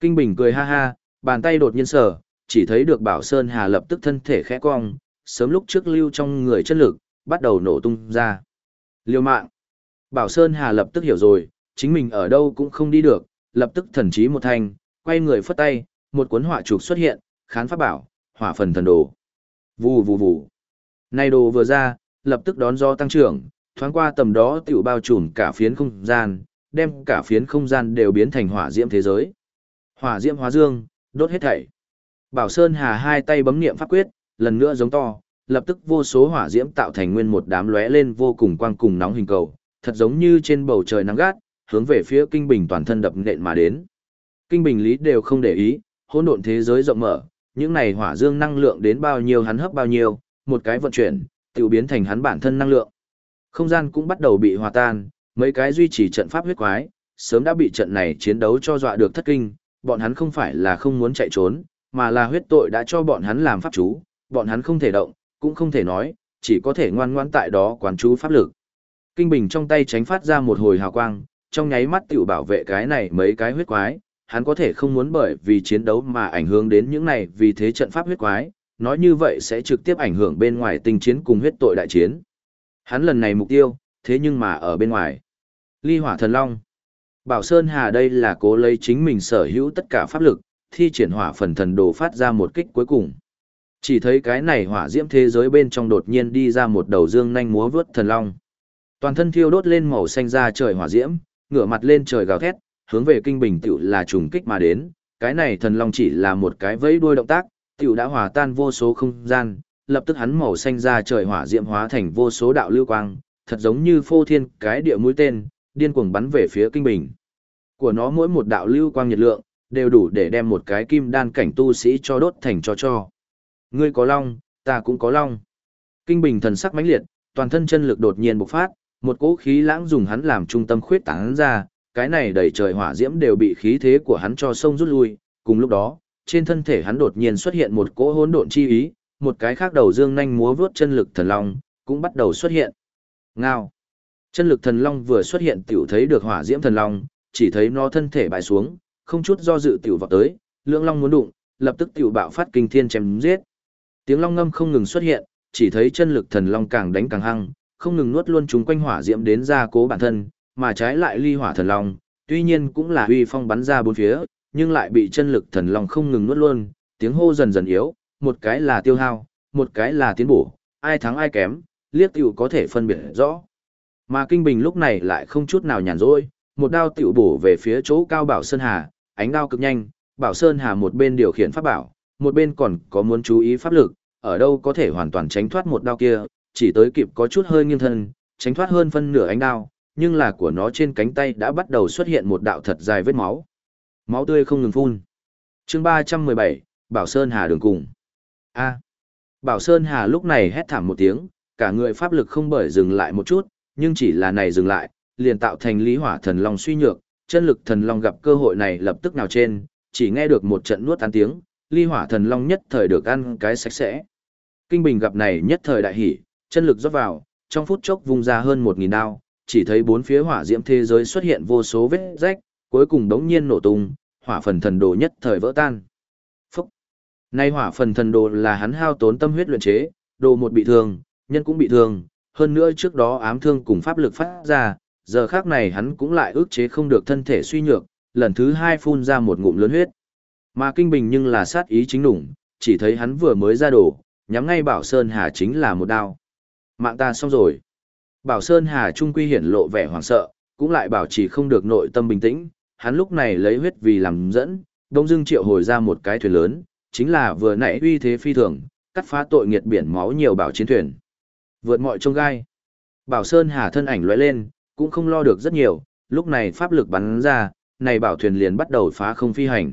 Kinh Bình cười ha ha, bàn tay đột nhiên sở, chỉ thấy được Bảo Sơn Hà lập tức thân thể khẽ cong, sớm lúc trước lưu trong người chất lực, bắt đầu nổ tung ra. Liêu mạng. Bảo Sơn Hà lập tức hiểu rồi, chính mình ở đâu cũng không đi được, lập tức thần trí một thanh, quay người phất tay, một cuốn họa trục xuất hiện, khán pháp bảo, hỏa phần thần đồ. Vù vù vù. Nay đồ vừa ra, lập tức đón gió tăng trưởng, thoáng qua tầm đó tiểu bao trùm cả phiến không gian, đem cả phiến không gian đều biến thành hỏa diễm thế giới. Hỏa diễm hóa dương, đốt hết thảy. Bảo Sơn Hà hai tay bấm niệm pháp quyết, lần nữa giống to, lập tức vô số hỏa diễm tạo thành nguyên một đám lóe lên vô cùng quang cùng nóng hình cầu, thật giống như trên bầu trời nắng gắt, hướng về phía Kinh Bình toàn thân đập nện mà đến. Kinh Bình lý đều không để ý, hỗn độn thế giới rộng mở, những này hỏa dương năng lượng đến bao nhiêu hắn hấp bao nhiêu, một cái vận chuyển, tự biến thành hắn bản thân năng lượng. Không gian cũng bắt đầu bị hòa tan, mấy cái duy trì trận pháp huyết quái, sớm đã bị trận này chiến đấu cho dọa được thất kinh, bọn hắn không phải là không muốn chạy trốn, mà là huyết tội đã cho bọn hắn làm pháp chú, bọn hắn không thể động, cũng không thể nói, chỉ có thể ngoan ngoãn tại đó quán chú pháp lực. Kinh bình trong tay tránh phát ra một hồi hào quang, trong nháy mắt tiểu bảo vệ cái này mấy cái huyết quái, hắn có thể không muốn bởi vì chiến đấu mà ảnh hưởng đến những này vì thế trận pháp huyết quái, nói như vậy sẽ trực tiếp ảnh hưởng bên ngoài tình chiến cùng huyết tội đại chiến. Hắn lần này mục tiêu, thế nhưng mà ở bên ngoài. Ly hỏa thần long. Bảo Sơn Hà đây là cố lấy chính mình sở hữu tất cả pháp lực, thi triển hỏa phần thần đồ phát ra một kích cuối cùng. Chỉ thấy cái này hỏa diễm thế giới bên trong đột nhiên đi ra một đầu dương nhanh múa vướt thần long. Toàn thân thiêu đốt lên màu xanh ra trời hỏa diễm, ngửa mặt lên trời gào thét, hướng về kinh bình tiểu là trùng kích mà đến. Cái này thần long chỉ là một cái vẫy đuôi động tác, tiểu đã hòa tan vô số không gian, lập tức hắn màu xanh ra trời hỏa diễm hóa thành vô số đạo lưu quang, thật giống như phô thiên cái địa mũi tên, điên cuồng bắn về phía kinh bình. Của nó mỗi một đạo lưu quang nhiệt lượng, đều đủ để đem một cái kim đan cảnh tu sĩ cho đốt thành cho cho. Ngươi có long, ta cũng có long. Kinh bình thần sắc mãnh liệt, toàn thân chân lực đột nhiên bộc phát, một cỗ khí lãng dùng hắn làm trung tâm khuyết tán ra, cái này đầy trời hỏa diễm đều bị khí thế của hắn cho sông rút lui, cùng lúc đó, trên thân thể hắn đột nhiên xuất hiện một cỗ hỗn độn chi ý, một cái khác đầu dương nhanh múa vướt chân lực thần long cũng bắt đầu xuất hiện. Ngao. Chân lực thần long vừa xuất hiện tiểu thấy được hỏa diễm thần long, chỉ thấy nó thân thể bại xuống, không chút do dự tiểu vọt tới, lưỡng long muốn đụng, lập tức tiểu bạo phát kinh thiên chém giết. Tiếng long ngâm không ngừng xuất hiện, chỉ thấy chân lực thần long càng đánh càng hăng, không ngừng nuốt luôn chúng quanh hỏa diễm đến ra cố bản thân, mà trái lại ly hỏa thần long, tuy nhiên cũng là uy phong bắn ra bốn phía, nhưng lại bị chân lực thần long không ngừng nuốt luôn, tiếng hô dần dần yếu, một cái là tiêu hao, một cái là tiến bổ, ai thắng ai kém, liếc tiểu có thể phân biệt rõ. Mà Kinh Bình lúc này lại không chút nào nhàn rỗi, một đao tiểu bổ về phía chỗ cao Bảo Sơn Hà, ánh đao cực nhanh, Bảo Sơn Hà một bên điều khiển pháp bảo, một bên còn có muốn chú ý pháp lực, ở đâu có thể hoàn toàn tránh thoát một đao kia, chỉ tới kịp có chút hơi nghiêng thân, tránh thoát hơn phân nửa ánh đao, nhưng là của nó trên cánh tay đã bắt đầu xuất hiện một đạo thật dài vết máu. Máu tươi không ngừng phun. Chương 317, Bảo Sơn Hà đường cùng. A. Bảo Sơn Hà lúc này hét thảm một tiếng, cả người pháp lực không bởi dừng lại một chút, nhưng chỉ là này dừng lại, liền tạo thành lý hỏa thần long suy nhược, chân lực thần long gặp cơ hội này lập tức nào trên, chỉ nghe được một trận nuốt tán tiếng, ly hỏa thần long nhất thời được ăn cái sạch sẽ. Kinh Bình gặp này nhất thời đại hỉ, chân lực rót vào, trong phút chốc vung ra hơn một nghìn đao, chỉ thấy bốn phía hỏa diễm thế giới xuất hiện vô số vết rách, cuối cùng đống nhiên nổ tung, hỏa phần thần đồ nhất thời vỡ tan. Phúc! Nay hỏa phần thần đồ là hắn hao tốn tâm huyết luyện chế, đồ một bị thương, nhân cũng bị thương, hơn nữa trước đó ám thương cùng pháp lực phát ra, giờ khác này hắn cũng lại ức chế không được thân thể suy nhược, lần thứ hai phun ra một ngụm lớn huyết. Mà kinh bình nhưng là sát ý chính đủng, chỉ thấy hắn vừa mới ra đồ, nhắm ngay Bảo Sơn Hà chính là một đao. Mạng ta xong rồi. Bảo Sơn Hà trung quy hiển lộ vẻ hoảng sợ, cũng lại bảo trì không được nội tâm bình tĩnh, hắn lúc này lấy huyết vì làm dẫn, đông dưng triệu hồi ra một cái thuyền lớn, chính là vừa nãy uy thế phi thường, cắt phá tội nghiệt biển máu nhiều bảo chiến thuyền. Vượt mọi trông gai. Bảo Sơn Hà thân ảnh lóe lên, cũng không lo được rất nhiều, lúc này pháp lực bắn ra, này bảo thuyền liền bắt đầu phá không phi hành.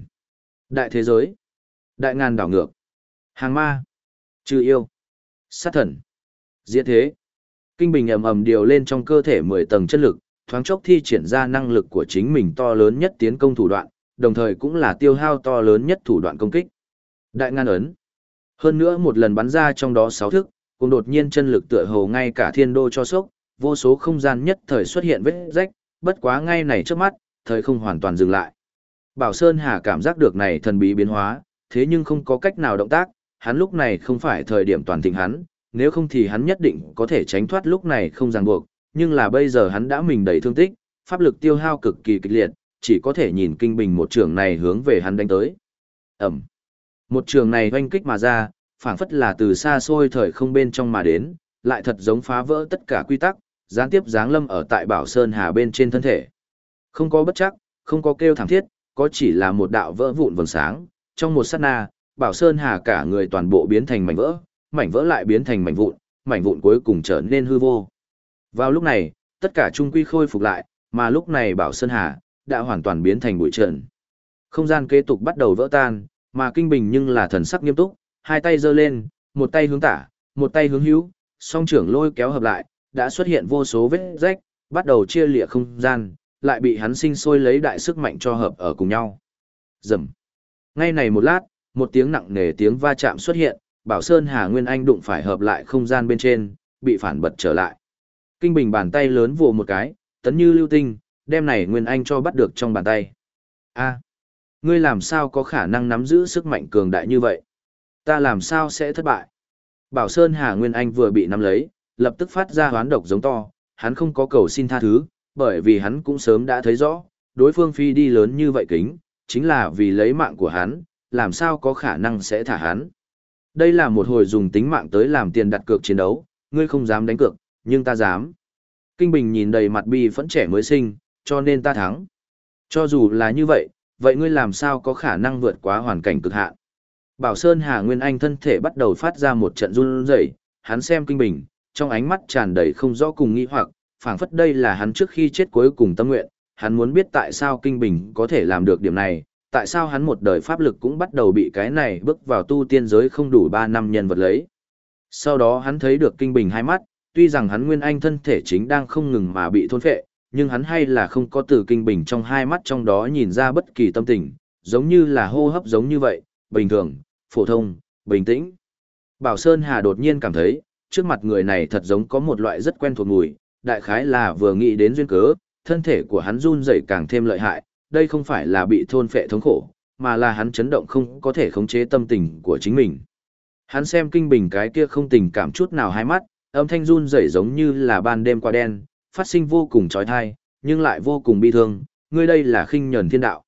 Đại thế giới. Đại ngàn đảo ngược. Hàng ma. Trừ yêu. Sát thần. Diễn thế. Kinh bình ầm ầm điều lên trong cơ thể 10 tầng chất lực, thoáng chốc thi triển ra năng lực của chính mình to lớn nhất tiến công thủ đoạn, đồng thời cũng là tiêu hao to lớn nhất thủ đoạn công kích. Đại ngăn ấn. Hơn nữa một lần bắn ra trong đó sáu thức, cùng đột nhiên chân lực tựa hồ ngay cả thiên đô cho sốc, vô số không gian nhất thời xuất hiện vết rách, bất quá ngay này trước mắt, thời không hoàn toàn dừng lại. Bảo Sơn Hà cảm giác được này thần bí biến hóa, thế nhưng không có cách nào động tác, hắn lúc này không phải thời điểm toàn thịnh hắn, nếu không thì hắn nhất định có thể tránh thoát lúc này không ràng buộc, nhưng là bây giờ hắn đã mình đầy thương tích, pháp lực tiêu hao cực kỳ kịch liệt, chỉ có thể nhìn kinh bình một trường này hướng về hắn đánh tới. Ẩm. Một trường này oanh kích mà ra, phảng phất là từ xa xôi thời không bên trong mà đến, lại thật giống phá vỡ tất cả quy tắc, gián tiếp giáng lâm ở tại Bảo Sơn Hà bên trên thân thể. Không có bất chắc, không có kêu thảm thiết, có chỉ là một đạo vỡ vụn vầng sáng, trong một sát na, Bảo Sơn Hà cả người toàn bộ biến thành mảnh vỡ, mảnh vỡ lại biến thành mảnh vụn, mảnh vụn cuối cùng trở nên hư vô. Vào lúc này, tất cả trung quy khôi phục lại, mà lúc này Bảo Sơn Hà đã hoàn toàn biến thành bụi trần. Không gian kế tục bắt đầu vỡ tan, mà Kinh Bình nhưng là thần sắc nghiêm túc, hai tay giơ lên, một tay hướng tả, một tay hướng hữu, song trưởng lôi kéo hợp lại, đã xuất hiện vô số vết rách, bắt đầu chia lịa không gian, lại bị hắn sinh sôi lấy đại sức mạnh cho hợp ở cùng nhau. Rầm. Ngay này một lát, một tiếng nặng nề tiếng va chạm xuất hiện, Bảo Sơn Hà Nguyên Anh đụng phải hợp lại không gian bên trên, bị phản bật trở lại. Kinh Bình bàn tay lớn vồ một cái, tấn như lưu tinh, đem này Nguyên Anh cho bắt được trong bàn tay. A, ngươi làm sao có khả năng nắm giữ sức mạnh cường đại như vậy? Ta làm sao sẽ thất bại? Bảo Sơn Hà Nguyên Anh vừa bị nắm lấy, lập tức phát ra hoán độc giống to, hắn không có cầu xin tha thứ, bởi vì hắn cũng sớm đã thấy rõ, đối phương phi đi lớn như vậy kính, chính là vì lấy mạng của hắn, làm sao có khả năng sẽ thả hắn. Đây là một hồi dùng tính mạng tới làm tiền đặt cược chiến đấu, ngươi không dám đánh cược, nhưng ta dám. Kinh Bình nhìn đầy mặt bi phẫn trẻ mới sinh, cho nên ta thắng. Cho dù là như vậy, vậy ngươi làm sao có khả năng vượt quá hoàn cảnh cực hạn? Bảo Sơn Hà Nguyên Anh thân thể bắt đầu phát ra một trận run rẩy, hắn xem Kinh Bình, trong ánh mắt tràn đầy không rõ cùng nghi hoặc, phảng phất đây là hắn trước khi chết cuối cùng tâm nguyện, hắn muốn biết tại sao Kinh Bình có thể làm được điểm này, tại sao hắn một đời pháp lực cũng bắt đầu bị cái này bước vào tu tiên giới không đủ 3 năm nhân vật lấy. Sau đó hắn thấy được Kinh Bình hai mắt, tuy rằng hắn Nguyên Anh thân thể chính đang không ngừng mà bị thôn phệ, nhưng hắn hay là không có từ Kinh Bình trong hai mắt trong đó nhìn ra bất kỳ tâm tình, giống như là hô hấp giống như vậy, bình thường, phổ thông, bình tĩnh. Bảo Sơn Hà đột nhiên cảm thấy, trước mặt người này thật giống có một loại rất quen thuộc mùi, đại khái là vừa nghĩ đến duyên cớ, thân thể của hắn run rẩy càng thêm lợi hại, đây không phải là bị thôn phệ thống khổ, mà là hắn chấn động không có thể khống chế tâm tình của chính mình. Hắn xem kinh bình cái kia không tình cảm chút nào hai mắt, âm thanh run rẩy giống như là ban đêm qua đen, phát sinh vô cùng trói thai, nhưng lại vô cùng bi thương, ngươi đây là khinh nhẫn thiên đạo.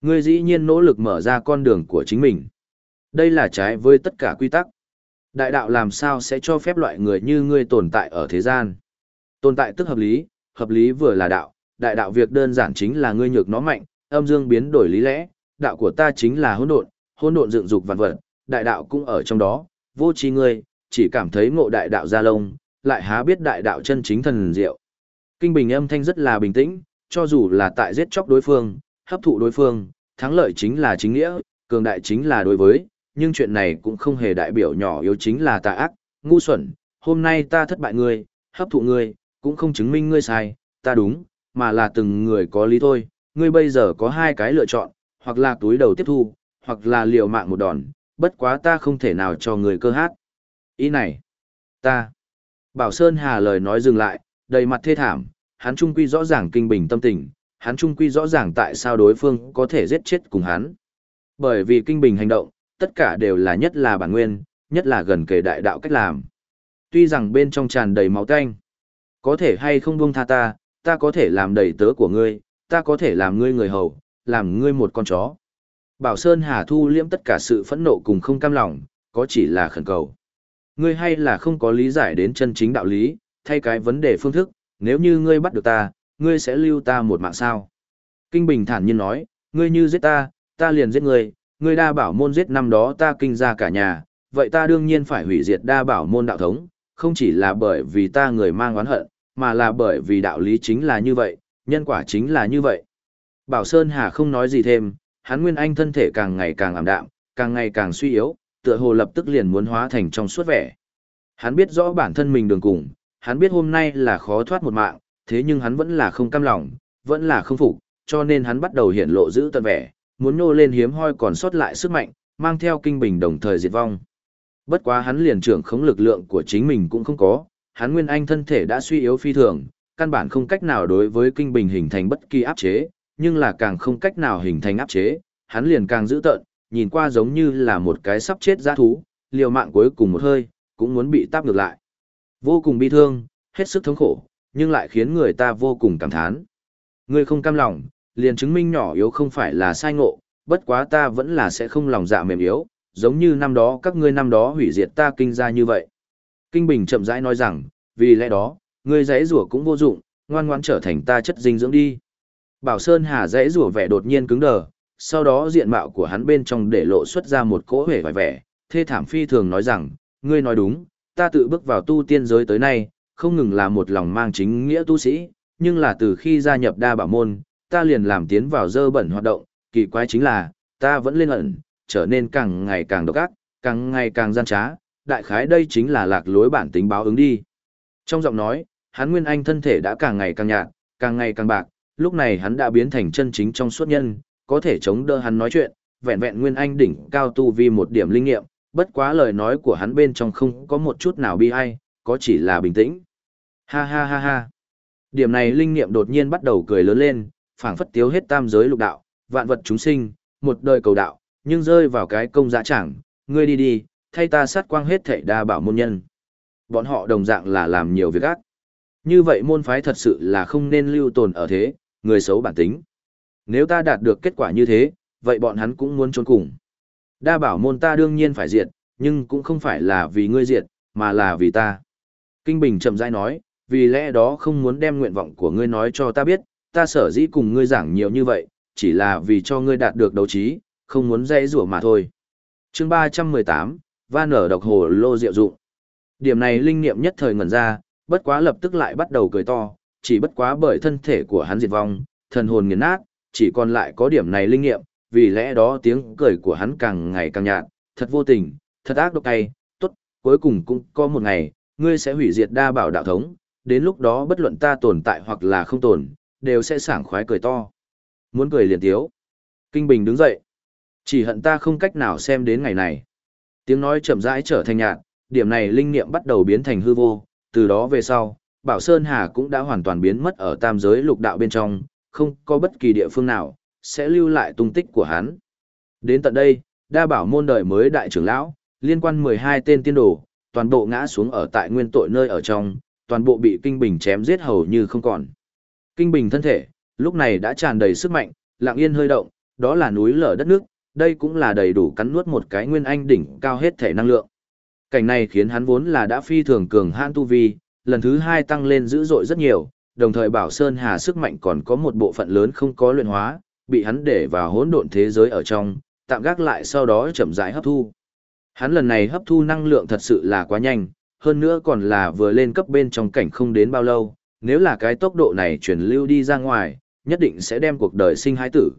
Ngươi dĩ nhiên nỗ lực mở ra con đường của chính mình. Đây là trái với tất cả quy tắc. Đại đạo làm sao sẽ cho phép loại người như ngươi tồn tại ở thế gian? Tồn tại tức hợp lý, hợp lý vừa là đạo, đại đạo việc đơn giản chính là ngươi nhược nó mạnh, âm dương biến đổi lý lẽ, đạo của ta chính là hỗn độn, hỗn độn dựng dục vạn vật, đại đạo cũng ở trong đó, vô trí ngươi, chỉ cảm thấy ngộ đại đạo ra lông, lại há biết đại đạo chân chính thần diệu. Kinh bình âm thanh rất là bình tĩnh, cho dù là tại giết chóc đối phương, hấp thụ đối phương, thắng lợi chính là chính nghĩa, cường đại chính là đối với, nhưng chuyện này cũng không hề đại biểu nhỏ yếu chính là tà ác, ngu xuẩn, hôm nay ta thất bại ngươi, hấp thụ ngươi, cũng không chứng minh ngươi sai, ta đúng, mà là từng người có lý thôi, ngươi bây giờ có hai cái lựa chọn, hoặc là túi đầu tiếp thu, hoặc là liều mạng một đòn, bất quá ta không thể nào cho người cơ hát. Ý này, ta. Bảo Sơn Hà lời nói dừng lại, đầy mặt thê thảm, hắn trung quy rõ ràng kinh bình tâm tình, hắn trung quy rõ ràng tại sao đối phương có thể giết chết cùng hắn. Bởi vì kinh bình hành động, tất cả đều là nhất là bản nguyên, nhất là gần kề đại đạo cách làm. Tuy rằng bên trong tràn đầy máu tanh, có thể hay không buông tha ta, ta có thể làm đầy tớ của ngươi, ta có thể làm ngươi người hầu, làm ngươi một con chó. Bảo Sơn Hà thu liễm tất cả sự phẫn nộ cùng không cam lòng, có chỉ là khẩn cầu. Ngươi hay là không có lý giải đến chân chính đạo lý, thay cái vấn đề phương thức, nếu như ngươi bắt được ta, ngươi sẽ lưu ta một mạng sao. Kinh Bình thản nhiên nói, ngươi như giết ta, ta liền giết ngươi, ngươi đa bảo môn giết năm đó ta kinh ra cả nhà, vậy ta đương nhiên phải hủy diệt đa bảo môn đạo thống, không chỉ là bởi vì ta người mang oán hận, mà là bởi vì đạo lý chính là như vậy, nhân quả chính là như vậy. Bảo Sơn Hà không nói gì thêm, hắn Nguyên Anh thân thể càng ngày càng ảm đạm, càng ngày càng suy yếu, tựa hồ lập tức liền muốn hóa thành trong suốt vẻ. Hắn biết rõ bản thân mình đường cùng, hắn biết hôm nay là khó thoát một mạng, thế nhưng hắn vẫn là không cam lòng, vẫn là không phục, cho nên hắn bắt đầu hiện lộ giữ tận vẻ, muốn nô lên hiếm hoi còn sót lại sức mạnh, mang theo kinh bình đồng thời diệt vong. Bất quá hắn liền trưởng khống lực lượng của chính mình cũng không có, hắn nguyên anh thân thể đã suy yếu phi thường, căn bản không cách nào đối với kinh bình hình thành bất kỳ áp chế, nhưng là càng không cách nào hình thành áp chế, hắn liền càng giữ tợn, nhìn qua giống như là một cái sắp chết dã thú, liều mạng cuối cùng một hơi, cũng muốn bị táp ngược lại. Vô cùng bi thương, hết sức thống khổ, nhưng lại khiến người ta vô cùng cảm thán. Ngươi không cam lòng, liền chứng minh nhỏ yếu không phải là sai ngộ, bất quá ta vẫn là sẽ không lòng dạ mềm yếu, giống như năm đó các ngươi năm đó hủy diệt ta kinh ra như vậy. Kinh Bình chậm rãi nói rằng, vì lẽ đó, ngươi giấy rủa cũng vô dụng, ngoan ngoãn trở thành ta chất dinh dưỡng đi. Bảo Sơn Hà giấy rủa vẻ đột nhiên cứng đờ, sau đó diện mạo của hắn bên trong để lộ xuất ra một cỗ hề vải vẻ, thê thảm phi thường nói rằng, ngươi nói đúng, ta tự bước vào tu tiên giới tới nay, không ngừng là một lòng mang chính nghĩa tu sĩ, nhưng là từ khi gia nhập đa bảo môn, ta liền làm tiến vào dơ bẩn hoạt động, kỳ quái chính là, ta vẫn lên ẩn, trở nên càng ngày càng độc ác, càng ngày càng gian trá, đại khái đây chính là lạc lối bản tính báo ứng đi. Trong giọng nói, hắn Nguyên Anh thân thể đã càng ngày càng nhạt, càng ngày càng bạc, lúc này hắn đã biến thành chân chính trong suốt nhân, có thể chống đỡ hắn nói chuyện, vẹn vẹn Nguyên Anh đỉnh cao tu vi một điểm linh nghiệm, bất quá lời nói của hắn bên trong không có một chút nào bi ai, có chỉ là bình tĩnh. Ha ha ha ha. Điểm này linh nghiệm đột nhiên bắt đầu cười lớn lên, phảng phất tiếu hết tam giới lục đạo, vạn vật chúng sinh, một đời cầu đạo, nhưng rơi vào cái công dã chẳng, ngươi đi đi, thay ta sát quang hết thảy đa bảo môn nhân. Bọn họ đồng dạng là làm nhiều việc ác. Như vậy môn phái thật sự là không nên lưu tồn ở thế, người xấu bản tính. Nếu ta đạt được kết quả như thế, vậy bọn hắn cũng muốn trốn cùng. Đa bảo môn ta đương nhiên phải diệt, nhưng cũng không phải là vì ngươi diệt, mà là vì ta. Kinh Bình chậm rãi nói, vì lẽ đó không muốn đem nguyện vọng của ngươi nói cho ta biết, ta sở dĩ cùng ngươi giảng nhiều như vậy, chỉ là vì cho ngươi đạt được đấu trí, không muốn dễ rủa mà thôi. chương 318, va nở độc hồ lô diệu dụng. Điểm này linh nghiệm nhất thời ngẩn ra, bất quá lập tức lại bắt đầu cười to, chỉ bất quá bởi thân thể của hắn diệt vong, thần hồn nghiền nát, chỉ còn lại có điểm này linh nghiệm, vì lẽ đó tiếng cười của hắn càng ngày càng nhạt, thật vô tình, thật ác độc cay, tốt, cuối cùng cũng có một ngày, ngươi sẽ hủy diệt đa bảo đạo thống, đến lúc đó bất luận ta tồn tại hoặc là không tồn, đều sẽ sảng khoái cười to. Muốn cười liền tiếu. Kinh Bình đứng dậy. Chỉ hận ta không cách nào xem đến ngày này. Tiếng nói chậm rãi trở thành nhạt, điểm này linh niệm bắt đầu biến thành hư vô, từ đó về sau, Bảo Sơn Hà cũng đã hoàn toàn biến mất ở tam giới lục đạo bên trong, không có bất kỳ địa phương nào, sẽ lưu lại tung tích của hắn. Đến tận đây, đa bảo môn đời mới đại trưởng lão, liên quan 12 tên tiên đồ, toàn bộ ngã xuống ở tại nguyên tội nơi ở trong, toàn bộ bị Kinh Bình chém giết hầu như không còn. Kinh Bình thân thể, lúc này đã tràn đầy sức mạnh, lặng yên hơi động, đó là núi lở đất nước, đây cũng là đầy đủ cắn nuốt một cái nguyên anh đỉnh cao hết thể năng lượng. Cảnh này khiến hắn vốn là đã phi thường cường hãn tu vi, lần thứ hai tăng lên dữ dội rất nhiều, đồng thời Bảo Sơn Hà sức mạnh còn có một bộ phận lớn không có luyện hóa, bị hắn để vào hỗn độn thế giới ở trong, tạm gác lại sau đó chậm rãi hấp thu. Hắn lần này hấp thu năng lượng thật sự là quá nhanh, hơn nữa còn là vừa lên cấp bên trong cảnh không đến bao lâu, nếu là cái tốc độ này truyền lưu đi ra ngoài, nhất định sẽ đem cuộc đời sinh hái tử.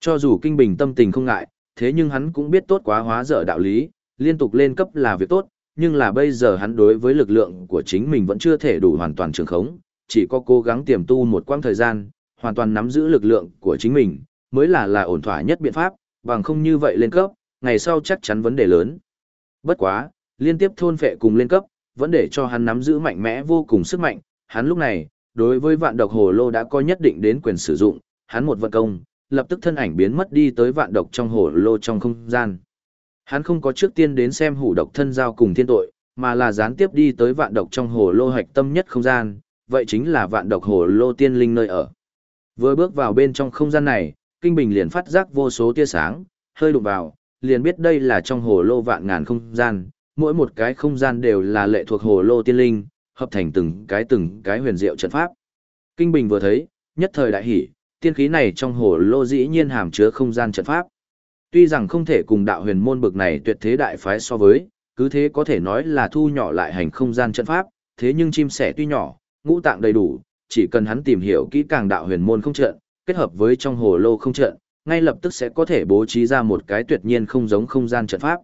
Cho dù kinh bình tâm tình không ngại, thế nhưng hắn cũng biết tốt quá hóa dở đạo lý, liên tục lên cấp là việc tốt, nhưng là bây giờ hắn đối với lực lượng của chính mình vẫn chưa thể đủ hoàn toàn trường khống, chỉ có cố gắng tiềm tu một quãng thời gian, hoàn toàn nắm giữ lực lượng của chính mình, mới là là ổn thỏa nhất biện pháp, bằng không như vậy lên cấp, ngày sau chắc chắn vấn đề lớn. Bất quá, liên tiếp thôn phệ cùng lên cấp, vẫn để cho hắn nắm giữ mạnh mẽ vô cùng sức mạnh, hắn lúc này, đối với vạn độc hồ lô đã có nhất định đến quyền sử dụng, hắn một vận công, lập tức thân ảnh biến mất đi tới vạn độc trong hồ lô trong không gian. Hắn không có trước tiên đến xem hủ độc thân giao cùng thiên tội, mà là gián tiếp đi tới vạn độc trong hồ lô hạch tâm nhất không gian, vậy chính là vạn độc hồ lô tiên linh nơi ở. Vừa bước vào bên trong không gian này, Kinh Bình liền phát giác vô số tia sáng, hơi đụng vào, liền biết đây là trong hồ lô vạn ngàn không gian, mỗi một cái không gian đều là lệ thuộc hồ lô tiên linh, hợp thành từng cái từng cái huyền diệu trận pháp. Kinh Bình vừa thấy, nhất thời đại hỉ, tiên khí này trong hồ lô dĩ nhiên hàm chứa không gian trận pháp. Tuy rằng không thể cùng đạo huyền môn bực này tuyệt thế đại phái so với, cứ thế có thể nói là thu nhỏ lại hành không gian trận pháp, thế nhưng chim sẻ tuy nhỏ, ngũ tạng đầy đủ, chỉ cần hắn tìm hiểu kỹ càng đạo huyền môn không trận, kết hợp với trong hồ lô không trận, ngay lập tức sẽ có thể bố trí ra một cái tuyệt nhiên không giống không gian trận pháp.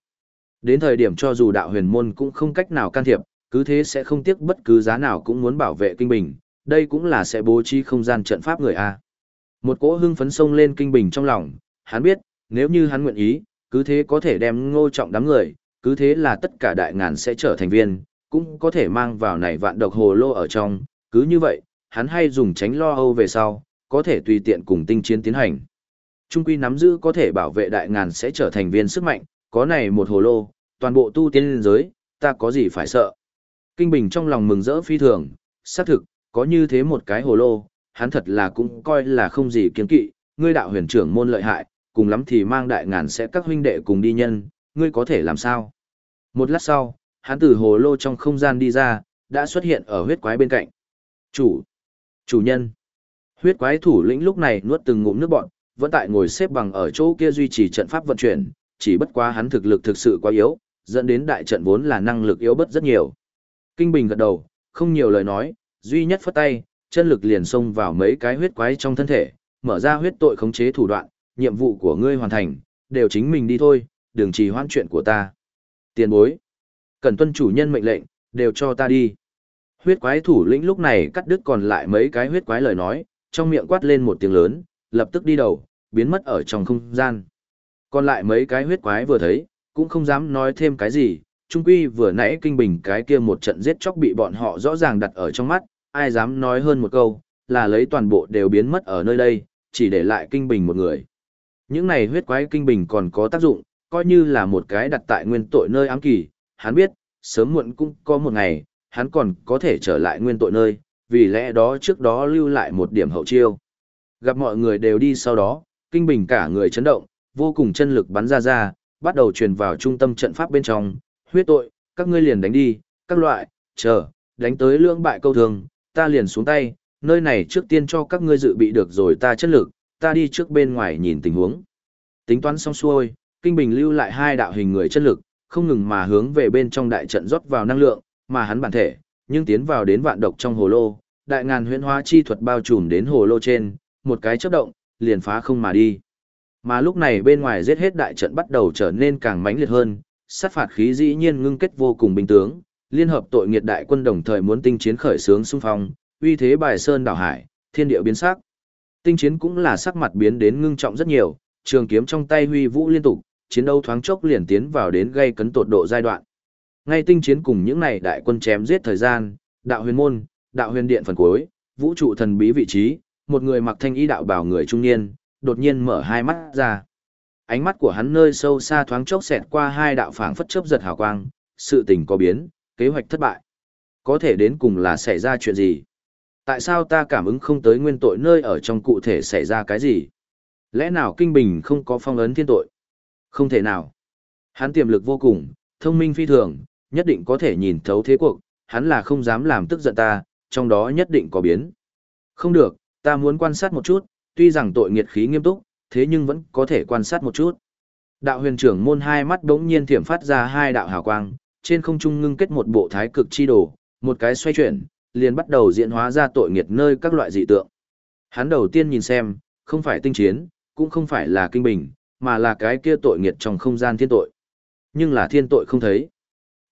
Đến thời điểm cho dù đạo huyền môn cũng không cách nào can thiệp, cứ thế sẽ không tiếc bất cứ giá nào cũng muốn bảo vệ kinh bình, đây cũng là sẽ bố trí không gian trận pháp người A. Một cỗ hưng phấn sông lên kinh bình trong lòng, hắn biết, nếu như hắn nguyện ý, cứ thế có thể đem ngô trọng đám người, cứ thế là tất cả đại ngàn sẽ trở thành viên, cũng có thể mang vào này vạn độc hồ lô ở trong, cứ như vậy, hắn hay dùng tránh lo âu về sau, có thể tùy tiện cùng tinh chiến tiến hành. Trung quy nắm giữ có thể bảo vệ đại ngàn sẽ trở thành viên sức mạnh, có này một hồ lô, toàn bộ tu tiên liên giới, ta có gì phải sợ. Kinh Bình trong lòng mừng rỡ phi thường, xác thực, có như thế một cái hồ lô, hắn thật là cũng coi là không gì kiên kỵ, ngươi đạo huyền trưởng môn lợi hại, cùng lắm thì mang đại ngàn sẽ các huynh đệ cùng đi nhân, ngươi có thể làm sao. Một lát sau, hắn từ hồ lô trong không gian đi ra, đã xuất hiện ở huyết quái bên cạnh. Chủ, chủ nhân, huyết quái thủ lĩnh lúc này nuốt từng ngụm nước bọn, vẫn tại ngồi xếp bằng ở chỗ kia duy trì trận pháp vận chuyển, chỉ bất quá hắn thực lực thực sự quá yếu, dẫn đến đại trận vốn là năng lực yếu bất rất nhiều. Kinh Bình gật đầu, không nhiều lời nói, duy nhất phất tay, chân lực liền xông vào mấy cái huyết quái trong thân thể, mở ra huyết tội khống chế thủ đoạn, nhiệm vụ của ngươi hoàn thành, đều chính mình đi thôi, đừng trì hoãn chuyện của ta. Tiền bối, cần tuân chủ nhân mệnh lệnh, đều cho ta đi. Huyết quái thủ lĩnh lúc này cắt đứt còn lại mấy cái huyết quái lời nói, trong miệng quát lên một tiếng lớn, lập tức đi đầu, biến mất ở trong không gian. Còn lại mấy cái huyết quái vừa thấy, cũng không dám nói thêm cái gì, trung quy vừa nãy kinh bình cái kia một trận giết chóc bị bọn họ rõ ràng đặt ở trong mắt, ai dám nói hơn một câu, là lấy toàn bộ đều biến mất ở nơi đây, chỉ để lại kinh bình một người. Những này huyết quái kinh bình còn có tác dụng, coi như là một cái đặt tại nguyên tội nơi ám kỳ, hắn biết, sớm muộn cũng có một ngày, hắn còn có thể trở lại nguyên tội nơi, vì lẽ đó trước đó lưu lại một điểm hậu chiêu. Gặp mọi người đều đi sau đó, kinh bình cả người chấn động, vô cùng chân lực bắn ra ra, bắt đầu truyền vào trung tâm trận pháp bên trong, huyết tội, các ngươi liền đánh đi, các loại, chờ, đánh tới lưỡng bại câu thường, ta liền xuống tay, nơi này trước tiên cho các ngươi dự bị được rồi ta chất lực, ta đi trước bên ngoài nhìn tình huống. Tính toán xong xuôi, Kinh Bình lưu lại hai đạo hình người chất lực, không ngừng mà hướng về bên trong đại trận rót vào năng lượng, mà hắn bản thể, nhưng tiến vào đến vạn độc trong hồ lô, đại ngàn huyễn hóa chi thuật bao trùm đến hồ lô trên, một cái chớp động, liền phá không mà đi. Mà lúc này bên ngoài giết hết đại trận bắt đầu trở nên càng mãnh liệt hơn, sát phạt khí dĩ nhiên ngưng kết vô cùng bình tướng, liên hợp tội nghiệt đại quân đồng thời muốn tinh chiến khởi sướng xung phong, uy thế bài sơn đảo hải, thiên địa biến sắc. Tinh chiến cũng là sắc mặt biến đến ngưng trọng rất nhiều, trường kiếm trong tay huy vũ liên tục, chiến đấu thoáng chốc liền tiến vào đến gây cấn tột độ giai đoạn. Ngay tinh chiến cùng những này đại quân chém giết thời gian, đạo huyền môn, đạo huyền điện phần cuối, vũ trụ thần bí vị trí, một người mặc thanh y đạo bảo người trung niên, đột nhiên mở hai mắt ra. Ánh mắt của hắn nơi sâu xa thoáng chốc xẹt qua hai đạo phảng phất chớp giật hào quang, sự tình có biến, kế hoạch thất bại. Có thể đến cùng là xảy ra chuyện gì? Tại sao ta cảm ứng không tới nguyên tội nơi ở trong cụ thể xảy ra cái gì? Lẽ nào kinh bình không có phong ấn thiên tội? Không thể nào. Hắn tiềm lực vô cùng, thông minh phi thường, nhất định có thể nhìn thấu thế cuộc, hắn là không dám làm tức giận ta, trong đó nhất định có biến. Không được, ta muốn quan sát một chút, tuy rằng tội nghiệt khí nghiêm túc, thế nhưng vẫn có thể quan sát một chút. Đạo huyền trưởng môn hai mắt đống nhiên thiểm phát ra hai đạo hào quang, trên không trung ngưng kết một bộ thái cực chi đồ, một cái xoay chuyển, liền bắt đầu diễn hóa ra tội nghiệt nơi các loại dị tượng. Hắn đầu tiên nhìn xem, không phải tinh chiến, cũng không phải là kinh bình, mà là cái kia tội nghiệt trong không gian thiên tội. Nhưng là thiên tội không thấy.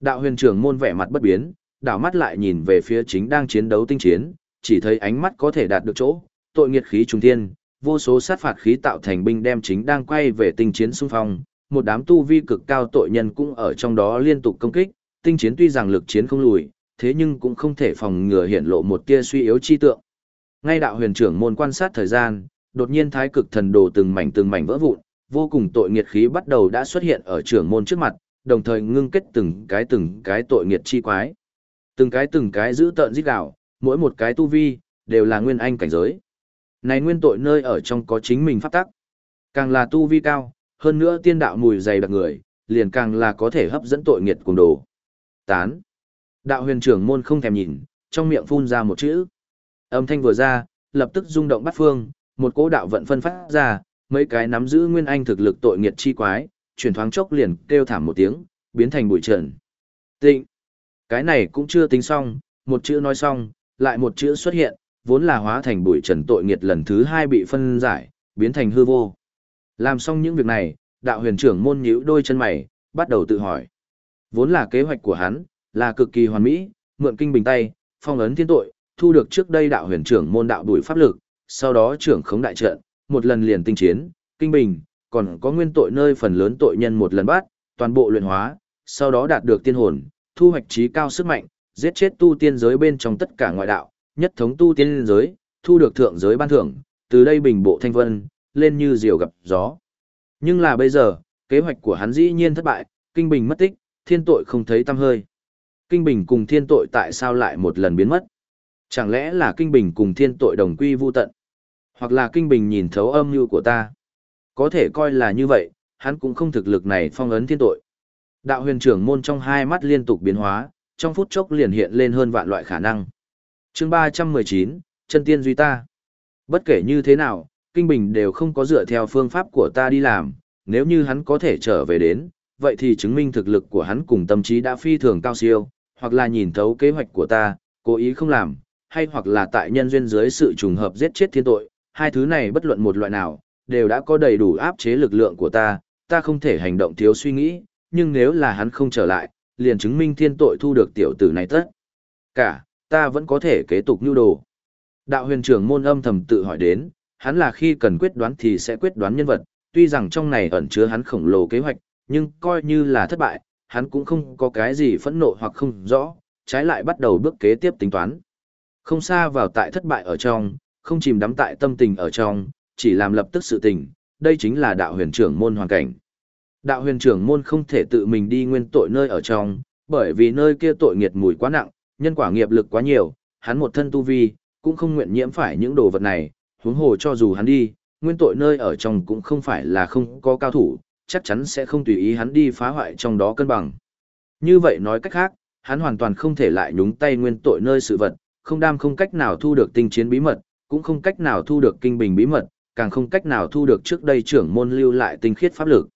Đạo huyền trưởng môn vẻ mặt bất biến, đảo mắt lại nhìn về phía chính đang chiến đấu tinh chiến, chỉ thấy ánh mắt có thể đạt được chỗ, tội nghiệt khí trung thiên, vô số sát phạt khí tạo thành binh đem chính đang quay về tinh chiến xung phong, một đám tu vi cực cao tội nhân cũng ở trong đó liên tục công kích, tinh chiến tuy rằng lực chiến không lùi, thế nhưng cũng không thể phòng ngừa hiện lộ một tia suy yếu chi tượng. Ngay đạo huyền trưởng môn quan sát thời gian, đột nhiên thái cực thần đồ từng mảnh từng mảnh vỡ vụn, vô cùng tội nghiệt khí bắt đầu đã xuất hiện ở trưởng môn trước mặt, đồng thời ngưng kết từng cái từng cái tội nghiệt chi quái. Từng cái từng cái giữ tợn giết đạo, mỗi một cái tu vi, đều là nguyên anh cảnh giới. Này nguyên tội nơi ở trong có chính mình pháp tắc. Càng là tu vi cao, hơn nữa tiên đạo mùi dày đặc người, liền càng là có thể hấp dẫn tội nghiệt cùng đồ. Tán. Đạo huyền trưởng môn không thèm nhìn, trong miệng phun ra một chữ. Âm thanh vừa ra, lập tức rung động bắt phương, một cỗ đạo vận phân phát ra, mấy cái nắm giữ nguyên anh thực lực tội nghiệt chi quái, chuyển thoáng chốc liền kêu thảm một tiếng, biến thành bụi trần. Tịnh. Cái này cũng chưa tính xong, một chữ nói xong, lại một chữ xuất hiện, vốn là hóa thành bụi trần tội nghiệt lần thứ hai bị phân giải, biến thành hư vô. Làm xong những việc này, đạo huyền trưởng môn nhíu đôi chân mày, bắt đầu tự hỏi. Vốn là kế hoạch của hắn, là cực kỳ hoàn mỹ, mượn kinh bình tay, phong ấn thiên tội, thu được trước đây đạo huyền trưởng môn đạo bùi pháp lực, sau đó trưởng khống đại trận, một lần liền tinh chiến, kinh bình, còn có nguyên tội nơi phần lớn tội nhân một lần bắt, toàn bộ luyện hóa, sau đó đạt được tiên hồn, thu hoạch trí cao sức mạnh, giết chết tu tiên giới bên trong tất cả ngoại đạo, nhất thống tu tiên giới, thu được thượng giới ban thưởng, từ đây bình bộ thanh vân, lên như diều gặp gió. Nhưng là bây giờ, kế hoạch của hắn dĩ nhiên thất bại, kinh bình mất tích, thiên tội không thấy tăm hơi. Kinh bình cùng thiên tội tại sao lại một lần biến mất? Chẳng lẽ là kinh bình cùng thiên tội đồng quy vu tận? Hoặc là kinh bình nhìn thấu âm như của ta? Có thể coi là như vậy, hắn cũng không thực lực này phong ấn thiên tội. Đạo huyền trưởng môn trong hai mắt liên tục biến hóa, trong phút chốc liền hiện lên hơn vạn loại khả năng. chương 319, chân tiên duy ta. Bất kể như thế nào, Kinh Bình đều không có dựa theo phương pháp của ta đi làm, nếu như hắn có thể trở về đến, vậy thì chứng minh thực lực của hắn cùng tâm trí đã phi thường cao siêu, hoặc là nhìn thấu kế hoạch của ta, cố ý không làm, hay hoặc là tại nhân duyên dưới sự trùng hợp giết chết thiên tội, hai thứ này bất luận một loại nào, đều đã có đầy đủ áp chế lực lượng của ta, ta không thể hành động thiếu suy nghĩ, nhưng nếu là hắn không trở lại, liền chứng minh thiên tội thu được tiểu tử này tất. Cả, ta vẫn có thể kế tục nhu đồ. Đạo huyền trưởng môn âm thầm tự hỏi đến, hắn là khi cần quyết đoán thì sẽ quyết đoán nhân vật, tuy rằng trong này ẩn chứa hắn khổng lồ kế hoạch, nhưng coi như là thất bại, hắn cũng không có cái gì phẫn nộ hoặc không rõ, trái lại bắt đầu bước kế tiếp tính toán. Không xa vào tại thất bại ở trong, không chìm đắm tại tâm tình ở trong, chỉ làm lập tức sự tình, đây chính là đạo huyền trưởng môn hoàn cảnh. Đạo huyền trưởng môn không thể tự mình đi nguyên tội nơi ở trong, bởi vì nơi kia tội nghiệt mùi quá nặng, nhân quả nghiệp lực quá nhiều, hắn một thân tu vi, cũng không nguyện nhiễm phải những đồ vật này, huống hồ cho dù hắn đi, nguyên tội nơi ở trong cũng không phải là không có cao thủ, chắc chắn sẽ không tùy ý hắn đi phá hoại trong đó cân bằng. Như vậy nói cách khác, hắn hoàn toàn không thể lại nhúng tay nguyên tội nơi sự vật, không đam không cách nào thu được tinh chiến bí mật, cũng không cách nào thu được kinh bình bí mật, càng không cách nào thu được trước đây trưởng môn lưu lại tinh khiết pháp lực.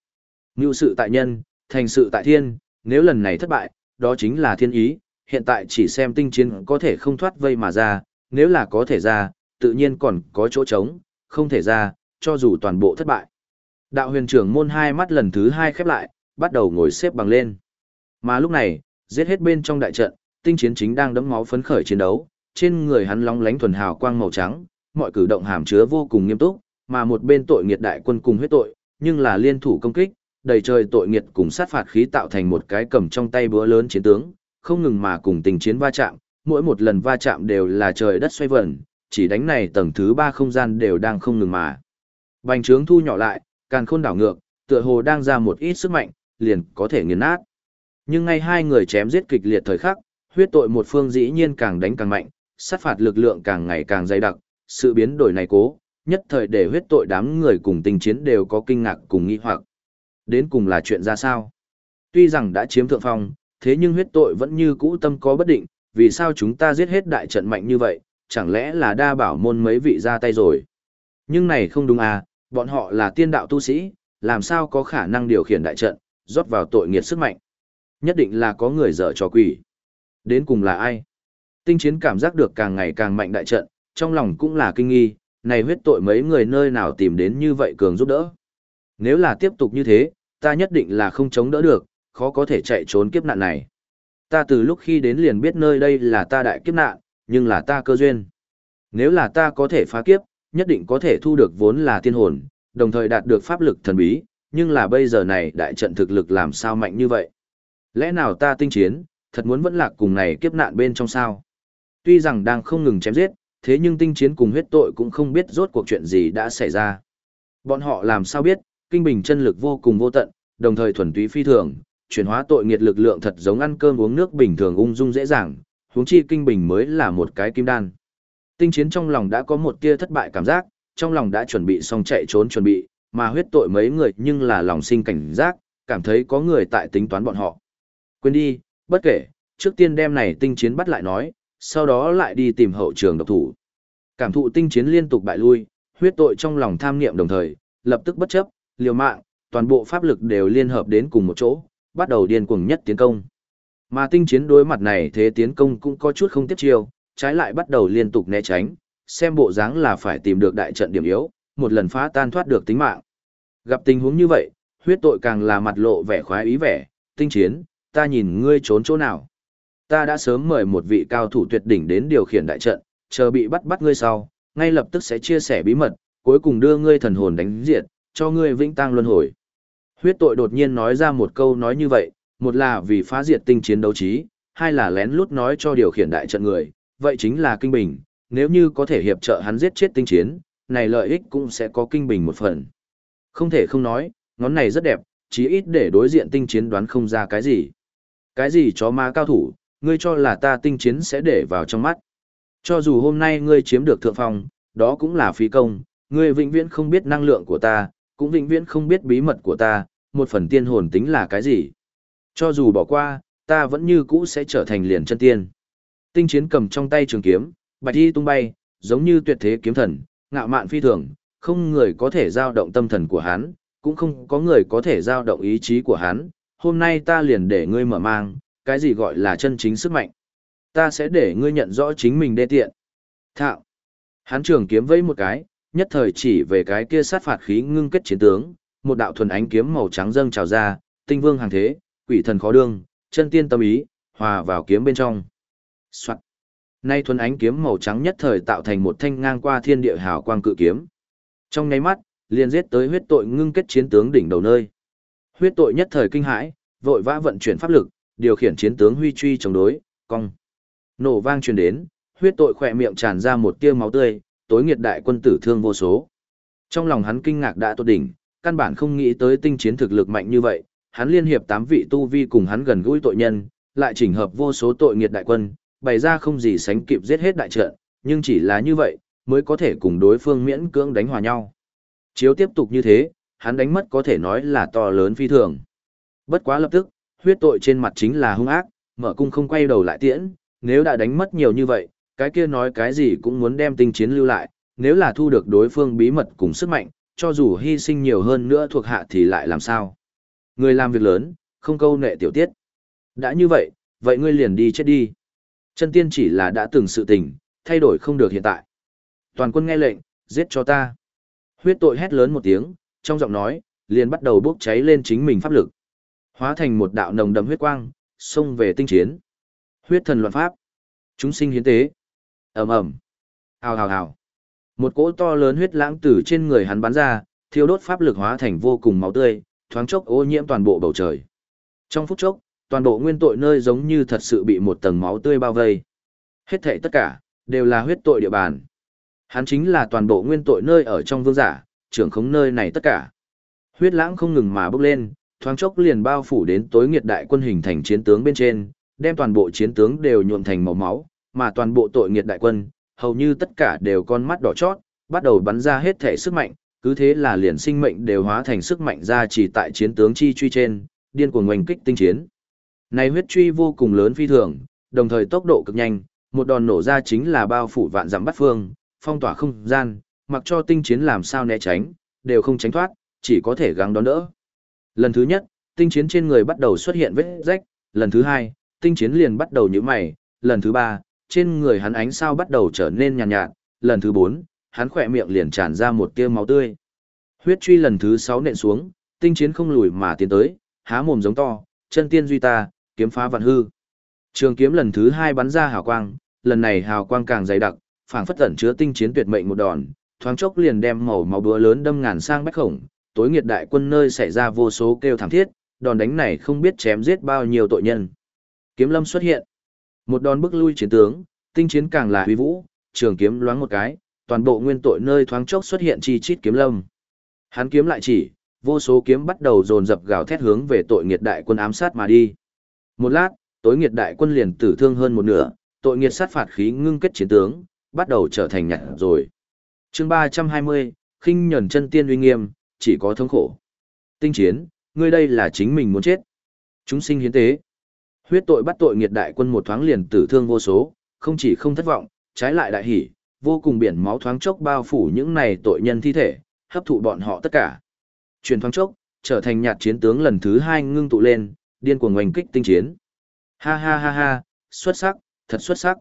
Ngưu sự tại nhân, thành sự tại thiên, nếu lần này thất bại, đó chính là thiên ý, hiện tại chỉ xem tinh chiến có thể không thoát vây mà ra, nếu là có thể ra, tự nhiên còn có chỗ trống, không thể ra, cho dù toàn bộ thất bại. Đạo huyền trưởng môn hai mắt lần thứ hai khép lại, bắt đầu ngồi xếp bằng lên. Mà lúc này, giết hết bên trong đại trận, tinh chiến chính đang đấm máu phấn khởi chiến đấu, trên người hắn long lánh thuần hào quang màu trắng, mọi cử động hàm chứa vô cùng nghiêm túc, mà một bên tội nghiệt đại quân cùng huyết tội, nhưng là liên thủ công kích, đầy trời tội nghiệt cùng sát phạt khí tạo thành một cái cầm trong tay búa lớn chiến tướng, không ngừng mà cùng tình chiến va chạm, mỗi một lần va chạm đều là trời đất xoay vần, chỉ đánh này tầng thứ ba không gian đều đang không ngừng mà. Bành trướng thu nhỏ lại, càng khôn đảo ngược, tựa hồ đang ra một ít sức mạnh, liền có thể nghiền nát. Nhưng ngay hai người chém giết kịch liệt thời khắc, huyết tội một phương dĩ nhiên càng đánh càng mạnh, sát phạt lực lượng càng ngày càng dày đặc, sự biến đổi này cố, nhất thời để huyết tội đám người cùng tình chiến đều có kinh ngạc cùng nghi hoặc. Đến cùng là chuyện ra sao? Tuy rằng đã chiếm thượng phong, thế nhưng huyết tội vẫn như cũ tâm có bất định, vì sao chúng ta giết hết đại trận mạnh như vậy, chẳng lẽ là đa bảo môn mấy vị ra tay rồi? Nhưng này không đúng à, bọn họ là tiên đạo tu sĩ, làm sao có khả năng điều khiển đại trận, rót vào tội nghiệt sức mạnh? Nhất định là có người dở trò quỷ. Đến cùng là ai? Tinh chiến cảm giác được càng ngày càng mạnh đại trận, trong lòng cũng là kinh nghi, này huyết tội mấy người nơi nào tìm đến như vậy cường giúp đỡ. Nếu là tiếp tục như thế, ta nhất định là không chống đỡ được, khó có thể chạy trốn kiếp nạn này. Ta từ lúc khi đến liền biết nơi đây là ta đại kiếp nạn, nhưng là ta cơ duyên. Nếu là ta có thể phá kiếp, nhất định có thể thu được vốn là tiên hồn, đồng thời đạt được pháp lực thần bí, nhưng là bây giờ này đại trận thực lực làm sao mạnh như vậy? Lẽ nào ta tinh chiến, thật muốn vẫn lạc cùng này kiếp nạn bên trong sao? Tuy rằng đang không ngừng chém giết, thế nhưng tinh chiến cùng huyết tội cũng không biết rốt cuộc chuyện gì đã xảy ra. Bọn họ làm sao biết, kinh bình chân lực vô cùng vô tận, đồng thời thuần túy phi thường, chuyển hóa tội nghiệt lực lượng thật giống ăn cơm uống nước bình thường ung dung dễ dàng, huống chi kinh bình mới là một cái kim đan. Tinh chiến trong lòng đã có một tia thất bại cảm giác, trong lòng đã chuẩn bị xong chạy trốn chuẩn bị, mà huyết tội mấy người nhưng là lòng sinh cảnh giác, cảm thấy có người tại tính toán bọn họ. Quên đi, bất kể, trước tiên đem này tinh chiến bắt lại nói, sau đó lại đi tìm hậu trường độc thủ. Cảm thụ tinh chiến liên tục bại lui, huyết tội trong lòng tham niệm đồng thời, lập tức bất chấp, liều mạng, toàn bộ pháp lực đều liên hợp đến cùng một chỗ, bắt đầu điên cuồng nhất tiến công. Mà tinh chiến đối mặt này thế tiến công cũng có chút không tiếp chiêu, trái lại bắt đầu liên tục né tránh, xem bộ dáng là phải tìm được đại trận điểm yếu, một lần phá tan thoát được tính mạng. Gặp tình huống như vậy, huyết tội càng là mặt lộ vẻ khoái ý vẻ, tinh chiến, ta nhìn ngươi trốn chỗ nào. Ta đã sớm mời một vị cao thủ tuyệt đỉnh đến điều khiển đại trận, chờ bị bắt bắt ngươi sau, ngay lập tức sẽ chia sẻ bí mật, cuối cùng đưa ngươi thần hồn đánh diệt, cho ngươi vĩnh tang luân hồi. Huyết tội đột nhiên nói ra một câu nói như vậy, một là vì phá diệt tinh chiến đấu trí, hai là lén lút nói cho điều khiển đại trận người, vậy chính là kinh bình, nếu như có thể hiệp trợ hắn giết chết tinh chiến, này lợi ích cũng sẽ có kinh bình một phần. Không thể không nói, ngón này rất đẹp, chí ít để đối diện tinh chiến đoán không ra cái gì. Cái gì chó ma cao thủ, ngươi cho là ta tinh chiến sẽ để vào trong mắt. Cho dù hôm nay ngươi chiếm được thượng phong, đó cũng là phí công, ngươi vĩnh viễn không biết năng lượng của ta, cũng vĩnh viễn không biết bí mật của ta, một phần tiên hồn tính là cái gì. Cho dù bỏ qua, ta vẫn như cũ sẽ trở thành liền chân tiên. Tinh chiến cầm trong tay trường kiếm, bạch y tung bay, giống như tuyệt thế kiếm thần, ngạo mạn phi thường, không người có thể giao động tâm thần của hắn, cũng không có người có thể giao động ý chí của hắn. Hôm nay ta liền để ngươi mở mang, cái gì gọi là chân chính sức mạnh. Ta sẽ để ngươi nhận rõ chính mình đê tiện. Thạo. Hắn trường kiếm vẫy một cái, nhất thời chỉ về cái kia sát phạt khí ngưng kết chiến tướng, một đạo thuần ánh kiếm màu trắng dâng trào ra, tinh vương hàng thế, quỷ thần khó đương, chân tiên tâm ý, hòa vào kiếm bên trong. Soạn. Nay thuần ánh kiếm màu trắng nhất thời tạo thành một thanh ngang qua thiên địa hào quang cự kiếm. Trong nháy mắt, liền giết tới huyết tội ngưng kết chiến tướng đỉnh đầu nơi. Huyết tội nhất thời kinh hãi, vội vã vận chuyển pháp lực, điều khiển chiến tướng huy truy chống đối, cong. Nổ vang truyền đến, huyết tội khỏe miệng tràn ra một tia máu tươi, tối nghiệt đại quân tử thương vô số. Trong lòng hắn kinh ngạc đã tốt đỉnh, căn bản không nghĩ tới tinh chiến thực lực mạnh như vậy, hắn liên hiệp tám vị tu vi cùng hắn gần gũi tội nhân, lại chỉnh hợp vô số tội nghiệt đại quân, bày ra không gì sánh kịp giết hết đại trận, nhưng chỉ là như vậy, mới có thể cùng đối phương miễn cưỡng đánh hòa nhau. Chiếu tiếp tục như thế, hắn đánh mất có thể nói là to lớn phi thường. Bất quá lập tức, huyết tội trên mặt chính là hung ác, mở cung không quay đầu lại tiễn, nếu đã đánh mất nhiều như vậy, cái kia nói cái gì cũng muốn đem tinh chiến lưu lại, nếu là thu được đối phương bí mật cùng sức mạnh, cho dù hy sinh nhiều hơn nữa thuộc hạ thì lại làm sao. Người làm việc lớn, không câu nệ tiểu tiết. Đã như vậy, vậy ngươi liền đi chết đi. Chân tiên chỉ là đã từng sự tình, thay đổi không được hiện tại. Toàn quân nghe lệnh, giết cho ta. Huyết tội hét lớn một tiếng, trong giọng nói, liền bắt đầu bốc cháy lên chính mình pháp lực. Hóa thành một đạo nồng đậm huyết quang, xông về tinh chiến. Huyết thần luận pháp. Chúng sinh hiến tế. ầm ầm Hào hào hào. Một cỗ to lớn huyết lãng từ trên người hắn bắn ra, thiêu đốt pháp lực hóa thành vô cùng máu tươi, thoáng chốc ô nhiễm toàn bộ bầu trời. Trong phút chốc, toàn bộ nguyên tội nơi giống như thật sự bị một tầng máu tươi bao vây. Hết thảy tất cả, đều là huyết tội địa bàn. Hắn chính là toàn bộ nguyên tội nơi ở trong vương giả, trưởng khống nơi này tất cả. Huyết lãng không ngừng mà bốc lên, thoáng chốc liền bao phủ đến tối nghiệt đại quân hình thành chiến tướng bên trên, đem toàn bộ chiến tướng đều nhuộm thành màu máu, mà toàn bộ tội nghiệt đại quân, hầu như tất cả đều con mắt đỏ chót, bắt đầu bắn ra hết thể sức mạnh, cứ thế là liền sinh mệnh đều hóa thành sức mạnh ra chỉ tại chiến tướng chi truy trên, điên cuồng ngoành kích tinh chiến. Này huyết truy vô cùng lớn phi thường, đồng thời tốc độ cực nhanh, một đòn nổ ra chính là bao phủ vạn dặm bắt phương, phong tỏa không gian, mặc cho tinh chiến làm sao né tránh, đều không tránh thoát, chỉ có thể gắng đón đỡ. Lần thứ nhất, tinh chiến trên người bắt đầu xuất hiện vết rách, lần thứ hai, tinh chiến liền bắt đầu nhíu mày, lần thứ ba, trên người hắn ánh sao bắt đầu trở nên nhàn nhạt, nhạt, lần thứ bốn, hắn khỏe miệng liền tràn ra một tia máu tươi. Huyết truy lần thứ sáu nện xuống, tinh chiến không lùi mà tiến tới, há mồm giống to, chân tiên duy ta, kiếm phá vạn hư. Trường kiếm lần thứ hai bắn ra hào quang, lần này hào quang càng dày đặc, phảng phất tẩn chứa tinh chiến tuyệt mệnh một đòn, thoáng chốc liền đem màu máu búa lớn đâm ngàn sang bách khổng, tối nghiệt đại quân nơi xảy ra vô số kêu thảm thiết, đòn đánh này không biết chém giết bao nhiêu tội nhân. Kiếm lâm xuất hiện, một đòn bức lui chiến tướng, tinh chiến càng là huy vũ, trường kiếm loáng một cái, toàn bộ nguyên tội nơi thoáng chốc xuất hiện chi chít kiếm lâm. Hắn kiếm lại chỉ, vô số kiếm bắt đầu dồn dập gào thét hướng về tội nghiệt đại quân ám sát mà đi. Một lát, tối nghiệt đại quân liền tử thương hơn một nửa, tội nghiệt sát phạt khí ngưng kết chiến tướng, bắt đầu trở thành nhặt rồi. chương 320, khinh nhẫn chân tiên uy nghiêm, chỉ có thống khổ. Tinh chiến, ngươi đây là chính mình muốn chết. Chúng sinh hiến tế. Huyết tội bắt tội nghiệt đại quân một thoáng liền tử thương vô số, không chỉ không thất vọng, trái lại đại hỉ, vô cùng biển máu thoáng chốc bao phủ những này tội nhân thi thể, hấp thụ bọn họ tất cả. Truyền thoáng chốc, trở thành nhạt chiến tướng lần thứ hai ngưng tụ lên, điên cuồng oanh kích tinh chiến. Ha ha ha ha, xuất sắc, thật xuất sắc.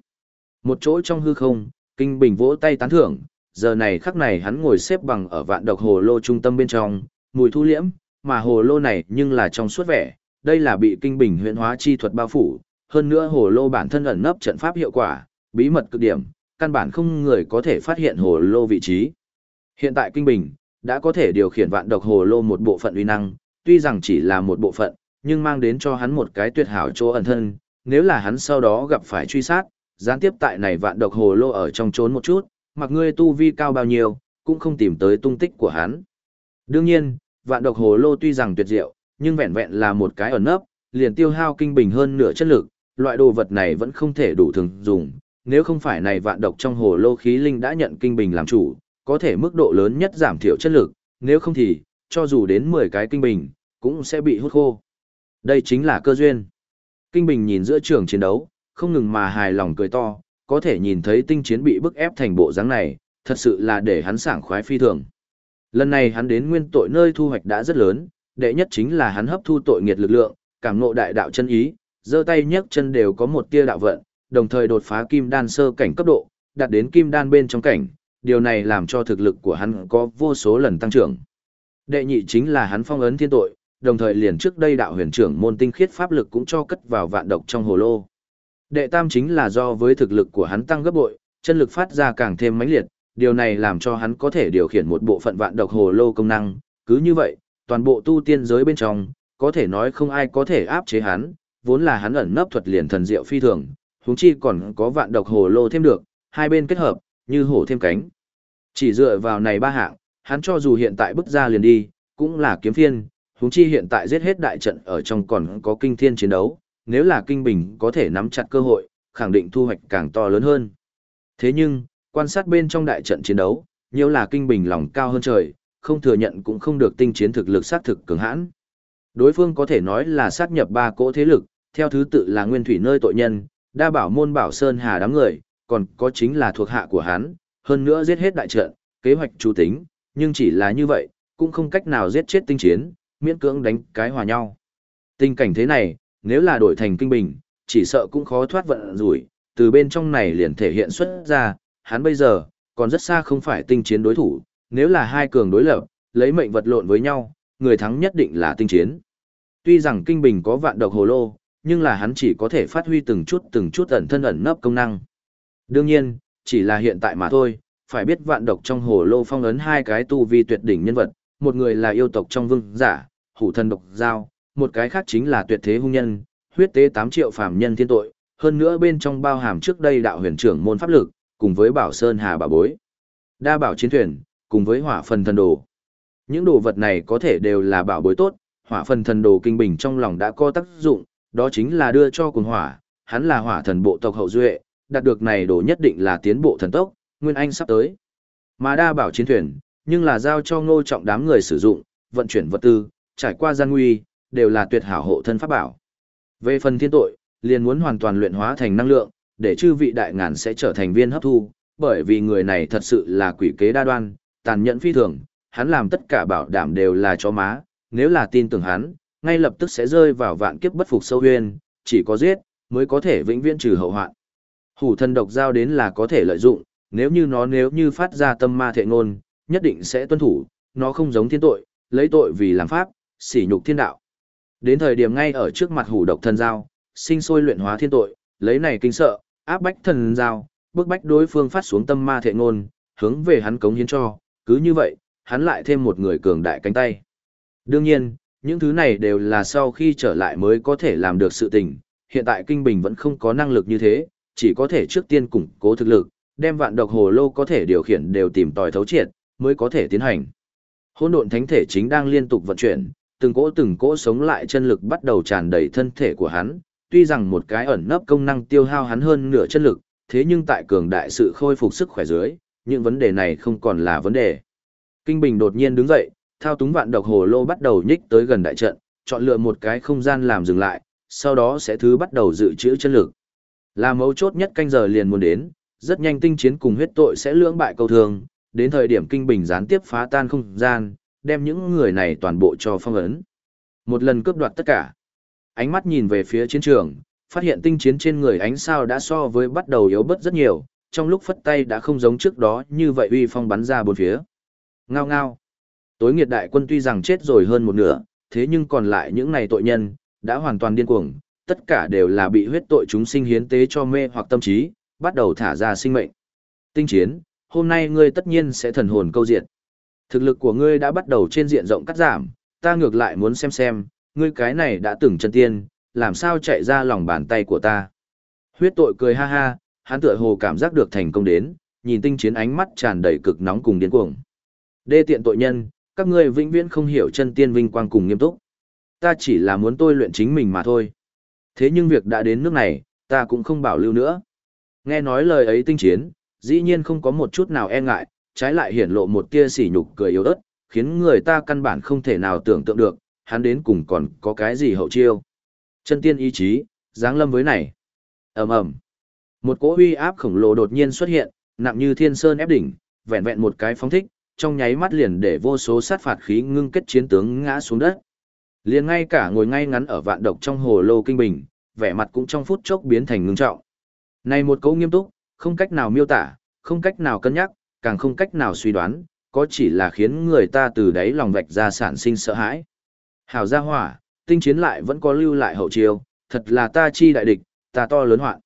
Một chỗ trong hư không, Kinh Bình vỗ tay tán thưởng, giờ này khắc này hắn ngồi xếp bằng ở vạn độc hồ lô trung tâm bên trong, mùi thu liễm, mà hồ lô này nhưng là trong suốt vẻ, đây là bị Kinh Bình huyện hóa chi thuật bao phủ, hơn nữa hồ lô bản thân ẩn nấp trận pháp hiệu quả, bí mật cực điểm, căn bản không người có thể phát hiện hồ lô vị trí. Hiện tại Kinh Bình, đã có thể điều khiển vạn độc hồ lô một bộ phận uy năng, tuy rằng chỉ là một bộ phận, nhưng mang đến cho hắn một cái tuyệt hảo chỗ ẩn thân, nếu là hắn sau đó gặp phải truy sát, gián tiếp tại này vạn độc hồ lô ở trong trốn một chút, mặc ngươi tu vi cao bao nhiêu, cũng không tìm tới tung tích của hắn. Đương nhiên, vạn độc hồ lô tuy rằng tuyệt diệu, nhưng vẹn vẹn là một cái ẩn nấp, liền tiêu hao kinh bình hơn nửa chất lực, loại đồ vật này vẫn không thể đủ thường dùng, nếu không phải này vạn độc trong hồ lô khí linh đã nhận kinh bình làm chủ, có thể mức độ lớn nhất giảm thiểu chất lực, nếu không thì, cho dù đến 10 cái kinh bình, cũng sẽ bị hút khô. Đây chính là cơ duyên. Kinh bình nhìn giữa trường chiến đấu, không ngừng mà hài lòng cười to, có thể nhìn thấy tinh chiến bị bức ép thành bộ dáng này, thật sự là để hắn sảng khoái phi thường. Lần này hắn đến nguyên tội nơi thu hoạch đã rất lớn, đệ nhất chính là hắn hấp thu tội nghiệt lực lượng, cảm ngộ đại đạo chân ý, giơ tay nhấc chân đều có một tia đạo vận, đồng thời đột phá kim đan sơ cảnh cấp độ, đạt đến kim đan bên trong cảnh, điều này làm cho thực lực của hắn có vô số lần tăng trưởng. Đệ nhị chính là hắn phong ấn thiên tội, đồng thời liền trước đây đạo huyền trưởng môn tinh khiết pháp lực cũng cho cất vào vạn độc trong hồ lô. Đệ tam chính là do với thực lực của hắn tăng gấp bội, chân lực phát ra càng thêm mãnh liệt, điều này làm cho hắn có thể điều khiển một bộ phận vạn độc hồ lô công năng, cứ như vậy, toàn bộ tu tiên giới bên trong, có thể nói không ai có thể áp chế hắn, vốn là hắn ẩn nấp thuật liền thần diệu phi thường, huống chi còn có vạn độc hồ lô thêm được, hai bên kết hợp, như hổ thêm cánh. Chỉ dựa vào này ba hạng, hắn cho dù hiện tại bước ra liền đi, cũng là kiếm phiên, huống chi hiện tại giết hết đại trận ở trong còn có kinh thiên chiến đấu, nếu là kinh bình có thể nắm chặt cơ hội, khẳng định thu hoạch càng to lớn hơn. Thế nhưng, quan sát bên trong đại trận chiến đấu, nhiều là kinh bình lòng cao hơn trời, không thừa nhận cũng không được tinh chiến thực lực sát thực cường hãn. Đối phương có thể nói là sát nhập ba cỗ thế lực, theo thứ tự là nguyên thủy nơi tội nhân, đa bảo môn bảo sơn hà đám người, còn có chính là thuộc hạ của hắn, hơn nữa giết hết đại trận, kế hoạch chủ tính, nhưng chỉ là như vậy, cũng không cách nào giết chết tinh chiến, miễn cưỡng đánh cái hòa nhau. Tình cảnh thế này, nếu là đổi thành kinh bình, chỉ sợ cũng khó thoát vận rủi, từ bên trong này liền thể hiện xuất ra, hắn bây giờ, còn rất xa không phải tinh chiến đối thủ, nếu là hai cường đối lập, lấy mệnh vật lộn với nhau, người thắng nhất định là tinh chiến. Tuy rằng kinh bình có vạn độc hồ lô, nhưng là hắn chỉ có thể phát huy từng chút từng chút ẩn thân ẩn nấp công năng. Đương nhiên, chỉ là hiện tại mà thôi, phải biết vạn độc trong hồ lô phong ấn hai cái tu vi tuyệt đỉnh nhân vật, một người là yêu tộc trong vương giả, hủ thân độc giao, một cái khác chính là tuyệt thế hung nhân, huyết tế 8 triệu phàm nhân thiên tội, hơn nữa bên trong bao hàm trước đây đạo huyền trưởng môn pháp lực, cùng với bảo sơn hà bà bối. Đa bảo chiến thuyền, cùng với hỏa phần thần đồ. Những đồ vật này có thể đều là bảo bối tốt, hỏa phần thần đồ kinh bình trong lòng đã có tác dụng, đó chính là đưa cho cùng hỏa, hắn là hỏa thần bộ tộc hậu duệ, đạt được này đồ nhất định là tiến bộ thần tốc, Nguyên Anh sắp tới. Mà đa bảo chiến thuyền, nhưng là giao cho ngô trọng đám người sử dụng, vận chuyển vật tư, trải qua gian nguy, đều là tuyệt hảo hộ thân pháp bảo. Về phần thiên tội, liền muốn hoàn toàn luyện hóa thành năng lượng, để chư vị đại ngàn sẽ trở thành viên hấp thu, bởi vì người này thật sự là quỷ kế đa đoan, tàn nhẫn phi thường, hắn làm tất cả bảo đảm đều là cho má, nếu là tin tưởng hắn, ngay lập tức sẽ rơi vào vạn kiếp bất phục sâu huyên, chỉ có giết, mới có thể vĩnh viễn trừ hậu hoạn. Hủ thân độc giao đến là có thể lợi dụng, nếu như nó nếu như phát ra tâm ma thệ ngôn, nhất định sẽ tuân thủ, nó không giống thiên tội, lấy tội vì làm pháp, sỉ nhục thiên đạo. Đến thời điểm ngay ở trước mặt hủ độc thần giao, sinh sôi luyện hóa thiên tội, lấy này kinh sợ, áp bách thần giao, bức bách đối phương phát xuống tâm ma thệ ngôn, hướng về hắn cống hiến cho, cứ như vậy, hắn lại thêm một người cường đại cánh tay. Đương nhiên, những thứ này đều là sau khi trở lại mới có thể làm được sự tình, hiện tại Kinh Bình vẫn không có năng lực như thế, chỉ có thể trước tiên củng cố thực lực, đem vạn độc hồ lô có thể điều khiển đều tìm tòi thấu triệt, mới có thể tiến hành. Hỗn độn thánh thể chính đang liên tục vận chuyển, từng cỗ từng cỗ sống lại chân lực bắt đầu tràn đầy thân thể của hắn, tuy rằng một cái ẩn nấp công năng tiêu hao hắn hơn nửa chân lực, thế nhưng tại cường đại sự khôi phục sức khỏe dưới, những vấn đề này không còn là vấn đề. Kinh Bình đột nhiên đứng dậy, thao túng vạn độc hồ lô bắt đầu nhích tới gần đại trận, chọn lựa một cái không gian làm dừng lại, sau đó sẽ thứ bắt đầu dự trữ chân lực. Là mấu chốt nhất canh giờ liền muốn đến, rất nhanh tinh chiến cùng huyết tội sẽ lưỡng bại câu thường, đến thời điểm kinh bình gián tiếp phá tan không gian, đem những người này toàn bộ cho phong ấn. Một lần cướp đoạt tất cả. Ánh mắt nhìn về phía chiến trường, phát hiện tinh chiến trên người ánh sao đã so với bắt đầu yếu bớt rất nhiều, trong lúc phất tay đã không giống trước đó như vậy uy phong bắn ra bốn phía. Ngao ngao. Tối nghiệt đại quân tuy rằng chết rồi hơn một nửa, thế nhưng còn lại những này tội nhân, đã hoàn toàn điên cuồng, tất cả đều là bị huyết tội chúng sinh hiến tế cho mê hoặc tâm trí, bắt đầu thả ra sinh mệnh. Tinh chiến, hôm nay ngươi tất nhiên sẽ thần hồn câu diệt. Thực lực của ngươi đã bắt đầu trên diện rộng cắt giảm, ta ngược lại muốn xem xem, ngươi cái này đã từng chân tiên, làm sao chạy ra lòng bàn tay của ta. Huyết tội cười ha ha, hắn tựa hồ cảm giác được thành công đến, nhìn tinh chiến ánh mắt tràn đầy cực nóng cùng điên cuồng. Đê tiện tội nhân, các ngươi vĩnh viễn không hiểu chân tiên vinh quang cùng nghiêm túc. Ta chỉ là muốn tôi luyện chính mình mà thôi. Thế nhưng việc đã đến nước này, ta cũng không bảo lưu nữa. Nghe nói lời ấy tinh chiến, dĩ nhiên không có một chút nào e ngại, trái lại hiển lộ một tia sỉ nhục cười yếu ớt, khiến người ta căn bản không thể nào tưởng tượng được, hắn đến cùng còn có cái gì hậu chiêu. Chân tiên ý chí, dáng lâm với này. ầm ầm Một cỗ uy áp khổng lồ đột nhiên xuất hiện, nặng như thiên sơn ép đỉnh, vẹn vẹn một cái phóng thích, trong nháy mắt liền để vô số sát phạt khí ngưng kết chiến tướng ngã xuống đất. Liền ngay cả ngồi ngay ngắn ở vạn độc trong hồ lô kinh bình, vẻ mặt cũng trong phút chốc biến thành ngưng trọng. Này một câu nghiêm túc, không cách nào miêu tả, không cách nào cân nhắc, càng không cách nào suy đoán, có chỉ là khiến người ta từ đáy lòng vạch ra sản sinh sợ hãi. Hảo gia hỏa, tinh chiến lại vẫn có lưu lại hậu chiêu, thật là ta chi đại địch, ta to lớn hoạn.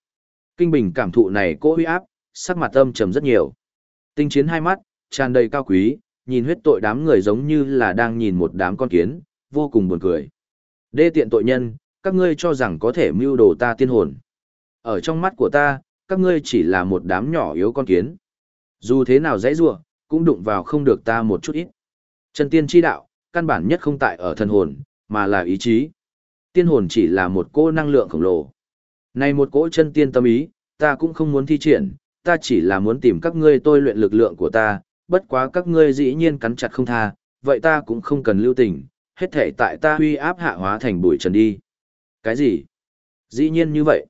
Kinh bình cảm thụ này cố uy áp, sắc mặt âm trầm rất nhiều. Tinh chiến hai mắt, tràn đầy cao quý, nhìn huyết tội đám người giống như là đang nhìn một đám con kiến, vô cùng buồn cười. Đê tiện tội nhân, các ngươi cho rằng có thể mưu đồ ta tiên hồn. Ở trong mắt của ta, các ngươi chỉ là một đám nhỏ yếu con kiến. Dù thế nào dễ dua cũng đụng vào không được ta một chút ít. Chân tiên chi đạo, căn bản nhất không tại ở thần hồn, mà là ý chí. Tiên hồn chỉ là một cỗ năng lượng khổng lồ. Này một cỗ chân tiên tâm ý, ta cũng không muốn thi triển, ta chỉ là muốn tìm các ngươi tôi luyện lực lượng của ta, bất quá các ngươi dĩ nhiên cắn chặt không tha, vậy ta cũng không cần lưu tình, hết thể tại ta huy áp hạ hóa thành bụi trần đi. Cái gì? Dĩ nhiên như vậy.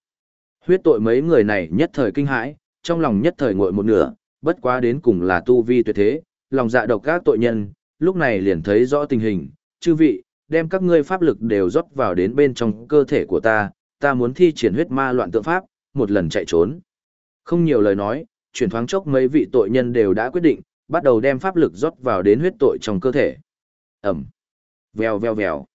Huyết tội mấy người này nhất thời kinh hãi, trong lòng nhất thời ngội một nửa, bất quá đến cùng là tu vi tuyệt thế, lòng dạ độc các tội nhân, lúc này liền thấy rõ tình hình, chư vị, đem các ngươi pháp lực đều rót vào đến bên trong cơ thể của ta, ta muốn thi triển huyết ma loạn tượng pháp, một lần chạy trốn. Không nhiều lời nói, chuyển thoáng chốc mấy vị tội nhân đều đã quyết định, bắt đầu đem pháp lực rót vào đến huyết tội trong cơ thể. Ẩm. Vèo vèo vèo.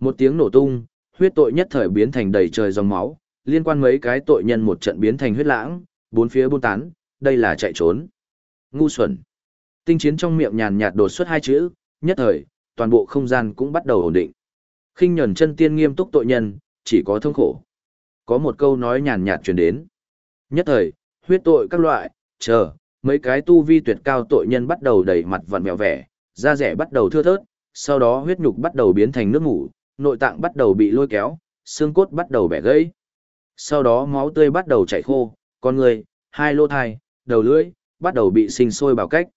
Một tiếng nổ tung, huyết tội nhất thời biến thành đầy trời dòng máu, liên quan mấy cái tội nhân một trận biến thành huyết lãng, bốn phía buôn tán, đây là chạy trốn. Ngu xuẩn. Tinh chiến trong miệng nhàn nhạt đột xuất hai chữ, nhất thời, toàn bộ không gian cũng bắt đầu ổn định. Khinh nhẫn chân tiên nghiêm túc tội nhân, chỉ có thương khổ. Có một câu nói nhàn nhạt truyền đến. Nhất thời, huyết tội các loại, chờ, mấy cái tu vi tuyệt cao tội nhân bắt đầu đầy mặt vặn vẹo vẻ, da rẻ bắt đầu thưa thớt, sau đó huyết nhục bắt đầu biến thành nước ngủ, nội tạng bắt đầu bị lôi kéo, xương cốt bắt đầu bẻ gãy. Sau đó máu tươi bắt đầu chảy khô, con người, hai lô thai, đầu lưỡi, bắt đầu bị sinh sôi bảo cách.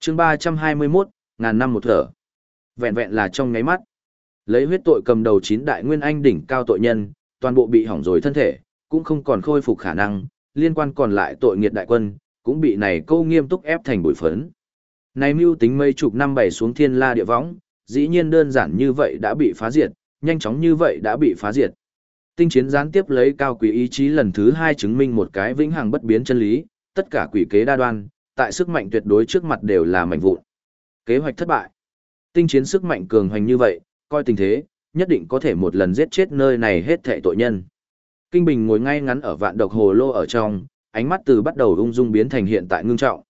chương 321, ngàn năm một thở. Vẹn vẹn là trong ngáy mắt. Lấy huyết tội cầm đầu chín đại nguyên anh đỉnh cao tội nhân, toàn bộ bị hỏng rồi thân thể, cũng không còn khôi phục khả năng, liên quan còn lại tội nghiệt đại quân, cũng bị này câu nghiêm túc ép thành bụi phấn. Này mưu tính mấy chục năm bảy xuống thiên la địa võng, dĩ nhiên đơn giản như vậy đã bị phá diệt, nhanh chóng như vậy đã bị phá diệt. Tinh chiến gián tiếp lấy cao quý ý chí lần thứ hai chứng minh một cái vĩnh hằng bất biến chân lý, tất cả quỷ kế đa đoan, tại sức mạnh tuyệt đối trước mặt đều là mảnh vụn. Kế hoạch thất bại. Tinh chiến sức mạnh cường hoành như vậy, coi tình thế, nhất định có thể một lần giết chết nơi này hết thảy tội nhân. Kinh Bình ngồi ngay ngắn ở vạn độc hồ lô ở trong, ánh mắt từ bắt đầu ung dung biến thành hiện tại ngưng trọng.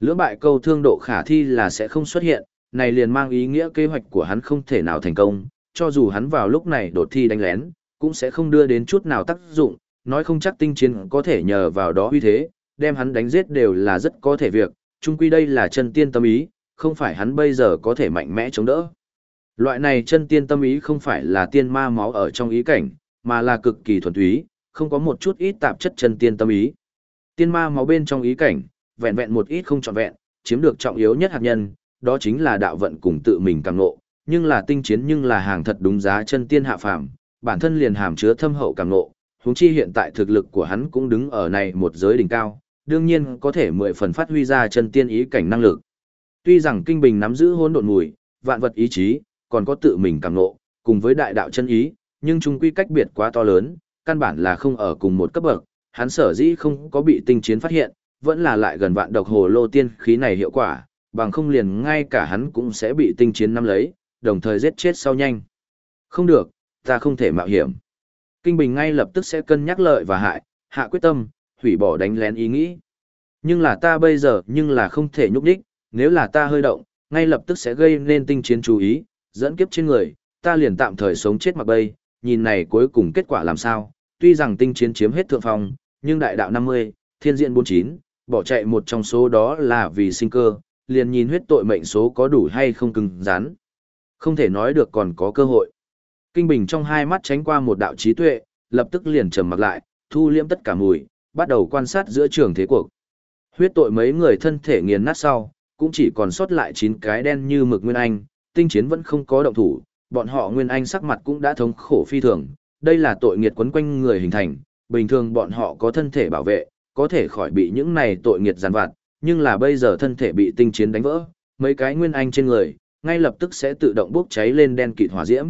Lưỡng bại câu thương độ khả thi là sẽ không xuất hiện, này liền mang ý nghĩa kế hoạch của hắn không thể nào thành công, cho dù hắn vào lúc này đột thi đánh lén, cũng sẽ không đưa đến chút nào tác dụng, nói không chắc tinh chiến có thể nhờ vào đó uy thế, đem hắn đánh giết đều là rất có thể việc, chung quy đây là chân tiên tâm ý, không phải hắn bây giờ có thể mạnh mẽ chống đỡ. Loại này chân tiên tâm ý không phải là tiên ma máu ở trong ý cảnh, mà là cực kỳ thuần túy, không có một chút ít tạp chất chân tiên tâm ý. Tiên ma máu bên trong ý cảnh, vẹn vẹn một ít không trọn vẹn, chiếm được trọng yếu nhất hạt nhân, đó chính là đạo vận cùng tự mình càng ngộ, nhưng là tinh chiến nhưng là hàng thật đúng giá chân tiên hạ phàm, bản thân liền hàm chứa thâm hậu càng ngộ, huống chi hiện tại thực lực của hắn cũng đứng ở này một giới đỉnh cao, đương nhiên có thể mười phần phát huy ra chân tiên ý cảnh năng lực. Tuy rằng kinh bình nắm giữ hỗn độn mùi, vạn vật ý chí, còn có tự mình cảm ngộ, cùng với đại đạo chân ý, nhưng chung quy cách biệt quá to lớn, căn bản là không ở cùng một cấp bậc, hắn sở dĩ không có bị tinh chiến phát hiện, vẫn là lại gần vạn độc hồ lô tiên khí này hiệu quả, bằng không liền ngay cả hắn cũng sẽ bị tinh chiến nắm lấy, đồng thời giết chết sau nhanh. Không được, ta không thể mạo hiểm. Kinh Bình ngay lập tức sẽ cân nhắc lợi và hại, hạ quyết tâm, hủy bỏ đánh lén ý nghĩ. Nhưng là ta bây giờ nhưng là không thể nhúc đích, nếu là ta hơi động, ngay lập tức sẽ gây nên tinh chiến chú ý, dẫn kiếp trên người, ta liền tạm thời sống chết mặc bay, nhìn này cuối cùng kết quả làm sao, tuy rằng tinh chiến chiếm hết thượng phong, nhưng đại đạo 50, thiên diện 49, bỏ chạy một trong số đó là vì sinh cơ, liền nhìn huyết tội mệnh số có đủ hay không cứng rắn. Không thể nói được còn có cơ hội. Kinh Bình trong hai mắt tránh qua một đạo trí tuệ, lập tức liền trầm mặc lại, thu liễm tất cả mùi, bắt đầu quan sát giữa trường thế cuộc. Huyết tội mấy người thân thể nghiền nát sau, cũng chỉ còn sót lại 9 cái đen như mực Nguyên Anh, tinh chiến vẫn không có động thủ, bọn họ Nguyên Anh sắc mặt cũng đã thống khổ phi thường, đây là tội nghiệt quấn quanh người hình thành, bình thường bọn họ có thân thể bảo vệ, có thể khỏi bị những này tội nghiệt giàn vặt, nhưng là bây giờ thân thể bị tinh chiến đánh vỡ, mấy cái Nguyên Anh trên người, ngay lập tức sẽ tự động bốc cháy lên đen kịt hỏa diễm.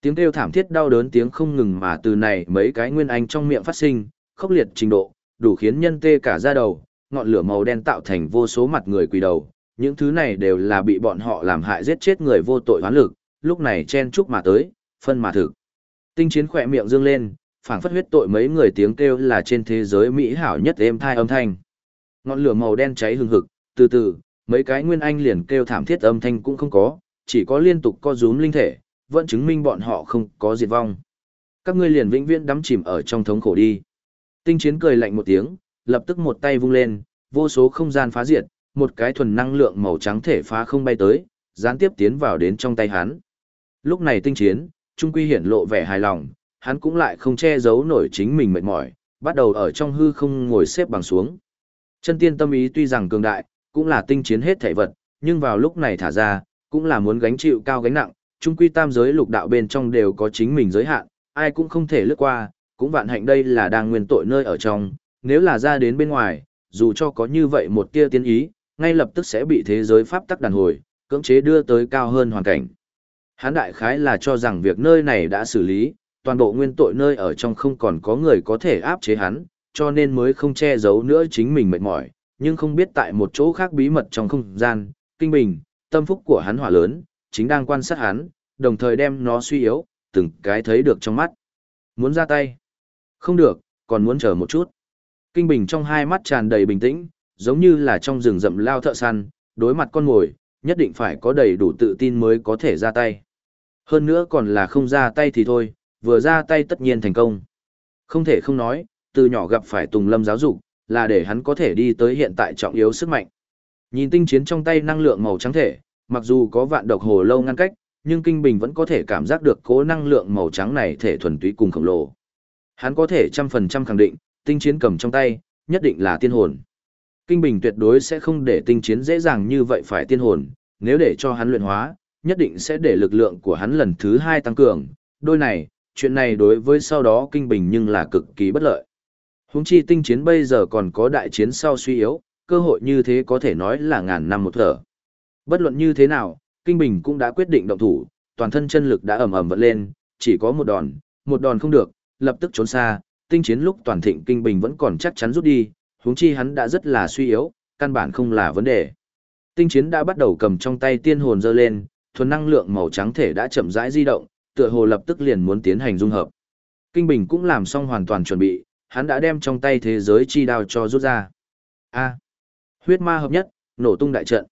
Tiếng kêu thảm thiết đau đớn tiếng không ngừng mà từ này mấy cái Nguyên Anh trong miệng phát sinh, khốc liệt trình độ, đủ khiến nhân tê cả da đầu, ngọn lửa màu đen tạo thành vô số mặt người quỳ đầu, những thứ này đều là bị bọn họ làm hại giết chết người vô tội hoán lực, lúc này chen chúc mà tới, phân mà thực. Tinh chiến khỏe miệng dương lên, phảng phất huyết tội mấy người tiếng kêu là trên thế giới mỹ hảo nhất êm thai âm thanh. Ngọn lửa màu đen cháy hừng hực, từ từ, mấy cái nguyên anh liền kêu thảm thiết âm thanh cũng không có, chỉ có liên tục co rúm linh thể, vẫn chứng minh bọn họ không có diệt vong. Các ngươi liền vĩnh viễn đắm chìm ở trong thống khổ đi. Tinh chiến cười lạnh một tiếng, lập tức một tay vung lên, vô số không gian phá diệt, một cái thuần năng lượng màu trắng thể phá không bay tới, gián tiếp tiến vào đến trong tay hắn. Lúc này tinh chiến, trung quy hiển lộ vẻ hài lòng, hắn cũng lại không che giấu nổi chính mình mệt mỏi, bắt đầu ở trong hư không ngồi xếp bằng xuống. Chân tiên tâm ý tuy rằng cường đại, cũng là tinh chiến hết thể vật, nhưng vào lúc này thả ra, cũng là muốn gánh chịu cao gánh nặng, trung quy tam giới lục đạo bên trong đều có chính mình giới hạn, ai cũng không thể lướt qua, cũng vạn hạnh đây là đang nguyên tội nơi ở trong, nếu là ra đến bên ngoài, dù cho có như vậy một tia tiên ý, ngay lập tức sẽ bị thế giới pháp tắc đàn hồi, cưỡng chế đưa tới cao hơn hoàn cảnh. Hán đại khái là cho rằng việc nơi này đã xử lý, toàn bộ nguyên tội nơi ở trong không còn có người có thể áp chế hắn, cho nên mới không che giấu nữa chính mình mệt mỏi, nhưng không biết tại một chỗ khác bí mật trong không gian, kinh bình, tâm phúc của hắn hỏa lớn, chính đang quan sát hắn, đồng thời đem nó suy yếu, từng cái thấy được trong mắt. Muốn ra tay? Không được, còn muốn chờ một chút. Kinh bình trong hai mắt tràn đầy bình tĩnh, giống như là trong rừng rậm lao thợ săn, đối mặt con ngồi, nhất định phải có đầy đủ tự tin mới có thể ra tay. Hơn nữa còn là không ra tay thì thôi, vừa ra tay tất nhiên thành công. Không thể không nói, từ nhỏ gặp phải Tùng Lâm giáo dục, là để hắn có thể đi tới hiện tại trọng yếu sức mạnh. Nhìn tinh chiến trong tay năng lượng màu trắng thể, mặc dù có vạn độc hồ lâu ngăn cách, nhưng Kinh Bình vẫn có thể cảm giác được cố năng lượng màu trắng này thể thuần túy cùng khổng lồ. Hắn có thể trăm phần trăm khẳng định, tinh chiến cầm trong tay, nhất định là tiên hồn. Kinh Bình tuyệt đối sẽ không để tinh chiến dễ dàng như vậy phải tiên hồn, nếu để cho hắn luyện hóa, nhất định sẽ để lực lượng của hắn lần thứ hai tăng cường. Đôi này, chuyện này đối với sau đó Kinh Bình nhưng là cực kỳ bất lợi. Húng chi tinh chiến bây giờ còn có đại chiến sau suy yếu, cơ hội như thế có thể nói là ngàn năm một thở. Bất luận như thế nào, Kinh Bình cũng đã quyết định động thủ, toàn thân chân lực đã ầm ầm vận lên, chỉ có một đòn, một đòn không được, lập tức trốn xa, tinh chiến lúc toàn thịnh Kinh Bình vẫn còn chắc chắn rút đi, huống chi hắn đã rất là suy yếu, căn bản không là vấn đề. Tinh chiến đã bắt đầu cầm trong tay tiên hồn dơ lên, thuần năng lượng màu trắng thể đã chậm rãi di động, tựa hồ lập tức liền muốn tiến hành dung hợp. Kinh Bình cũng làm xong hoàn toàn chuẩn bị, hắn đã đem trong tay thế giới chi đao cho rút ra. A. huyết ma hợp nhất, nổ tung đại trận.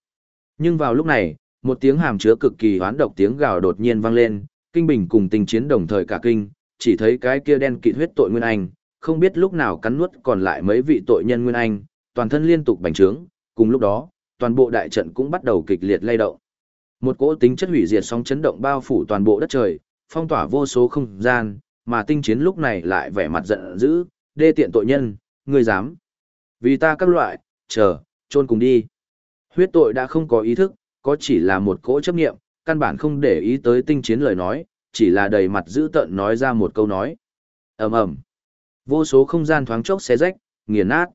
Nhưng vào lúc này, một tiếng hàm chứa cực kỳ hoán độc tiếng gào đột nhiên vang lên, Kinh Bình cùng Tinh Chiến đồng thời cả kinh, chỉ thấy cái kia đen kịt huyết tội nguyên anh, không biết lúc nào cắn nuốt còn lại mấy vị tội nhân nguyên anh, toàn thân liên tục bành trướng, cùng lúc đó, toàn bộ đại trận cũng bắt đầu kịch liệt lay động. Một cỗ tính chất hủy diệt sóng chấn động bao phủ toàn bộ đất trời, phong tỏa vô số không gian, mà tinh chiến lúc này lại vẻ mặt giận dữ, đê tiện tội nhân, ngươi dám. Vì ta các loại, chờ, chôn cùng đi. Huyết tội đã không có ý thức, có chỉ là một cỗ chấp nghiệm, căn bản không để ý tới tinh chiến lời nói, chỉ là đầy mặt dữ tợn nói ra một câu nói. ầm ầm Vô số không gian thoáng chốc xé rách, nghiền nát.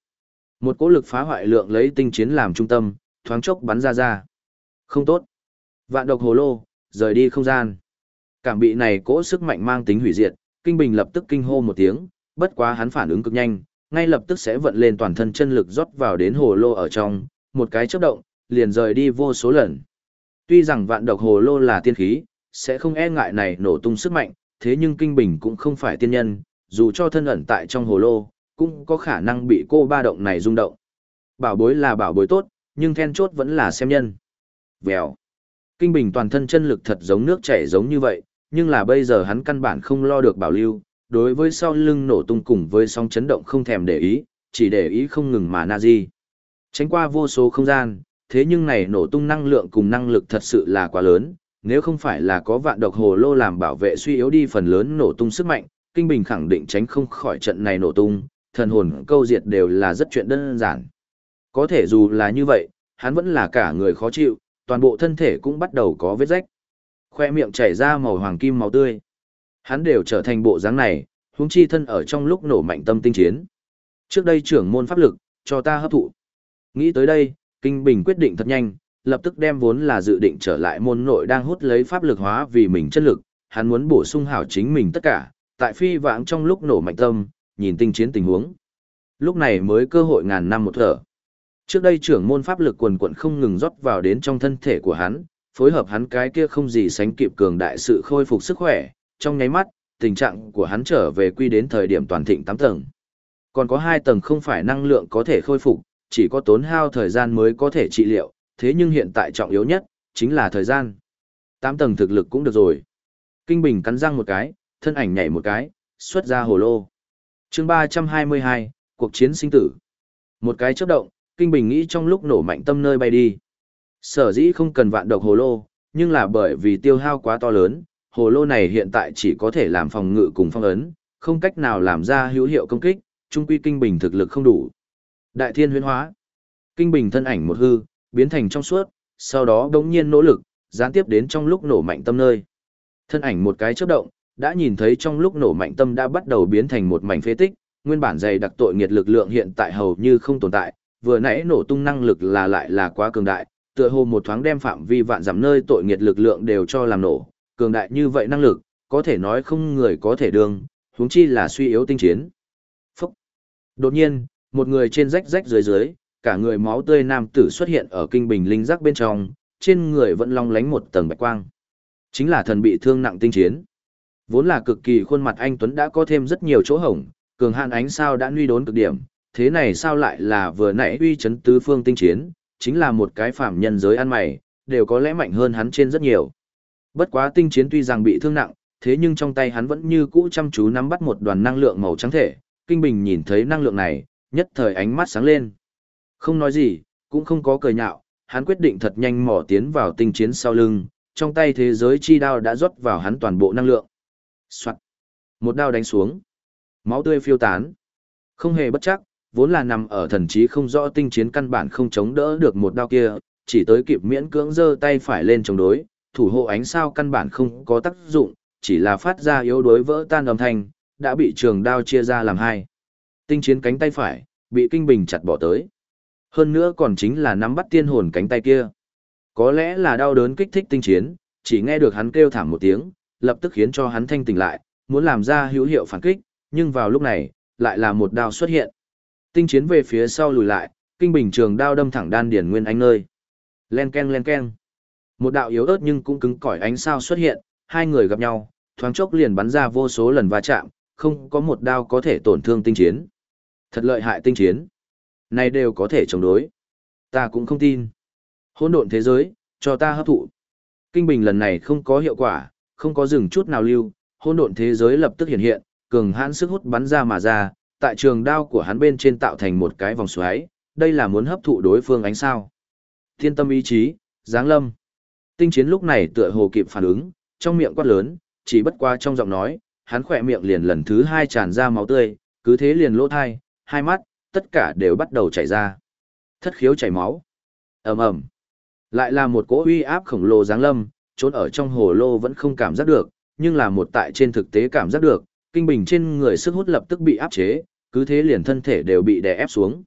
Một cỗ lực phá hoại lượng lấy tinh chiến làm trung tâm, thoáng chốc bắn ra ra. Không tốt. Vạn độc hồ lô, rời đi không gian. Cảm bị này cỗ sức mạnh mang tính hủy diệt, Kinh Bình lập tức kinh hô một tiếng, bất quá hắn phản ứng cực nhanh, ngay lập tức sẽ vận lên toàn thân chân lực rót vào đến hồ lô ở trong, một cái chớp động, liền rời đi vô số lần. Tuy rằng vạn độc hồ lô là tiên khí, sẽ không e ngại này nổ tung sức mạnh, thế nhưng Kinh Bình cũng không phải tiên nhân, dù cho thân ẩn tại trong hồ lô, cũng có khả năng bị cô ba động này rung động. Bảo bối là bảo bối tốt, nhưng then chốt vẫn là xem nhân. Vèo. Kinh Bình toàn thân chân lực thật giống nước chảy giống như vậy, nhưng là bây giờ hắn căn bản không lo được bảo lưu, đối với sau lưng nổ tung cùng với sóng chấn động không thèm để ý, chỉ để ý không ngừng mà Nazi. Tránh qua vô số không gian, thế nhưng này nổ tung năng lượng cùng năng lực thật sự là quá lớn, nếu không phải là có vạn độc hồ lô làm bảo vệ suy yếu đi phần lớn nổ tung sức mạnh, Kinh Bình khẳng định tránh không khỏi trận này nổ tung, thần hồn câu diệt đều là rất chuyện đơn giản. Có thể dù là như vậy, hắn vẫn là cả người khó chịu, toàn bộ thân thể cũng bắt đầu có vết rách. Khoe miệng chảy ra màu hoàng kim máu tươi. Hắn đều trở thành bộ dáng này, huống chi thân ở trong lúc nổ mạnh tâm tinh chiến. Trước đây trưởng môn pháp lực, cho ta hấp thụ. Nghĩ tới đây, Kinh Bình quyết định thật nhanh, lập tức đem vốn là dự định trở lại môn nội đang hút lấy pháp lực hóa vì mình chất lực, hắn muốn bổ sung hảo chính mình tất cả, tại phi vãng trong lúc nổ mạnh tâm, nhìn tinh chiến tình huống. Lúc này mới cơ hội ngàn năm một thở. Trước đây trưởng môn pháp lực quần quận không ngừng rót vào đến trong thân thể của hắn, phối hợp hắn cái kia không gì sánh kịp cường đại sự khôi phục sức khỏe, trong nháy mắt, tình trạng của hắn trở về quy đến thời điểm toàn thịnh 8 tầng. Còn có 2 tầng không phải năng lượng có thể khôi phục, chỉ có tốn hao thời gian mới có thể trị liệu, thế nhưng hiện tại trọng yếu nhất, chính là thời gian. tám tầng thực lực cũng được rồi. Kinh Bình cắn răng một cái, thân ảnh nhảy một cái, xuất ra hồ lô. chương 322, cuộc chiến sinh tử. Một cái chớp động, Kinh Bình nghĩ trong lúc nổ mạnh tâm nơi bay đi. Sở dĩ không cần vạn độc hồ lô, nhưng là bởi vì tiêu hao quá to lớn, hồ lô này hiện tại chỉ có thể làm phòng ngự cùng phong ấn, không cách nào làm ra hữu hiệu công kích, trung quy Kinh Bình thực lực không đủ. Đại thiên huyễn hóa. Kinh Bình thân ảnh một hư, biến thành trong suốt, sau đó đống nhiên nỗ lực, gián tiếp đến trong lúc nổ mạnh tâm nơi. Thân ảnh một cái chớp động, đã nhìn thấy trong lúc nổ mạnh tâm đã bắt đầu biến thành một mảnh phế tích, nguyên bản dày đặc tội nghiệt lực lượng hiện tại hầu như không tồn tại, vừa nãy nổ tung năng lực là lại là quá cường đại, tựa hồ một thoáng đem phạm vi vạn dặm nơi tội nghiệt lực lượng đều cho làm nổ, cường đại như vậy năng lực, có thể nói không người có thể đương, huống chi là suy yếu tinh chiến. Phúc! Đột nhiên, một người trên rách rách dưới dưới, cả người máu tươi nam tử xuất hiện ở kinh bình linh giác bên trong, trên người vẫn long lánh một tầng bạch quang. Chính là thần bị thương nặng tinh chiến. Vốn là cực kỳ khuôn mặt anh Tuấn đã có thêm rất nhiều chỗ hổng, cường hạn ánh sao đã nuy đốn cực điểm, thế này sao lại là vừa nãy uy chấn tứ phương tinh chiến, chính là một cái phạm nhân giới ăn mày, đều có lẽ mạnh hơn hắn trên rất nhiều. Bất quá tinh chiến tuy rằng bị thương nặng, thế nhưng trong tay hắn vẫn như cũ chăm chú nắm bắt một đoàn năng lượng màu trắng thể, Kinh Bình nhìn thấy năng lượng này, nhất thời ánh mắt sáng lên. Không nói gì, cũng không có cười nhạo, hắn quyết định thật nhanh mò tiến vào tinh chiến sau lưng, trong tay thế giới chi đao đã rót vào hắn toàn bộ năng lượng. Soạn. Một đao đánh xuống. Máu tươi phiêu tán. Không hề bất chắc, vốn là nằm ở thần trí không rõ tinh chiến căn bản không chống đỡ được một đao kia, chỉ tới kịp miễn cưỡng giơ tay phải lên chống đối, thủ hộ ánh sao căn bản không có tác dụng, chỉ là phát ra yếu đối vỡ tan âm thanh, đã bị trường đao chia ra làm hai. Tinh chiến cánh tay phải, bị kinh bình chặt bỏ tới. Hơn nữa còn chính là nắm bắt tiên hồn cánh tay kia. Có lẽ là đau đớn kích thích tinh chiến, chỉ nghe được hắn kêu thảm một tiếng, lập tức khiến cho hắn thanh tỉnh lại, muốn làm ra hữu hiệu phản kích, nhưng vào lúc này, lại là một đao xuất hiện. Tinh chiến về phía sau lùi lại, kinh bình trường đao đâm thẳng đan điển nguyên anh nơi. Len ken len ken. Một đạo yếu ớt nhưng cũng cứng cỏi ánh sao xuất hiện, hai người gặp nhau, thoáng chốc liền bắn ra vô số lần va chạm, không có một đao có thể tổn thương tinh chiến. Thật lợi hại tinh chiến. Này đều có thể chống đối. Ta cũng không tin. Hỗn độn thế giới, cho ta hấp thụ. Kinh bình lần này không có hiệu quả, không có dừng chút nào lưu, hỗn độn thế giới lập tức hiện hiện, cường hãn sức hút bắn ra mà ra, tại trường đao của hắn bên trên tạo thành một cái vòng xoáy, đây là muốn hấp thụ đối phương ánh sao. Thiên tâm ý chí, giáng lâm. Tinh chiến lúc này tựa hồ kịp phản ứng, trong miệng quát lớn, chỉ bất qua trong giọng nói, hắn khỏe miệng liền lần thứ hai tràn ra máu tươi, cứ thế liền lỗ thai, hai mắt, tất cả đều bắt đầu chảy ra. Thất khiếu chảy máu. ầm ầm Lại là một cỗ uy áp khổng lồ giáng lâm, trốn ở trong hồ lô vẫn không cảm giác được, nhưng là một tại trên thực tế cảm giác được, kinh bình trên người sức hút lập tức bị áp chế, cứ thế liền thân thể đều bị đè ép xuống.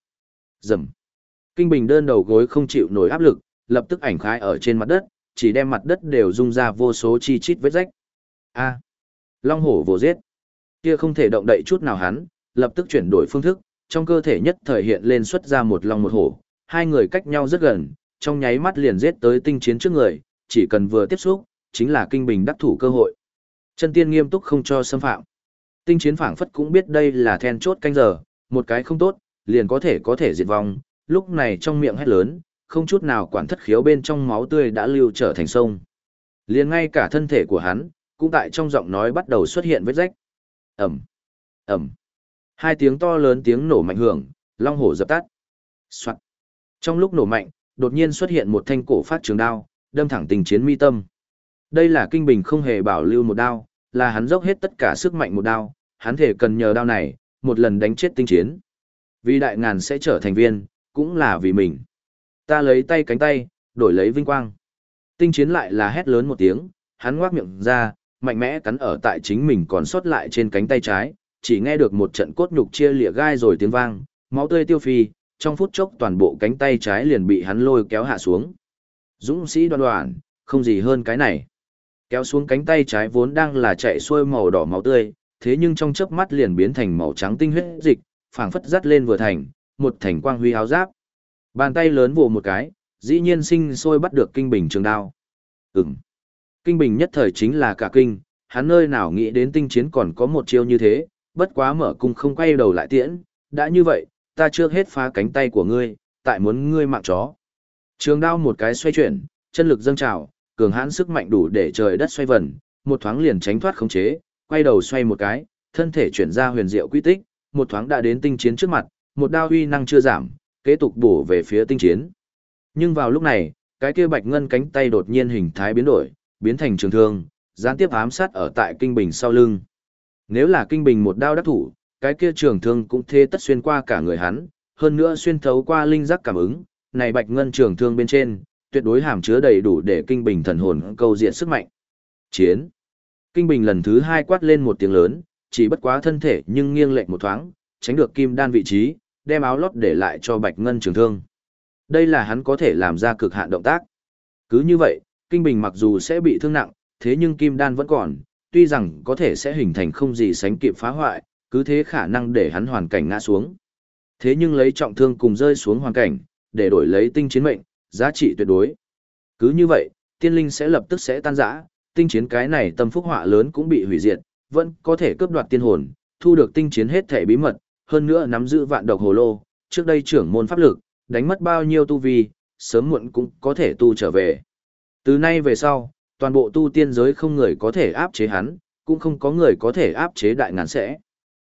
Dầm. Kinh bình đơn đầu gối không chịu nổi áp lực, lập tức ảnh khai ở trên mặt đất, chỉ đem mặt đất đều rung ra vô số chi chít vết rách. A. Long hổ vồ giết. Kia không thể động đậy chút nào hắn, lập tức chuyển đổi phương thức, trong cơ thể nhất thời hiện lên xuất ra một long một hổ, hai người cách nhau rất gần, trong nháy mắt liền giết tới tinh chiến trước người, chỉ cần vừa tiếp xúc, chính là kinh bình đắc thủ cơ hội. Chân tiên nghiêm túc không cho xâm phạm. Tinh chiến phảng phất cũng biết đây là then chốt canh giờ, một cái không tốt, liền có thể có thể diệt vong, lúc này trong miệng hét lớn, không chút nào quản thất khiếu bên trong máu tươi đã lưu trở thành sông. liền ngay cả thân thể của hắn, cũng tại trong giọng nói bắt đầu xuất hiện vết rách. Ẩm, Ẩm. Hai tiếng to lớn tiếng nổ mạnh hưởng, long hổ dập tắt. Soạn. Trong lúc nổ mạnh, đột nhiên xuất hiện một thanh cổ phát trường đao, đâm thẳng tình chiến mi tâm. Đây là kinh bình không hề bảo lưu một đao, là hắn dốc hết tất cả sức mạnh một đao, hắn thể cần nhờ đao này, một lần đánh chết tinh chiến. Vì đại ngàn sẽ trở thành viên, cũng là vì mình. Ta lấy tay cánh tay, đổi lấy vinh quang. Tinh chiến lại là hét lớn một tiếng, hắn ngoác miệng ra, mạnh mẽ cắn ở tại chính mình còn sót lại trên cánh tay trái, chỉ nghe được một trận cốt nhục chia lịa gai rồi tiếng vang, máu tươi tiêu phi, trong phút chốc toàn bộ cánh tay trái liền bị hắn lôi kéo hạ xuống. Dũng sĩ đoan đoàn, không gì hơn cái này. Kéo xuống cánh tay trái vốn đang là chạy xuôi màu đỏ máu tươi, thế nhưng trong chớp mắt liền biến thành màu trắng tinh huyết dịch, phảng phất dắt lên vừa thành, một thành quang huy áo giáp. Bàn tay lớn vồ một cái, dĩ nhiên sinh sôi bắt được kinh bình trường đao. Ừm. Kinh bình nhất thời chính là cả kinh, hắn nơi nào nghĩ đến tinh chiến còn có một chiêu như thế, bất quá mở cung không quay đầu lại tiễn, đã như vậy, ta chưa hết phá cánh tay của ngươi, tại muốn ngươi mạng chó. Trường đao một cái xoay chuyển, chân lực dâng trào, cường hãn sức mạnh đủ để trời đất xoay vần, một thoáng liền tránh thoát khống chế, quay đầu xoay một cái, thân thể chuyển ra huyền diệu quy tích, một thoáng đã đến tinh chiến trước mặt, một đao uy năng chưa giảm, kế tục bổ về phía tinh chiến. Nhưng vào lúc này, cái kia bạch ngân cánh tay đột nhiên hình thái biến đổi, biến thành trường thương, gián tiếp ám sát ở tại kinh bình sau lưng. Nếu là kinh bình một đao đắc thủ, cái kia trường thương cũng thế tất xuyên qua cả người hắn, hơn nữa xuyên thấu qua linh giác cảm ứng, này bạch ngân trường thương bên trên, tuyệt đối hàm chứa đầy đủ để kinh bình thần hồn câu diện sức mạnh. Chiến. Kinh bình lần thứ hai quát lên một tiếng lớn, chỉ bất quá thân thể nhưng nghiêng lệch một thoáng, tránh được kim đan vị trí, đem áo lót để lại cho bạch ngân trường thương. Đây là hắn có thể làm ra cực hạn động tác. Cứ như vậy, kinh bình mặc dù sẽ bị thương nặng, thế nhưng kim đan vẫn còn, tuy rằng có thể sẽ hình thành không gì sánh kịp phá hoại, cứ thế khả năng để hắn hoàn cảnh ngã xuống. Thế nhưng lấy trọng thương cùng rơi xuống hoàn cảnh, để đổi lấy tinh chiến mệnh, giá trị tuyệt đối. Cứ như vậy, tiên linh sẽ lập tức sẽ tan rã, tinh chiến cái này tâm phúc họa lớn cũng bị hủy diệt, vẫn có thể cướp đoạt tiên hồn, thu được tinh chiến hết thể bí mật, hơn nữa nắm giữ vạn độc hồ lô, trước đây trưởng môn pháp lực, đánh mất bao nhiêu tu vi, sớm muộn cũng có thể tu trở về. Từ nay về sau, toàn bộ tu tiên giới không người có thể áp chế hắn, cũng không có người có thể áp chế đại ngàn sẽ.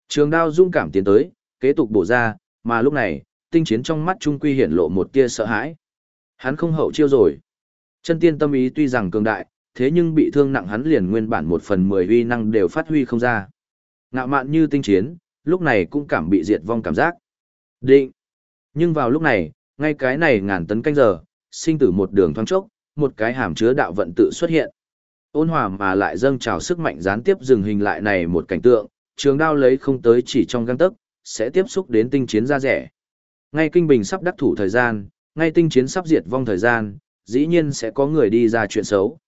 Trường đao dung cảm tiến tới, kế tục bổ ra, mà lúc này, tinh chiến trong mắt trung quy hiển lộ một tia sợ hãi. Hắn không hậu chiêu rồi. Chân tiên tâm ý tuy rằng cường đại, thế nhưng bị thương nặng hắn liền nguyên bản một phần mười uy năng đều phát huy không ra. Ngạo mạn như tinh chiến, lúc này cũng cảm bị diệt vong cảm giác. Định. Nhưng vào lúc này, ngay cái này ngàn tấn canh giờ, sinh tử một đường thoáng chốc, một cái hàm chứa đạo vận tự xuất hiện. Ôn hòa mà lại dâng trào sức mạnh gián tiếp dừng hình lại này một cảnh tượng, trường đao lấy không tới chỉ trong găng tấc, sẽ tiếp xúc đến tinh chiến ra rẻ. Ngay kinh bình sắp đắc thủ thời gian, ngay tinh chiến sắp diệt vong thời gian, dĩ nhiên sẽ có người đi ra chuyện xấu.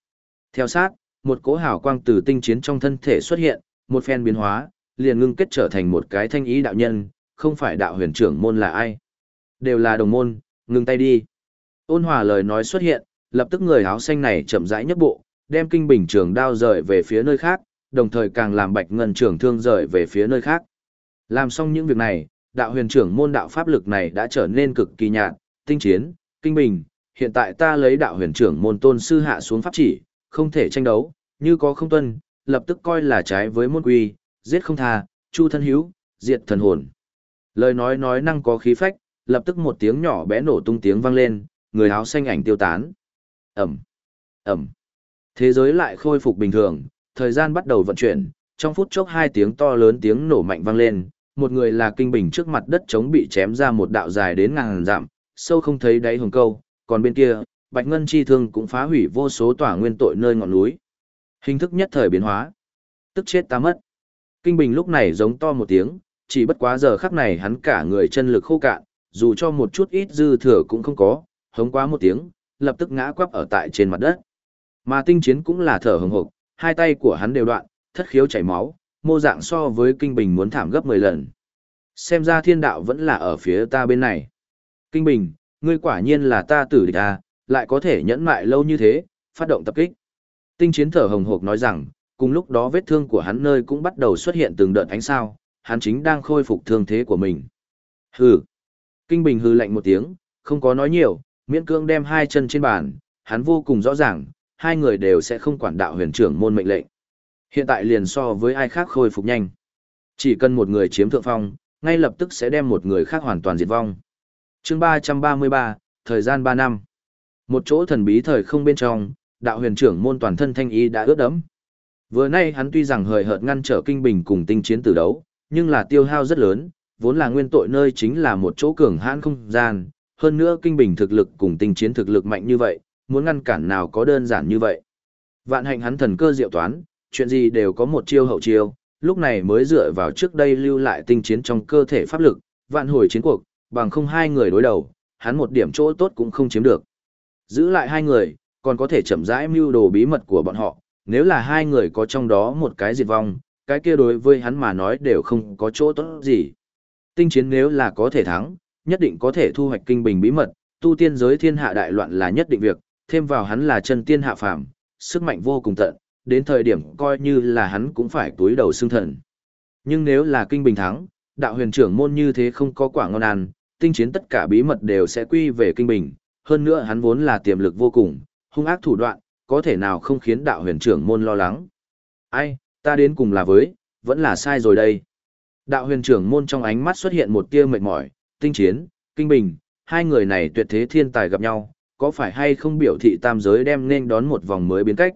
Theo sát, một cỗ hào quang từ tinh chiến trong thân thể xuất hiện, một phen biến hóa, liền ngưng kết trở thành một cái thanh ý đạo nhân, không phải đạo huyền trưởng môn là ai. Đều là đồng môn, ngừng tay đi. Ôn hòa lời nói xuất hiện, lập tức người áo xanh này chậm rãi nhấc bộ, đem kinh bình trường đao rời về phía nơi khác, đồng thời càng làm bạch ngân trường thương rời về phía nơi khác. Làm xong những việc này, đạo huyền trưởng môn đạo pháp lực này đã trở nên cực kỳ nhạt, tinh chiến, kinh bình, hiện tại ta lấy đạo huyền trưởng môn tôn sư hạ xuống pháp chỉ, không thể tranh đấu, như có không tuân, lập tức coi là trái với môn quy, giết không tha, chu thân hữu, diệt thần hồn. Lời nói nói năng có khí phách, lập tức một tiếng nhỏ bé nổ tung tiếng vang lên, người áo xanh ảnh tiêu tán. Ẩm, Ẩm. Thế giới lại khôi phục bình thường, thời gian bắt đầu vận chuyển, trong phút chốc hai tiếng to lớn tiếng nổ mạnh vang lên, một người là kinh bình trước mặt đất chống bị chém ra một đạo dài đến ngàn dặm, sâu không thấy đáy hồng câu, còn bên kia, Bạch Ngân chi thương cũng phá hủy vô số tỏa nguyên tội nơi ngọn núi. Hình thức nhất thời biến hóa. Tức chết ta mất. Kinh Bình lúc này giống to một tiếng, chỉ bất quá giờ khắc này hắn cả người chân lực khô cạn, dù cho một chút ít dư thừa cũng không có, hống quá một tiếng, lập tức ngã quắp ở tại trên mặt đất. Mà tinh chiến cũng là thở hừng hực, hai tay của hắn đều đoạn, thất khiếu chảy máu, mô dạng so với Kinh Bình muốn thảm gấp 10 lần. Xem ra thiên đạo vẫn là ở phía ta bên này. Kinh Bình, ngươi quả nhiên là ta tử địch à, lại có thể nhẫn mại lâu như thế, phát động tập kích. Tinh chiến thở hồng hộc nói rằng, cùng lúc đó vết thương của hắn nơi cũng bắt đầu xuất hiện từng đợt ánh sao, hắn chính đang khôi phục thương thế của mình. Hừ. Kinh Bình hư lạnh một tiếng, không có nói nhiều, miễn cương đem hai chân trên bàn, hắn vô cùng rõ ràng, hai người đều sẽ không quản đạo huyền trưởng môn mệnh lệnh. Hiện tại liền so với ai khác khôi phục nhanh. Chỉ cần một người chiếm thượng phong, ngay lập tức sẽ đem một người khác hoàn toàn diệt vong. chương 333, thời gian 3 năm. Một chỗ thần bí thời không bên trong, đạo huyền trưởng môn toàn thân thanh ý đã ướt đẫm. Vừa nay hắn tuy rằng hời hợt ngăn trở kinh bình cùng tinh chiến tử đấu, nhưng là tiêu hao rất lớn, vốn là nguyên tội nơi chính là một chỗ cường hãn không gian, hơn nữa kinh bình thực lực cùng tinh chiến thực lực mạnh như vậy, muốn ngăn cản nào có đơn giản như vậy. Vạn hạnh hắn thần cơ diệu toán, chuyện gì đều có một chiêu hậu chiêu, lúc này mới dựa vào trước đây lưu lại tinh chiến trong cơ thể pháp lực, vạn hồi chiến cuộc, bằng không hai người đối đầu, hắn một điểm chỗ tốt cũng không chiếm được. Giữ lại hai người, còn có thể chậm rãi mưu đồ bí mật của bọn họ, nếu là hai người có trong đó một cái diệt vong, cái kia đối với hắn mà nói đều không có chỗ tốt gì. Tinh chiến nếu là có thể thắng, nhất định có thể thu hoạch kinh bình bí mật, tu tiên giới thiên hạ đại loạn là nhất định việc, thêm vào hắn là chân tiên hạ phàm, sức mạnh vô cùng tận, đến thời điểm coi như là hắn cũng phải túi đầu xương thần. Nhưng nếu là kinh bình thắng, đạo huyền trưởng môn như thế không có quả ngon ăn, tinh chiến tất cả bí mật đều sẽ quy về kinh bình, hơn nữa hắn vốn là tiềm lực vô cùng, hung ác thủ đoạn, có thể nào không khiến đạo huyền trưởng môn lo lắng. Ai, ta đến cùng là với, vẫn là sai rồi đây. Đạo huyền trưởng môn trong ánh mắt xuất hiện một tia mệt mỏi, tinh chiến, kinh bình, hai người này tuyệt thế thiên tài gặp nhau, có phải hay không biểu thị tam giới đem nên đón một vòng mới biến cách.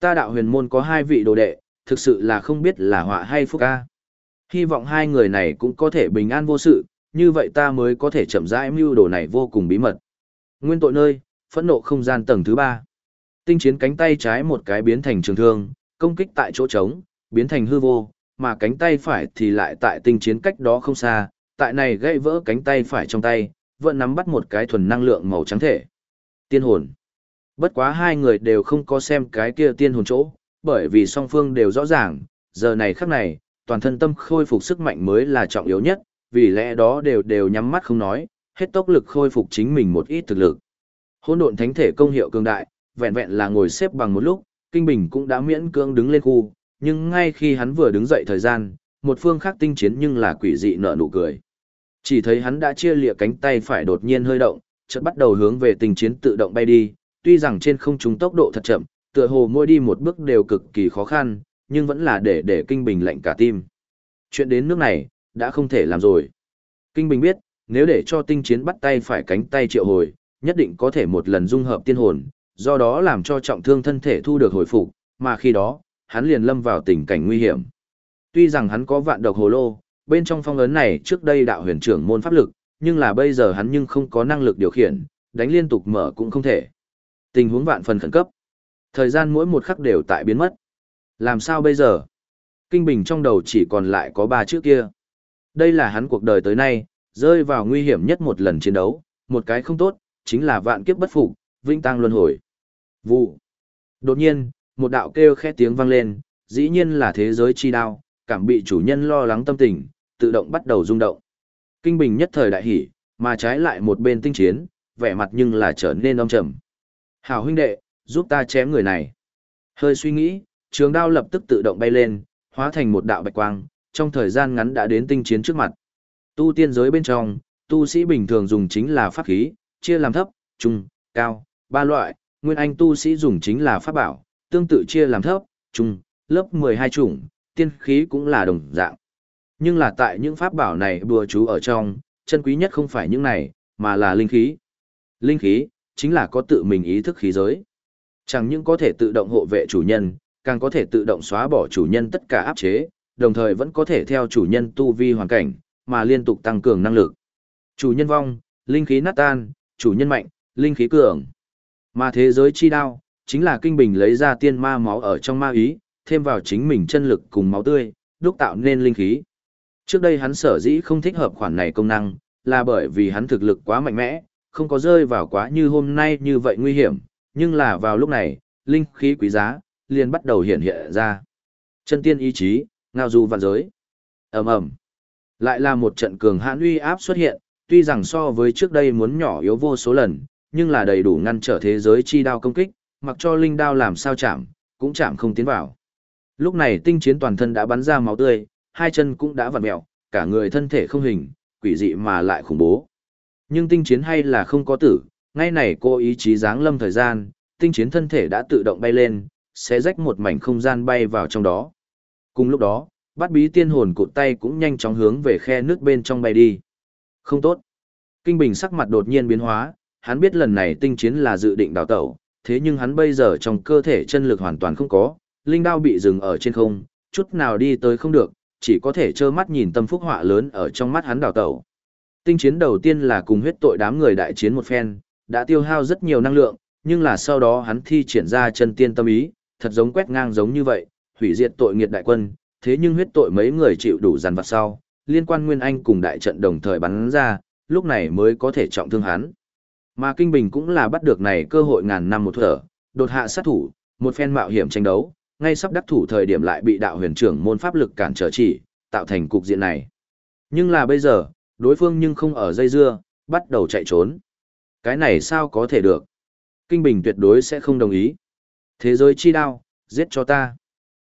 Ta đạo huyền môn có hai vị đồ đệ, thực sự là không biết là họa hay phúc ca. Hy vọng hai người này cũng có thể bình an vô sự, như vậy ta mới có thể chậm rãi mưu đồ này vô cùng bí mật. Nguyên tội nơi, phẫn nộ không gian tầng thứ ba. Tinh chiến cánh tay trái một cái biến thành trường thương, công kích tại chỗ trống, biến thành hư vô, mà cánh tay phải thì lại tại tinh chiến cách đó không xa, tại này gãy vỡ cánh tay phải trong tay, vẫn nắm bắt một cái thuần năng lượng màu trắng thể. Tiên hồn. Bất quá hai người đều không có xem cái kia tiên hồn chỗ, bởi vì song phương đều rõ ràng, giờ này khắc này, toàn thân tâm khôi phục sức mạnh mới là trọng yếu nhất, vì lẽ đó đều đều nhắm mắt không nói, hết tốc lực khôi phục chính mình một ít thực lực. Hỗn độn thánh thể công hiệu cường đại, vẹn vẹn là ngồi xếp bằng một lúc, Kinh Bình cũng đã miễn cưỡng đứng lên khu, nhưng ngay khi hắn vừa đứng dậy thời gian, một phương khác tinh chiến nhưng là quỷ dị nở nụ cười. Chỉ thấy hắn đã chia lịa cánh tay phải đột nhiên hơi động, chợt bắt đầu hướng về tình chiến tự động bay đi, tuy rằng trên không trung tốc độ thật chậm, tựa hồ mỗi đi một bước đều cực kỳ khó khăn, nhưng vẫn là để để Kinh Bình lạnh cả tim. Chuyện đến nước này, đã không thể làm rồi. Kinh Bình biết, nếu để cho tinh chiến bắt tay phải cánh tay triệu hồi, nhất định có thể một lần dung hợp tiên hồn, do đó làm cho trọng thương thân thể thu được hồi phục, mà khi đó, hắn liền lâm vào tình cảnh nguy hiểm. Tuy rằng hắn có vạn độc hồ lô, bên trong phong ấn này trước đây đạo huyền trưởng môn pháp lực, nhưng là bây giờ hắn nhưng không có năng lực điều khiển, đánh liên tục mở cũng không thể. Tình huống vạn phần khẩn cấp. Thời gian mỗi một khắc đều tại biến mất. Làm sao bây giờ? Kinh Bình trong đầu chỉ còn lại có ba chữ kia. Đây là hắn cuộc đời tới nay, rơi vào nguy hiểm nhất một lần chiến đấu, một cái không tốt, chính là vạn kiếp bất phục, vinh tăng luân hồi. Vụ. Đột nhiên, một đạo kêu khẽ tiếng vang lên, dĩ nhiên là thế giới chi đao, cảm bị chủ nhân lo lắng tâm tình, tự động bắt đầu rung động. Kinh bình nhất thời đại hỉ, mà trái lại một bên tinh chiến, vẻ mặt nhưng là trở nên âm trầm. Hảo huynh đệ, giúp ta chém người này. Hơi suy nghĩ, trường đao lập tức tự động bay lên, hóa thành một đạo bạch quang, trong thời gian ngắn đã đến tinh chiến trước mặt. Tu tiên giới bên trong, tu sĩ bình thường dùng chính là pháp khí, chia làm thấp, trung, cao, ba loại, nguyên anh tu sĩ dùng chính là pháp bảo, tương tự chia làm thấp, trung, lớp 12 chủng, tiên khí cũng là đồng dạng. Nhưng là tại những pháp bảo này bùa chú ở trong, chân quý nhất không phải những này, mà là linh khí. Linh khí, chính là có tự mình ý thức khí giới. Chẳng những có thể tự động hộ vệ chủ nhân, càng có thể tự động xóa bỏ chủ nhân tất cả áp chế, đồng thời vẫn có thể theo chủ nhân tu vi hoàn cảnh, mà liên tục tăng cường năng lực. Chủ nhân vong, linh khí nát tan, chủ nhân mạnh, linh khí cường. Mà thế giới chi đao, chính là kinh bình lấy ra tiên ma máu ở trong ma ý, thêm vào chính mình chân lực cùng máu tươi, đúc tạo nên linh khí. Trước đây hắn sở dĩ không thích hợp khoản này công năng, là bởi vì hắn thực lực quá mạnh mẽ, không có rơi vào quá như hôm nay như vậy nguy hiểm, nhưng là vào lúc này, linh khí quý giá, liền bắt đầu hiện hiện ra. Chân tiên ý chí, ngao du vạn giới. ầm ầm Lại là một trận cường hãn uy áp xuất hiện, tuy rằng so với trước đây muốn nhỏ yếu vô số lần, nhưng là đầy đủ ngăn trở thế giới chi đao công kích, mặc cho linh đao làm sao chạm, cũng chạm không tiến vào. Lúc này tinh chiến toàn thân đã bắn ra máu tươi, hai chân cũng đã vặn mẹo, cả người thân thể không hình, quỷ dị mà lại khủng bố. Nhưng tinh chiến hay là không có tử, ngay này cô ý chí dáng lâm thời gian, tinh chiến thân thể đã tự động bay lên, sẽ rách một mảnh không gian bay vào trong đó. Cùng lúc đó, bát bí tiên hồn cụt tay cũng nhanh chóng hướng về khe nước bên trong bay đi. Không tốt. Kinh Bình sắc mặt đột nhiên biến hóa, hắn biết lần này tinh chiến là dự định đào tẩu, thế nhưng hắn bây giờ trong cơ thể chân lực hoàn toàn không có, linh đao bị dừng ở trên không, chút nào đi tới không được, chỉ có thể trơ mắt nhìn tâm phúc họa lớn ở trong mắt hắn đào tẩu. Tinh chiến đầu tiên là cùng huyết tội đám người đại chiến một phen, đã tiêu hao rất nhiều năng lượng, nhưng là sau đó hắn thi triển ra chân tiên tâm ý, thật giống quét ngang giống như vậy, hủy diệt tội nghiệt đại quân, thế nhưng huyết tội mấy người chịu đủ dằn vặt sau, liên quan Nguyên Anh cùng đại trận đồng thời bắn ra, lúc này mới có thể trọng thương hắn. Mà Kinh Bình cũng là bắt được này cơ hội ngàn năm một thở, đột hạ sát thủ, một phen mạo hiểm tranh đấu, ngay sắp đắc thủ thời điểm lại bị đạo huyền trưởng môn pháp lực cản trở chỉ, tạo thành cục diện này. Nhưng là bây giờ, đối phương nhưng không ở dây dưa, bắt đầu chạy trốn. Cái này sao có thể được? Kinh Bình tuyệt đối sẽ không đồng ý. Thế giới chi đao, giết cho ta.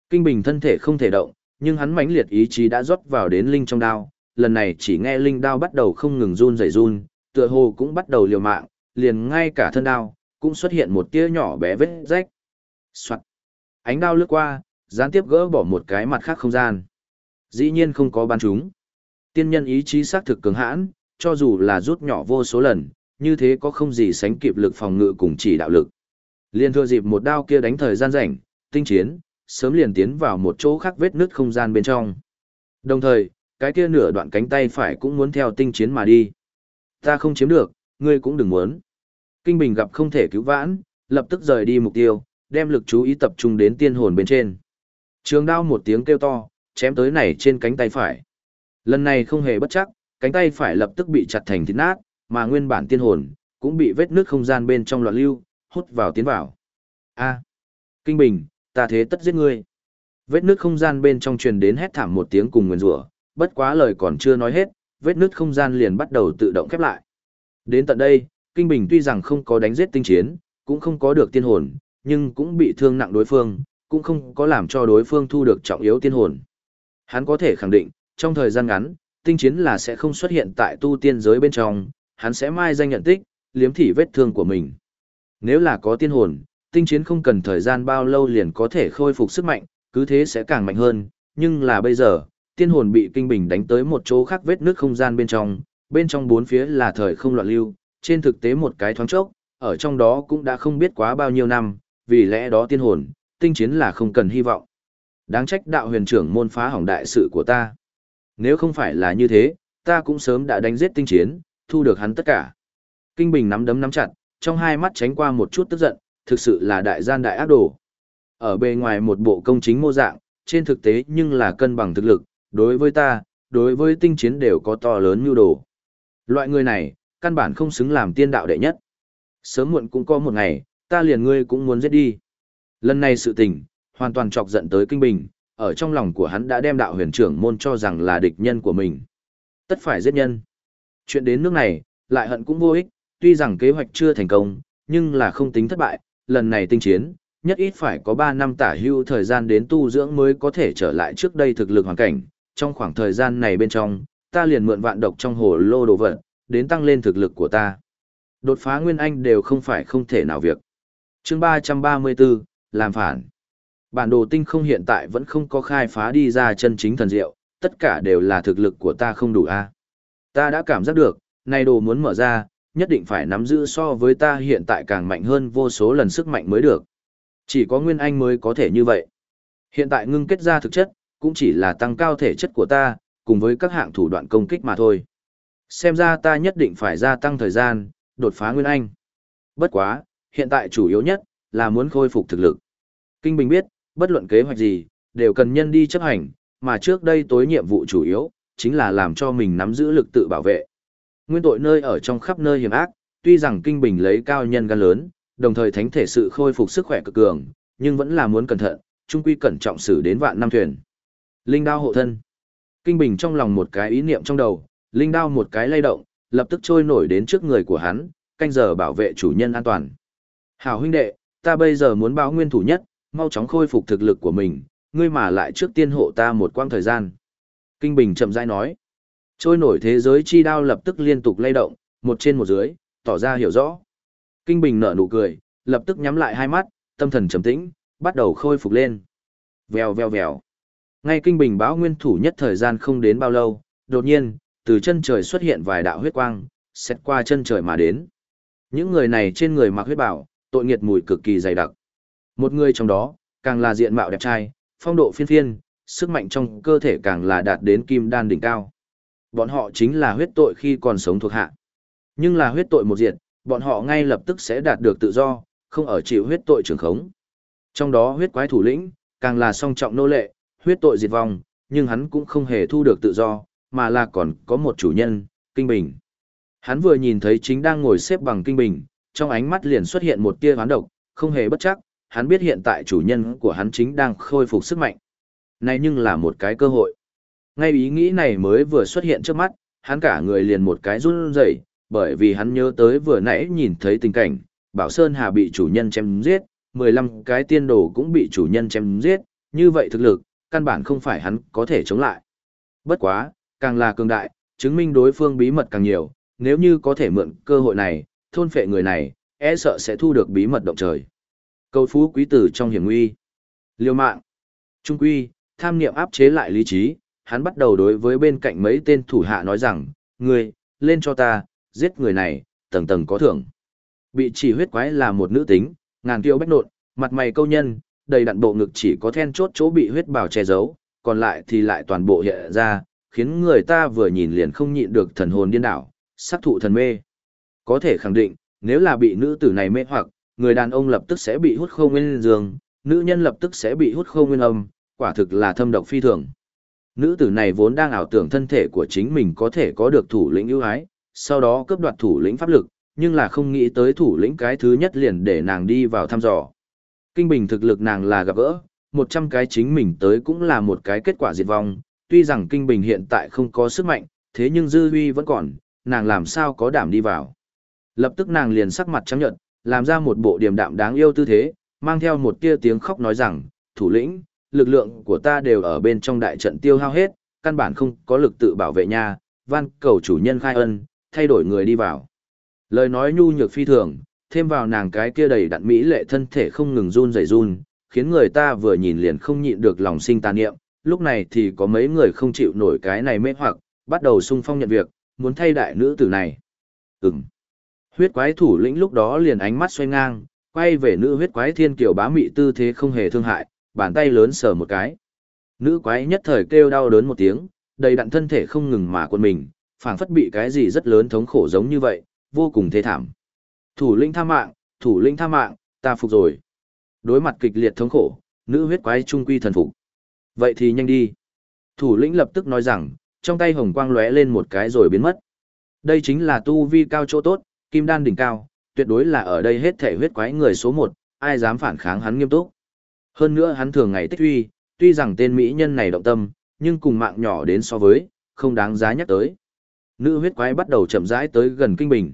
Kinh Bình thân thể không thể động, nhưng hắn mãnh liệt ý chí đã rót vào đến linh trong đao, lần này chỉ nghe linh đao bắt đầu không ngừng run rẩy run, tựa hồ cũng bắt đầu liều mạng, liền ngay cả thân đao cũng xuất hiện một tia nhỏ bé vết rách. Soạt. Ánh đao lướt qua, gián tiếp gỡ bỏ một cái mặt khác không gian. Dĩ nhiên không có bắn chúng. Tiên nhân ý chí xác thực cường hãn, cho dù là rút nhỏ vô số lần, như thế có không gì sánh kịp lực phòng ngự cùng chỉ đạo lực. Liên thừa dịp một đao kia đánh thời gian rảnh, tinh chiến, sớm liền tiến vào một chỗ khác vết nứt không gian bên trong. Đồng thời, cái kia nửa đoạn cánh tay phải cũng muốn theo tinh chiến mà đi. Ta không chiếm được, ngươi cũng đừng muốn. Kinh Bình gặp không thể cứu vãn, lập tức rời đi mục tiêu, đem lực chú ý tập trung đến tiên hồn bên trên. Trường đao một tiếng kêu to, chém tới này trên cánh tay phải. Lần này không hề bất chắc, cánh tay phải lập tức bị chặt thành thịt nát, mà nguyên bản tiên hồn cũng bị vết nước không gian bên trong loạn lưu, hút vào tiến vào. A, Kinh Bình, ta thế tất giết ngươi. Vết nước không gian bên trong truyền đến hét thảm một tiếng cùng nguyên rủa, bất quá lời còn chưa nói hết, vết nước không gian liền bắt đầu tự động khép lại. Đến tận đây, Kinh Bình tuy rằng không có đánh giết tinh chiến, cũng không có được tiên hồn, nhưng cũng bị thương nặng đối phương, cũng không có làm cho đối phương thu được trọng yếu tiên hồn. Hắn có thể khẳng định, trong thời gian ngắn, tinh chiến là sẽ không xuất hiện tại tu tiên giới bên trong, hắn sẽ mai danh nhận tích, liếm thỉ vết thương của mình. Nếu là có tiên hồn, tinh chiến không cần thời gian bao lâu liền có thể khôi phục sức mạnh, cứ thế sẽ càng mạnh hơn, nhưng là bây giờ, tiên hồn bị kinh bình đánh tới một chỗ khác vết nước không gian bên trong, bên trong bốn phía là thời không loạn lưu, trên thực tế một cái thoáng chốc, ở trong đó cũng đã không biết quá bao nhiêu năm, vì lẽ đó tiên hồn, tinh chiến là không cần hy vọng. Đáng trách đạo huyền trưởng môn phá hỏng đại sự của ta. Nếu không phải là như thế, ta cũng sớm đã đánh giết tinh chiến, thu được hắn tất cả. Kinh Bình nắm đấm nắm chặt, trong hai mắt tránh qua một chút tức giận, thực sự là đại gian đại ác đồ. Ở bề ngoài một bộ công chính mô dạng, trên thực tế nhưng là cân bằng thực lực, đối với ta, đối với tinh chiến đều có to lớn như đồ. Loại người này, căn bản không xứng làm tiên đạo đệ nhất. Sớm muộn cũng có một ngày, ta liền ngươi cũng muốn giết đi. Lần này sự tình, hoàn toàn chọc giận tới kinh bình, ở trong lòng của hắn đã đem đạo huyền trưởng môn cho rằng là địch nhân của mình. Tất phải giết nhân. Chuyện đến nước này, lại hận cũng vô ích, tuy rằng kế hoạch chưa thành công, nhưng là không tính thất bại, lần này tinh chiến, nhất ít phải có 3 năm tả hưu thời gian đến tu dưỡng mới có thể trở lại trước đây thực lực hoàn cảnh, trong khoảng thời gian này bên trong, ta liền mượn vạn độc trong hồ lô đồ vật, đến tăng lên thực lực của ta. Đột phá nguyên anh đều không phải không thể nào việc chương 334, làm phản. Bản đồ tinh không hiện tại vẫn không có khai phá đi ra chân chính thần diệu, tất cả đều là thực lực của ta không đủ a. Ta đã cảm giác được, nay đồ muốn mở ra, nhất định phải nắm giữ so với ta hiện tại càng mạnh hơn vô số lần sức mạnh mới được. Chỉ có Nguyên Anh mới có thể như vậy. Hiện tại ngưng kết ra thực chất, cũng chỉ là tăng cao thể chất của ta, cùng với các hạng thủ đoạn công kích mà thôi. Xem ra ta nhất định phải gia tăng thời gian, đột phá Nguyên Anh. Bất quá, hiện tại chủ yếu nhất, là muốn khôi phục thực lực. Kinh Bình biết, bất luận kế hoạch gì, đều cần nhân đi chấp hành, mà trước đây tối nhiệm vụ chủ yếu, chính là làm cho mình nắm giữ lực tự bảo vệ. Nguyên tội nơi ở trong khắp nơi hiểm ác, tuy rằng Kinh Bình lấy cao nhân gan lớn, đồng thời thánh thể sự khôi phục sức khỏe cực cường, nhưng vẫn là muốn cẩn thận, trung quy cẩn trọng xử đến vạn năm thuyền. Linh đao hộ thân. Kinh Bình trong lòng một cái ý niệm trong đầu, linh đao một cái lay động, lập tức trôi nổi đến trước người của hắn, canh giờ bảo vệ chủ nhân an toàn. Hảo huynh đệ, ta bây giờ muốn báo nguyên thủ nhất, mau chóng khôi phục thực lực của mình, ngươi mà lại trước tiên hộ ta một quãng thời gian. Kinh Bình chậm rãi nói. Trôi nổi thế giới chi đao lập tức liên tục lay động, một trên một dưới, tỏ ra hiểu rõ. Kinh Bình nở nụ cười, lập tức nhắm lại hai mắt, tâm thần trầm tĩnh, bắt đầu khôi phục lên. Vèo vèo vèo. Ngay Kinh Bình báo nguyên thủ nhất thời gian không đến bao lâu, đột nhiên, từ chân trời xuất hiện vài đạo huyết quang, xét qua chân trời mà đến. Những người này trên người mặc huyết bảo, tội nghiệt mùi cực kỳ dày đặc. Một người trong đó, càng là diện mạo đẹp trai, phong độ phiên phiên, sức mạnh trong cơ thể càng là đạt đến kim đan đỉnh cao. Bọn họ chính là huyết tội khi còn sống thuộc hạ. Nhưng là huyết tội một diện, bọn họ ngay lập tức sẽ đạt được tự do, không ở chịu huyết tội trường khống. Trong đó huyết quái thủ lĩnh, càng là song trọng nô lệ, huyết tội diệt vong, nhưng hắn cũng không hề thu được tự do, mà là còn có một chủ nhân, Kinh Bình. Hắn vừa nhìn thấy chính đang ngồi xếp bằng Kinh Bình, trong ánh mắt liền xuất hiện một tia hoán độc, không hề bất chắc, hắn biết hiện tại chủ nhân của hắn chính đang khôi phục sức mạnh. Này nhưng là một cái cơ hội. Ngay ý nghĩ này mới vừa xuất hiện trước mắt, hắn cả người liền một cái run rẩy, bởi vì hắn nhớ tới vừa nãy nhìn thấy tình cảnh, Bảo Sơn Hà bị chủ nhân chém giết, 15 cái tiên đồ cũng bị chủ nhân chém giết, như vậy thực lực, căn bản không phải hắn có thể chống lại. Bất quá, càng là cường đại, chứng minh đối phương bí mật càng nhiều, nếu như có thể mượn cơ hội này, thôn phệ người này, e sợ sẽ thu được bí mật động trời. Cầu phú quý tử trong hiểm nguy. Liêu mạng. Trung quy, tham niệm áp chế lại lý trí, hắn bắt đầu đối với bên cạnh mấy tên thủ hạ nói rằng, người, lên cho ta, giết người này, tầng tầng có thưởng. Bị chỉ huyết quái là một nữ tính, ngàn tiêu bách nộn, mặt mày câu nhân, đầy đặn bộ ngực chỉ có then chốt chỗ bị huyết bào che giấu, còn lại thì lại toàn bộ hiện ra, khiến người ta vừa nhìn liền không nhịn được thần hồn điên đảo, sắc thụ thần mê. Có thể khẳng định, nếu là bị nữ tử này mê hoặc, người đàn ông lập tức sẽ bị hút không nguyên dương, nữ nhân lập tức sẽ bị hút không nguyên âm, quả thực là thâm độc phi thường. Nữ tử này vốn đang ảo tưởng thân thể của chính mình có thể có được thủ lĩnh ưu ái, sau đó cướp đoạt thủ lĩnh pháp lực, nhưng là không nghĩ tới thủ lĩnh cái thứ nhất liền để nàng đi vào thăm dò. Kinh bình thực lực nàng là gặp gỡ, 100 cái chính mình tới cũng là một cái kết quả diệt vong, tuy rằng kinh bình hiện tại không có sức mạnh, thế nhưng dư huy vẫn còn, nàng làm sao có đảm đi vào. Lập tức nàng liền sắc mặt trắng nhợt, làm ra một bộ điềm đạm đáng yêu tư thế, mang theo một tia tiếng khóc nói rằng, thủ lĩnh, lực lượng của ta đều ở bên trong đại trận tiêu hao hết, căn bản không có lực tự bảo vệ nha, van cầu chủ nhân khai ân, thay đổi người đi vào. Lời nói nhu nhược phi thường, thêm vào nàng cái kia đầy đặn mỹ lệ thân thể không ngừng run rẩy run, khiến người ta vừa nhìn liền không nhịn được lòng sinh tàn niệm. Lúc này thì có mấy người không chịu nổi cái này mê hoặc, bắt đầu sung phong nhận việc, muốn thay đại nữ tử này. Ừm. Huyết quái thủ lĩnh lúc đó liền ánh mắt xoay ngang, quay về nữ huyết quái thiên kiều bá mị tư thế không hề thương hại, bàn tay lớn sờ một cái. Nữ quái nhất thời kêu đau đớn một tiếng, đầy đặn thân thể không ngừng mà quân mình, phảng phất bị cái gì rất lớn thống khổ giống như vậy, vô cùng thê thảm. Thủ lĩnh tha mạng, thủ lĩnh tha mạng, ta phục rồi. Đối mặt kịch liệt thống khổ, nữ huyết quái trung quy thần phục. Vậy thì nhanh đi. Thủ lĩnh lập tức nói rằng, trong tay hồng quang lóe lên một cái rồi biến mất. Đây chính là tu vi cao chỗ tốt, kim đan đỉnh cao, tuyệt đối là ở đây hết thể huyết quái người số một, ai dám phản kháng hắn nghiêm túc. Hơn nữa hắn thường ngày tích huy, tuy rằng tên mỹ nhân này động tâm, nhưng cùng mạng nhỏ đến so với, không đáng giá nhắc tới. Nữ huyết quái bắt đầu chậm rãi tới gần kinh bình.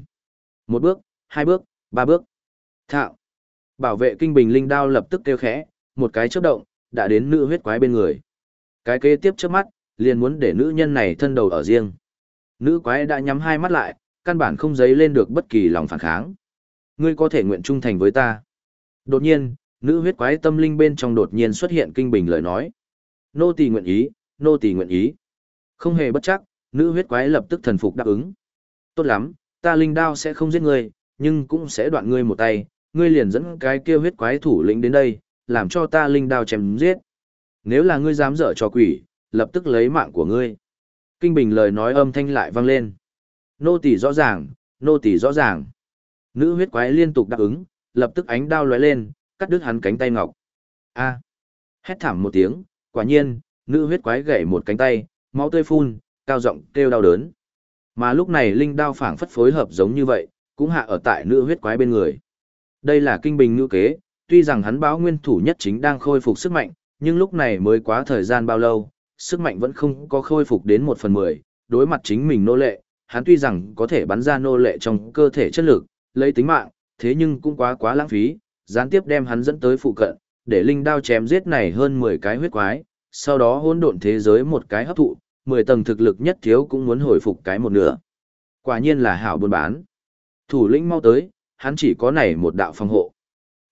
Một bước, hai bước, ba bước. Thạo. Bảo vệ kinh bình linh đao lập tức kêu khẽ, một cái chớp động, đã đến nữ huyết quái bên người. Cái kế tiếp trước mắt, liền muốn để nữ nhân này thân đầu ở riêng. Nữ quái đã nhắm hai mắt lại, căn bản không dấy lên được bất kỳ lòng phản kháng. Ngươi có thể nguyện trung thành với ta. Đột nhiên, nữ huyết quái tâm linh bên trong đột nhiên xuất hiện kinh bình lời nói. Nô tỳ nguyện ý, nô tỳ nguyện ý. Không hề bất chắc, nữ huyết quái lập tức thần phục đáp ứng. Tốt lắm, ta linh đao sẽ không giết ngươi, nhưng cũng sẽ đoạn ngươi một tay, ngươi liền dẫn cái kia huyết quái thủ lĩnh đến đây, làm cho ta linh đao chém giết. Nếu là ngươi dám dở trò quỷ, lập tức lấy mạng của ngươi. Kinh bình lời nói âm thanh lại vang lên. Nô tỳ rõ ràng, nô tỳ rõ ràng. Nữ huyết quái liên tục đáp ứng, lập tức ánh đao lóe lên, cắt đứt hắn cánh tay ngọc. A! Hét thảm một tiếng, quả nhiên, nữ huyết quái gãy một cánh tay, máu tươi phun, cao giọng kêu đau đớn. Mà lúc này linh đao phảng phất phối hợp giống như vậy, cũng hạ ở tại nữ huyết quái bên người. Đây là kinh bình ngữ kế, tuy rằng hắn báo nguyên thủ nhất chính đang khôi phục sức mạnh, nhưng lúc này mới quá thời gian bao lâu, sức mạnh vẫn không có khôi phục đến một phần mười, đối mặt chính mình nô lệ, hắn tuy rằng có thể bắn ra nô lệ trong cơ thể chất lực, lấy tính mạng, thế nhưng cũng quá quá lãng phí, gián tiếp đem hắn dẫn tới phụ cận, để linh đao chém giết này hơn 10 cái huyết quái, sau đó hỗn độn thế giới một cái hấp thụ, 10 tầng thực lực nhất thiếu cũng muốn hồi phục cái một nửa. Quả nhiên là hảo buôn bán. Thủ lĩnh mau tới, hắn chỉ có này một đạo phòng hộ.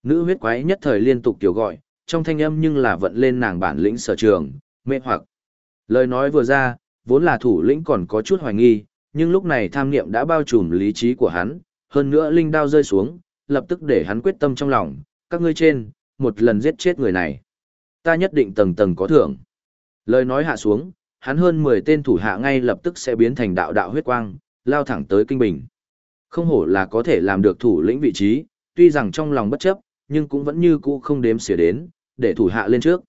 Nữ huyết quái nhất thời liên tục tiểu gọi, trong thanh âm nhưng là vận lên nàng bản lĩnh sở trường, mê hoặc. Lời nói vừa ra, vốn là thủ lĩnh còn có chút hoài nghi, nhưng lúc này tham niệm đã bao trùm lý trí của hắn, hơn nữa linh đao rơi xuống, lập tức để hắn quyết tâm trong lòng, các ngươi trên, một lần giết chết người này. Ta nhất định tầng tầng có thưởng. Lời nói hạ xuống, hắn hơn 10 tên thủ hạ ngay lập tức sẽ biến thành đạo đạo huyết quang, lao thẳng tới kinh bình. Không hổ là có thể làm được thủ lĩnh vị trí, tuy rằng trong lòng bất chấp, nhưng cũng vẫn như cũ không đếm xỉa đến, để thủ hạ lên trước.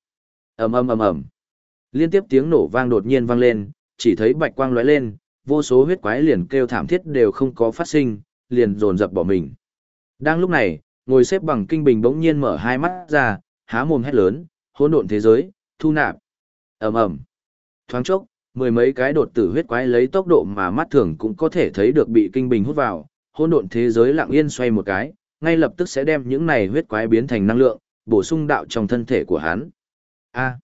ầm ầm ầm ầm. Liên tiếp tiếng nổ vang đột nhiên vang lên, chỉ thấy bạch quang lóe lên, vô số huyết quái liền kêu thảm thiết đều không có phát sinh, liền dồn dập bỏ mình. Đang lúc này, ngồi xếp bằng kinh bình bỗng nhiên mở hai mắt ra, há mồm hét lớn, hỗn độn thế giới, thu nạp. Ầm ầm. Thoáng chốc, mười mấy cái đột tử huyết quái lấy tốc độ mà mắt thường cũng có thể thấy được bị kinh bình hút vào, hỗn độn thế giới lặng yên xoay một cái, ngay lập tức sẽ đem những này huyết quái biến thành năng lượng, bổ sung đạo trong thân thể của hắn. A.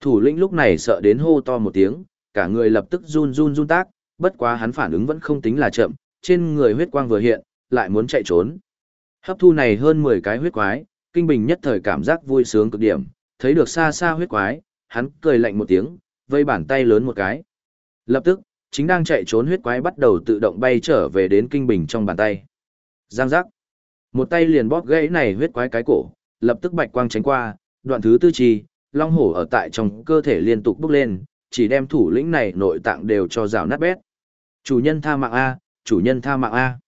Thủ lĩnh lúc này sợ đến hô to một tiếng, cả người lập tức run run run tác, bất quá hắn phản ứng vẫn không tính là chậm, trên người huyết quang vừa hiện, lại muốn chạy trốn. Hấp thu này hơn 10 cái huyết quái, kinh bình nhất thời cảm giác vui sướng cực điểm, thấy được xa xa huyết quái, hắn cười lạnh một tiếng, vây bàn tay lớn một cái. Lập tức, chính đang chạy trốn huyết quái bắt đầu tự động bay trở về đến kinh bình trong bàn tay. Giang giác. Một tay liền bóp gãy này huyết quái cái cổ, lập tức bạch quang tránh qua, đoạn thứ tư trì, long hổ ở tại trong cơ thể liên tục bốc lên, chỉ đem thủ lĩnh này nội tạng đều cho rào nát bét. Chủ nhân tha mạng A, chủ nhân tha mạng A.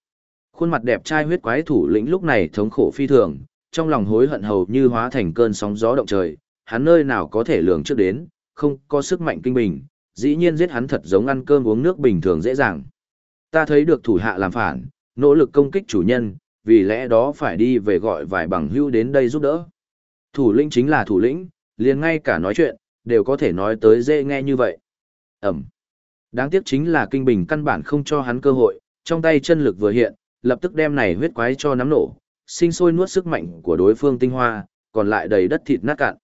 Khuôn mặt đẹp trai huyết quái thủ lĩnh lúc này thống khổ phi thường, trong lòng hối hận hầu như hóa thành cơn sóng gió động trời, hắn nơi nào có thể lường trước đến, không có sức mạnh kinh bình, dĩ nhiên giết hắn thật giống ăn cơm uống nước bình thường dễ dàng. Ta thấy được thủ hạ làm phản, nỗ lực công kích chủ nhân, vì lẽ đó phải đi về gọi vài bằng hữu đến đây giúp đỡ. Thủ lĩnh chính là thủ lĩnh, liền ngay cả nói chuyện, đều có thể nói tới dễ nghe như vậy. Ẩm. Đáng tiếc chính là kinh bình căn bản không cho hắn cơ hội, trong tay chân lực vừa hiện, lập tức đem này huyết quái cho nắm nổ, sinh sôi nuốt sức mạnh của đối phương tinh hoa, còn lại đầy đất thịt nát cạn.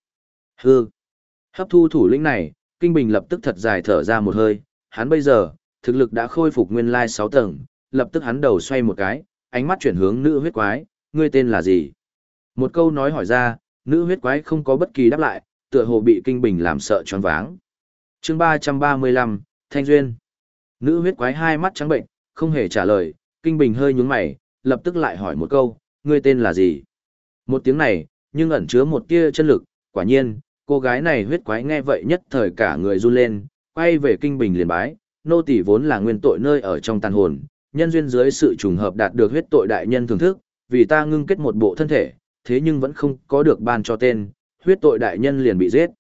Hư. Hấp thu thủ lĩnh này, kinh bình lập tức thật dài thở ra một hơi, hắn bây giờ, thực lực đã khôi phục nguyên lai 6 tầng, lập tức hắn đầu xoay một cái, ánh mắt chuyển hướng nữ huyết quái, ngươi tên là gì? Một câu nói hỏi ra, nữ huyết quái không có bất kỳ đáp lại, tựa hồ bị kinh bình làm sợ choáng váng. Chương 335, Thanh Duyên. Nữ huyết quái hai mắt trắng bệnh, không hề trả lời, kinh bình hơi nhúng mày, lập tức lại hỏi một câu, ngươi tên là gì? Một tiếng này, nhưng ẩn chứa một tia chân lực, quả nhiên, cô gái này huyết quái nghe vậy nhất thời cả người run lên, quay về kinh bình liền bái, nô tỳ vốn là nguyên tội nơi ở trong tàn hồn, nhân duyên dưới sự trùng hợp đạt được huyết tội đại nhân thưởng thức, vì ta ngưng kết một bộ thân thể, thế nhưng vẫn không có được ban cho tên, huyết tội đại nhân liền bị giết.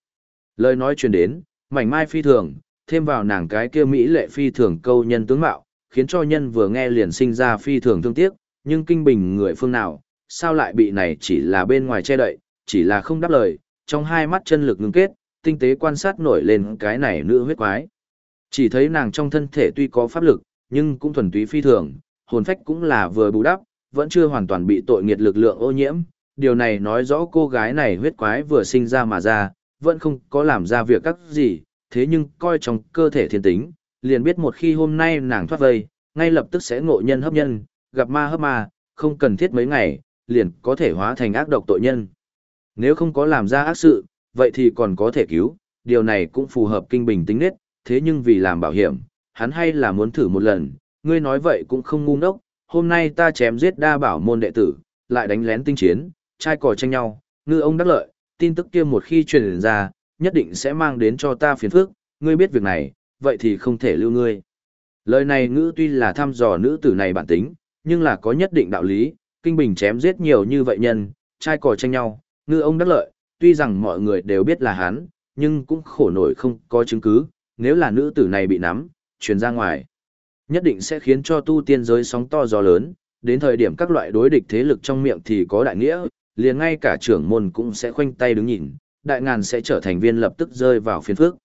Lời nói truyền đến, mảnh mai phi thường, thêm vào nàng cái kia mỹ lệ phi thường câu nhân tướng mạo, khiến cho nhân vừa nghe liền sinh ra phi thường thương tiếc, nhưng kinh bình người phương nào, sao lại bị này chỉ là bên ngoài che đậy, chỉ là không đáp lời, trong hai mắt chân lực ngưng kết, tinh tế quan sát nổi lên cái này nữ huyết quái. Chỉ thấy nàng trong thân thể tuy có pháp lực, nhưng cũng thuần túy phi thường, hồn phách cũng là vừa bù đắp, vẫn chưa hoàn toàn bị tội nghiệt lực lượng ô nhiễm. Điều này nói rõ cô gái này huyết quái vừa sinh ra mà ra, vẫn không có làm ra việc các gì, thế nhưng coi trong cơ thể thiên tính, liền biết một khi hôm nay nàng thoát vây, ngay lập tức sẽ ngộ nhân hấp nhân, gặp ma hấp ma, không cần thiết mấy ngày, liền có thể hóa thành ác độc tội nhân. Nếu không có làm ra ác sự, vậy thì còn có thể cứu, điều này cũng phù hợp kinh bình tính nết, thế nhưng vì làm bảo hiểm, hắn hay là muốn thử một lần, ngươi nói vậy cũng không ngu ngốc, hôm nay ta chém giết đa bảo môn đệ tử, lại đánh lén tinh chiến, trai cò tranh nhau, ngư ông đắc lợi, tin tức kia một khi truyền ra, nhất định sẽ mang đến cho ta phiền phức, ngươi biết việc này, vậy thì không thể lưu ngươi. Lời này ngữ tuy là thăm dò nữ tử này bản tính, nhưng là có nhất định đạo lý, kinh bình chém giết nhiều như vậy nhân, trai cò tranh nhau, ngư ông đắc lợi, tuy rằng mọi người đều biết là hắn, nhưng cũng khổ nổi không có chứng cứ, nếu là nữ tử này bị nắm, truyền ra ngoài. Nhất định sẽ khiến cho tu tiên giới sóng to gió lớn, đến thời điểm các loại đối địch thế lực trong miệng thì có đại nghĩa, liền ngay cả trưởng môn cũng sẽ khoanh tay đứng nhìn, đại ngàn sẽ trở thành viên lập tức rơi vào phiên phước.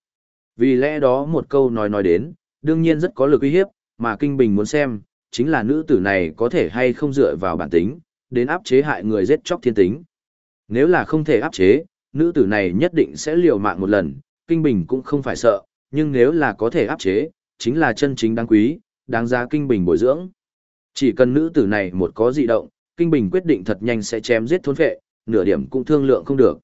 Vì lẽ đó một câu nói nói đến, đương nhiên rất có lực uy hiếp, mà Kinh Bình muốn xem, chính là nữ tử này có thể hay không dựa vào bản tính, đến áp chế hại người giết chóc thiên tính. Nếu là không thể áp chế, nữ tử này nhất định sẽ liều mạng một lần, Kinh Bình cũng không phải sợ, nhưng nếu là có thể áp chế, chính là chân chính đáng quý, đáng giá kinh bình bồi dưỡng. Chỉ cần nữ tử này một có dị động, kinh bình quyết định thật nhanh sẽ chém giết thôn phệ, nửa điểm cũng thương lượng không được.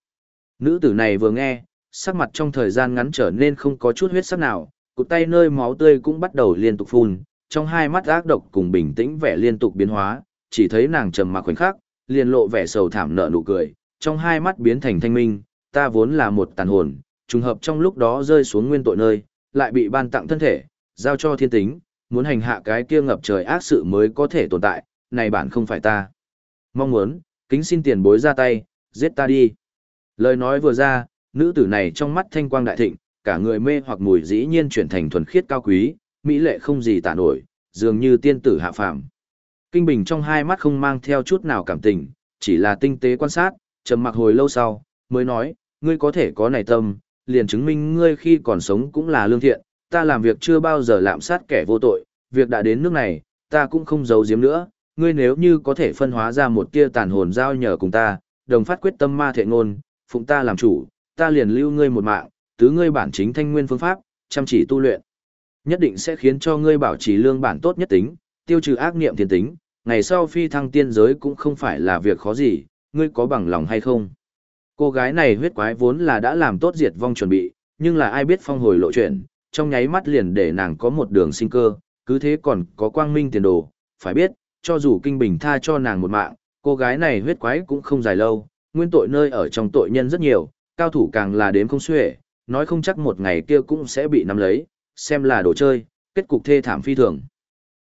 Nữ tử này vừa nghe, sắc mặt trong thời gian ngắn trở nên không có chút huyết sắc nào, cụt tay nơi máu tươi cũng bắt đầu liên tục phun, trong hai mắt ác độc cùng bình tĩnh vẻ liên tục biến hóa, chỉ thấy nàng trầm mặc khoảnh khắc, liền lộ vẻ sầu thảm nợ nụ cười, trong hai mắt biến thành thanh minh, ta vốn là một tàn hồn, trùng hợp trong lúc đó rơi xuống nguyên tội nơi, lại bị ban tặng thân thể, giao cho thiên tính, muốn hành hạ cái kia ngập trời ác sự mới có thể tồn tại, này bản không phải ta. Mong muốn, kính xin tiền bối ra tay, giết ta đi. Lời nói vừa ra, nữ tử này trong mắt thanh quang đại thịnh, cả người mê hoặc mùi dĩ nhiên chuyển thành thuần khiết cao quý, mỹ lệ không gì tả nổi, dường như tiên tử hạ phàm. Kinh Bình trong hai mắt không mang theo chút nào cảm tình, chỉ là tinh tế quan sát, trầm mặc hồi lâu sau, mới nói, ngươi có thể có này tâm, liền chứng minh ngươi khi còn sống cũng là lương thiện, ta làm việc chưa bao giờ lạm sát kẻ vô tội, việc đã đến nước này, ta cũng không giấu giếm nữa, ngươi nếu như có thể phân hóa ra một tia tàn hồn giao nhờ cùng ta, đồng phát quyết tâm ma thệ ngôn, phụng ta làm chủ, ta liền lưu ngươi một mạng, tứ ngươi bản chính thanh nguyên phương pháp, chăm chỉ tu luyện. Nhất định sẽ khiến cho ngươi bảo trì lương bản tốt nhất tính, tiêu trừ ác niệm thiên tính, ngày sau phi thăng tiên giới cũng không phải là việc khó gì, ngươi có bằng lòng hay không? Cô gái này huyết quái vốn là đã làm tốt diệt vong chuẩn bị, nhưng là ai biết phong hồi lộ chuyện, trong nháy mắt liền để nàng có một đường sinh cơ, cứ thế còn có quang minh tiền đồ, phải biết, cho dù kinh bình tha cho nàng một mạng, cô gái này huyết quái cũng không dài lâu, nguyên tội nơi ở trong tội nhân rất nhiều, cao thủ càng là đếm không xuể, nói không chắc một ngày kia cũng sẽ bị nắm lấy, xem là đồ chơi, kết cục thê thảm phi thường.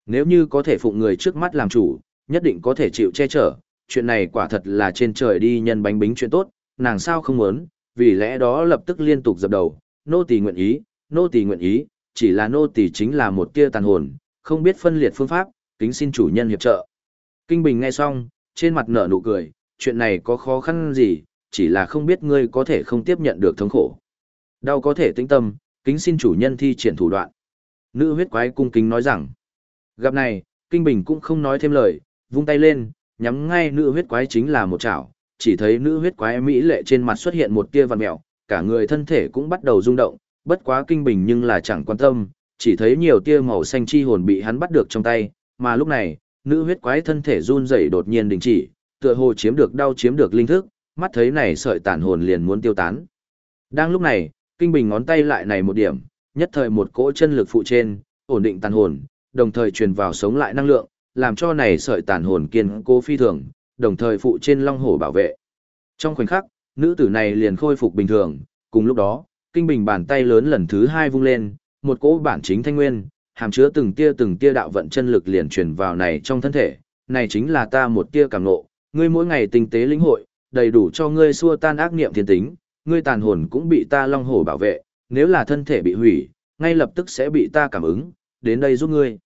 Nếu như có thể phụng người trước mắt làm chủ, nhất định có thể chịu che chở, chuyện này quả thật là trên trời đi nhân bánh bính chuyện tốt, nàng sao không muốn, vì lẽ đó lập tức liên tục dập đầu, nô tỳ nguyện ý, nô tỳ nguyện ý, chỉ là nô tỳ chính là một tia tàn hồn, không biết phân liệt phương pháp, kính xin chủ nhân hiệp trợ. Kinh Bình nghe xong, trên mặt nở nụ cười, chuyện này có khó khăn gì, chỉ là không biết ngươi có thể không tiếp nhận được thống khổ. Đau có thể tĩnh tâm, kính xin chủ nhân thi triển thủ đoạn. Nữ huyết quái cung kính nói rằng, gặp này, Kinh Bình cũng không nói thêm lời, vung tay lên, nhắm ngay nữ huyết quái chính là một chảo, chỉ thấy nữ huyết quái mỹ lệ trên mặt xuất hiện một tia vằn mèo, cả người thân thể cũng bắt đầu rung động, bất quá Kinh Bình nhưng là chẳng quan tâm, chỉ thấy nhiều tia màu xanh chi hồn bị hắn bắt được trong tay, mà lúc này, nữ huyết quái thân thể run rẩy đột nhiên đình chỉ, tựa hồ chiếm được đau chiếm được linh thức, mắt thấy này sợi tàn hồn liền muốn tiêu tán. Đang lúc này, kinh bình ngón tay lại này một điểm, nhất thời một cỗ chân lực phụ trên, ổn định tàn hồn, đồng thời truyền vào sống lại năng lượng, làm cho này sợi tàn hồn kiên cố phi thường, đồng thời phụ trên long hổ bảo vệ. Trong khoảnh khắc, nữ tử này liền khôi phục bình thường, cùng lúc đó, kinh bình bàn tay lớn lần thứ hai vung lên, một cỗ bản chính thanh nguyên, hàm chứa từng tia từng tia đạo vận chân lực liền truyền vào này trong thân thể, này chính là ta một tia cảm ngộ, ngươi mỗi ngày tinh tế lĩnh hội, đầy đủ cho ngươi xua tan ác niệm thiên tính, ngươi tàn hồn cũng bị ta long hổ bảo vệ, nếu là thân thể bị hủy, ngay lập tức sẽ bị ta cảm ứng, đến đây giúp ngươi.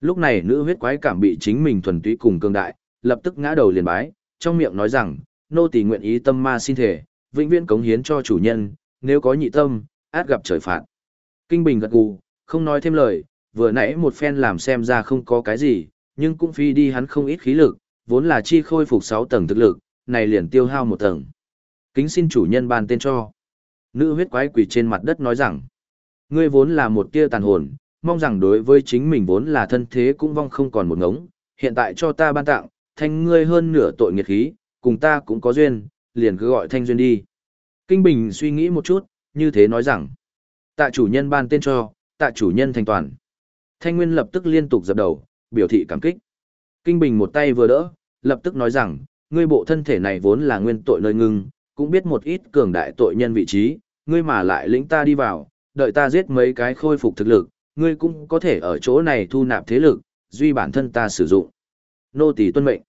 Lúc này nữ huyết quái cảm bị chính mình thuần túy cùng cường đại, lập tức ngã đầu liền bái, trong miệng nói rằng, nô tỳ nguyện ý tâm ma xin thể, vĩnh viễn cống hiến cho chủ nhân, nếu có nhị tâm, át gặp trời phạt. Kinh Bình gật gù, không nói thêm lời, vừa nãy một phen làm xem ra không có cái gì, nhưng cũng phi đi hắn không ít khí lực, vốn là chi khôi phục 6 tầng thực lực, này liền tiêu hao một tầng. Kính xin chủ nhân ban tên cho. Nữ huyết quái quỷ trên mặt đất nói rằng, ngươi vốn là một tia tàn hồn, mong rằng đối với chính mình vốn là thân thế cũng vong không còn một ngống, hiện tại cho ta ban tặng, thanh ngươi hơn nửa tội nghiệt khí, cùng ta cũng có duyên, liền cứ gọi thanh duyên đi. Kinh Bình suy nghĩ một chút, như thế nói rằng, tạ chủ nhân ban tên cho, tạ chủ nhân thành toàn. Thanh Nguyên lập tức liên tục dập đầu, biểu thị cảm kích. Kinh Bình một tay vừa đỡ, lập tức nói rằng, ngươi bộ thân thể này vốn là nguyên tội nơi ngưng, cũng biết một ít cường đại tội nhân vị trí, ngươi mà lại lĩnh ta đi vào, đợi ta giết mấy cái khôi phục thực lực, ngươi cũng có thể ở chỗ này thu nạp thế lực, duy bản thân ta sử dụng. Nô tỳ tuân mệnh.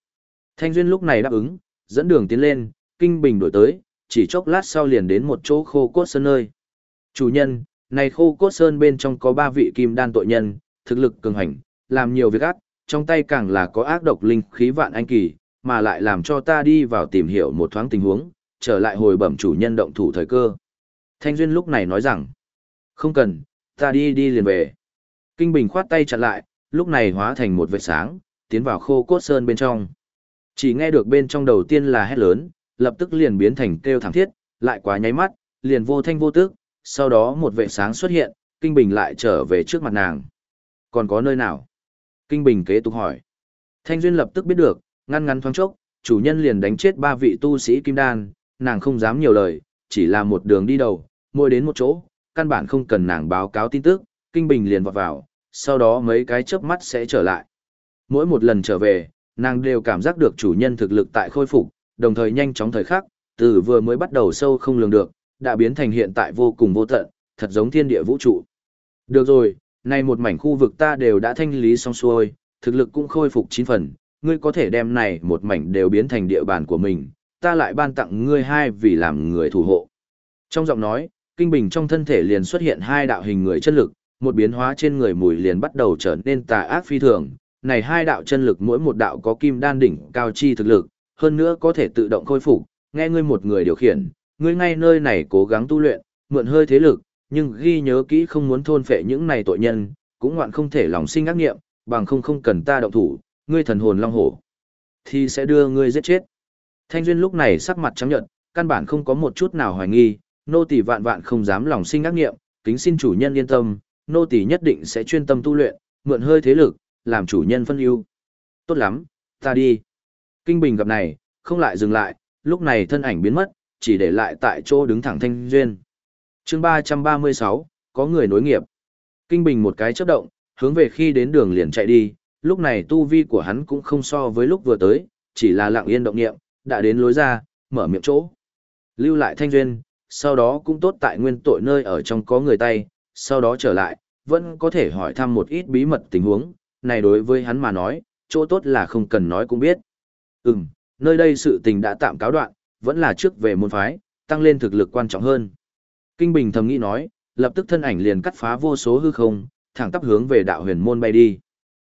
Thanh Duyên lúc này đáp ứng, dẫn đường tiến lên, Kinh Bình đổi tới, chỉ chốc lát sau liền đến một chỗ khô cốt sơn nơi. Chủ nhân, này khô cốt sơn bên trong có ba vị kim đan tội nhân, thực lực cường hành, làm nhiều việc ác, trong tay càng là có ác độc linh khí vạn anh kỳ, mà lại làm cho ta đi vào tìm hiểu một thoáng tình huống, trở lại hồi bẩm chủ nhân động thủ thời cơ. Thanh Duyên lúc này nói rằng, không cần, ta đi đi liền về. Kinh Bình khoát tay chặn lại, lúc này hóa thành một vệt sáng, tiến vào khô cốt sơn bên trong. Chỉ nghe được bên trong đầu tiên là hét lớn, lập tức liền biến thành kêu thảm thiết, lại quá nháy mắt, liền vô thanh vô tức, sau đó một vệ sáng xuất hiện, Kinh Bình lại trở về trước mặt nàng. Còn có nơi nào? Kinh Bình kế tục hỏi. Thanh Duyên lập tức biết được, ngăn ngắn thoáng chốc, chủ nhân liền đánh chết ba vị tu sĩ kim đan, nàng không dám nhiều lời, chỉ là một đường đi đầu, mỗi đến một chỗ, căn bản không cần nàng báo cáo tin tức, Kinh Bình liền vọt vào, sau đó mấy cái chớp mắt sẽ trở lại. Mỗi một lần trở về, nàng đều cảm giác được chủ nhân thực lực tại khôi phục, đồng thời nhanh chóng thời khắc, từ vừa mới bắt đầu sâu không lường được, đã biến thành hiện tại vô cùng vô tận, thật giống thiên địa vũ trụ. Được rồi, này một mảnh khu vực ta đều đã thanh lý xong xuôi, thực lực cũng khôi phục chín phần, ngươi có thể đem này một mảnh đều biến thành địa bàn của mình, ta lại ban tặng ngươi hai vì làm người thủ hộ. Trong giọng nói, kinh bình trong thân thể liền xuất hiện hai đạo hình người chân lực, một biến hóa trên người mùi liền bắt đầu trở nên tà ác phi thường. Này hai đạo chân lực mỗi một đạo có kim đan đỉnh cao chi thực lực, hơn nữa có thể tự động khôi phục, nghe ngươi một người điều khiển, ngươi ngay nơi này cố gắng tu luyện, mượn hơi thế lực, nhưng ghi nhớ kỹ không muốn thôn phệ những này tội nhân, cũng ngoạn không thể lòng sinh ác nghiệm, bằng không không cần ta động thủ, ngươi thần hồn long hổ, thì sẽ đưa ngươi giết chết. Thanh Duyên lúc này sắc mặt trắng nhợt, căn bản không có một chút nào hoài nghi, nô tỳ vạn vạn không dám lòng sinh ác nghiệm, kính xin chủ nhân yên tâm, nô tỳ nhất định sẽ chuyên tâm tu luyện, mượn hơi thế lực, làm chủ nhân phân ưu. Tốt lắm, ta đi. Kinh Bình gặp này, không lại dừng lại, lúc này thân ảnh biến mất, chỉ để lại tại chỗ đứng thẳng Thanh Duyên. Chương 336, có người nối nghiệp. Kinh Bình một cái chớp động, hướng về khi đến đường liền chạy đi, lúc này tu vi của hắn cũng không so với lúc vừa tới, chỉ là lặng yên động niệm, đã đến lối ra, mở miệng chỗ. Lưu lại Thanh Duyên, sau đó cũng tốt tại nguyên tội nơi ở trong có người tay, sau đó trở lại, vẫn có thể hỏi thăm một ít bí mật tình huống, này đối với hắn mà nói, chỗ tốt là không cần nói cũng biết. Ừm, nơi đây sự tình đã tạm cáo đoạn, vẫn là trước về môn phái, tăng lên thực lực quan trọng hơn. Kinh Bình thầm nghĩ nói, lập tức thân ảnh liền cắt phá vô số hư không, thẳng tắp hướng về đạo huyền môn bay đi.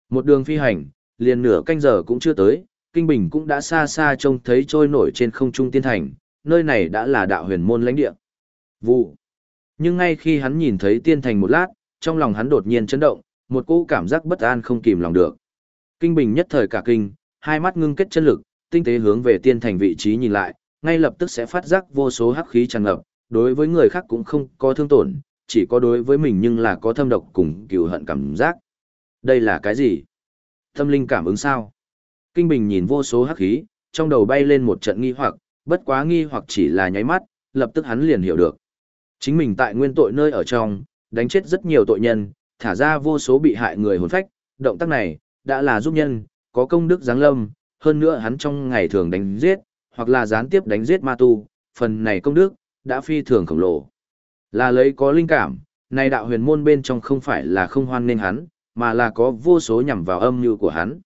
Một đường phi hành, liền nửa canh giờ cũng chưa tới, Kinh Bình cũng đã xa xa trông thấy trôi nổi trên không trung tiên thành, nơi này đã là đạo huyền môn lãnh địa. Vụ. Nhưng ngay khi hắn nhìn thấy tiên thành một lát, trong lòng hắn đột nhiên chấn động, một cỗ cảm giác bất an không kìm lòng được. Kinh Bình nhất thời cả kinh, hai mắt ngưng kết chân lực, tinh tế hướng về tiên thành vị trí nhìn lại, ngay lập tức sẽ phát giác vô số hắc khí tràn ngập, đối với người khác cũng không có thương tổn, chỉ có đối với mình nhưng là có thâm độc cùng cừu hận cảm giác. Đây là cái gì? Tâm linh cảm ứng sao? Kinh Bình nhìn vô số hắc khí, trong đầu bay lên một trận nghi hoặc, bất quá nghi hoặc chỉ là nháy mắt, lập tức hắn liền hiểu được. Chính mình tại nguyên tội nơi ở trong, đánh chết rất nhiều tội nhân, thả ra vô số bị hại người hồn phách, động tác này, đã là giúp nhân, có công đức giáng lâm, hơn nữa hắn trong ngày thường đánh giết, hoặc là gián tiếp đánh giết ma tu, phần này công đức, đã phi thường khổng lồ. Là lấy có linh cảm, này đạo huyền môn bên trong không phải là không hoan nên hắn, mà là có vô số nhằm vào âm mưu của hắn.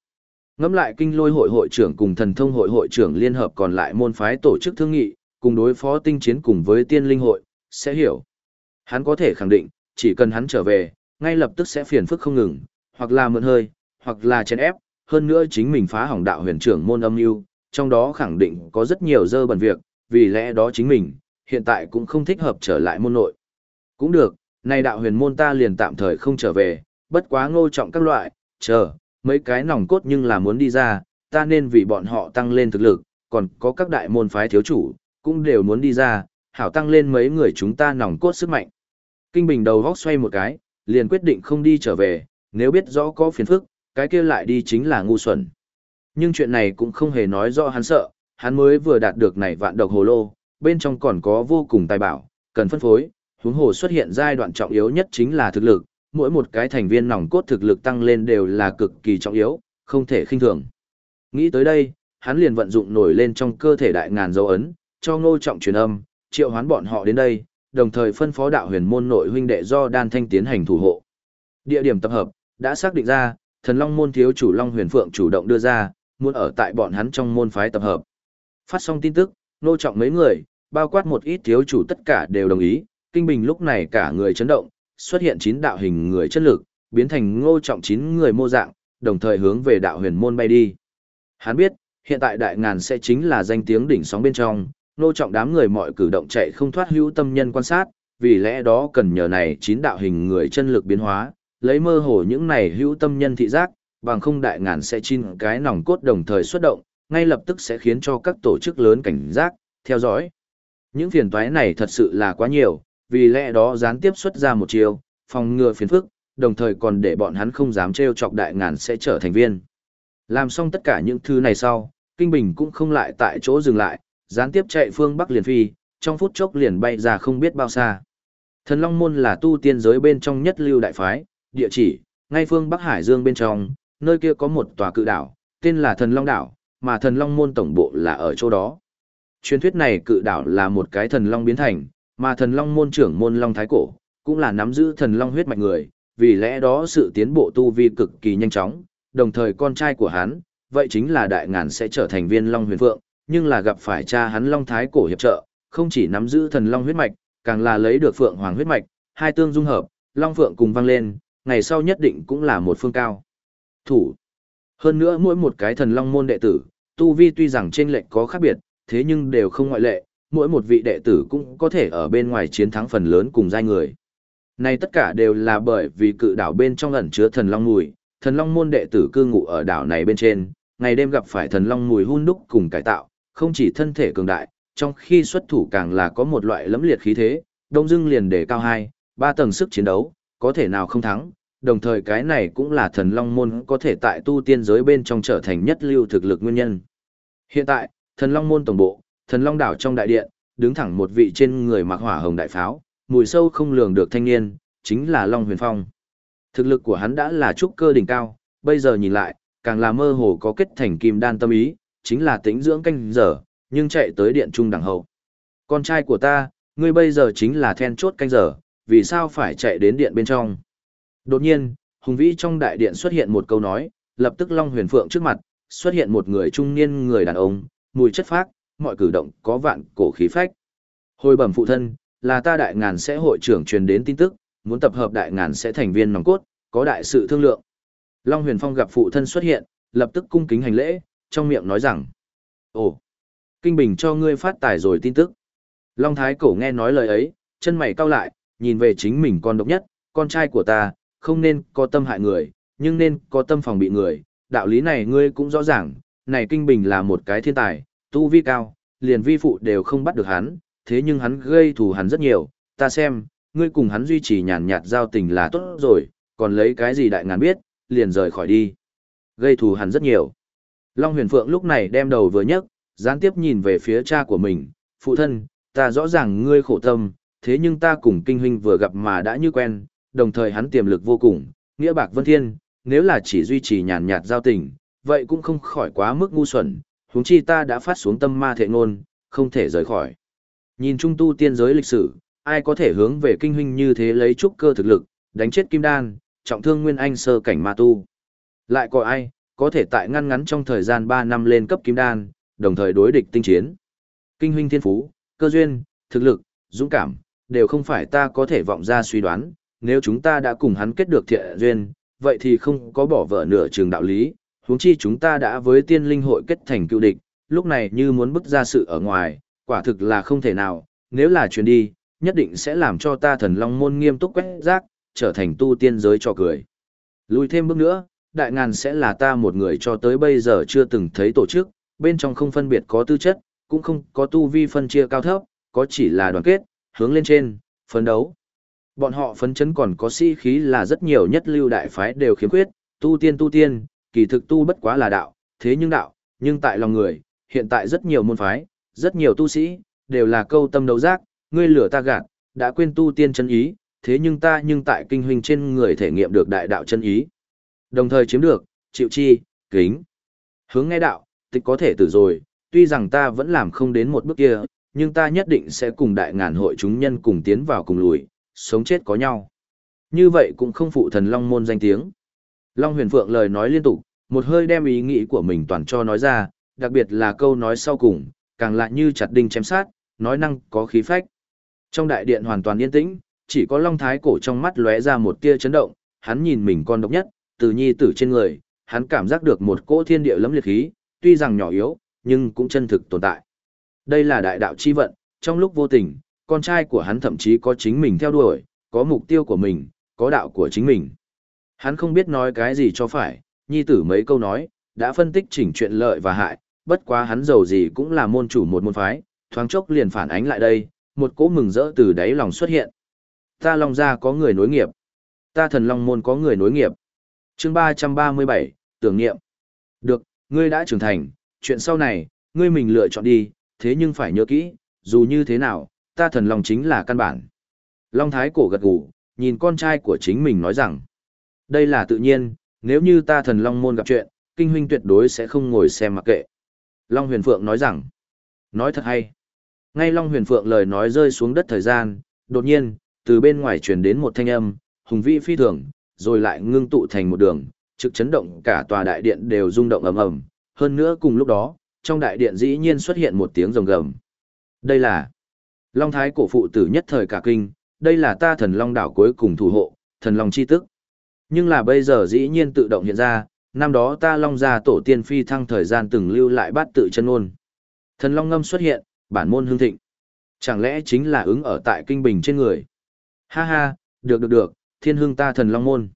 Ngắm lại kinh lôi hội hội trưởng cùng thần thông hội hội trưởng liên hợp còn lại môn phái tổ chức thương nghị, cùng đối phó tinh chiến cùng với tiên linh hội, sẽ hiểu. Hắn có thể khẳng định, chỉ cần hắn trở về, ngay lập tức sẽ phiền phức không ngừng, hoặc là mượn hơi, hoặc là chèn ép, hơn nữa chính mình phá hỏng đạo huyền trưởng môn âm mưu, trong đó khẳng định có rất nhiều dơ bẩn việc, vì lẽ đó chính mình, hiện tại cũng không thích hợp trở lại môn nội. Cũng được, nay đạo huyền môn ta liền tạm thời không trở về, bất quá ngô trọng các loại, chờ, mấy cái nòng cốt nhưng là muốn đi ra, ta nên vì bọn họ tăng lên thực lực, còn có các đại môn phái thiếu chủ, cũng đều muốn đi ra, hảo tăng lên mấy người chúng ta nòng cốt sức mạnh. Kinh Bình đầu góc xoay một cái, liền quyết định không đi trở về, nếu biết rõ có phiền phức, cái kia lại đi chính là ngu xuẩn. Nhưng chuyện này cũng không hề nói rõ hắn sợ, hắn mới vừa đạt được này vạn độc hồ lô, bên trong còn có vô cùng tài bảo, cần phân phối, huống hồ xuất hiện giai đoạn trọng yếu nhất chính là thực lực, mỗi một cái thành viên nòng cốt thực lực tăng lên đều là cực kỳ trọng yếu, không thể khinh thường. Nghĩ tới đây, hắn liền vận dụng nổi lên trong cơ thể đại ngàn dấu ấn, cho ngô trọng truyền âm, triệu hoán bọn họ đến đây, đồng thời phân phó đạo huyền môn nội huynh đệ do đan thanh tiến hành thủ hộ. Địa điểm tập hợp, đã xác định ra, thần long môn thiếu chủ Long huyền phượng chủ động đưa ra, muốn ở tại bọn hắn trong môn phái tập hợp. Phát xong tin tức, ngô trọng mấy người, bao quát một ít thiếu chủ tất cả đều đồng ý, kinh bình lúc này cả người chấn động, xuất hiện chín đạo hình người chất lực, biến thành ngô trọng chín người mô dạng, đồng thời hướng về đạo huyền môn bay đi. Hắn biết, hiện tại đại ngàn sẽ chính là danh tiếng đỉnh sóng bên trong, ngô trọng đám người mọi cử động chạy không thoát hữu tâm nhân quan sát, vì lẽ đó cần nhờ này chín đạo hình người chân lực biến hóa, lấy mơ hồ những này hữu tâm nhân thị giác, bằng không đại ngàn sẽ chín cái nòng cốt đồng thời xuất động, ngay lập tức sẽ khiến cho các tổ chức lớn cảnh giác, theo dõi. Những phiền toái này thật sự là quá nhiều, vì lẽ đó gián tiếp xuất ra một chiều, phòng ngừa phiền phức, đồng thời còn để bọn hắn không dám trêu chọc đại ngàn sẽ trở thành viên. Làm xong tất cả những thứ này sau, Kinh Bình cũng không lại tại chỗ dừng lại, gián tiếp chạy phương Bắc liền phi, trong phút chốc liền bay ra không biết bao xa. Thần Long Môn là tu tiên giới bên trong nhất lưu đại phái, địa chỉ, ngay phương Bắc Hải Dương bên trong, nơi kia có một tòa cự đảo, tên là Thần Long Đảo, mà Thần Long Môn tổng bộ là ở chỗ đó. Truyền thuyết này cự đảo là một cái thần long biến thành, mà thần long môn trưởng môn long thái cổ, cũng là nắm giữ thần long huyết mạch người, vì lẽ đó sự tiến bộ tu vi cực kỳ nhanh chóng, đồng thời con trai của hắn, vậy chính là đại ngàn sẽ trở thành viên long huyền phượng, nhưng là gặp phải cha hắn long thái cổ hiệp trợ, không chỉ nắm giữ thần long huyết mạch, càng là lấy được phượng hoàng huyết mạch, hai tương dung hợp, long phượng cùng vang lên, ngày sau nhất định cũng là một phương cao. Thủ. Hơn nữa mỗi một cái thần long môn đệ tử, tu vi tuy rằng trên lệch có khác biệt, thế nhưng đều không ngoại lệ, mỗi một vị đệ tử cũng có thể ở bên ngoài chiến thắng phần lớn cùng giai người. Này tất cả đều là bởi vì cự đảo bên trong ẩn chứa thần long mùi, thần long môn đệ tử cư ngụ ở đảo này bên trên, ngày đêm gặp phải thần long mùi hun đúc cùng cải tạo, không chỉ thân thể cường đại, trong khi xuất thủ càng là có một loại lẫm liệt khí thế, đông dưng liền để cao hai, ba tầng sức chiến đấu, có thể nào không thắng, đồng thời cái này cũng là thần long môn có thể tại tu tiên giới bên trong trở thành nhất lưu thực lực nguyên nhân. Hiện tại, thần long môn tổng bộ, thần long đảo trong đại điện, đứng thẳng một vị trên người mặc hỏa hồng đại pháo, mùi sâu không lường được thanh niên, chính là Long Huyền Phong. Thực lực của hắn đã là trúc cơ đỉnh cao, bây giờ nhìn lại, càng là mơ hồ có kết thành kim đan tâm ý, chính là tính dưỡng canh giờ, nhưng chạy tới điện trung đẳng hậu. Con trai của ta, ngươi bây giờ chính là then chốt canh giờ, vì sao phải chạy đến điện bên trong? Đột nhiên, hùng vĩ trong đại điện xuất hiện một câu nói, lập tức Long Huyền Phượng trước mặt, xuất hiện một người trung niên người đàn ông, mùi chất phác, mọi cử động có vạn cổ khí phách. Hồi bẩm phụ thân, là ta đại ngàn sẽ hội trưởng truyền đến tin tức, muốn tập hợp đại ngàn sẽ thành viên nòng cốt, có đại sự thương lượng. Long Huyền Phong gặp phụ thân xuất hiện, lập tức cung kính hành lễ, trong miệng nói rằng: "Ồ, kinh bình cho ngươi phát tài rồi tin tức." Long Thái Cổ nghe nói lời ấy, chân mày cau lại, nhìn về chính mình con độc nhất, con trai của ta, không nên có tâm hại người, nhưng nên có tâm phòng bị người, đạo lý này ngươi cũng rõ ràng, này kinh bình là một cái thiên tài, tu vi cao, liền vi phụ đều không bắt được hắn, thế nhưng hắn gây thù hắn rất nhiều, ta xem, ngươi cùng hắn duy trì nhàn nhạt giao tình là tốt rồi, còn lấy cái gì đại ngàn biết, liền rời khỏi đi. Gây thù hắn rất nhiều. Long huyền phượng lúc này đem đầu vừa nhấc, gián tiếp nhìn về phía cha của mình, phụ thân, ta rõ ràng ngươi khổ tâm, thế nhưng ta cùng kinh huynh vừa gặp mà đã như quen, đồng thời hắn tiềm lực vô cùng, nghĩa bạc vân thiên, nếu là chỉ duy trì nhàn nhạt giao tình, vậy cũng không khỏi quá mức ngu xuẩn, huống chi ta đã phát xuống tâm ma thệ ngôn, không thể rời khỏi. Nhìn trung tu tiên giới lịch sử, ai có thể hướng về kinh huynh như thế lấy trúc cơ thực lực, đánh chết kim đan, trọng thương nguyên anh sơ cảnh ma tu. Lại có ai, có thể tại ngăn ngắn trong thời gian 3 năm lên cấp kim đan, đồng thời đối địch tinh chiến. Kinh huynh thiên phú, cơ duyên, thực lực, dũng cảm, đều không phải ta có thể vọng ra suy đoán, nếu chúng ta đã cùng hắn kết được thiện duyên, vậy thì không có bỏ vợ nửa trường đạo lý, huống chi chúng ta đã với tiên linh hội kết thành cựu địch, lúc này như muốn bức ra sự ở ngoài, quả thực là không thể nào, nếu là chuyến đi, nhất định sẽ làm cho ta thần long môn nghiêm túc quét rác, trở thành tu tiên giới cho cười. Lùi thêm bước nữa, đại ngàn sẽ là ta một người cho tới bây giờ chưa từng thấy tổ chức, bên trong không phân biệt có tư chất, cũng không có tu vi phân chia cao thấp, có chỉ là đoàn kết, hướng lên trên, phấn đấu. Bọn họ phấn chấn còn có sĩ khí là rất nhiều nhất lưu đại phái đều khiếm khuyết, tu tiên tu tiên, kỳ thực tu bất quá là đạo, thế nhưng đạo, nhưng tại lòng người, hiện tại rất nhiều môn phái, rất nhiều tu sĩ, đều là câu tâm đấu giác, ngươi lửa ta gạt, đã quên tu tiên chân ý, thế nhưng ta nhưng tại kinh huynh trên người thể nghiệm được đại đạo chân ý. Đồng thời chiếm được, chịu chi, kính. Hướng nghe đạo, tịch có thể tử rồi, tuy rằng ta vẫn làm không đến một bước kia, nhưng ta nhất định sẽ cùng đại ngàn hội chúng nhân cùng tiến vào cùng lùi, sống chết có nhau. Như vậy cũng không phụ thần Long môn danh tiếng. Long huyền phượng lời nói liên tục, một hơi đem ý nghĩ của mình toàn cho nói ra, đặc biệt là câu nói sau cùng, càng lại như chặt đinh chém sát, nói năng có khí phách. Trong đại điện hoàn toàn yên tĩnh, chỉ có Long Thái cổ trong mắt lóe ra một tia chấn động, hắn nhìn mình con độc nhất, từ nhi tử trên người, hắn cảm giác được một cỗ thiên địa lẫm liệt khí, tuy rằng nhỏ yếu, nhưng cũng chân thực tồn tại. Đây là đại đạo chi vận, trong lúc vô tình, con trai của hắn thậm chí có chính mình theo đuổi, có mục tiêu của mình, có đạo của chính mình. Hắn không biết nói cái gì cho phải, nhi tử mấy câu nói, đã phân tích chỉnh chuyện lợi và hại, bất quá hắn giàu gì cũng là môn chủ một môn phái, thoáng chốc liền phản ánh lại đây, một cỗ mừng rỡ từ đáy lòng xuất hiện. Ta long ra có người nối nghiệp. Ta thần long môn có người nối nghiệp. chương 337, tưởng niệm. Được, ngươi đã trưởng thành, chuyện sau này, ngươi mình lựa chọn đi, thế nhưng phải nhớ kỹ, dù như thế nào, ta thần long chính là căn bản. Long Thái cổ gật gù, nhìn con trai của chính mình nói rằng, đây là tự nhiên, nếu như ta thần long môn gặp chuyện, kinh huynh tuyệt đối sẽ không ngồi xem mặc kệ. Long huyền phượng nói rằng, nói thật hay. Ngay Long huyền phượng lời nói rơi xuống đất thời gian, đột nhiên, từ bên ngoài truyền đến một thanh âm, hùng vĩ phi thường, rồi lại ngưng tụ thành một đường, trực chấn động cả tòa đại điện đều rung động ầm ầm. Hơn nữa cùng lúc đó, trong đại điện dĩ nhiên xuất hiện một tiếng rồng gầm. Đây là Long Thái cổ phụ tử nhất thời cả kinh, đây là ta thần Long đảo cuối cùng thủ hộ, thần Long chi tức. Nhưng là bây giờ dĩ nhiên tự động hiện ra, năm đó ta Long gia tổ tiên phi thăng thời gian từng lưu lại bát tự chân ôn. Thần Long ngâm xuất hiện, bản môn hương thịnh. Chẳng lẽ chính là ứng ở tại kinh bình trên người? Ha ha, được được được, thiên hương ta thần Long môn.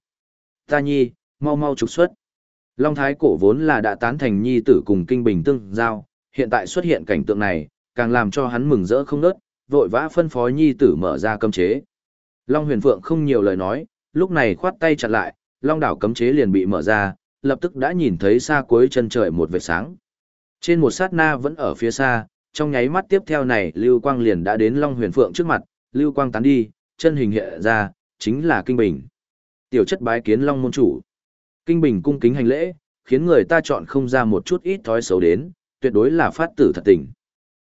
Ta nhi, mau mau trục xuất. Long Thái cổ vốn là đã tán thành nhi tử cùng kinh bình tương giao, hiện tại xuất hiện cảnh tượng này, càng làm cho hắn mừng rỡ không nớt, vội vã phân phó nhi tử mở ra cấm chế. Long huyền phượng không nhiều lời nói, lúc này khoát tay chặt lại, long đảo cấm chế liền bị mở ra, lập tức đã nhìn thấy xa cuối chân trời một vệt sáng. Trên một sát na vẫn ở phía xa, trong nháy mắt tiếp theo này lưu quang liền đã đến long huyền phượng trước mặt, lưu quang tán đi, chân hình hiện ra, chính là kinh bình. Tiểu chất bái kiến long môn chủ. Kinh bình cung kính hành lễ, khiến người ta chọn không ra một chút ít thói xấu đến, tuyệt đối là phát tử thật tình.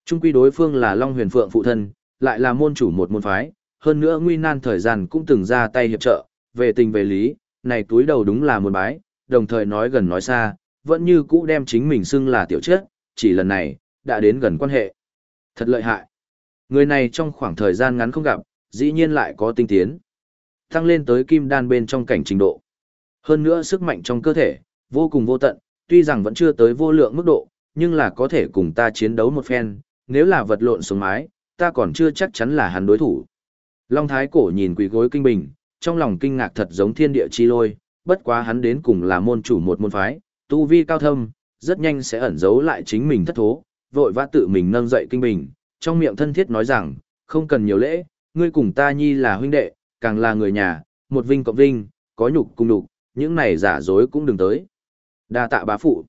Trung quy đối phương là Long Huyền Phượng phụ thân, lại là môn chủ một môn phái, hơn nữa nguy nan thời gian cũng từng ra tay hiệp trợ, về tình về lý, này túi đầu đúng là một bái, đồng thời nói gần nói xa, vẫn như cũ đem chính mình xưng là tiểu chết, chỉ lần này, đã đến gần quan hệ. Thật lợi hại. Người này trong khoảng thời gian ngắn không gặp, dĩ nhiên lại có tinh tiến. Tăng lên tới kim đan bên trong cảnh trình độ. Hơn nữa sức mạnh trong cơ thể, vô cùng vô tận, tuy rằng vẫn chưa tới vô lượng mức độ, nhưng là có thể cùng ta chiến đấu một phen, nếu là vật lộn xuống mái, ta còn chưa chắc chắn là hắn đối thủ. Long Thái cổ nhìn quỷ gối kinh bình, trong lòng kinh ngạc thật giống thiên địa chi lôi, bất quá hắn đến cùng là môn chủ một môn phái, tu vi cao thâm, rất nhanh sẽ ẩn giấu lại chính mình thất thố, vội vã tự mình nâng dậy kinh bình, trong miệng thân thiết nói rằng, không cần nhiều lễ, ngươi cùng ta nhi là huynh đệ, càng là người nhà, một vinh cộng vinh, có nhục cùng nhục, những này giả dối cũng đừng tới. Đa tạ bá phụ.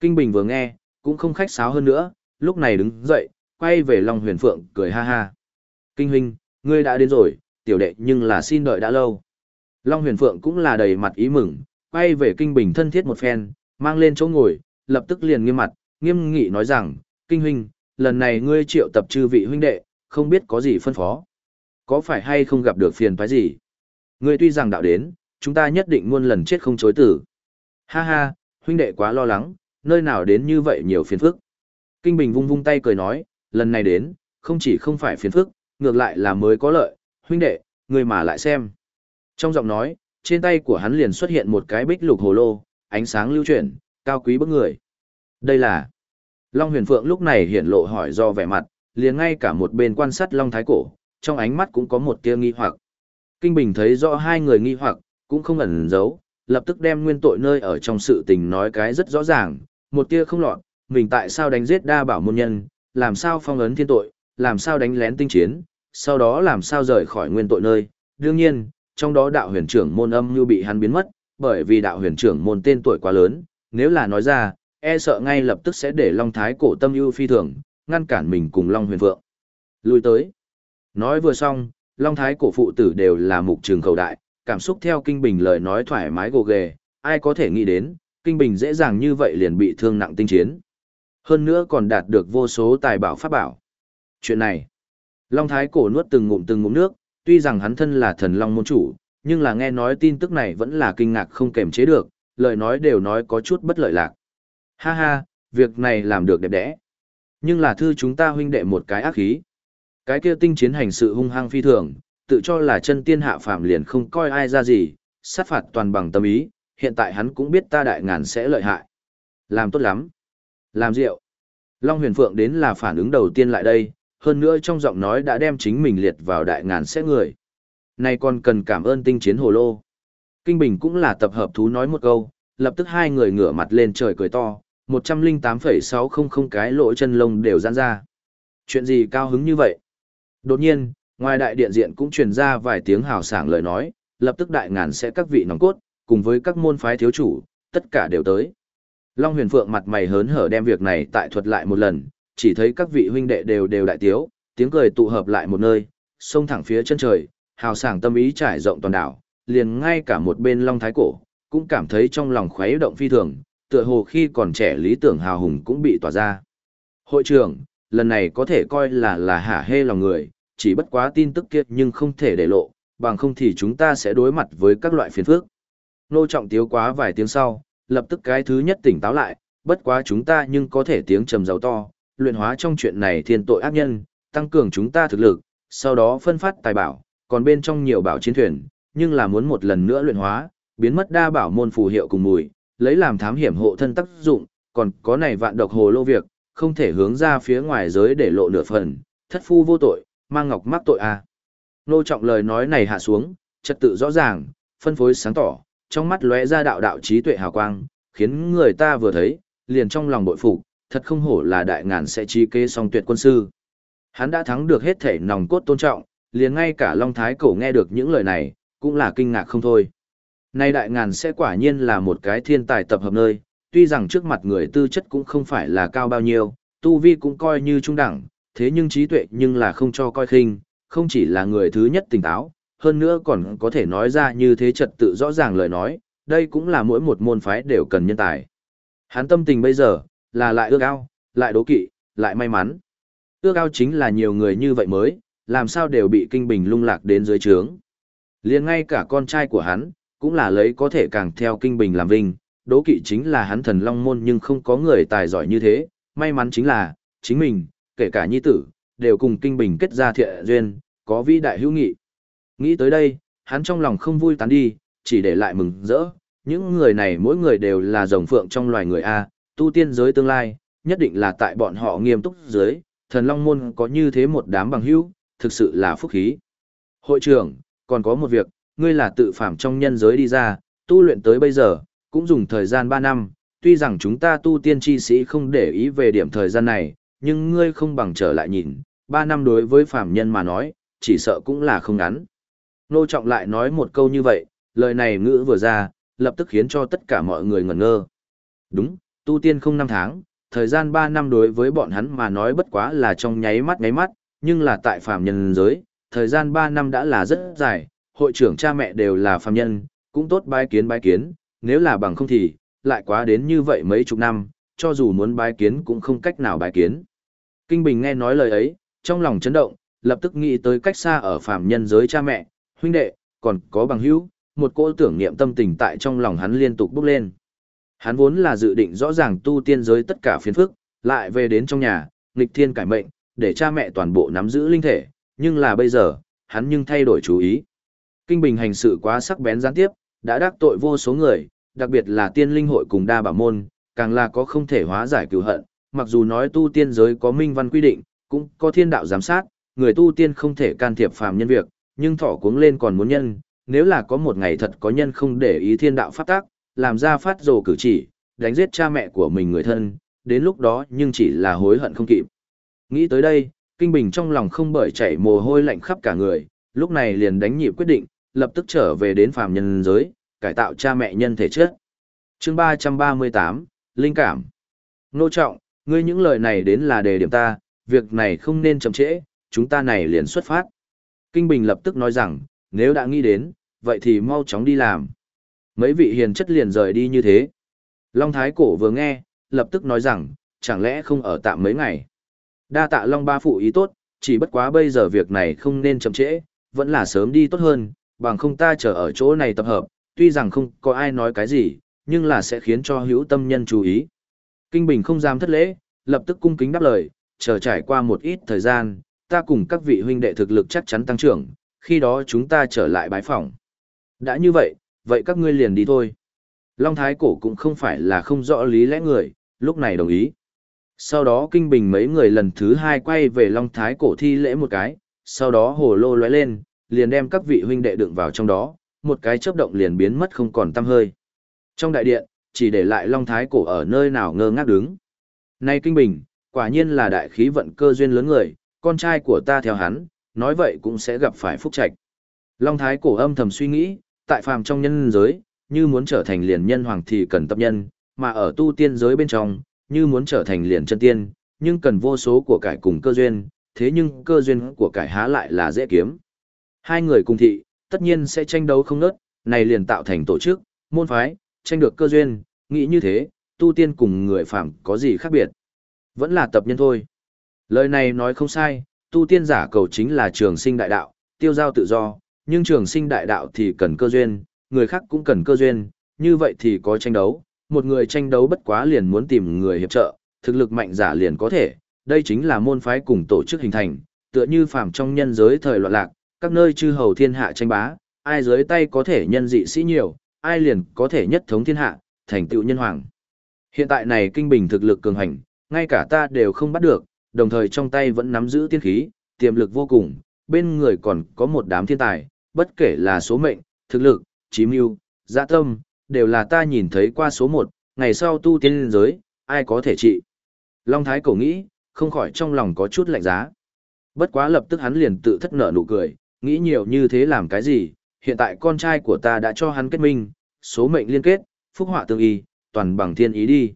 Kinh Bình vừa nghe, cũng không khách sáo hơn nữa, lúc này đứng dậy, quay về Long Huyền Phượng, cười ha ha. Kinh huynh, ngươi đã đến rồi, tiểu đệ nhưng là xin đợi đã lâu. Long Huyền Phượng cũng là đầy mặt ý mừng, quay về Kinh Bình thân thiết một phen, mang lên chỗ ngồi, lập tức liền nghiêm mặt, nghiêm nghị nói rằng, Kinh huynh, lần này ngươi triệu tập chư vị huynh đệ, không biết có gì phân phó. Có phải hay không gặp được phiền phải gì? Ngươi tuy rằng đạo đến, chúng ta nhất định muôn lần chết không chối tử. Ha ha, huynh đệ quá lo lắng, nơi nào đến như vậy nhiều phiền phức. Kinh Bình vung vung tay cười nói, lần này đến, không chỉ không phải phiền phức, ngược lại là mới có lợi, huynh đệ, người mà lại xem. Trong giọng nói, trên tay của hắn liền xuất hiện một cái bích lục hồ lô, ánh sáng lưu chuyển, cao quý bức người. Đây là... Long huyền phượng lúc này hiển lộ hỏi do vẻ mặt, liền ngay cả một bên quan sát Long Thái Cổ, trong ánh mắt cũng có một tia nghi hoặc. Kinh Bình thấy rõ hai người nghi hoặc, cũng không ẩn giấu, lập tức đem nguyên tội nơi ở trong sự tình nói cái rất rõ ràng, một tia không lọt, mình tại sao đánh giết đa bảo môn nhân, làm sao phong ấn thiên tội, làm sao đánh lén tinh chiến, sau đó làm sao rời khỏi nguyên tội nơi. Đương nhiên, trong đó đạo huyền trưởng môn âm như bị hắn biến mất, bởi vì đạo huyền trưởng môn tên tuổi quá lớn, nếu là nói ra, e sợ ngay lập tức sẽ để Long Thái cổ tâm ưu phi thường, ngăn cản mình cùng Long huyền vượng. Lui tới. Nói vừa xong, Long Thái cổ phụ tử đều là mục trường khẩu đại, cảm xúc theo kinh bình lời nói thoải mái gồ ghề, ai có thể nghĩ đến, kinh bình dễ dàng như vậy liền bị thương nặng tinh chiến. Hơn nữa còn đạt được vô số tài bảo pháp bảo. Chuyện này, Long Thái cổ nuốt từng ngụm từng ngụm nước, tuy rằng hắn thân là thần Long môn chủ, nhưng là nghe nói tin tức này vẫn là kinh ngạc không kềm chế được, lời nói đều nói có chút bất lợi lạc. Ha ha, việc này làm được đẹp đẽ. Nhưng là thư chúng ta huynh đệ một cái ác khí. Cái kia tinh chiến hành sự hung hăng phi thường, tự cho là chân tiên hạ phàm liền không coi ai ra gì, sát phạt toàn bằng tâm ý, hiện tại hắn cũng biết ta đại ngàn sẽ lợi hại. Làm tốt lắm. Làm rượu. Long huyền phượng đến là phản ứng đầu tiên lại đây, hơn nữa trong giọng nói đã đem chính mình liệt vào đại ngàn sẽ người. Này còn cần cảm ơn tinh chiến hồ lô. Kinh Bình cũng là tập hợp thú nói một câu, lập tức hai người ngửa mặt lên trời cười to, 108,600 cái lỗ chân lông đều giãn ra. Chuyện gì cao hứng như vậy? Đột nhiên, ngoài đại điện diện cũng truyền ra vài tiếng hào sảng lời nói, lập tức đại ngàn sẽ các vị nòng cốt, cùng với các môn phái thiếu chủ, tất cả đều tới. Long huyền phượng mặt mày hớn hở đem việc này tại thuật lại một lần, chỉ thấy các vị huynh đệ đều đều đại tiếu, tiếng cười tụ hợp lại một nơi, xông thẳng phía chân trời, hào sảng tâm ý trải rộng toàn đảo, liền ngay cả một bên Long Thái Cổ, cũng cảm thấy trong lòng khuấy động phi thường, tựa hồ khi còn trẻ lý tưởng hào hùng cũng bị tỏa ra. Hội trưởng, lần này có thể coi là là hả hê lòng người, chỉ bất quá tin tức kiệt nhưng không thể để lộ, bằng không thì chúng ta sẽ đối mặt với các loại phiền phức. Nô trọng tiếu quá vài tiếng sau, lập tức cái thứ nhất tỉnh táo lại, bất quá chúng ta nhưng có thể tiếng trầm giàu to, luyện hóa trong chuyện này thiên tội ác nhân, tăng cường chúng ta thực lực, sau đó phân phát tài bảo, còn bên trong nhiều bảo chiến thuyền, nhưng là muốn một lần nữa luyện hóa, biến mất đa bảo môn phù hiệu cùng mùi, lấy làm thám hiểm hộ thân tác dụng, còn có này vạn độc hồ lô việc, không thể hướng ra phía ngoài giới để lộ nửa phần, thất phu vô tội, mang ngọc mắc tội à. Nô trọng lời nói này hạ xuống, trật tự rõ ràng, phân phối sáng tỏ, trong mắt lóe ra đạo đạo trí tuệ hào quang, khiến người ta vừa thấy, liền trong lòng bội phục, thật không hổ là đại ngàn sẽ trí kế song tuyệt quân sư. Hắn đã thắng được hết thể nòng cốt tôn trọng, liền ngay cả Long Thái Cổ nghe được những lời này, cũng là kinh ngạc không thôi. Nay đại ngàn sẽ quả nhiên là một cái thiên tài tập hợp nơi, tuy rằng trước mặt người tư chất cũng không phải là cao bao nhiêu, tu vi cũng coi như trung đẳng, thế nhưng trí tuệ nhưng là không cho coi khinh, không chỉ là người thứ nhất tỉnh táo, hơn nữa còn có thể nói ra như thế trật tự rõ ràng lời nói, đây cũng là mỗi một môn phái đều cần nhân tài. Hắn tâm tình bây giờ, là lại ước ao, lại đố kỵ, lại may mắn. Ước ao chính là nhiều người như vậy mới, làm sao đều bị kinh bình lung lạc đến dưới trướng. liền ngay cả con trai của hắn, cũng là lấy có thể càng theo kinh bình làm vinh, đố kỵ chính là hắn thần long môn nhưng không có người tài giỏi như thế, may mắn chính là, chính mình, kể cả nhi tử, đều cùng kinh bình kết ra thiện duyên, có vĩ đại hữu nghị. Nghĩ tới đây, hắn trong lòng không vui tán đi, chỉ để lại mừng rỡ, những người này mỗi người đều là rồng phượng trong loài người A, tu tiên giới tương lai, nhất định là tại bọn họ nghiêm túc dưới, thần long môn có như thế một đám bằng hữu, thực sự là phúc khí. Hội trưởng, còn có một việc, ngươi là tự phạm trong nhân giới đi ra, tu luyện tới bây giờ, cũng dùng thời gian 3 năm, tuy rằng chúng ta tu tiên chi sĩ không để ý về điểm thời gian này, nhưng ngươi không bằng trở lại nhìn, 3 năm đối với phạm nhân mà nói, chỉ sợ cũng là không ngắn. Nô Trọng lại nói một câu như vậy, lời này ngữ vừa ra, lập tức khiến cho tất cả mọi người ngẩn ngơ. Đúng, tu tiên không năm tháng, thời gian 3 năm đối với bọn hắn mà nói bất quá là trong nháy mắt nháy mắt, nhưng là tại phàm nhân giới, thời gian 3 năm đã là rất dài, hội trưởng cha mẹ đều là phàm nhân, cũng tốt bái kiến bái kiến, nếu là bằng không thì, lại quá đến như vậy mấy chục năm, cho dù muốn bái kiến cũng không cách nào bái kiến. Kinh Bình nghe nói lời ấy, trong lòng chấn động, lập tức nghĩ tới cách xa ở phàm nhân giới cha mẹ, huynh đệ, còn có bằng hữu, một cỗ tưởng niệm tâm tình tại trong lòng hắn liên tục bốc lên. Hắn vốn là dự định rõ ràng tu tiên giới tất cả phiền phức, lại về đến trong nhà, nghịch thiên cải mệnh, để cha mẹ toàn bộ nắm giữ linh thể, nhưng là bây giờ, hắn nhưng thay đổi chú ý. Kinh Bình hành sự quá sắc bén gián tiếp, đã đắc tội vô số người, đặc biệt là tiên linh hội cùng đa bảo môn, càng là có không thể hóa giải cửu hận, mặc dù nói tu tiên giới có minh văn quy định, cũng có thiên đạo giám sát, người tu tiên không thể can thiệp phàm nhân việc, nhưng thỏ cuống lên còn muốn nhân, nếu là có một ngày thật có nhân không để ý thiên đạo pháp tác, làm ra phát rồ cử chỉ, đánh giết cha mẹ của mình người thân, đến lúc đó nhưng chỉ là hối hận không kịp. Nghĩ tới đây, Kinh Bình trong lòng không bởi chảy mồ hôi lạnh khắp cả người, lúc này liền đánh nhịp quyết định, lập tức trở về đến phàm nhân giới, cải tạo cha mẹ nhân thể chất. Chương 338, Linh cảm. Nô trọng, ngươi những lời này đến là đề điểm ta, việc này không nên chậm trễ, chúng ta này liền xuất phát. Kinh Bình lập tức nói rằng, nếu đã nghĩ đến, vậy thì mau chóng đi làm. Mấy vị hiền chất liền rời đi như thế. Long Thái Cổ vừa nghe, lập tức nói rằng, chẳng lẽ không ở tạm mấy ngày. Đa tạ Long Ba phụ ý tốt, chỉ bất quá bây giờ việc này không nên chậm trễ, vẫn là sớm đi tốt hơn, bằng không ta chờ ở chỗ này tập hợp, tuy rằng không có ai nói cái gì, nhưng là sẽ khiến cho hữu tâm nhân chú ý. Kinh Bình không dám thất lễ, lập tức cung kính đáp lời, chờ trải qua một ít thời gian, ta cùng các vị huynh đệ thực lực chắc chắn tăng trưởng, khi đó chúng ta trở lại bái phòng. Đã như vậy, vậy các ngươi liền đi thôi. Long Thái Cổ cũng không phải là không rõ lý lẽ người, lúc này đồng ý. Sau đó kinh bình mấy người lần thứ hai quay về Long Thái Cổ thi lễ một cái, sau đó hồ lô lóe lên, liền đem các vị huynh đệ đựng vào trong đó, một cái chớp động liền biến mất không còn tăm hơi. Trong đại điện, chỉ để lại Long Thái Cổ ở nơi nào ngơ ngác đứng. Nay kinh bình, quả nhiên là đại khí vận cơ duyên lớn người, con trai của ta theo hắn, nói vậy cũng sẽ gặp phải phúc trạch. Long Thái cổ âm thầm suy nghĩ, tại phàm trong nhân giới, như muốn trở thành liền nhân hoàng thì cần tập nhân, mà ở tu tiên giới bên trong, như muốn trở thành liền chân tiên, nhưng cần vô số của cải cùng cơ duyên, thế nhưng cơ duyên của cải há lại là dễ kiếm. Hai người cùng thị, tất nhiên sẽ tranh đấu không nớt, này liền tạo thành tổ chức, môn phái, tranh được cơ duyên, nghĩ như thế, tu tiên cùng người phàm có gì khác biệt. Vẫn là tập nhân thôi. Lời này nói không sai, tu tiên giả cầu chính là trường sinh đại đạo, tiêu giao tự do, nhưng trường sinh đại đạo thì cần cơ duyên, người khác cũng cần cơ duyên, như vậy thì có tranh đấu, một người tranh đấu bất quá liền muốn tìm người hiệp trợ, thực lực mạnh giả liền có thể, đây chính là môn phái cùng tổ chức hình thành, tựa như phàm trong nhân giới thời loạn lạc, các nơi chư hầu thiên hạ tranh bá, ai dưới tay có thể nhân dị sĩ nhiều, ai liền có thể nhất thống thiên hạ, thành tựu nhân hoàng. Hiện tại này kinh bình thực lực cường hành, ngay cả ta đều không bắt được, đồng thời trong tay vẫn nắm giữ tiên khí, tiềm lực vô cùng, bên người còn có một đám thiên tài, bất kể là số mệnh, thực lực, trí mưu, dạ tâm, đều là ta nhìn thấy qua số một, ngày sau tu tiên liên giới, ai có thể trị. Long Thái cổ nghĩ, không khỏi trong lòng có chút lạnh giá. Bất quá lập tức hắn liền tự thất nở nụ cười, nghĩ nhiều như thế làm cái gì, hiện tại con trai của ta đã cho hắn kết minh, số mệnh liên kết, phúc họa tương y, toàn bằng thiên ý đi.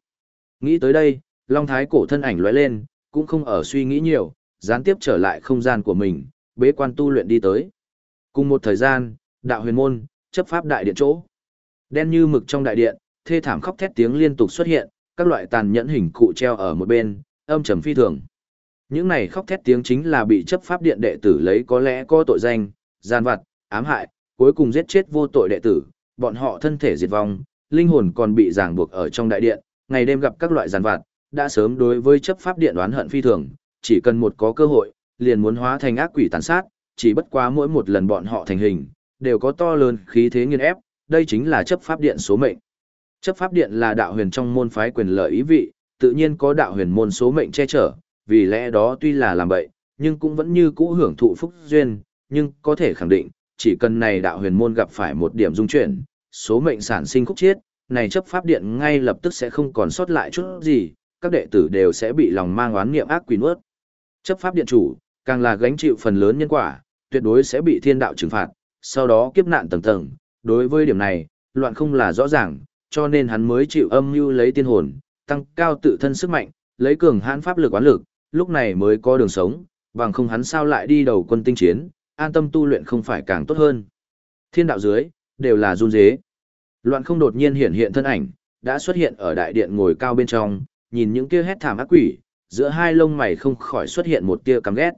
Nghĩ tới đây, Long Thái cổ thân ảnh lóe lên, cũng không ở suy nghĩ nhiều, gián tiếp trở lại không gian của mình, bế quan tu luyện đi tới. Cùng một thời gian, đạo huyền môn, chấp pháp đại điện chỗ. Đen như mực trong đại điện, thê thảm khóc thét tiếng liên tục xuất hiện, các loại tàn nhẫn hình cụ treo ở một bên, âm trầm phi thường. Những này khóc thét tiếng chính là bị chấp pháp điện đệ tử lấy có lẽ có tội danh, gian vặt, ám hại, cuối cùng giết chết vô tội đệ tử, bọn họ thân thể diệt vong, linh hồn còn bị ràng buộc ở trong đại điện, ngày đêm gặp các loại gian vặt, đã sớm đối với chấp pháp điện đoán hận phi thường, chỉ cần một có cơ hội, liền muốn hóa thành ác quỷ tàn sát, chỉ bất quá mỗi một lần bọn họ thành hình, đều có to lớn khí thế nghiên ép, đây chính là chấp pháp điện số mệnh. Chấp pháp điện là đạo huyền trong môn phái quyền lợi ý vị, tự nhiên có đạo huyền môn số mệnh che chở, vì lẽ đó tuy là làm bậy, nhưng cũng vẫn như cũ hưởng thụ phúc duyên, nhưng có thể khẳng định, chỉ cần này đạo huyền môn gặp phải một điểm dung chuyển, số mệnh sản sinh khúc chiết, này chấp pháp điện ngay lập tức sẽ không còn sót lại chút gì, các đệ tử đều sẽ bị lòng mang oán niệm ác quỷ nuốt. Chấp pháp điện chủ, càng là gánh chịu phần lớn nhân quả, tuyệt đối sẽ bị thiên đạo trừng phạt, sau đó kiếp nạn tầng tầng. Đối với điểm này, loạn không là rõ ràng, cho nên hắn mới chịu âm mưu lấy tiên hồn, tăng cao tự thân sức mạnh, lấy cường hãn pháp lực quán lực, lúc này mới có đường sống, bằng không hắn sao lại đi đầu quân tinh chiến, an tâm tu luyện không phải càng tốt hơn. Thiên đạo dưới, đều là run dế. Loạn không đột nhiên hiện hiện thân ảnh, đã xuất hiện ở đại điện ngồi cao bên trong, nhìn những kia hét thảm ác quỷ, giữa hai lông mày không khỏi xuất hiện một tia căm ghét.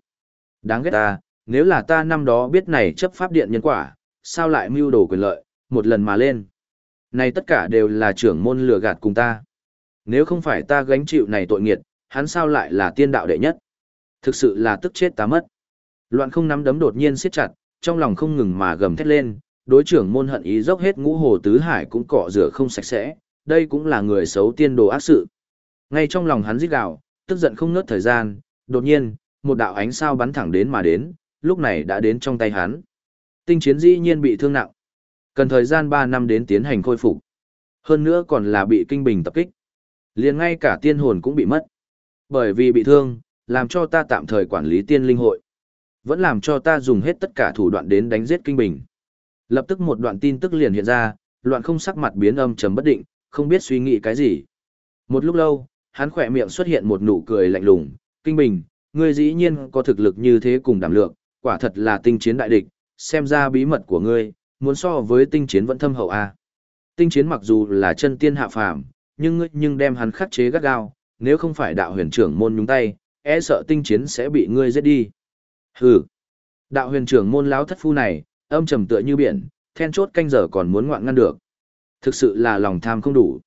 Đáng ghét ta, nếu là ta năm đó biết này chấp pháp điện nhân quả, sao lại mưu đồ quyền lợi, một lần mà lên. Này tất cả đều là trưởng môn lừa gạt cùng ta. Nếu không phải ta gánh chịu này tội nghiệt, hắn sao lại là tiên đạo đệ nhất. Thực sự là tức chết ta mất. Loạn không nắm đấm đột nhiên siết chặt, trong lòng không ngừng mà gầm thét lên, đối trưởng môn hận ý dốc hết ngũ hồ tứ hải cũng cọ rửa không sạch sẽ, đây cũng là người xấu tiên đồ ác sự. Ngay trong lòng hắn rít gào, tức giận không ngớt thời gian, đột nhiên, một đạo ánh sao bắn thẳng đến mà đến, lúc này đã đến trong tay hắn. Tinh chiến dĩ nhiên bị thương nặng. Cần thời gian 3 năm đến tiến hành khôi phục. Hơn nữa còn là bị kinh bình tập kích. liền ngay cả tiên hồn cũng bị mất. Bởi vì bị thương, làm cho ta tạm thời quản lý tiên linh hội. Vẫn làm cho ta dùng hết tất cả thủ đoạn đến đánh giết kinh bình. Lập tức một đoạn tin tức liền hiện ra, loạn không sắc mặt biến âm trầm bất định, không biết suy nghĩ cái gì. Một lúc lâu, hắn khỏe miệng xuất hiện một nụ cười lạnh lùng, kinh bình, ngươi dĩ nhiên có thực lực như thế cùng đảm lượng, quả thật là tinh chiến đại địch, xem ra bí mật của ngươi, muốn so với tinh chiến vẫn thâm hậu a. À. Tinh chiến mặc dù là chân tiên hạ phàm, nhưng ngươi nhưng đem hắn khắc chế gắt gao, nếu không phải đạo huyền trưởng môn nhúng tay, e sợ tinh chiến sẽ bị ngươi giết đi. Hừ. Đạo huyền trưởng môn láo thất phu này, âm trầm tựa như biển, then chốt canh giờ còn muốn ngoạn ngăn được. Thực sự là lòng tham không đủ.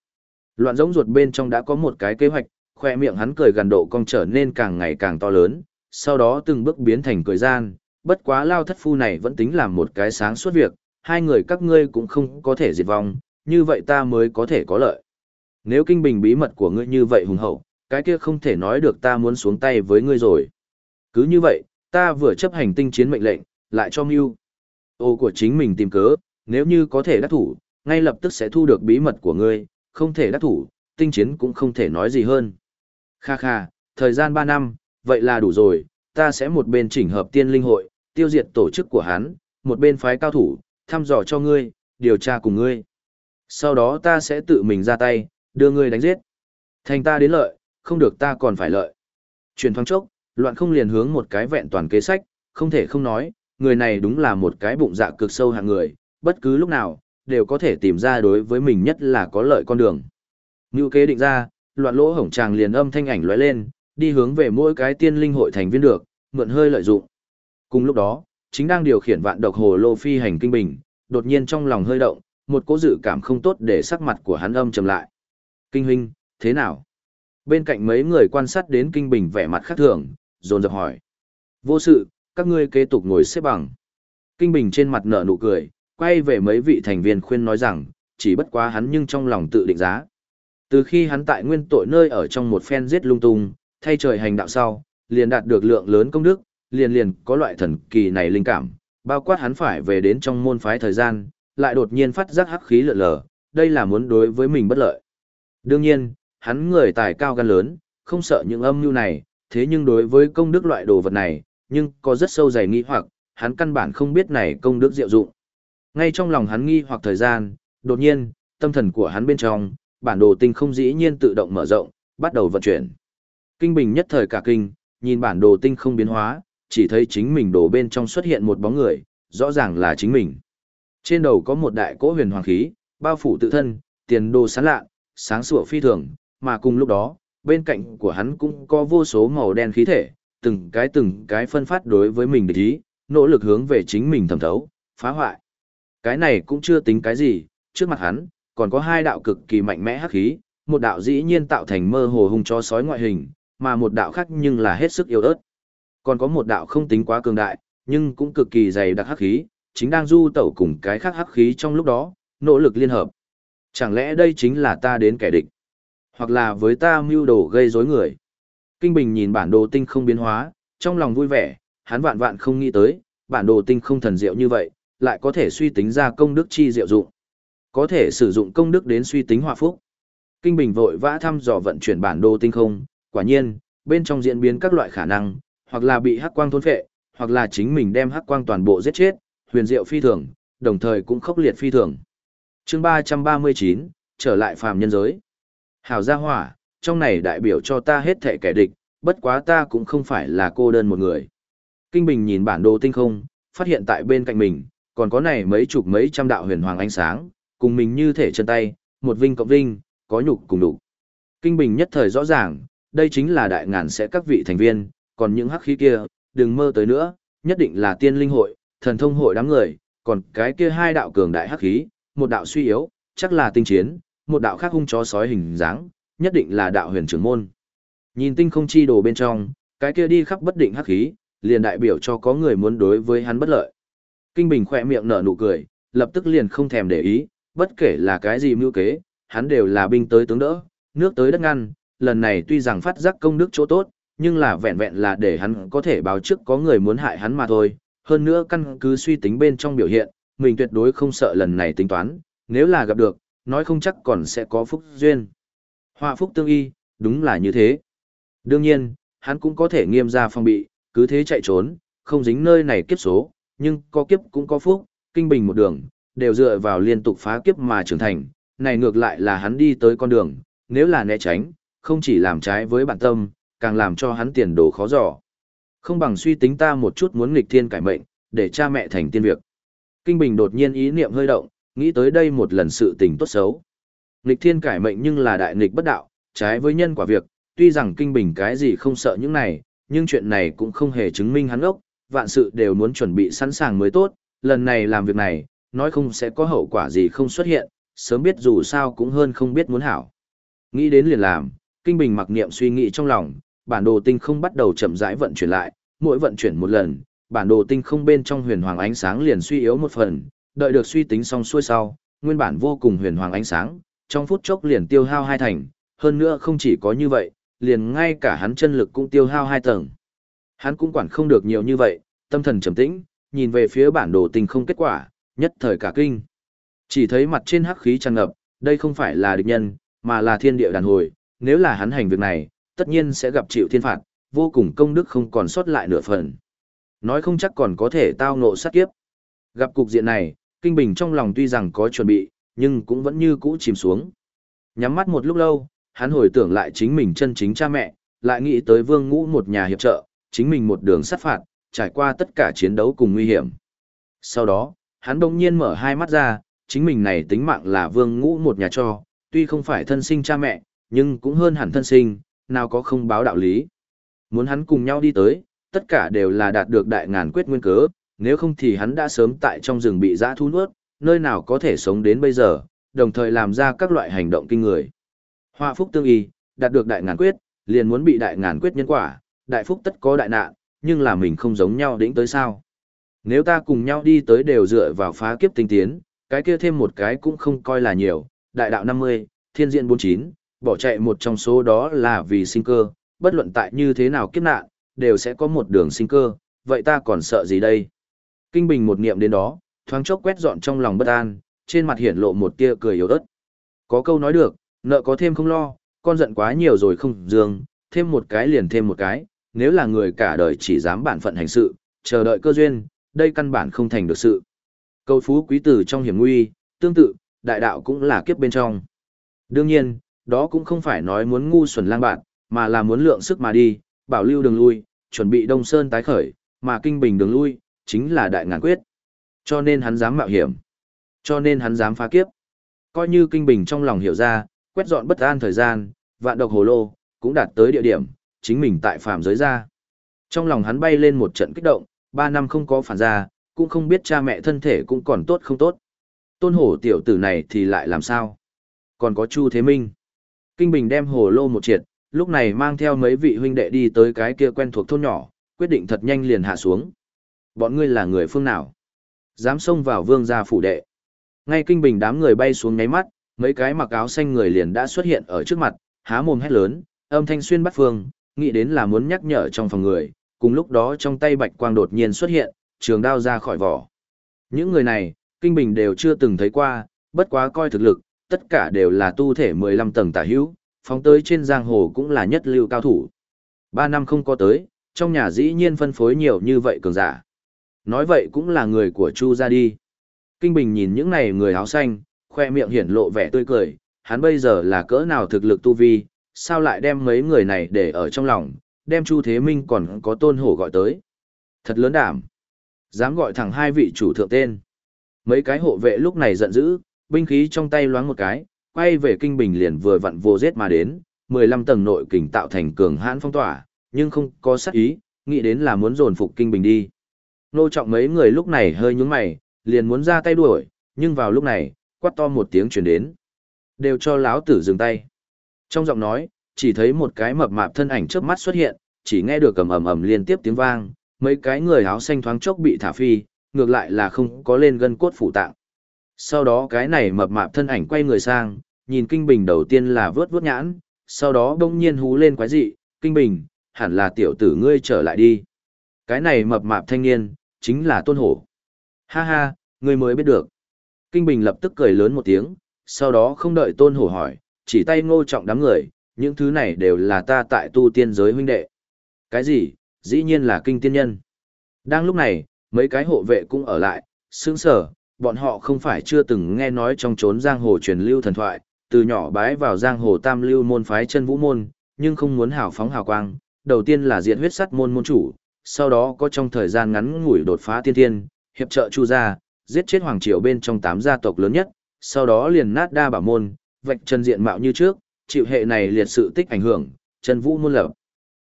Loạn giống ruột bên trong đã có một cái kế hoạch, khoe miệng hắn cười gần độ cong trở nên càng ngày càng to lớn, sau đó từng bước biến thành cười gian, bất quá lao thất phu này vẫn tính làm một cái sáng suốt việc, hai người các ngươi cũng không có thể diệt vong, như vậy ta mới có thể có lợi. Nếu kinh bình bí mật của ngươi như vậy hùng hậu, cái kia không thể nói được ta muốn xuống tay với ngươi rồi. Cứ như vậy, ta vừa chấp hành tinh chiến mệnh lệnh, lại cho mưu. Ô của chính mình tìm cớ, nếu như có thể đắc thủ, ngay lập tức sẽ thu được bí mật của ngươi, không thể đắc thủ, tinh chiến cũng không thể nói gì hơn. Kha kha, thời gian 3 năm, vậy là đủ rồi, ta sẽ một bên chỉnh hợp tiên linh hội, tiêu diệt tổ chức của hắn, một bên phái cao thủ, thăm dò cho ngươi, điều tra cùng ngươi. Sau đó ta sẽ tự mình ra tay, đưa ngươi đánh giết. Thành ta đến lợi, không được ta còn phải lợi. Truyền thoáng chốc, loạn không liền hướng một cái vẹn toàn kế sách, không thể không nói, người này đúng là một cái bụng dạ cực sâu hạng người, bất cứ lúc nào, đều có thể tìm ra đối với mình nhất là có lợi con đường. như kế định ra, loạn lỗ hổng tràng liền âm thanh ảnh lóe lên, đi hướng về mỗi cái tiên linh hội thành viên được, mượn hơi lợi dụng. Cùng lúc đó, chính đang điều khiển vạn độc hồ lô phi hành kinh bình, đột nhiên trong lòng hơi động, một cố dự cảm không tốt để sắc mặt của hắn âm trầm lại. Kinh huynh, thế nào? Bên cạnh mấy người quan sát đến kinh bình vẻ mặt khác thường, dồn dập hỏi. Vô sự, các ngươi kế tục ngồi xếp bằng. Kinh bình trên mặt nở nụ cười, quay về mấy vị thành viên khuyên nói rằng, chỉ bất quá hắn nhưng trong lòng tự định giá. Từ khi hắn tại nguyên tội nơi ở trong một phen giết lung tung, thay trời hành đạo sau, liền đạt được lượng lớn công đức, liền liền có loại thần kỳ này linh cảm, bao quát hắn phải về đến trong môn phái thời gian, lại đột nhiên phát giác hắc khí lượn lờ, đây là muốn đối với mình bất lợi. Đương nhiên, hắn người tài cao gan lớn, không sợ những âm mưu này, thế nhưng đối với công đức loại đồ vật này, nhưng có rất sâu dày nghi hoặc, hắn căn bản không biết này công đức diệu dụng. Ngay trong lòng hắn nghi hoặc thời gian, đột nhiên, tâm thần của hắn bên trong, bản đồ tinh không dĩ nhiên tự động mở rộng, bắt đầu vận chuyển. Kinh Bình nhất thời cả kinh, nhìn bản đồ tinh không biến hóa, chỉ thấy chính mình đổ bên trong xuất hiện một bóng người, rõ ràng là chính mình. Trên đầu có một đại cỗ huyền hoàng khí, bao phủ tự thân, tiền đồ sáng lạ, sáng sủa phi thường, mà cùng lúc đó, bên cạnh của hắn cũng có vô số màu đen khí thể, từng cái từng cái phân phát đối với mình địch ý, nỗ lực hướng về chính mình thẩm thấu, phá hoại. Cái này cũng chưa tính cái gì, trước mặt hắn, còn có hai đạo cực kỳ mạnh mẽ hắc khí, một đạo dĩ nhiên tạo thành mơ hồ hung cho sói ngoại hình, mà một đạo khác nhưng là hết sức yếu ớt. Còn có một đạo không tính quá cường đại, nhưng cũng cực kỳ dày đặc hắc khí, chính đang du tẩu cùng cái khác hắc khí trong lúc đó, nỗ lực liên hợp. Chẳng lẽ đây chính là ta đến kẻ địch? Hoặc là với ta mưu đồ gây rối người? Kinh Bình nhìn bản đồ tinh không biến hóa, trong lòng vui vẻ, hắn vạn vạn không nghĩ tới, bản đồ tinh không thần diệu như vậy, lại có thể suy tính ra công đức chi diệu dụng. Có thể sử dụng công đức đến suy tính hòa phúc. Kinh Bình vội vã thăm dò vận chuyển bản đồ tinh không, quả nhiên, bên trong diễn biến các loại khả năng, hoặc là bị hắc quang thôn phệ, hoặc là chính mình đem hắc quang toàn bộ giết chết, huyền diệu phi thường, đồng thời cũng khốc liệt phi thường. Chương 339, trở lại phàm nhân giới. Hảo gia hỏa, trong này đại biểu cho ta hết thể kẻ địch, bất quá ta cũng không phải là cô đơn một người. Kinh Bình nhìn bản đồ tinh không, phát hiện tại bên cạnh mình, còn có này mấy chục mấy trăm đạo huyền hoàng ánh sáng, cùng mình như thể chân tay, một vinh cộng vinh, có nhục cùng đủ. Kinh Bình nhất thời rõ ràng, đây chính là đại ngàn sẽ các vị thành viên, còn những hắc khí kia, đừng mơ tới nữa, nhất định là tiên linh hội, thần thông hội đám người, còn cái kia hai đạo cường đại hắc khí, một đạo suy yếu, chắc là tinh chiến, một đạo khác hung chó sói hình dáng, nhất định là đạo huyền trưởng môn. Nhìn tinh không chi đồ bên trong, cái kia đi khắp bất định hắc khí, liền đại biểu cho có người muốn đối với hắn bất lợi. Kinh Bình khỏe miệng nở nụ cười, lập tức liền không thèm để ý, bất kể là cái gì mưu kế, hắn đều là binh tới tướng đỡ, nước tới đất ngăn, lần này tuy rằng phát giác công đức chỗ tốt, nhưng là vẹn vẹn là để hắn có thể báo trước có người muốn hại hắn mà thôi. Hơn nữa căn cứ suy tính bên trong biểu hiện, mình tuyệt đối không sợ lần này tính toán, nếu là gặp được, nói không chắc còn sẽ có phúc duyên. Họa phúc tương y, đúng là như thế. Đương nhiên, hắn cũng có thể nghiêm ra phong bị, cứ thế chạy trốn, không dính nơi này kiếp số, nhưng có kiếp cũng có phúc, kinh bình một đường, đều dựa vào liên tục phá kiếp mà trưởng thành, này ngược lại là hắn đi tới con đường, nếu là né tránh, không chỉ làm trái với bản tâm, càng làm cho hắn tiền đồ khó dò. Không bằng suy tính ta một chút muốn nghịch thiên cải mệnh, để cha mẹ thành tiên việc. Kinh Bình đột nhiên ý niệm hơi động, nghĩ tới đây một lần sự tình tốt xấu. Nghịch thiên cải mệnh nhưng là đại nghịch bất đạo, trái với nhân quả việc, tuy rằng Kinh Bình cái gì không sợ những này, nhưng chuyện này cũng không hề chứng minh hắn ốc, vạn sự đều muốn chuẩn bị sẵn sàng mới tốt, lần này làm việc này, nói không sẽ có hậu quả gì không xuất hiện, sớm biết dù sao cũng hơn không biết muốn hảo. Nghĩ đến liền làm, Kinh Bình mặc niệm suy nghĩ trong lòng, bản đồ tinh không bắt đầu chậm rãi vận chuyển lại, mỗi vận chuyển một lần, bản đồ tinh không bên trong huyền hoàng ánh sáng liền suy yếu một phần, đợi được suy tính xong xuôi sau, nguyên bản vô cùng huyền hoàng ánh sáng, trong phút chốc liền tiêu hao hai thành, hơn nữa không chỉ có như vậy, liền ngay cả hắn chân lực cũng tiêu hao hai tầng. Hắn cũng quản không được nhiều như vậy, tâm thần trầm tĩnh, nhìn về phía bản đồ tinh không kết quả, nhất thời cả kinh. Chỉ thấy mặt trên hắc khí tràn ngập, đây không phải là địch nhân, mà là thiên địa đàn hồi, nếu là hắn hành việc này, tất nhiên sẽ gặp chịu thiên phạt, vô cùng công đức không còn sót lại nửa phần. Nói không chắc còn có thể tao ngộ sát kiếp. Gặp cục diện này, Kinh Bình trong lòng tuy rằng có chuẩn bị, nhưng cũng vẫn như cũ chìm xuống. Nhắm mắt một lúc lâu, hắn hồi tưởng lại chính mình chân chính cha mẹ, lại nghĩ tới vương ngũ một nhà hiệp trợ, chính mình một đường sát phạt, trải qua tất cả chiến đấu cùng nguy hiểm. Sau đó, hắn đông nhiên mở hai mắt ra, chính mình này tính mạng là vương ngũ một nhà cho, tuy không phải thân sinh cha mẹ, nhưng cũng hơn hẳn thân sinh, nào có không báo đạo lý. Muốn hắn cùng nhau đi tới, tất cả đều là đạt được đại ngàn quyết nguyên cớ, nếu không thì hắn đã sớm tại trong rừng bị dã thu nuốt, nơi nào có thể sống đến bây giờ, đồng thời làm ra các loại hành động kinh người. Hoa phúc tương y, đạt được đại ngàn quyết, liền muốn bị đại ngàn quyết nhân quả, đại phúc tất có đại nạn, nhưng là mình không giống nhau đỉnh tới sao. Nếu ta cùng nhau đi tới đều dựa vào phá kiếp tinh tiến, cái kia thêm một cái cũng không coi là nhiều, đại đạo 50, thiên diện 49, bỏ chạy một trong số đó là vì sinh cơ, bất luận tại như thế nào kiếp nạn, đều sẽ có một đường sinh cơ, vậy ta còn sợ gì đây? Kinh Bình một niệm đến đó, thoáng chốc quét dọn trong lòng bất an, trên mặt hiển lộ một tia cười yếu ớt. Có câu nói được, nợ có thêm không lo, con giận quá nhiều rồi không dương, thêm một cái liền thêm một cái, nếu là người cả đời chỉ dám bản phận hành sự, chờ đợi cơ duyên, đây căn bản không thành được sự. Câu phú quý tử trong hiểm nguy, tương tự, đại đạo cũng là kiếp bên trong. Đương nhiên, đó cũng không phải nói muốn ngu xuẩn lang bạn, mà là muốn lượng sức mà đi, bảo lưu đường lui, chuẩn bị Đông Sơn tái khởi, mà kinh bình đường lui, chính là đại ngàn quyết. Cho nên hắn dám mạo hiểm. Cho nên hắn dám phá kiếp. Coi như kinh bình trong lòng hiểu ra, quét dọn bất an thời gian, vạn độc hồ lô, cũng đạt tới địa điểm, chính mình tại phàm giới ra. Trong lòng hắn bay lên một trận kích động, ba năm không có phản ra, cũng không biết cha mẹ thân thể cũng còn tốt không tốt. Tôn hổ tiểu tử này thì lại làm sao? Còn có Chu Thế Minh. Kinh Bình đem hồ lô một triệt, lúc này mang theo mấy vị huynh đệ đi tới cái kia quen thuộc thôn nhỏ, quyết định thật nhanh liền hạ xuống. Bọn ngươi là người phương nào? Dám xông vào vương gia phủ đệ. Ngay Kinh Bình đám người bay xuống ngáy mắt, mấy cái mặc áo xanh người liền đã xuất hiện ở trước mặt, há mồm hét lớn, âm thanh xuyên bắt phương, nghĩ đến là muốn nhắc nhở trong phòng người, cùng lúc đó trong tay bạch quang đột nhiên xuất hiện, trường đao ra khỏi vỏ. Những người này, Kinh Bình đều chưa từng thấy qua, bất quá coi thực lực, tất cả đều là tu thể 15 tầng tả hữu, phóng tới trên giang hồ cũng là nhất lưu cao thủ. Ba năm không có tới, trong nhà dĩ nhiên phân phối nhiều như vậy cường giả. Nói vậy cũng là người của Chu ra đi. Kinh Bình nhìn những này người áo xanh, khoe miệng hiển lộ vẻ tươi cười, hắn bây giờ là cỡ nào thực lực tu vi, sao lại đem mấy người này để ở trong lòng, đem Chu Thế Minh còn có tôn hổ gọi tới. Thật lớn đảm. Dám gọi thẳng hai vị chủ thượng tên. Mấy cái hộ vệ lúc này giận dữ, binh khí trong tay loáng một cái, quay về kinh bình liền vừa vặn vô giết mà đến, 15 tầng nội kình tạo thành cường hãn phong tỏa, nhưng không có sát ý, nghĩ đến là muốn dồn phục kinh bình đi. Nô trọng mấy người lúc này hơi nhúng mày, liền muốn ra tay đuổi, nhưng vào lúc này, quát to một tiếng truyền đến. Đều cho láo tử dừng tay. Trong giọng nói, chỉ thấy một cái mập mạp thân ảnh trước mắt xuất hiện, chỉ nghe được cầm ầm ầm liên tiếp tiếng vang, mấy cái người áo xanh thoáng chốc bị thả phi, ngược lại là không có lên gân cốt phủ tạng. Sau đó cái này mập mạp thân ảnh quay người sang, nhìn Kinh Bình đầu tiên là vớt vớt nhãn, sau đó bỗng nhiên hú lên quái dị, Kinh Bình, hẳn là tiểu tử ngươi trở lại đi. Cái này mập mạp thanh niên, chính là Tôn Hổ. Ha ha, ngươi mới biết được. Kinh Bình lập tức cười lớn một tiếng, sau đó không đợi Tôn Hổ hỏi, chỉ tay ngô trọng đám người, những thứ này đều là ta tại tu tiên giới huynh đệ. Cái gì, dĩ nhiên là kinh tiên nhân. Đang lúc này, mấy cái hộ vệ cũng ở lại, sững sở, bọn họ không phải chưa từng nghe nói trong chốn giang hồ truyền lưu thần thoại, từ nhỏ bái vào giang hồ tam lưu môn phái chân vũ môn, nhưng không muốn hào phóng hào quang, đầu tiên là diện huyết sắt môn môn chủ, sau đó có trong thời gian ngắn ngủi đột phá tiên thiên, hiệp trợ chu gia, giết chết hoàng triều bên trong tám gia tộc lớn nhất, sau đó liền nát đa bảo môn, vạch chân diện mạo như trước, chịu hệ này liệt sự tích ảnh hưởng, chân vũ môn lập.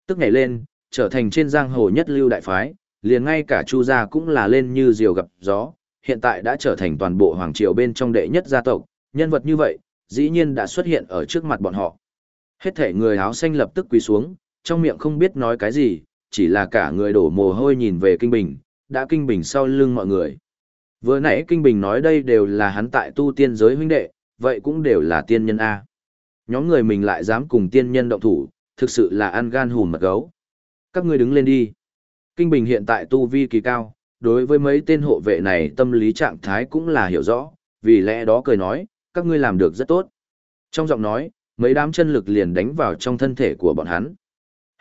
Tức nhảy lên, trở thành trên giang hồ nhất lưu đại phái, liền ngay cả chu gia cũng là lên như diều gặp gió, hiện tại đã trở thành toàn bộ hoàng triều bên trong đệ nhất gia tộc, nhân vật như vậy, dĩ nhiên đã xuất hiện ở trước mặt bọn họ. Hết thể người áo xanh lập tức quỳ xuống, trong miệng không biết nói cái gì, chỉ là cả người đổ mồ hôi nhìn về Kinh Bình, đã Kinh Bình sau lưng mọi người. Vừa nãy Kinh Bình nói đây đều là hắn tại tu tiên giới huynh đệ, vậy cũng đều là tiên nhân A. Nhóm người mình lại dám cùng tiên nhân động thủ, thực sự là ăn gan hùn mật gấu. Các ngươi đứng lên đi. Kinh Bình hiện tại tu vi kỳ cao, đối với mấy tên hộ vệ này tâm lý trạng thái cũng là hiểu rõ, vì lẽ đó cười nói, các ngươi làm được rất tốt. Trong giọng nói, mấy đám chân lực liền đánh vào trong thân thể của bọn hắn.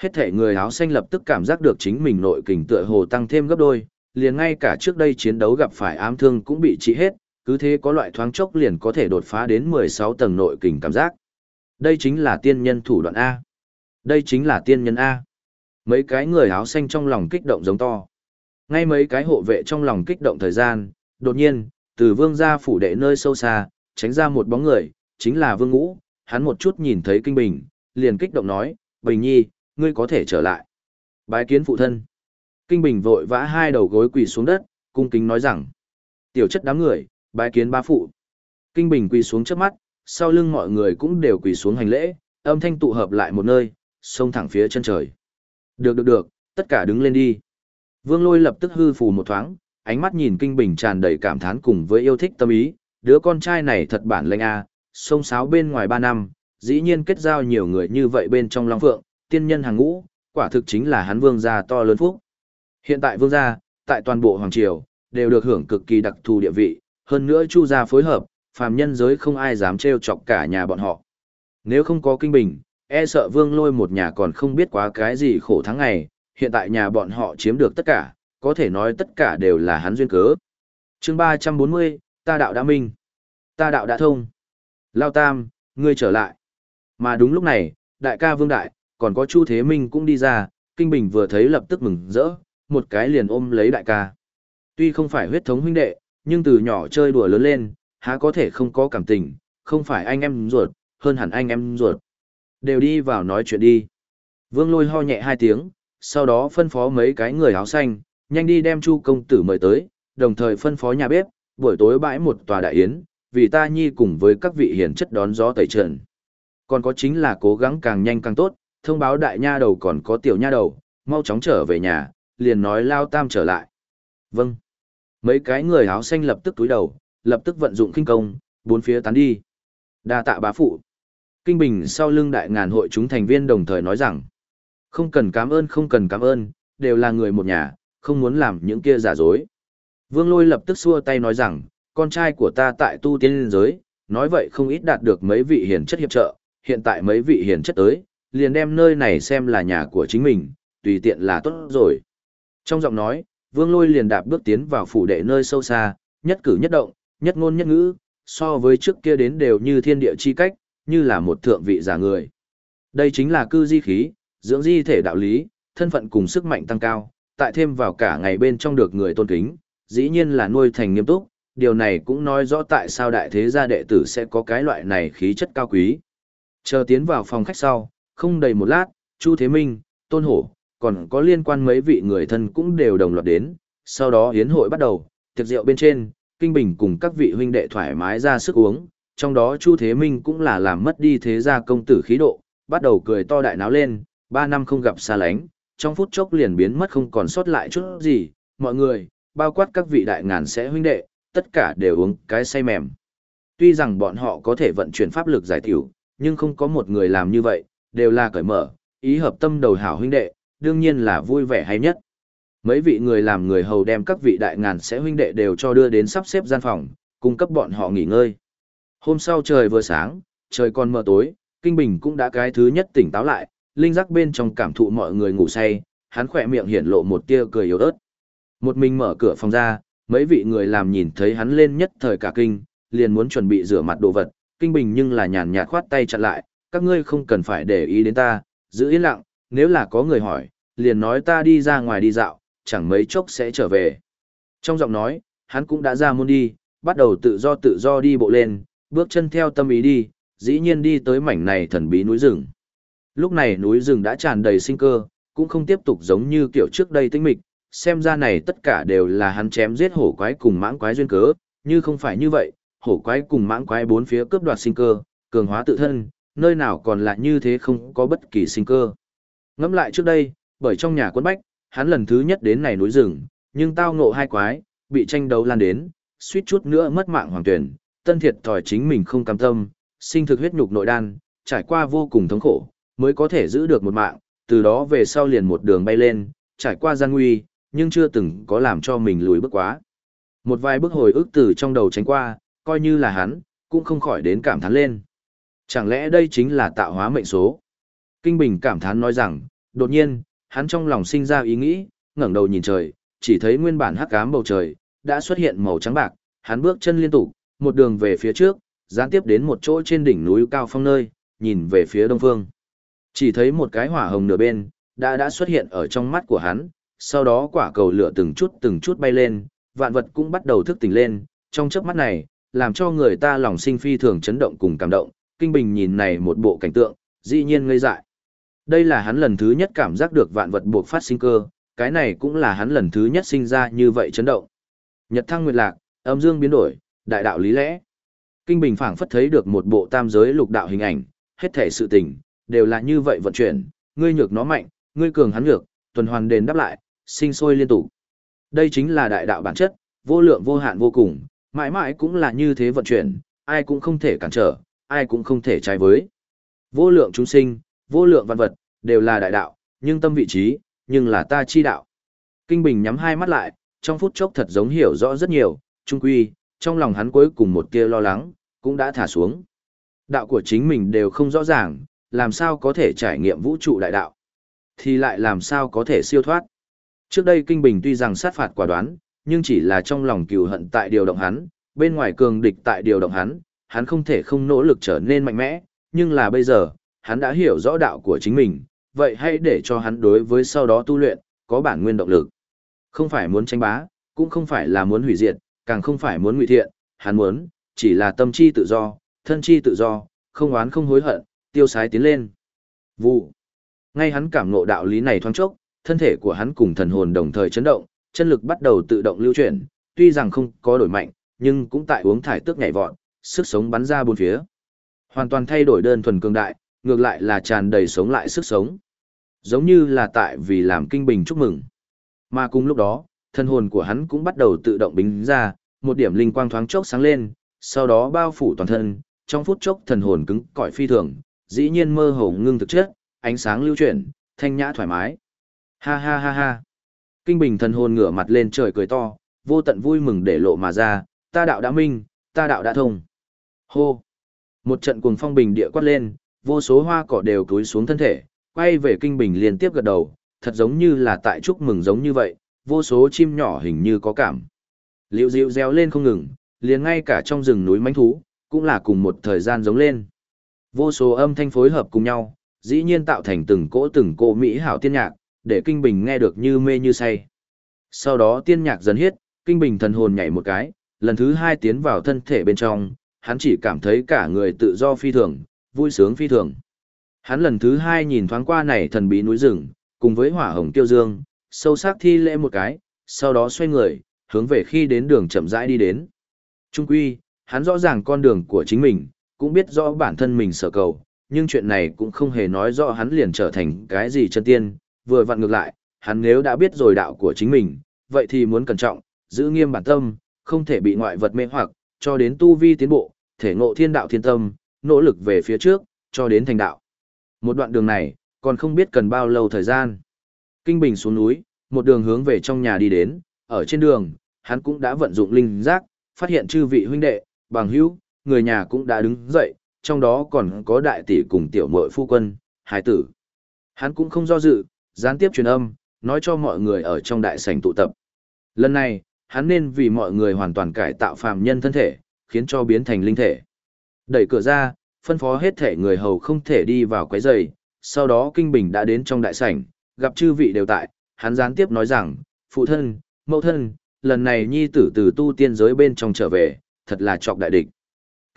Hết thể người áo xanh lập tức cảm giác được chính mình nội kình tựa hồ tăng thêm gấp đôi, liền ngay cả trước đây chiến đấu gặp phải ám thương cũng bị trị hết, cứ thế có loại thoáng chốc liền có thể đột phá đến 16 tầng nội kình cảm giác. Đây chính là tiên nhân thủ đoạn A. Đây chính là tiên nhân A. Mấy cái người áo xanh trong lòng kích động giống to. Ngay mấy cái hộ vệ trong lòng kích động thời gian, đột nhiên, từ vương gia phủ đệ nơi sâu xa, tránh ra một bóng người, chính là vương ngũ, hắn một chút nhìn thấy kinh bình, liền kích động nói, Bình Nhi, ngươi có thể trở lại. Bái kiến phụ thân. Kinh Bình vội vã hai đầu gối quỳ xuống đất, cung kính nói rằng, tiểu chất đám người, bái kiến ba phụ. Kinh Bình quỳ xuống trước mắt, sau lưng mọi người cũng đều quỳ xuống hành lễ, âm thanh tụ hợp lại một nơi, xông thẳng phía chân trời. Được được được, tất cả đứng lên đi. Vương Lôi lập tức hư phù một thoáng, ánh mắt nhìn Kinh Bình tràn đầy cảm thán cùng với yêu thích tâm ý, đứa con trai này thật bản lĩnh a, sông sáo bên ngoài ba năm, dĩ nhiên kết giao nhiều người như vậy bên trong Long Phượng, tiên nhân hàng ngũ, quả thực chính là hắn vương gia to lớn phúc. Hiện tại vương gia, tại toàn bộ hoàng triều, đều được hưởng cực kỳ đặc thù địa vị, hơn nữa chu gia phối hợp, phàm nhân giới không ai dám trêu chọc cả nhà bọn họ. Nếu không có kinh bình, e sợ vương lôi một nhà còn không biết quá cái gì khổ tháng ngày, hiện tại nhà bọn họ chiếm được tất cả, có thể nói tất cả đều là hắn duyên cớ. chương 340, ta đạo đã minh, ta đạo đã thông. Lao Tam, ngươi trở lại. Mà đúng lúc này, đại ca Vương Đại, còn có Chu Thế Minh cũng đi ra, Kinh Bình vừa thấy lập tức mừng rỡ, một cái liền ôm lấy đại ca. Tuy không phải huyết thống huynh đệ, nhưng từ nhỏ chơi đùa lớn lên, há có thể không có cảm tình, không phải anh em ruột, hơn hẳn anh em ruột. Đều đi vào nói chuyện đi. Vương lôi ho nhẹ hai tiếng, sau đó phân phó mấy cái người áo xanh, nhanh đi đem Chu công tử mời tới, đồng thời phân phó nhà bếp, buổi tối bãi một tòa đại yến, vì ta nhi cùng với các vị hiền chất đón gió tẩy trần. Còn có chính là cố gắng càng nhanh càng tốt, thông báo đại nha đầu còn có tiểu nha đầu, mau chóng trở về nhà, liền nói lao tam trở lại. Vâng. Mấy cái người áo xanh lập tức túi đầu, lập tức vận dụng kinh công, bốn phía tán đi. đa tạ bá phụ. Kinh Bình sau lưng đại ngàn hội chúng thành viên đồng thời nói rằng, không cần cảm ơn không cần cảm ơn, đều là người một nhà, không muốn làm những kia giả dối. Vương Lôi lập tức xua tay nói rằng, con trai của ta tại tu tiên liên giới, nói vậy không ít đạt được mấy vị hiền chất hiệp trợ, hiện tại mấy vị hiền chất tới, liền đem nơi này xem là nhà của chính mình, tùy tiện là tốt rồi. Trong giọng nói, Vương Lôi liền đạp bước tiến vào phủ đệ nơi sâu xa, nhất cử nhất động, nhất ngôn nhất ngữ, so với trước kia đến đều như thiên địa chi cách, như là một thượng vị giả người. Đây chính là cư di khí, dưỡng di thể đạo lý, thân phận cùng sức mạnh tăng cao, tại thêm vào cả ngày bên trong được người tôn kính, dĩ nhiên là nuôi thành nghiêm túc, điều này cũng nói rõ tại sao đại thế gia đệ tử sẽ có cái loại này khí chất cao quý. Chờ tiến vào phòng khách sau, không đầy một lát, Chu Thế Minh, Tôn Hổ, còn có liên quan mấy vị người thân cũng đều đồng loạt đến, sau đó hiến hội bắt đầu, tiệc rượu bên trên, Kinh Bình cùng các vị huynh đệ thoải mái ra sức uống, trong đó Chu Thế Minh cũng là làm mất đi thế gia công tử khí độ, bắt đầu cười to đại náo lên, ba năm không gặp xa lánh, trong phút chốc liền biến mất không còn sót lại chút gì, mọi người, bao quát các vị đại ngàn sẽ huynh đệ, tất cả đều uống cái say mềm. Tuy rằng bọn họ có thể vận chuyển pháp lực giải tiểu, nhưng không có một người làm như vậy, đều là cởi mở, ý hợp tâm đầu hảo huynh đệ, đương nhiên là vui vẻ hay nhất. Mấy vị người làm người hầu đem các vị đại ngàn sẽ huynh đệ đều cho đưa đến sắp xếp gian phòng, cung cấp bọn họ nghỉ ngơi. Hôm sau trời vừa sáng, trời còn mờ tối, Kinh Bình cũng đã cái thứ nhất tỉnh táo lại, linh giác bên trong cảm thụ mọi người ngủ say, hắn khỏe miệng hiển lộ một tia cười yếu ớt. Một mình mở cửa phòng ra, mấy vị người làm nhìn thấy hắn lên nhất thời cả kinh, liền muốn chuẩn bị rửa mặt đồ vật, Kinh Bình nhưng là nhàn nhạt khoát tay chặn lại, các ngươi không cần phải để ý đến ta, giữ yên lặng, nếu là có người hỏi, liền nói ta đi ra ngoài đi dạo, chẳng mấy chốc sẽ trở về. Trong giọng nói, hắn cũng đã ra môn đi, bắt đầu tự do tự do đi bộ lên, bước chân theo tâm ý đi, dĩ nhiên đi tới mảnh này thần bí núi rừng. Lúc này núi rừng đã tràn đầy sinh cơ, cũng không tiếp tục giống như kiểu trước đây tĩnh mịch, xem ra này tất cả đều là hắn chém giết hổ quái cùng mãng quái duyên cớ, như không phải như vậy, hổ quái cùng mãng quái bốn phía cướp đoạt sinh cơ, cường hóa tự thân, nơi nào còn lại như thế không có bất kỳ sinh cơ. Ngẫm lại trước đây, bởi trong nhà quân bách, hắn lần thứ nhất đến này núi rừng, nhưng tao ngộ hai quái, bị tranh đấu lan đến, suýt chút nữa mất mạng hoàng tuyển, tân thiệt thòi chính mình không cam tâm, sinh thực huyết nhục nội đan, trải qua vô cùng thống khổ, mới có thể giữ được một mạng, từ đó về sau liền một đường bay lên, trải qua gian nguy, nhưng chưa từng có làm cho mình lùi bước quá. Một vài bước hồi ức từ trong đầu tránh qua, coi như là hắn, cũng không khỏi đến cảm thán lên. Chẳng lẽ đây chính là tạo hóa mệnh số? Kinh Bình cảm thán nói rằng, đột nhiên, hắn trong lòng sinh ra ý nghĩ, ngẩng đầu nhìn trời, chỉ thấy nguyên bản hắc ám bầu trời đã xuất hiện màu trắng bạc, hắn bước chân liên tục, một đường về phía trước, gián tiếp đến một chỗ trên đỉnh núi cao phong nơi, nhìn về phía đông phương. Chỉ thấy một cái hỏa hồng nửa bên, đã đã xuất hiện ở trong mắt của hắn, sau đó quả cầu lửa từng chút từng chút bay lên, vạn vật cũng bắt đầu thức tỉnh lên, trong chớp mắt này, làm cho người ta lòng sinh phi thường chấn động cùng cảm động, kinh bình nhìn này một bộ cảnh tượng, dĩ nhiên ngây dại. Đây là hắn lần thứ nhất cảm giác được vạn vật buộc phát sinh cơ, cái này cũng là hắn lần thứ nhất sinh ra như vậy chấn động. Nhật thăng nguyệt lạc, âm dương biến đổi, đại đạo lý lẽ. Kinh Bình phảng phất thấy được một bộ tam giới lục đạo hình ảnh, hết thể sự tình, đều là như vậy vận chuyển, ngươi nhược nó mạnh, ngươi cường hắn nhược, tuần hoàn đền đáp lại, sinh sôi liên tục. Đây chính là đại đạo bản chất, vô lượng vô hạn vô cùng, mãi mãi cũng là như thế vận chuyển, ai cũng không thể cản trở, ai cũng không thể trái với. Vô lượng chúng sinh, vô lượng văn vật, đều là đại đạo, nhưng tâm vị trí, nhưng là ta chi đạo. Kinh Bình nhắm hai mắt lại, trong phút chốc thật giống hiểu rõ rất nhiều, trung quy, trong lòng hắn cuối cùng một tia lo lắng, cũng đã thả xuống. Đạo của chính mình đều không rõ ràng, làm sao có thể trải nghiệm vũ trụ đại đạo, thì lại làm sao có thể siêu thoát. Trước đây Kinh Bình tuy rằng sát phạt quả đoán, nhưng chỉ là trong lòng cừu hận tại điều động hắn, bên ngoài cường địch tại điều động hắn, hắn không thể không nỗ lực trở nên mạnh mẽ, nhưng là bây giờ, hắn đã hiểu rõ đạo của chính mình, vậy hãy để cho hắn đối với sau đó tu luyện, có bản nguyên động lực. Không phải muốn tranh bá, cũng không phải là muốn hủy diệt, càng không phải muốn ngụy thiện, hắn muốn, chỉ là tâm chi tự do, thân chi tự do, không oán không hối hận, tiêu sái tiến lên. Vụ. Ngay hắn cảm ngộ đạo lý này thoáng chốc, thân thể của hắn cùng thần hồn đồng thời chấn động, chân lực bắt đầu tự động lưu chuyển, tuy rằng không có đổi mạnh, nhưng cũng tại uống thải tức nhảy vọt, sức sống bắn ra bốn phía. Hoàn toàn thay đổi đơn thuần cường đại, ngược lại là tràn đầy sống lại sức sống. Giống như là tại vì làm kinh bình chúc mừng. Mà cùng lúc đó, thân hồn của hắn cũng bắt đầu tự động bính ra, một điểm linh quang thoáng chốc sáng lên, sau đó bao phủ toàn thân, trong phút chốc thần hồn cứng cỏi phi thường, dĩ nhiên mơ hồ ngưng thực chất, ánh sáng lưu chuyển, thanh nhã thoải mái. Ha ha ha ha. Kinh bình thần hồn ngửa mặt lên trời cười to, vô tận vui mừng để lộ mà ra, ta đạo đã minh, ta đạo đã thông. Hô. Một trận cuồng phong bình địa quát lên, vô số hoa cỏ đều túi xuống thân thể, quay về kinh bình liên tiếp gật đầu, thật giống như là tại chúc mừng giống như vậy, vô số chim nhỏ hình như có cảm. Liễu dịu reo lên không ngừng, liền ngay cả trong rừng núi mãnh thú, cũng là cùng một thời gian giống lên. Vô số âm thanh phối hợp cùng nhau, dĩ nhiên tạo thành từng cỗ từng cỗ mỹ hảo tiên nhạc, để kinh bình nghe được như mê như say. Sau đó tiên nhạc dần hiết, kinh bình thần hồn nhảy một cái, lần thứ hai tiến vào thân thể bên trong, hắn chỉ cảm thấy cả người tự do phi thường, vui sướng phi thường. Hắn lần thứ hai nhìn thoáng qua này thần bí núi rừng, cùng với hỏa hồng tiêu dương, sâu sắc thi lễ một cái, sau đó xoay người, hướng về khi đến đường chậm rãi đi đến. Trung quy, hắn rõ ràng con đường của chính mình, cũng biết rõ bản thân mình sở cầu, nhưng chuyện này cũng không hề nói rõ hắn liền trở thành cái gì chân tiên, vừa vặn ngược lại, hắn nếu đã biết rồi đạo của chính mình, vậy thì muốn cẩn trọng, giữ nghiêm bản tâm, không thể bị ngoại vật mê hoặc, cho đến tu vi tiến bộ, thể ngộ thiên đạo thiên tâm, nỗ lực về phía trước, cho đến thành đạo. Một đoạn đường này, còn không biết cần bao lâu thời gian. Kinh Bình xuống núi, một đường hướng về trong nhà đi đến, ở trên đường, hắn cũng đã vận dụng linh giác, phát hiện chư vị huynh đệ, bằng hữu, người nhà cũng đã đứng dậy, trong đó còn có đại tỷ cùng tiểu muội phu quân, hải tử. Hắn cũng không do dự, gián tiếp truyền âm, nói cho mọi người ở trong đại sảnh tụ tập. Lần này, hắn nên vì mọi người hoàn toàn cải tạo phàm nhân thân thể, khiến cho biến thành linh thể. Đẩy cửa ra, phân phó hết thể người hầu không thể đi vào quấy rầy, sau đó Kinh Bình đã đến trong đại sảnh, gặp chư vị đều tại, hắn gián tiếp nói rằng, phụ thân, mẫu thân, lần này nhi tử từ tu tiên giới bên trong trở về, thật là trọc đại địch.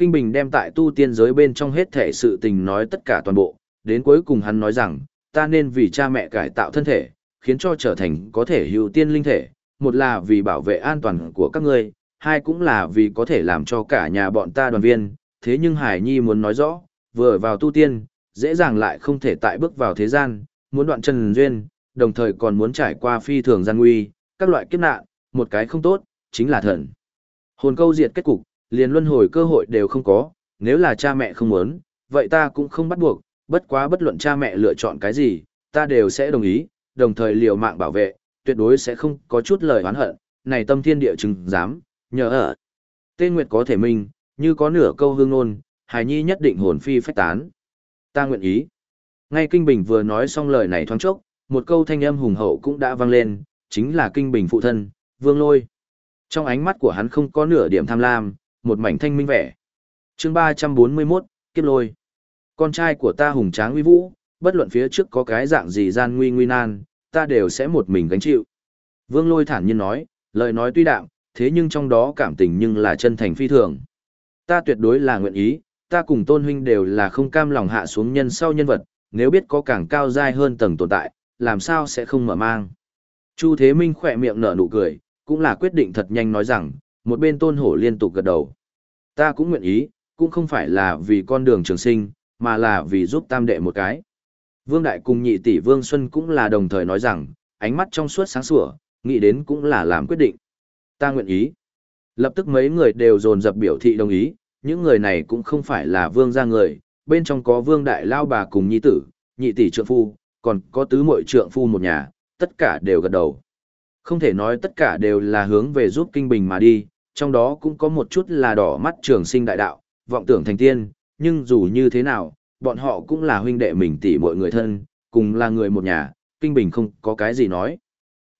Kinh Bình đem tại tu tiên giới bên trong hết thể sự tình nói tất cả toàn bộ, đến cuối cùng hắn nói rằng, ta nên vì cha mẹ cải tạo thân thể, khiến cho trở thành có thể hữu tiên linh thể, một là vì bảo vệ an toàn của các ngươi, hai cũng là vì có thể làm cho cả nhà bọn ta đoàn viên, thế nhưng Hải Nhi muốn nói rõ, vừa vào tu tiên, dễ dàng lại không thể tại bước vào thế gian, muốn đoạn chân duyên, đồng thời còn muốn trải qua phi thường gian nguy, các loại kiếp nạn, một cái không tốt, chính là thần. Hồn câu diệt kết cục, liền luân hồi cơ hội đều không có, nếu là cha mẹ không muốn, vậy ta cũng không bắt buộc, bất quá bất luận cha mẹ lựa chọn cái gì, ta đều sẽ đồng ý, đồng thời liều mạng bảo vệ, tuyệt đối sẽ không có chút lời oán hận, này tâm thiên địa chứng dám, nhờ ở. Tên Nguyệt có thể minh, như có nửa câu hương ngôn, hài nhi nhất định hồn phi phách tán. Ta nguyện ý. Ngay Kinh Bình vừa nói xong lời này thoáng chốc, một câu thanh âm hùng hậu cũng đã vang lên, chính là kinh bình phụ thân, Vương Lôi. Trong ánh mắt của hắn không có nửa điểm tham lam, một mảnh thanh minh vẻ. chương 341, Kiếp Lôi. Con trai của ta hùng tráng uy vũ, bất luận phía trước có cái dạng gì gian nguy nguy nan, ta đều sẽ một mình gánh chịu. Vương Lôi thản nhiên nói, lời nói tuy đạm, thế nhưng trong đó cảm tình nhưng là chân thành phi thường. Ta tuyệt đối là nguyện ý, ta cùng tôn huynh đều là không cam lòng hạ xuống nhân sau nhân vật, nếu biết có càng cao dai hơn tầng tồn tại, làm sao sẽ không mở mang. Chu Thế Minh khỏe miệng nở nụ cười, cũng là quyết định thật nhanh nói rằng, một bên tôn hổ liên tục gật đầu. Ta cũng nguyện ý, cũng không phải là vì con đường trường sinh, mà là vì giúp tam đệ một cái. Vương Đại cùng nhị tỷ Vương Xuân cũng là đồng thời nói rằng, ánh mắt trong suốt sáng sủa, nghĩ đến cũng là làm quyết định. Ta nguyện ý. Lập tức mấy người đều dồn dập biểu thị đồng ý, những người này cũng không phải là vương gia người, bên trong có vương đại lao bà cùng nhi tử, nhị tỷ trượng phu, còn có tứ muội trượng phu một nhà, tất cả đều gật đầu. Không thể nói tất cả đều là hướng về giúp kinh bình mà đi, trong đó cũng có một chút là đỏ mắt trường sinh đại đạo, vọng tưởng thành tiên, nhưng dù như thế nào, bọn họ cũng là huynh đệ mình tỷ mọi người thân, cùng là người một nhà, kinh bình không có cái gì nói.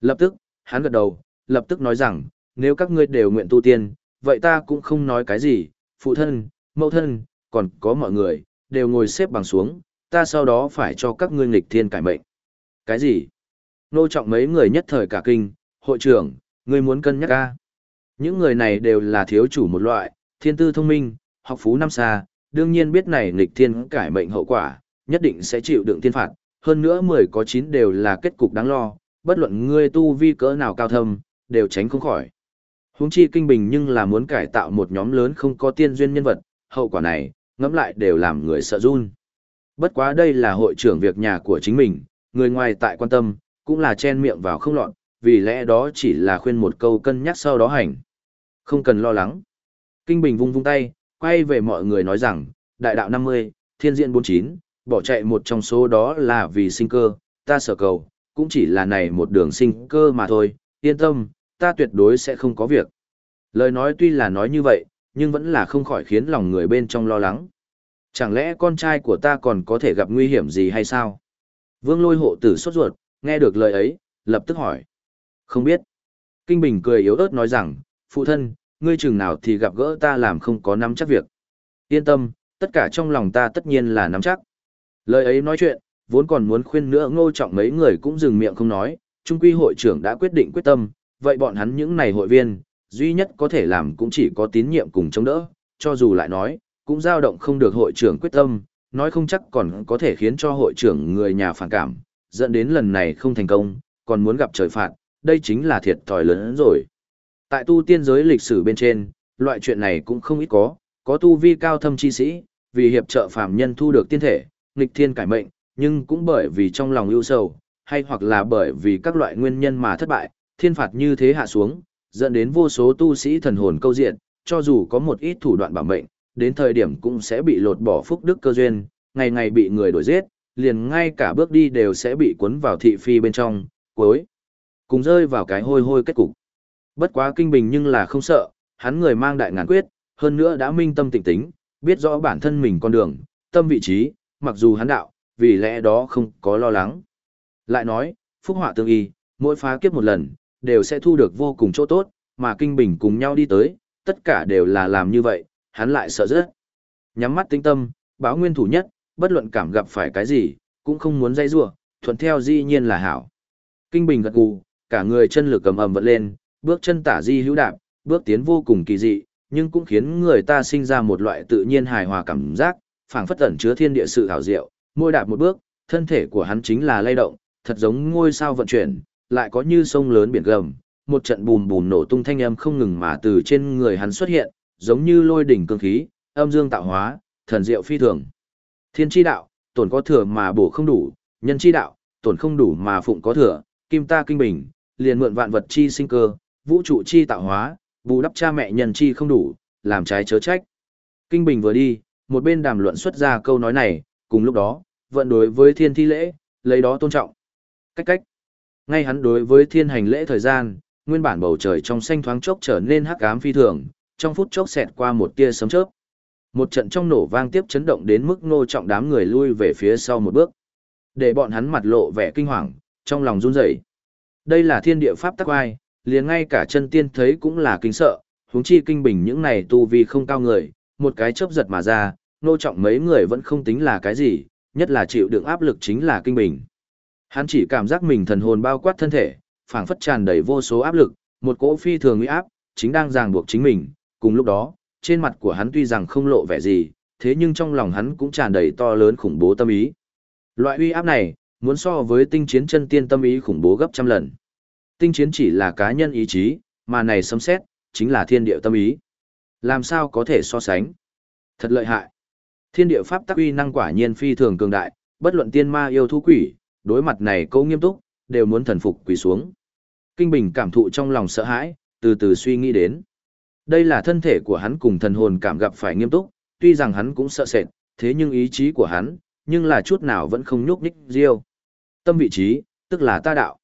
Lập tức, hắn gật đầu, lập tức nói rằng, nếu các ngươi đều nguyện tu tiên, vậy ta cũng không nói cái gì, phụ thân, mẫu thân, còn có mọi người, đều ngồi xếp bằng xuống, ta sau đó phải cho các ngươi nghịch thiên cải mệnh. Cái gì? Nô trọng mấy người nhất thời cả kinh, hội trưởng, ngươi muốn cân nhắc ca. Những người này đều là thiếu chủ một loại, thiên tư thông minh, học phú năm xa, đương nhiên biết này nghịch thiên cải mệnh hậu quả, nhất định sẽ chịu đựng thiên phạt, hơn nữa 10 có 9 đều là kết cục đáng lo, bất luận ngươi tu vi cỡ nào cao thâm, đều tránh không khỏi. Huống chi kinh bình nhưng là muốn cải tạo một nhóm lớn không có tiên duyên nhân vật, hậu quả này, ngẫm lại đều làm người sợ run. Bất quá đây là hội trưởng việc nhà của chính mình, người ngoài tại quan tâm, cũng là chen miệng vào không lọt, vì lẽ đó chỉ là khuyên một câu cân nhắc sau đó hành. Không cần lo lắng. Kinh Bình vung vung tay, quay về mọi người nói rằng, đại đạo 50, thiên diện 49, bỏ chạy một trong số đó là vì sinh cơ, ta sở cầu, cũng chỉ là này một đường sinh cơ mà thôi, yên tâm, ta tuyệt đối sẽ không có việc. Lời nói tuy là nói như vậy, nhưng vẫn là không khỏi khiến lòng người bên trong lo lắng. Chẳng lẽ con trai của ta còn có thể gặp nguy hiểm gì hay sao? Vương lôi hộ tử sốt ruột, nghe được lời ấy, lập tức hỏi. Không biết. Kinh Bình cười yếu ớt nói rằng, phụ thân, ngươi chừng nào thì gặp gỡ ta làm không có nắm chắc việc. Yên tâm, tất cả trong lòng ta tất nhiên là nắm chắc. Lời ấy nói chuyện, vốn còn muốn khuyên nữa ngô trọng mấy người cũng dừng miệng không nói, trung quy hội trưởng đã quyết định quyết tâm, vậy bọn hắn những này hội viên, duy nhất có thể làm cũng chỉ có tín nhiệm cùng chống đỡ, cho dù lại nói, cũng dao động không được hội trưởng quyết tâm, nói không chắc còn có thể khiến cho hội trưởng người nhà phản cảm, dẫn đến lần này không thành công, còn muốn gặp trời phạt, đây chính là thiệt thòi lớn hơn rồi. Tại tu tiên giới lịch sử bên trên, loại chuyện này cũng không ít có, có tu vi cao thâm chi sĩ, vì hiệp trợ phàm nhân thu được tiên thể, nghịch thiên cải mệnh, nhưng cũng bởi vì trong lòng ưu sầu, hay hoặc là bởi vì các loại nguyên nhân mà thất bại, thiên phạt như thế hạ xuống, dẫn đến vô số tu sĩ thần hồn câu diện, cho dù có một ít thủ đoạn bảo mệnh, đến thời điểm cũng sẽ bị lột bỏ phúc đức cơ duyên, ngày ngày bị người đổi giết, liền ngay cả bước đi đều sẽ bị cuốn vào thị phi bên trong, cuối cùng rơi vào cái hôi hôi kết cục. Bất quá kinh bình nhưng là không sợ, hắn người mang đại ngàn quyết, hơn nữa đã minh tâm tịnh tính, biết rõ bản thân mình con đường, tâm vị trí, mặc dù hắn đạo, vì lẽ đó không có lo lắng. Lại nói, phúc họa tương y, mỗi phá kiếp một lần, đều sẽ thu được vô cùng chỗ tốt, mà kinh bình cùng nhau đi tới, tất cả đều là làm như vậy, hắn lại sợ rất. Nhắm mắt tinh tâm, báo nguyên thủ nhất, bất luận cảm gặp phải cái gì, cũng không muốn dây rua, thuận theo dĩ nhiên là hảo. Kinh bình gật gù, cả người chân lực cầm ầm vận lên, bước chân tả di hữu đạp, bước tiến vô cùng kỳ dị, nhưng cũng khiến người ta sinh ra một loại tự nhiên hài hòa cảm giác, phảng phất ẩn chứa thiên địa sự hảo diệu, môi đạp một bước, thân thể của hắn chính là lay động, thật giống ngôi sao vận chuyển, lại có như sông lớn biển gầm, một trận bùm bùm nổ tung thanh âm không ngừng mà từ trên người hắn xuất hiện, giống như lôi đỉnh cương khí, âm dương tạo hóa, thần diệu phi thường. Thiên chi đạo, tổn có thừa mà bổ không đủ, nhân chi đạo, tổn không đủ mà phụng có thừa, kim ta kinh bình, liền mượn vạn vật chi sinh cơ, vũ trụ chi tạo hóa, bù đắp cha mẹ nhân chi không đủ, làm trái chớ trách. Kinh bình vừa đi, một bên đàm luận xuất ra câu nói này, cùng lúc đó, vận đối với thiên thi lễ, lấy đó tôn trọng. Cách cách. Ngay hắn đối với thiên hành lễ thời gian, nguyên bản bầu trời trong xanh thoáng chốc trở nên hắc ám phi thường, trong phút chốc xẹt qua một tia sấm chớp. Một trận trong nổ vang tiếp chấn động đến mức nô trọng đám người lui về phía sau một bước. Để bọn hắn mặt lộ vẻ kinh hoàng, trong lòng run rẩy đây là thiên địa pháp tắc ai, liền ngay cả chân tiên thấy cũng là kinh sợ, huống chi kinh bình những này tu vi không cao người, một cái chớp giật mà ra, nô trọng mấy người vẫn không tính là cái gì, nhất là chịu đựng áp lực chính là kinh bình. Hắn chỉ cảm giác mình thần hồn bao quát thân thể, phảng phất tràn đầy vô số áp lực, một cỗ phi thường uy áp, chính đang ràng buộc chính mình, cùng lúc đó, trên mặt của hắn tuy rằng không lộ vẻ gì, thế nhưng trong lòng hắn cũng tràn đầy to lớn khủng bố tâm ý. Loại uy áp này, muốn so với tinh chiến chân tiên tâm ý khủng bố gấp trăm lần. Tinh chiến chỉ là cá nhân ý chí, mà này sấm xét, chính là thiên địa tâm ý. Làm sao có thể so sánh? Thật lợi hại. Thiên địa pháp tắc uy năng quả nhiên phi thường cường đại, bất luận tiên ma yêu thú quỷ, đối mặt này câu nghiêm túc, đều muốn thần phục quỳ xuống. Kinh Bình cảm thụ trong lòng sợ hãi, từ từ suy nghĩ đến. Đây là thân thể của hắn cùng thần hồn cảm gặp phải nghiêm túc, tuy rằng hắn cũng sợ sệt, thế nhưng ý chí của hắn, nhưng là chút nào vẫn không nhúc nhích riêu. Tâm vị trí, tức là ta đạo.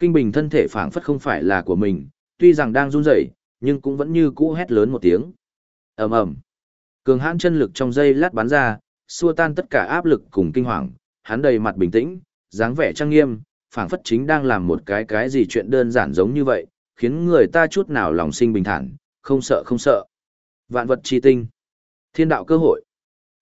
Kinh Bình thân thể phảng phất không phải là của mình, tuy rằng đang run rẩy, nhưng cũng vẫn như cũ hét lớn một tiếng. ầm ầm, cường hãn chân lực trong dây lát bắn ra, xua tan tất cả áp lực cùng kinh hoàng. Hắn đầy mặt bình tĩnh, dáng vẻ trang nghiêm, phảng phất chính đang làm một cái cái gì chuyện đơn giản giống như vậy, khiến người ta chút nào lòng sinh bình thản, không sợ không sợ. Vạn vật chi tinh, thiên đạo cơ hội.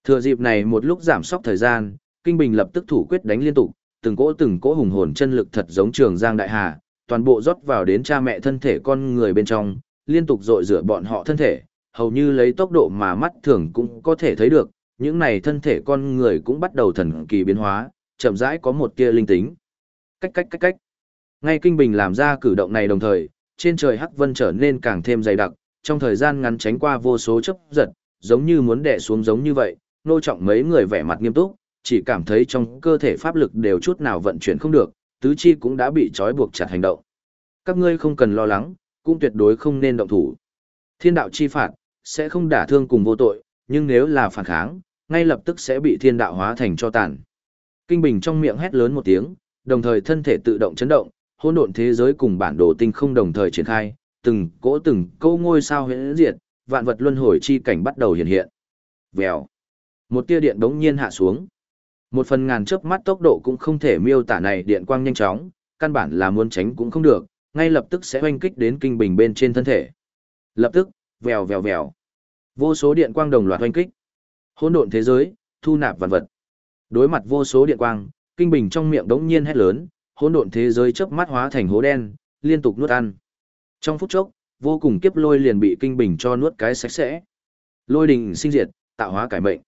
Thừa dịp này một lúc giảm sóc thời gian, Kinh Bình lập tức thủ quyết đánh liên tục, từng cỗ từng cỗ hùng hồn chân lực thật giống trường giang đại hà, toàn bộ rót vào đến cha mẹ thân thể con người bên trong, liên tục dội rửa bọn họ thân thể, hầu như lấy tốc độ mà mắt thường cũng có thể thấy được, những này thân thể con người cũng bắt đầu thần kỳ biến hóa, chậm rãi có một tia linh tính. Cách cách cách cách. Ngay Kinh Bình làm ra cử động này đồng thời, trên trời hắc vân trở nên càng thêm dày đặc, trong thời gian ngắn tránh qua vô số chấp giật, giống như muốn đè xuống giống như vậy, nô trọng mấy người vẻ mặt nghiêm túc, chỉ cảm thấy trong cơ thể pháp lực đều chút nào vận chuyển không được, tứ chi cũng đã bị trói buộc chặt hành động. Các ngươi không cần lo lắng, cũng tuyệt đối không nên động thủ. Thiên đạo chi phạt, sẽ không đả thương cùng vô tội, nhưng nếu là phản kháng, ngay lập tức sẽ bị thiên đạo hóa thành cho tàn. Kinh Bình trong miệng hét lớn một tiếng, đồng thời thân thể tự động chấn động, hỗn độn thế giới cùng bản đồ tinh không đồng thời triển khai, từng cỗ từng câu ngôi sao huyễn diệt, vạn vật luân hồi chi cảnh bắt đầu hiện hiện. Vèo. Một tia điện đống nhiên hạ xuống. Một phần ngàn chớp mắt tốc độ cũng không thể miêu tả này điện quang nhanh chóng, căn bản là muốn tránh cũng không được, ngay lập tức sẽ hoanh kích đến kinh bình bên trên thân thể. Lập tức, vèo vèo vèo. Vô số điện quang đồng loạt hoanh kích. Hỗn độn thế giới, thu nạp vạn vật. Đối mặt vô số điện quang, kinh bình trong miệng đống nhiên hét lớn, hỗn độn thế giới chớp mắt hóa thành hố đen, liên tục nuốt ăn. Trong phút chốc, vô cùng kiếp lôi liền bị kinh bình cho nuốt cái sạch sẽ. Lôi đình sinh diệt, tạo hóa cải mệnh.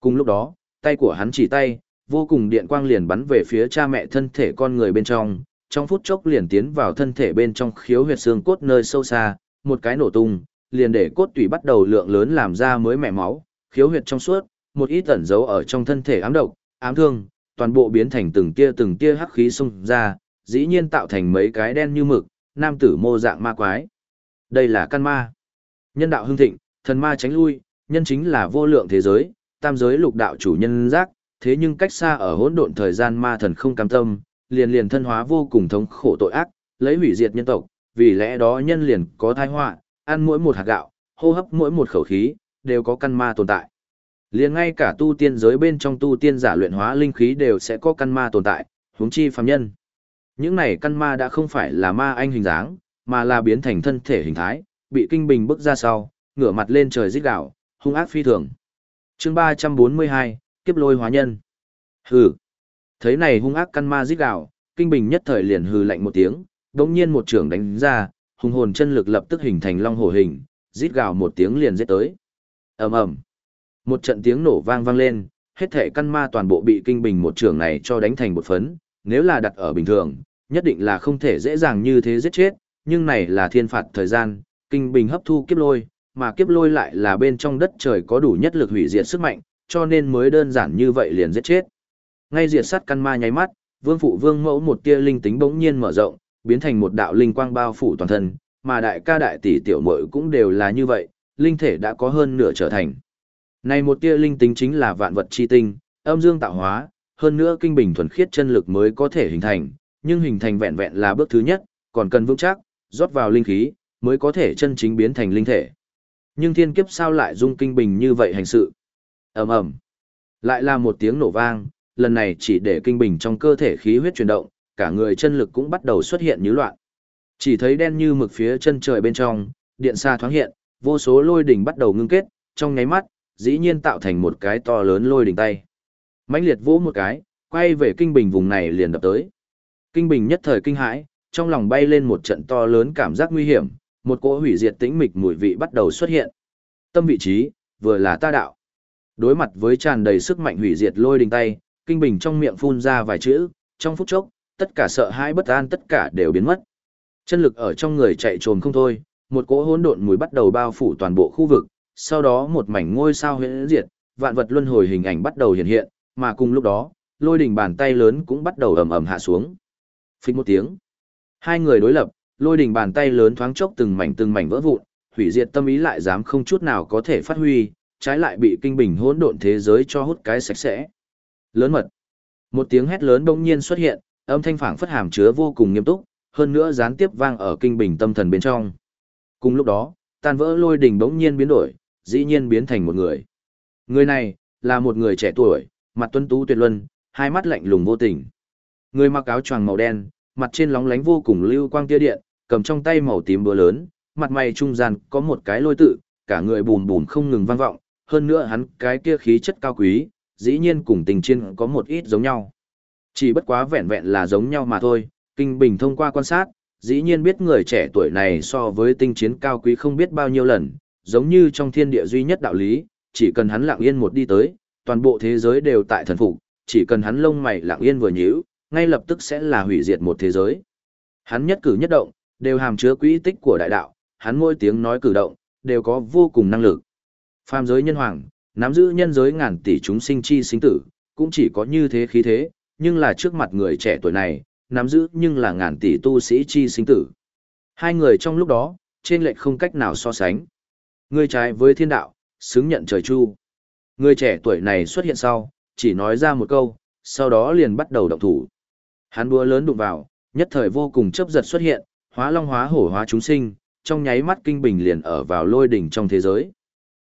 Cùng lúc đó, tay của hắn chỉ tay, vô cùng điện quang liền bắn về phía cha mẹ thân thể con người bên trong, trong phút chốc liền tiến vào thân thể bên trong khiếu huyệt xương cốt nơi sâu xa, một cái nổ tung, liền để cốt tủy bắt đầu lượng lớn làm ra mới mẻ máu, khiếu huyệt trong suốt, một ít ẩn dấu ở trong thân thể ám độc, ám thương, toàn bộ biến thành từng tia từng tia hắc khí xung ra, dĩ nhiên tạo thành mấy cái đen như mực, nam tử mô dạng ma quái. Đây là căn ma. Nhân đạo hưng thịnh, thần ma tránh lui, nhân chính là vô lượng thế giới, tam giới lục đạo chủ nhân giác, thế nhưng cách xa ở hỗn độn thời gian ma thần không cam tâm, liền liền thân hóa vô cùng thống khổ tội ác, lấy hủy diệt nhân tộc, vì lẽ đó nhân liền có tai họa, ăn mỗi một hạt gạo, hô hấp mỗi một khẩu khí, đều có căn ma tồn tại. Liền ngay cả tu tiên giới bên trong tu tiên giả luyện hóa linh khí đều sẽ có căn ma tồn tại, huống chi phàm nhân. Những này căn ma đã không phải là ma anh hình dáng, mà là biến thành thân thể hình thái, bị kinh bình bức ra sau, ngửa mặt lên trời rít gào, hung ác phi thường. Chương 342, kiếp lôi hóa nhân. Hừ. Thấy này hung ác căn ma giết gạo, kinh bình nhất thời liền hừ lạnh một tiếng, đống nhiên một trường đánh ra, hung hồn chân lực lập tức hình thành long hổ hình, rít gào một tiếng liền giết tới. ầm ầm, một trận tiếng nổ vang vang lên, hết thể căn ma toàn bộ bị kinh bình một trường này cho đánh thành một phấn. Nếu là đặt ở bình thường, nhất định là không thể dễ dàng như thế giết chết, nhưng này là thiên phạt thời gian, kinh bình hấp thu kiếp lôi, mà kiếp lôi lại là bên trong đất trời có đủ nhất lực hủy diệt sức mạnh, cho nên mới đơn giản như vậy liền giết chết. Ngay diệt sát căn ma nháy mắt, vương phụ vương mẫu một tia linh tính bỗng nhiên mở rộng, biến thành một đạo linh quang bao phủ toàn thân, mà đại ca đại tỷ tiểu muội cũng đều là như vậy, linh thể đã có hơn nửa trở thành. Này một tia linh tính chính là vạn vật chi tinh, âm dương tạo hóa, hơn nữa kinh bình thuần khiết chân lực mới có thể hình thành, nhưng hình thành vẹn vẹn là bước thứ nhất, còn cần vững chắc, rót vào linh khí, mới có thể chân chính biến thành linh thể. Nhưng thiên kiếp sao lại dung kinh bình như vậy hành sự? ầm ầm, lại là một tiếng nổ vang, lần này chỉ để kinh bình trong cơ thể khí huyết chuyển động, cả người chân lực cũng bắt đầu xuất hiện như loạn. Chỉ thấy đen như mực phía chân trời bên trong, điện xa thoáng hiện, vô số lôi đỉnh bắt đầu ngưng kết, trong nháy mắt, dĩ nhiên tạo thành một cái to lớn lôi đỉnh tay. mãnh liệt vỗ một cái, quay về kinh bình vùng này liền đập tới. Kinh bình nhất thời kinh hãi, trong lòng bay lên một trận to lớn cảm giác nguy hiểm, một cỗ hủy diệt tĩnh mịch mùi vị bắt đầu xuất hiện. Tâm vị trí, vừa là ta đạo. Đối mặt với tràn đầy sức mạnh hủy diệt lôi đình tay, kinh bình trong miệng phun ra vài chữ, trong phút chốc, tất cả sợ hãi bất an tất cả đều biến mất. Chân lực ở trong người chạy trồm không thôi, một cỗ hỗn độn mùi bắt đầu bao phủ toàn bộ khu vực, sau đó một mảnh ngôi sao huyễn diệt, vạn vật luân hồi hình ảnh bắt đầu hiện hiện, mà cùng lúc đó, lôi đỉnh bàn tay lớn cũng bắt đầu ầm ầm hạ xuống. Phích một tiếng. Hai người đối lập, lôi đỉnh bàn tay lớn thoáng chốc từng mảnh từng mảnh vỡ vụn, hủy diệt tâm ý lại dám không chút nào có thể phát huy, trái lại bị kinh bình hỗn độn thế giới cho hút cái sạch sẽ. Lớn mật. Một tiếng hét lớn bỗng nhiên xuất hiện, âm thanh phảng phất hàm chứa vô cùng nghiêm túc, hơn nữa gián tiếp vang ở kinh bình tâm thần bên trong. Cùng lúc đó, tan vỡ lôi đỉnh bỗng nhiên biến đổi, dĩ nhiên biến thành một người. Người này, là một người trẻ tuổi, mặt tuấn tú tuyệt luân, hai mắt lạnh lùng vô tình. Người mặc áo choàng màu đen, mặt trên lóng lánh vô cùng lưu quang tia điện, cầm trong tay màu tím búa lớn, mặt mày trung gian có một cái lôi tự, cả người bùn bùn không ngừng vang vọng, hơn nữa hắn cái kia khí chất cao quý, dĩ nhiên cùng tình chiên có một ít giống nhau. Chỉ bất quá vẹn vẹn là giống nhau mà thôi, Kinh Bình thông qua quan sát, dĩ nhiên biết người trẻ tuổi này so với tinh chiến cao quý không biết bao nhiêu lần, giống như trong thiên địa duy nhất đạo lý, chỉ cần hắn lặng yên một đi tới, toàn bộ thế giới đều tại thần phục, chỉ cần hắn lông mày lặng yên vừa nhíu, ngay lập tức sẽ là hủy diệt một thế giới. Hắn nhất cử nhất động, đều hàm chứa quỹ tích của đại đạo, hắn mỗi tiếng nói cử động, đều có vô cùng năng lực. Phàm giới nhân hoàng, nắm giữ nhân giới ngàn tỷ chúng sinh chi sinh tử, cũng chỉ có như thế khí thế, nhưng là trước mặt người trẻ tuổi này, nắm giữ nhưng là ngàn tỷ tu sĩ chi sinh tử. Hai người trong lúc đó, trên lệch không cách nào so sánh. Người trái với thiên đạo, xứng nhận trời chu. Người trẻ tuổi này xuất hiện sau, chỉ nói ra một câu, sau đó liền bắt đầu động thủ. Hắn búa lớn đụng vào, nhất thời vô cùng chấp giật xuất hiện, hóa long hóa hổ hóa chúng sinh, trong nháy mắt kinh bình liền ở vào lôi đỉnh trong thế giới.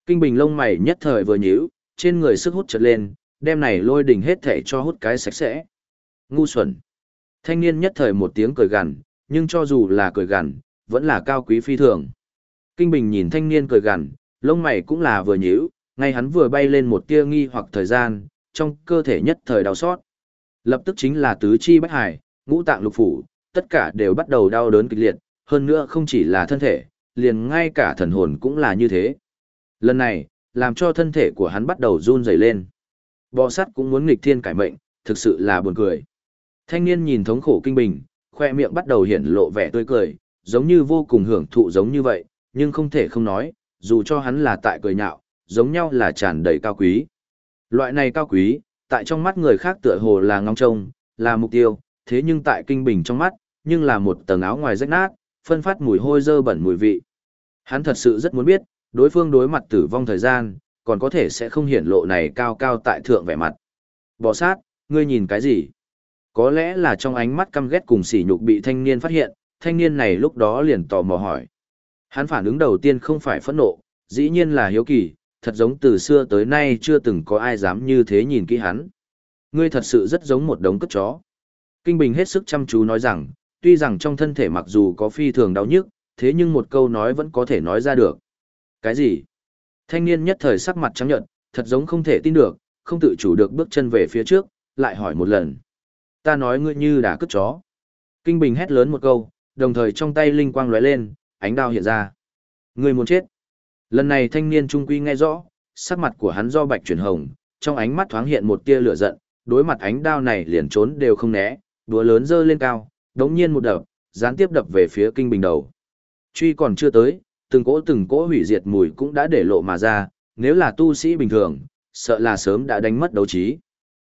Kinh bình lông mày nhất thời vừa nhíu, trên người sức hút chợt lên, đem này lôi đỉnh hết thể cho hút cái sạch sẽ. Ngu xuẩn. Thanh niên nhất thời một tiếng cười gằn, nhưng cho dù là cười gằn, vẫn là cao quý phi thường. Kinh bình nhìn thanh niên cười gằn, lông mày cũng là vừa nhíu, ngay hắn vừa bay lên một tia nghi hoặc thời gian, trong cơ thể nhất thời đau xót. Lập tức chính là tứ chi bách hải, ngũ tạng lục phủ, tất cả đều bắt đầu đau đớn kịch liệt, hơn nữa không chỉ là thân thể, liền ngay cả thần hồn cũng là như thế. Lần này, làm cho thân thể của hắn bắt đầu run rẩy lên. Bò sắt cũng muốn nghịch thiên cải mệnh, thực sự là buồn cười. Thanh niên nhìn thống khổ kinh bình, khoe miệng bắt đầu hiện lộ vẻ tươi cười, giống như vô cùng hưởng thụ giống như vậy, nhưng không thể không nói, dù cho hắn là tại cười nhạo, giống nhau là tràn đầy cao quý. Loại này cao quý, tại trong mắt người khác tựa hồ là ngóng trông, là mục tiêu, thế nhưng tại kinh bình trong mắt, nhưng là một tầng áo ngoài rách nát, phân phát mùi hôi dơ bẩn mùi vị. Hắn thật sự rất muốn biết, đối phương đối mặt tử vong thời gian, còn có thể sẽ không hiển lộ này cao cao tại thượng vẻ mặt. Bỏ sát, ngươi nhìn cái gì? Có lẽ là trong ánh mắt căm ghét cùng sỉ nhục bị thanh niên phát hiện, thanh niên này lúc đó liền tò mò hỏi. Hắn phản ứng đầu tiên không phải phẫn nộ, dĩ nhiên là hiếu kỳ, thật giống từ xưa tới nay chưa từng có ai dám như thế nhìn kỹ hắn. Ngươi thật sự rất giống một đống cất chó. Kinh Bình hết sức chăm chú nói rằng, tuy rằng trong thân thể mặc dù có phi thường đau nhức, thế nhưng một câu nói vẫn có thể nói ra được. Cái gì? Thanh niên nhất thời sắc mặt trắng nhợt, thật giống không thể tin được, không tự chủ được bước chân về phía trước, lại hỏi một lần. Ta nói ngươi như đã cất chó. Kinh Bình hét lớn một câu, đồng thời trong tay linh quang lóe lên, ánh đao hiện ra. Ngươi muốn chết. Lần này thanh niên trung quy nghe rõ, sắc mặt của hắn do bạch chuyển hồng, trong ánh mắt thoáng hiện một tia lửa giận, đối mặt ánh đao này liền trốn đều không né, đũa lớn dơ lên cao, đống nhiên một đập, gián tiếp đập về phía kinh bình đầu. Truy còn chưa tới, từng cỗ từng cỗ hủy diệt mùi cũng đã để lộ mà ra, nếu là tu sĩ bình thường, sợ là sớm đã đánh mất đấu trí.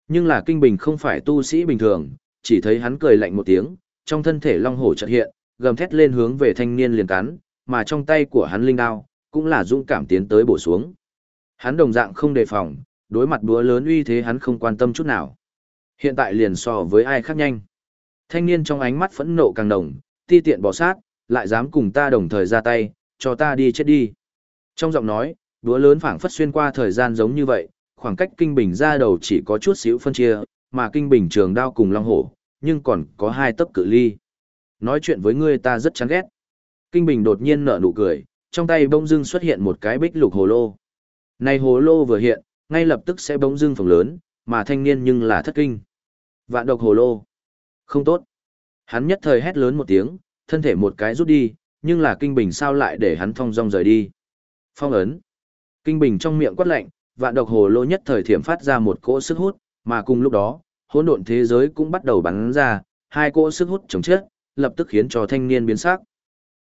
Nhưng là kinh bình không phải tu sĩ bình thường, chỉ thấy hắn cười lạnh một tiếng, trong thân thể long hổ chợt hiện, gầm thét lên hướng về thanh niên liền cắn, mà trong tay của hắn linh đao, cũng là dũng cảm tiến tới bổ xuống. Hắn đồng dạng không đề phòng, đối mặt búa lớn uy thế hắn không quan tâm chút nào. Hiện tại liền so với ai khác nhanh. Thanh niên trong ánh mắt phẫn nộ càng đồng, ti tiện bỏ sát, lại dám cùng ta đồng thời ra tay, cho ta đi chết đi. Trong giọng nói, đúa lớn phảng phất xuyên qua thời gian giống như vậy, khoảng cách kinh bình ra đầu chỉ có chút xíu phân chia, mà kinh bình trường đao cùng long hổ, nhưng còn có hai tấc cự ly. Nói chuyện với ngươi ta rất chán ghét. Kinh Bình đột nhiên nở nụ cười, trong tay bỗng dưng xuất hiện một cái bích lục hồ lô. Này hồ lô vừa hiện, ngay lập tức sẽ bỗng dưng phồng lớn, mà thanh niên nhưng là thất kinh. Vạn độc hồ lô. Không tốt. Hắn nhất thời hét lớn một tiếng, thân thể một cái rút đi, nhưng là kinh bình sao lại để hắn thong dong rời đi. Phong ấn. Kinh bình trong miệng quát lạnh, vạn độc hồ lô nhất thời thiểm phát ra một cỗ sức hút, mà cùng lúc đó, hỗn độn thế giới cũng bắt đầu bắn ra, hai cỗ sức hút chống chết, lập tức khiến cho thanh niên biến sắc.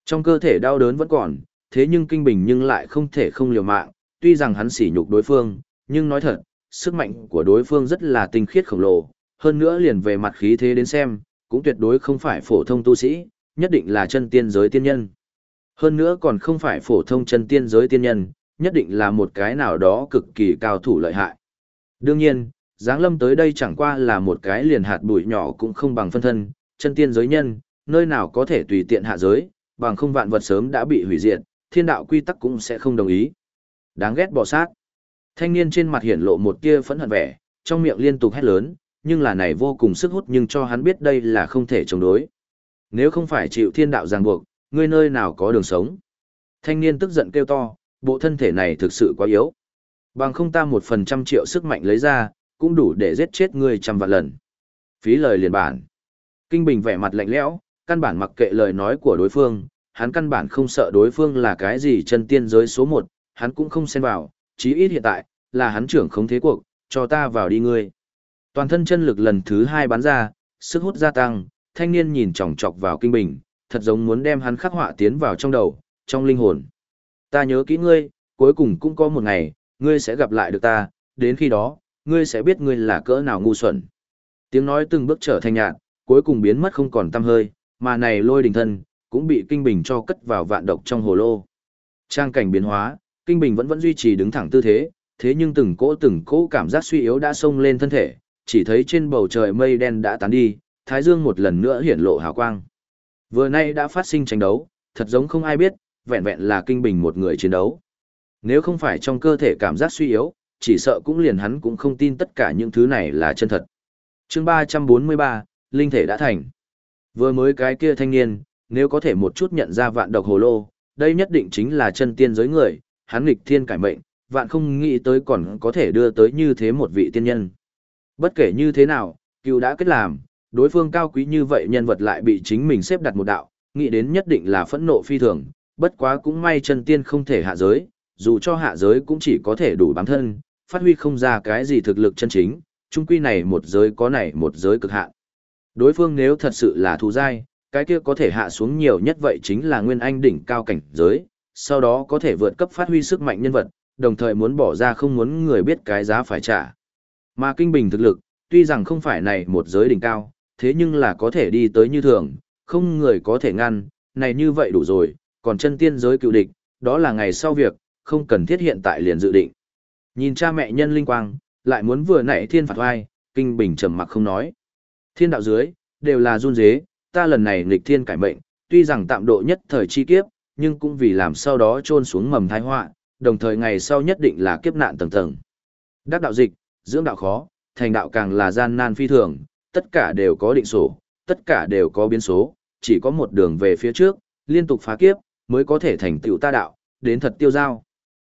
Trong cơ thể đau đớn vẫn còn, thế nhưng kinh bình nhưng lại không thể không liều mạng, tuy rằng hắn sỉ nhục đối phương, nhưng nói thật, sức mạnh của đối phương rất là tinh khiết khổng lồ, hơn nữa liền về mặt khí thế đến xem, cũng tuyệt đối không phải phổ thông tu sĩ, nhất định là chân tiên giới tiên nhân. Hơn nữa còn không phải phổ thông chân tiên giới tiên nhân, nhất định là một cái nào đó cực kỳ cao thủ lợi hại. Đương nhiên, Giáng Lâm tới đây chẳng qua là một cái liền hạt bụi nhỏ cũng không bằng phân thân, chân tiên giới nhân, nơi nào có thể tùy tiện hạ giới, bằng không vạn vật sớm đã bị hủy diệt, thiên đạo quy tắc cũng sẽ không đồng ý. Đáng ghét bỏ sát. Thanh niên trên mặt hiển lộ một tia phẫn hận vẻ, trong miệng liên tục hét lớn, nhưng là này vô cùng sức hút nhưng cho hắn biết đây là không thể chống đối. Nếu không phải chịu thiên đạo ràng buộc, ngươi nơi nào có đường sống. Thanh niên tức giận kêu to, bộ thân thể này thực sự quá yếu. Bằng không ta một phần trăm triệu sức mạnh lấy ra, cũng đủ để giết chết ngươi trăm vạn lần. Phí lời liền bản. Kinh Bình vẻ mặt lạnh lẽo, căn bản mặc kệ lời nói của đối phương, hắn căn bản không sợ đối phương là cái gì chân tiên giới số một, hắn cũng không xen vào, chí ít hiện tại, là hắn trưởng không thế cuộc, cho ta vào đi ngươi. Toàn thân chân lực lần thứ hai bắn ra, sức hút gia tăng, thanh niên nhìn chòng chọc vào kinh bình, thật giống muốn đem hắn khắc họa tiến vào trong đầu, trong linh hồn. Ta nhớ kỹ ngươi, cuối cùng cũng có một ngày, ngươi sẽ gặp lại được ta, đến khi đó, ngươi sẽ biết ngươi là cỡ nào ngu xuẩn. Tiếng nói từng bước trở thành nhạt, cuối cùng biến mất không còn tăm hơi, mà này lôi đình thân, cũng bị kinh bình cho cất vào vạn độc trong hồ lô. Trang cảnh biến hóa, kinh bình vẫn vẫn duy trì đứng thẳng tư thế, thế nhưng từng cỗ từng cỗ cảm giác suy yếu đã xông lên thân thể, chỉ thấy trên bầu trời mây đen đã tán đi, thái dương một lần nữa hiển lộ hào quang. Vừa nay đã phát sinh tranh đấu, thật giống không ai biết, vẹn vẹn là kinh bình một người chiến đấu. Nếu không phải trong cơ thể cảm giác suy yếu, chỉ sợ cũng liền hắn cũng không tin tất cả những thứ này là chân thật. chương 343, Linh thể đã thành. Vừa mới cái kia thanh niên, nếu có thể một chút nhận ra vạn độc hồ lô, đây nhất định chính là chân tiên giới người, hắn nghịch thiên cải mệnh, vạn không nghĩ tới còn có thể đưa tới như thế một vị tiên nhân. Bất kể như thế nào, cựu đã kết làm, đối phương cao quý như vậy nhân vật lại bị chính mình xếp đặt một đạo, nghĩ đến nhất định là phẫn nộ phi thường, bất quá cũng may chân tiên không thể hạ giới, dù cho hạ giới cũng chỉ có thể đủ bám thân, phát huy không ra cái gì thực lực chân chính, chung quy này một giới có này một giới cực hạn. Đối phương nếu thật sự là thù dai, cái kia có thể hạ xuống nhiều nhất vậy chính là nguyên anh đỉnh cao cảnh giới, sau đó có thể vượt cấp phát huy sức mạnh nhân vật, đồng thời muốn bỏ ra không muốn người biết cái giá phải trả. Mà kinh bình thực lực, tuy rằng không phải này một giới đỉnh cao, thế nhưng là có thể đi tới như thường, không người có thể ngăn, này như vậy đủ rồi, còn chân tiên giới cựu địch, đó là ngày sau việc, không cần thiết hiện tại liền dự định. Nhìn cha mẹ nhân linh quang, lại muốn vừa nãy thiên phạt oai, kinh bình trầm mặc không nói. Thiên đạo dưới, đều là run dế, ta lần này nghịch thiên cải mệnh, tuy rằng tạm độ nhất thời chi kiếp, nhưng cũng vì làm sau đó trôn xuống mầm thai họa, đồng thời ngày sau nhất định là kiếp nạn tầng tầng. Đắc đạo dịch, dưỡng đạo khó, thành đạo càng là gian nan phi thường, tất cả đều có định sổ, tất cả đều có biến số, chỉ có một đường về phía trước, liên tục phá kiếp, mới có thể thành tựu ta đạo, đến thật tiêu giao.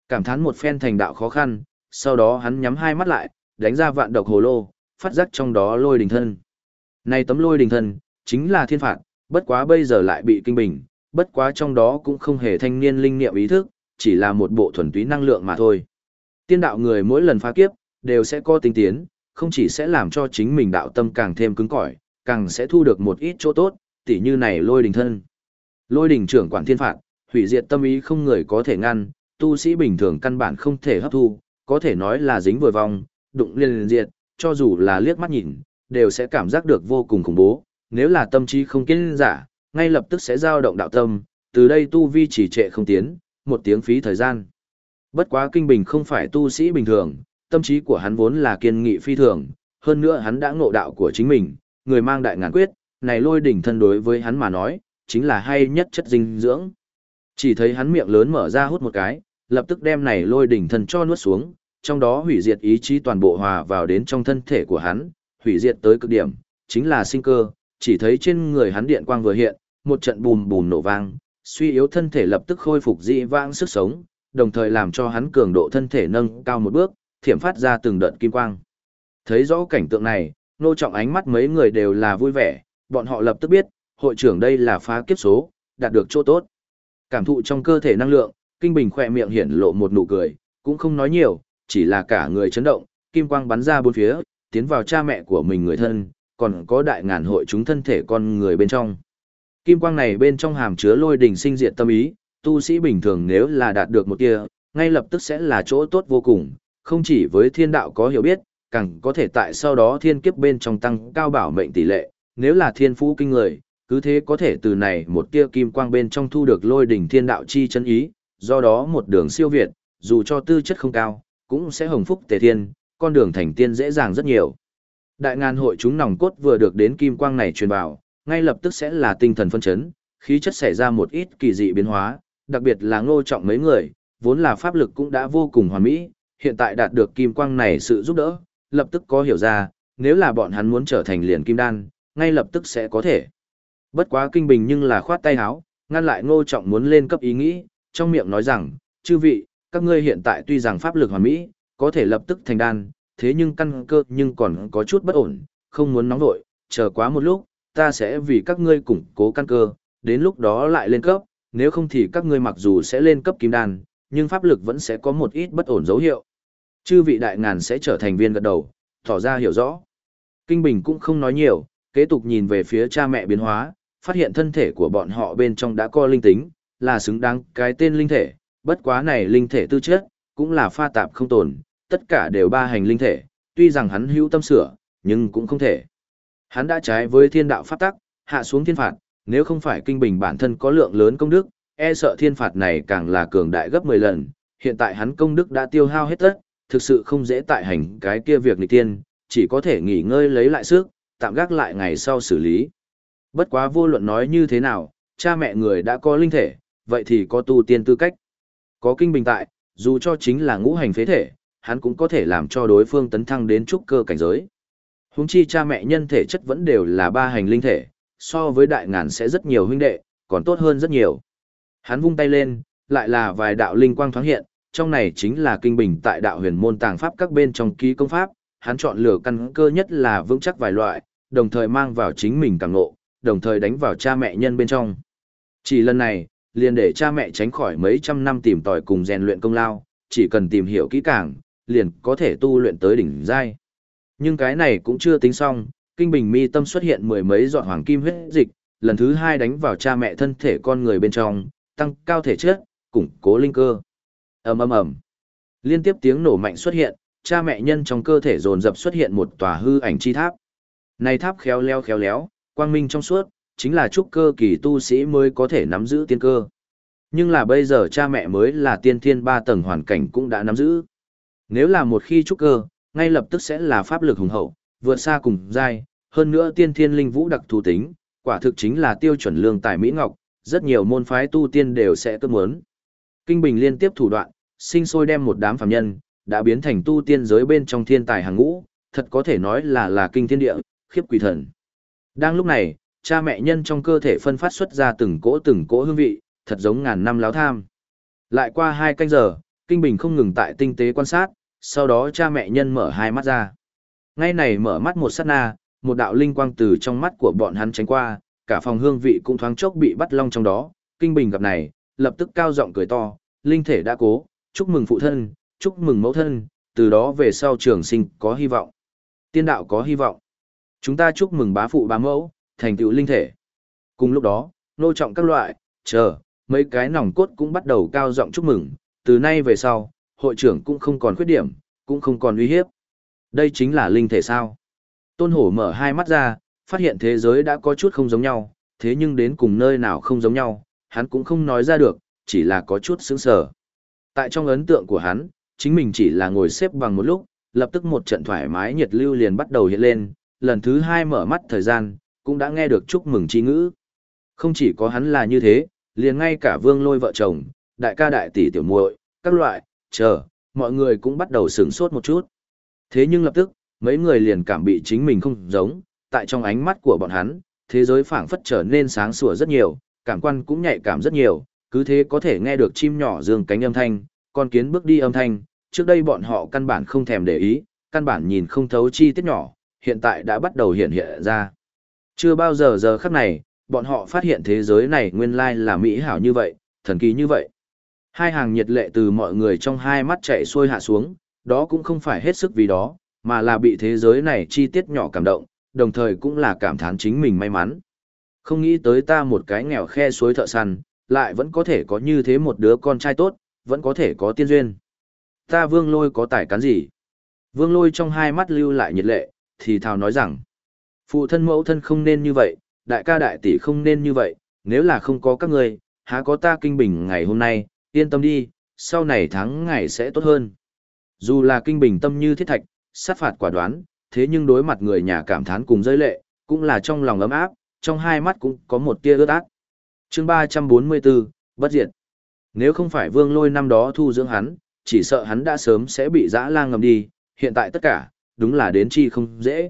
Cảm thán một phen thành đạo khó khăn, sau đó hắn nhắm hai mắt lại, đánh ra vạn độc hồ lô, phát giác trong đó lôi đình thân. Này tấm lôi đình thân, chính là thiên phạt, bất quá bây giờ lại bị kinh bình, bất quá trong đó cũng không hề thanh niên linh niệm ý thức, chỉ là một bộ thuần túy năng lượng mà thôi. Tiên đạo người mỗi lần phá kiếp, đều sẽ có tinh tiến, không chỉ sẽ làm cho chính mình đạo tâm càng thêm cứng cỏi, càng sẽ thu được một ít chỗ tốt, tỉ như này lôi đình thân. Lôi đình trưởng quản thiên phạt, hủy diệt tâm ý không người có thể ngăn, tu sĩ bình thường căn bản không thể hấp thu, có thể nói là dính vừa vòng, đụng liền liền diệt, cho dù là liếc mắt nhìn, đều sẽ cảm giác được vô cùng khủng bố, nếu là tâm trí không kiên giả, ngay lập tức sẽ dao động đạo tâm, từ đây tu vi chỉ trệ không tiến, một tiếng phí thời gian. Bất quá kinh bình không phải tu sĩ bình thường, tâm trí của hắn vốn là kiên nghị phi thường, hơn nữa hắn đã ngộ đạo của chính mình, người mang đại ngàn quyết, này lôi đỉnh thân đối với hắn mà nói, chính là hay nhất chất dinh dưỡng. Chỉ thấy hắn miệng lớn mở ra hút một cái, lập tức đem này lôi đỉnh thân cho nuốt xuống, trong đó hủy diệt ý chí toàn bộ hòa vào đến trong thân thể của hắn, hủy diệt tới cực điểm, chính là sinh cơ, chỉ thấy trên người hắn điện quang vừa hiện, một trận bùm bùm nổ vang, suy yếu thân thể lập tức khôi phục dị vãng sức sống, đồng thời làm cho hắn cường độ thân thể nâng cao một bước, thiểm phát ra từng đợt kim quang. Thấy rõ cảnh tượng này, nô trọng ánh mắt mấy người đều là vui vẻ, bọn họ lập tức biết, hội trưởng đây là phá kiếp số, đạt được chỗ tốt. Cảm thụ trong cơ thể năng lượng, Kinh Bình khỏe miệng hiển lộ một nụ cười, cũng không nói nhiều, chỉ là cả người chấn động, kim quang bắn ra bốn phía, tiến vào cha mẹ của mình người thân, còn có đại ngàn hội chúng thân thể con người bên trong. Kim quang này bên trong hàm chứa lôi đỉnh sinh diệt tâm ý, tu sĩ bình thường nếu là đạt được một tia, ngay lập tức sẽ là chỗ tốt vô cùng, không chỉ với thiên đạo có hiểu biết, càng có thể tại sau đó thiên kiếp bên trong tăng cao bảo mệnh tỷ lệ, nếu là thiên phú kinh người, cứ thế có thể từ này một tia kim quang bên trong thu được lôi đỉnh thiên đạo chi chân ý, do đó một đường siêu việt, dù cho tư chất không cao, cũng sẽ hồng phúc tề thiên, con đường thành tiên dễ dàng rất nhiều. Đại ngàn hội chúng nòng cốt vừa được đến kim quang này truyền vào, ngay lập tức sẽ là tinh thần phân chấn, khí chất xảy ra một ít kỳ dị biến hóa, đặc biệt là ngô trọng mấy người, vốn là pháp lực cũng đã vô cùng hoàn mỹ, hiện tại đạt được kim quang này sự giúp đỡ, lập tức có hiểu ra, nếu là bọn hắn muốn trở thành liền kim đan, ngay lập tức sẽ có thể. Bất quá kinh bình nhưng là khoát tay háo, ngăn lại ngô trọng muốn lên cấp ý nghĩ, trong miệng nói rằng, chư vị, các ngươi hiện tại tuy rằng pháp lực hoàn mỹ, có thể lập tức thành đan, thế nhưng căn cơ nhưng còn có chút bất ổn, không muốn nóng vội, chờ quá một lúc, ta sẽ vì các ngươi củng cố căn cơ, đến lúc đó lại lên cấp, nếu không thì các ngươi mặc dù sẽ lên cấp kim đan, nhưng pháp lực vẫn sẽ có một ít bất ổn dấu hiệu. Chư vị đại ngàn sẽ trở thành viên gật đầu, tỏ ra hiểu rõ. Kinh Bình cũng không nói nhiều, kế tục nhìn về phía cha mẹ biến hóa, phát hiện thân thể của bọn họ bên trong đã có linh tính, là xứng đáng cái tên linh thể, bất quá này linh thể tư chất, cũng là pha tạp không tồn, tất cả đều ba hành linh thể, tuy rằng hắn hữu tâm sửa, nhưng cũng không thể. Hắn đã trái với thiên đạo pháp tắc, hạ xuống thiên phạt, nếu không phải kinh bình bản thân có lượng lớn công đức, e sợ thiên phạt này càng là cường đại gấp 10 lần, hiện tại hắn công đức đã tiêu hao hết tất, thực sự không dễ tại hành cái kia việc nghịch tiên, chỉ có thể nghỉ ngơi lấy lại sức, tạm gác lại ngày sau xử lý. Bất quá vô luận nói như thế nào, cha mẹ người đã có linh thể, vậy thì có tu tiên tư cách. Có kinh bình tại, dù cho chính là ngũ hành phế thể, hắn cũng có thể làm cho đối phương tấn thăng đến trúc cơ cảnh giới. Huống chi cha mẹ nhân thể chất vẫn đều là ba hành linh thể, so với đại ngàn sẽ rất nhiều huynh đệ, còn tốt hơn rất nhiều. Hắn vung tay lên, lại là vài đạo linh quang thoáng hiện, trong này chính là kinh bình tại đạo huyền môn tàng pháp các bên trong ký công pháp, hắn chọn lựa căn cơ nhất là vững chắc vài loại, đồng thời mang vào chính mình càng ngộ, đồng thời đánh vào cha mẹ nhân bên trong. Chỉ lần này, liền để cha mẹ tránh khỏi mấy trăm năm tìm tòi cùng rèn luyện công lao, chỉ cần tìm hiểu kỹ càng, liền có thể tu luyện tới đỉnh giai. Nhưng cái này cũng chưa tính xong, kinh bình mi tâm xuất hiện mười mấy giọt hoàng kim huyết dịch, lần thứ hai đánh vào cha mẹ thân thể con người bên trong, tăng cao thể chất, củng cố linh cơ. ầm ầm ầm, liên tiếp tiếng nổ mạnh xuất hiện, cha mẹ nhân trong cơ thể dồn dập xuất hiện một tòa hư ảnh chi tháp. Này tháp khéo leo khéo léo, quang minh trong suốt, chính là trúc cơ kỳ tu sĩ mới có thể nắm giữ tiên cơ. Nhưng là bây giờ cha mẹ mới là tiên thiên ba tầng hoàn cảnh cũng đã nắm giữ. Nếu là một khi trúc cơ, ngay lập tức sẽ là pháp lực hùng hậu, vượt xa cùng giai, hơn nữa tiên thiên linh vũ đặc thù tính, quả thực chính là tiêu chuẩn lương tài mỹ ngọc, rất nhiều môn phái tu tiên đều sẽ cất muốn. Kinh Bình liên tiếp thủ đoạn, sinh sôi đem một đám phàm nhân, đã biến thành tu tiên giới bên trong thiên tài hàng ngũ, thật có thể nói là là kinh thiên địa, khiếp quỷ thần. Đang lúc này, cha mẹ nhân trong cơ thể phân phát xuất ra từng cỗ từng cỗ hương vị, thật giống ngàn năm láo tham. Lại qua hai canh giờ, Kinh Bình không ngừng tại tinh tế quan sát, sau đó cha mẹ nhân mở hai mắt ra. Ngay này mở mắt một sát na, một đạo linh quang từ trong mắt của bọn hắn tránh qua, cả phòng hương vị cũng thoáng chốc bị bắt long trong đó. Kinh Bình gặp này, lập tức cao giọng cười to, linh thể đã cố, chúc mừng phụ thân, chúc mừng mẫu thân, từ đó về sau trường sinh có hy vọng. Tiên đạo có hy vọng. Chúng ta chúc mừng bá phụ bá mẫu, thành tựu linh thể. Cùng lúc đó, nô trọng các loại, chờ, mấy cái nòng cốt cũng bắt đầu cao giọng chúc mừng, từ nay về sau, hội trưởng cũng không còn khuyết điểm, cũng không còn uy hiếp. Đây chính là linh thể sao. Tôn hổ mở hai mắt ra, phát hiện thế giới đã có chút không giống nhau, thế nhưng đến cùng nơi nào không giống nhau, hắn cũng không nói ra được, chỉ là có chút sững sờ. Tại trong ấn tượng của hắn, chính mình chỉ là ngồi xếp bằng một lúc, lập tức một trận thoải mái nhiệt lưu liền bắt đầu hiện lên, lần thứ hai mở mắt thời gian, cũng đã nghe được chúc mừng chi ngữ. Không chỉ có hắn là như thế, liền ngay cả vương lôi vợ chồng, đại ca đại tỷ tiểu muội, các loại, chờ, mọi người cũng bắt đầu sửng sốt một chút. Thế nhưng lập tức, mấy người liền cảm bị chính mình không giống, tại trong ánh mắt của bọn hắn, thế giới phảng phất trở nên sáng sủa rất nhiều, cảm quan cũng nhạy cảm rất nhiều, cứ thế có thể nghe được chim nhỏ dương cánh âm thanh, con kiến bước đi âm thanh, trước đây bọn họ căn bản không thèm để ý, căn bản nhìn không thấu chi tiết nhỏ, hiện tại đã bắt đầu hiện hiện ra. Chưa bao giờ giờ khắc này, bọn họ phát hiện thế giới này nguyên lai là mỹ hảo như vậy, thần kỳ như vậy. Hai hàng nhiệt lệ từ mọi người trong hai mắt chạy xuôi hạ xuống, đó cũng không phải hết sức vì đó, mà là bị thế giới này chi tiết nhỏ cảm động, đồng thời cũng là cảm thán chính mình may mắn. Không nghĩ tới ta một cái nghèo khe suối thợ săn, lại vẫn có thể có như thế một đứa con trai tốt, vẫn có thể có tiên duyên. Ta vương lôi có tài cán gì? Vương lôi trong hai mắt lưu lại nhiệt lệ, thì thào nói rằng, phụ thân mẫu thân không nên như vậy, đại ca đại tỷ không nên như vậy, nếu là không có các người, há có ta kinh bình ngày hôm nay, yên tâm đi, sau này tháng ngày sẽ tốt hơn. Dù là kinh bình tâm như thiết thạch, sát phạt quả đoán, thế nhưng đối mặt người nhà cảm thán cùng rơi lệ, cũng là trong lòng ấm áp, trong hai mắt cũng có một tia ướt át. chương 344, bất diệt. Nếu không phải vương lôi năm đó thu dưỡng hắn, chỉ sợ hắn đã sớm sẽ bị dã lang ngầm đi, hiện tại tất cả, đúng là đến chi không dễ.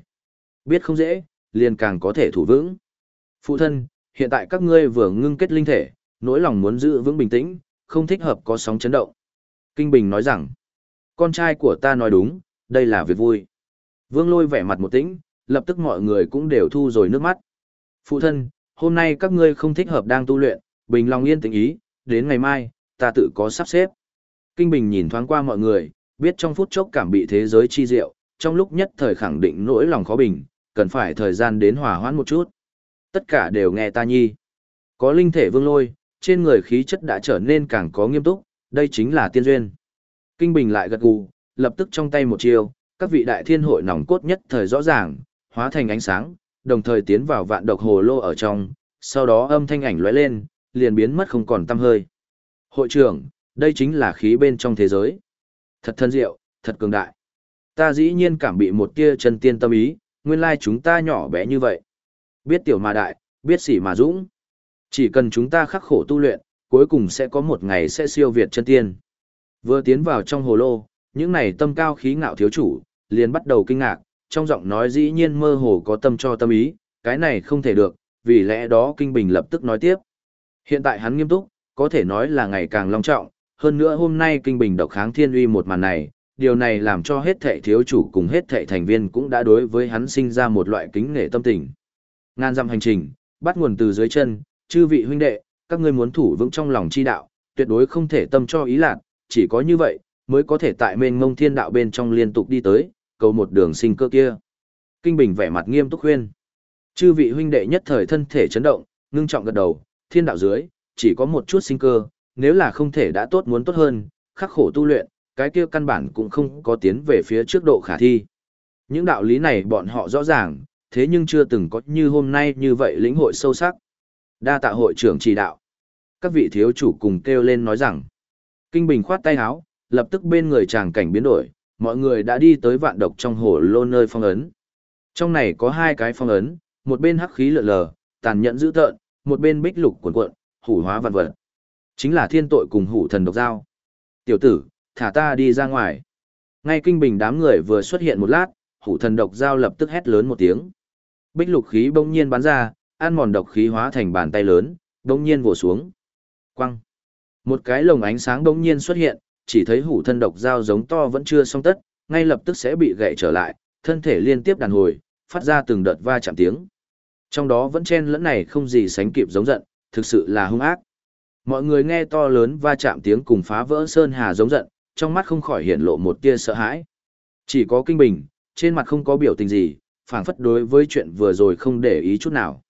Biết không dễ, liền càng có thể thủ vững. Phụ thân, hiện tại các ngươi vừa ngưng kết linh thể, nỗi lòng muốn giữ vững bình tĩnh, không thích hợp có sóng chấn động. Kinh Bình nói rằng, con trai của ta nói đúng, đây là việc vui. Vương lôi vẻ mặt một tĩnh, lập tức mọi người cũng đều thu rồi nước mắt. Phụ thân, hôm nay các ngươi không thích hợp đang tu luyện, bình lòng yên tĩnh ý, đến ngày mai, ta tự có sắp xếp. Kinh Bình nhìn thoáng qua mọi người, biết trong phút chốc cảm bị thế giới chi diệu, trong lúc nhất thời khẳng định nỗi lòng khó bình, cần phải thời gian đến hòa hoãn một chút. Tất cả đều nghe ta nhi. Có linh thể vương lôi, trên người khí chất đã trở nên càng có nghiêm túc, đây chính là tiên duyên. Kinh Bình lại gật gù, lập tức trong tay một chiêu, các vị đại thiên hội nòng cốt nhất thời rõ ràng, hóa thành ánh sáng, đồng thời tiến vào vạn độc hồ lô ở trong, sau đó âm thanh ảnh lóe lên, liền biến mất không còn tăm hơi. Hội trưởng, đây chính là khí bên trong thế giới. Thật thân diệu, thật cường đại. Ta dĩ nhiên cảm bị một tia chân tiên tâm ý, nguyên lai chúng ta nhỏ bé như vậy. Biết tiểu mà đại, biết sỉ mà dũng. Chỉ cần chúng ta khắc khổ tu luyện, cuối cùng sẽ có một ngày sẽ siêu việt chân tiên. Vừa tiến vào trong hồ lô, những này tâm cao khí ngạo thiếu chủ, liền bắt đầu kinh ngạc, trong giọng nói dĩ nhiên mơ hồ có tâm cho tâm ý, cái này không thể được, vì lẽ đó Kinh Bình lập tức nói tiếp. Hiện tại hắn nghiêm túc, có thể nói là ngày càng long trọng, hơn nữa hôm nay Kinh Bình độc kháng thiên uy một màn này, điều này làm cho hết thệ thiếu chủ cùng hết thệ thành viên cũng đã đối với hắn sinh ra một loại kính nghệ tâm tình. Ngan dặm hành trình, bắt nguồn từ dưới chân, chư vị huynh đệ, các ngươi muốn thủ vững trong lòng chi đạo, tuyệt đối không thể tâm cho ý lạc, chỉ có như vậy, mới có thể tại mênh mông thiên đạo bên trong liên tục đi tới, cầu một đường sinh cơ kia. Kinh Bình vẻ mặt nghiêm túc khuyên. Chư vị huynh đệ nhất thời thân thể chấn động, ngưng trọng gật đầu, thiên đạo dưới, chỉ có một chút sinh cơ, nếu là không thể đã tốt muốn tốt hơn, khắc khổ tu luyện, cái kia căn bản cũng không có tiến về phía trước độ khả thi. Những đạo lý này bọn họ rõ ràng, thế nhưng chưa từng có như hôm nay như vậy lĩnh hội sâu sắc. Đa tạ hội trưởng chỉ đạo. Các vị thiếu chủ cùng kêu lên nói rằng, Kinh Bình khoát tay háo, lập tức bên người chàng cảnh biến đổi, mọi người đã đi tới vạn độc trong hồ lô nơi phong ấn. Trong này có hai cái phong ấn, một bên hắc khí lượn lờ, tàn nhẫn dữ tợn, một bên bích lục cuộn cuộn, hủ hóa vạn vật. Chính là thiên tội cùng hủ thần độc giao. Tiểu tử, thả ta đi ra ngoài. Ngay kinh bình đám người vừa xuất hiện một lát, hủ thần độc giao lập tức hét lớn một tiếng. Bích lục khí bỗng nhiên bắn ra, ăn mòn độc khí hóa thành bàn tay lớn, bỗng nhiên vồ xuống. Quăng. Một cái lồng ánh sáng bỗng nhiên xuất hiện, chỉ thấy hủ thân độc dao giống to vẫn chưa xong tất, ngay lập tức sẽ bị gãy trở lại, thân thể liên tiếp đàn hồi, phát ra từng đợt va chạm tiếng. Trong đó vẫn chen lẫn này không gì sánh kịp giống giận, thực sự là hung ác. Mọi người nghe to lớn va chạm tiếng cùng phá vỡ sơn hà giống giận, trong mắt không khỏi hiện lộ một tia sợ hãi. Chỉ có kinh bình, trên mặt không có biểu tình gì, phảng phất đối với chuyện vừa rồi không để ý chút nào.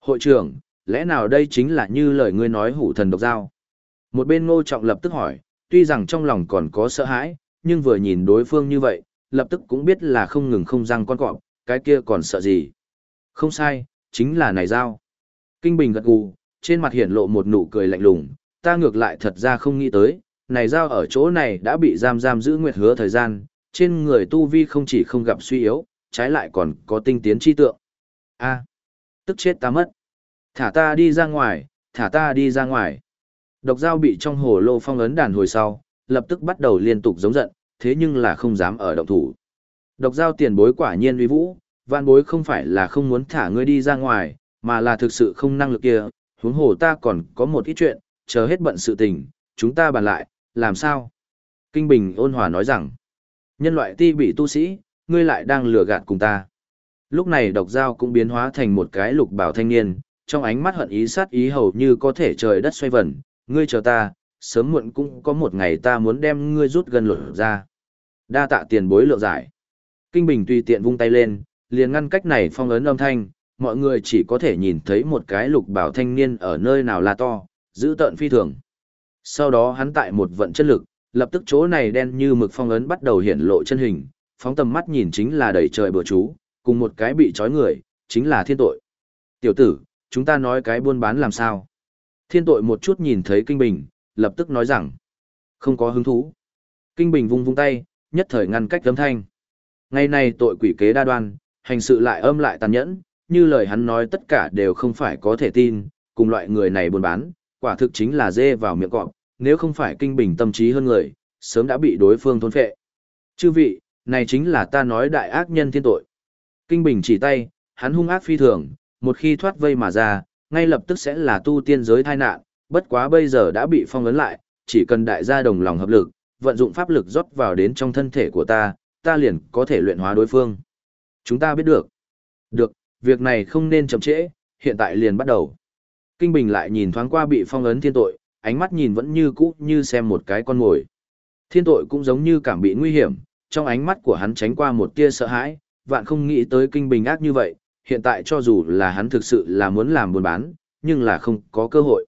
Hội trưởng, lẽ nào đây chính là như lời ngươi nói hủ thần độc dao? Một bên ngô trọng lập tức hỏi, tuy rằng trong lòng còn có sợ hãi, nhưng vừa nhìn đối phương như vậy, lập tức cũng biết là không ngừng không răng con cọp, cái kia còn sợ gì. Không sai, chính là này dao. Kinh Bình gật gù, trên mặt hiển lộ một nụ cười lạnh lùng, ta ngược lại thật ra không nghĩ tới, này dao ở chỗ này đã bị giam giam giữ nguyệt hứa thời gian, trên người tu vi không chỉ không gặp suy yếu, trái lại còn có tinh tiến chi tượng. A, tức chết ta mất. Thả ta đi ra ngoài, thả ta đi ra ngoài. Độc dao bị trong hồ lô phong ấn đàn hồi sau, lập tức bắt đầu liên tục giống giận, thế nhưng là không dám ở động thủ. Độc dao tiền bối quả nhiên uy vũ, Vạn bối không phải là không muốn thả ngươi đi ra ngoài, mà là thực sự không năng lực kia, huống hồ ta còn có một ít chuyện, chờ hết bận sự tình, chúng ta bàn lại, làm sao? Kinh Bình ôn hòa nói rằng, nhân loại ti bị tu sĩ, ngươi lại đang lừa gạt cùng ta. Lúc này độc dao cũng biến hóa thành một cái lục bảo thanh niên, trong ánh mắt hận ý sát ý hầu như có thể trời đất xoay vần, ngươi chờ ta, sớm muộn cũng có một ngày ta muốn đem ngươi rút gần lột ra. Đa tạ tiền bối lượng giải. Kinh Bình tùy tiện vung tay lên, liền ngăn cách này phong ấn âm thanh, mọi người chỉ có thể nhìn thấy một cái lục bảo thanh niên ở nơi nào là to, giữ tợn phi thường. Sau đó hắn tại một vận chân lực, lập tức chỗ này đen như mực phong ấn bắt đầu hiện lộ chân hình, phóng tầm mắt nhìn chính là đầy trời bừa chú, cùng một cái bị trói người, chính là thiên tội. Tiểu tử, chúng ta nói cái buôn bán làm sao? Thiên tội một chút nhìn thấy Kinh Bình, lập tức nói rằng, không có hứng thú. Kinh Bình vung vung tay, nhất thời ngăn cách âm thanh. Ngày này tội quỷ kế đa đoan, hành sự lại âm lại tàn nhẫn, như lời hắn nói tất cả đều không phải có thể tin, cùng loại người này buôn bán, quả thực chính là dê vào miệng cọp, nếu không phải kinh bình tâm trí hơn người, sớm đã bị đối phương thôn phệ. Chư vị, này chính là ta nói đại ác nhân thiên tội. Kinh bình chỉ tay, hắn hung ác phi thường, một khi thoát vây mà ra, ngay lập tức sẽ là tu tiên giới tai nạn, bất quá bây giờ đã bị phong ấn lại, chỉ cần đại gia đồng lòng hợp lực, vận dụng pháp lực rót vào đến trong thân thể của ta, ta liền có thể luyện hóa đối phương. Chúng ta biết được. Được, việc này không nên chậm trễ, hiện tại liền bắt đầu. Kinh Bình lại nhìn thoáng qua bị phong ấn thiên tội, ánh mắt nhìn vẫn như cũ như xem một cái con mồi. Thiên tội cũng giống như cảm bị nguy hiểm, trong ánh mắt của hắn tránh qua một tia sợ hãi, vạn không nghĩ tới Kinh Bình ác như vậy, hiện tại cho dù là hắn thực sự là muốn làm buôn bán, nhưng là không có cơ hội.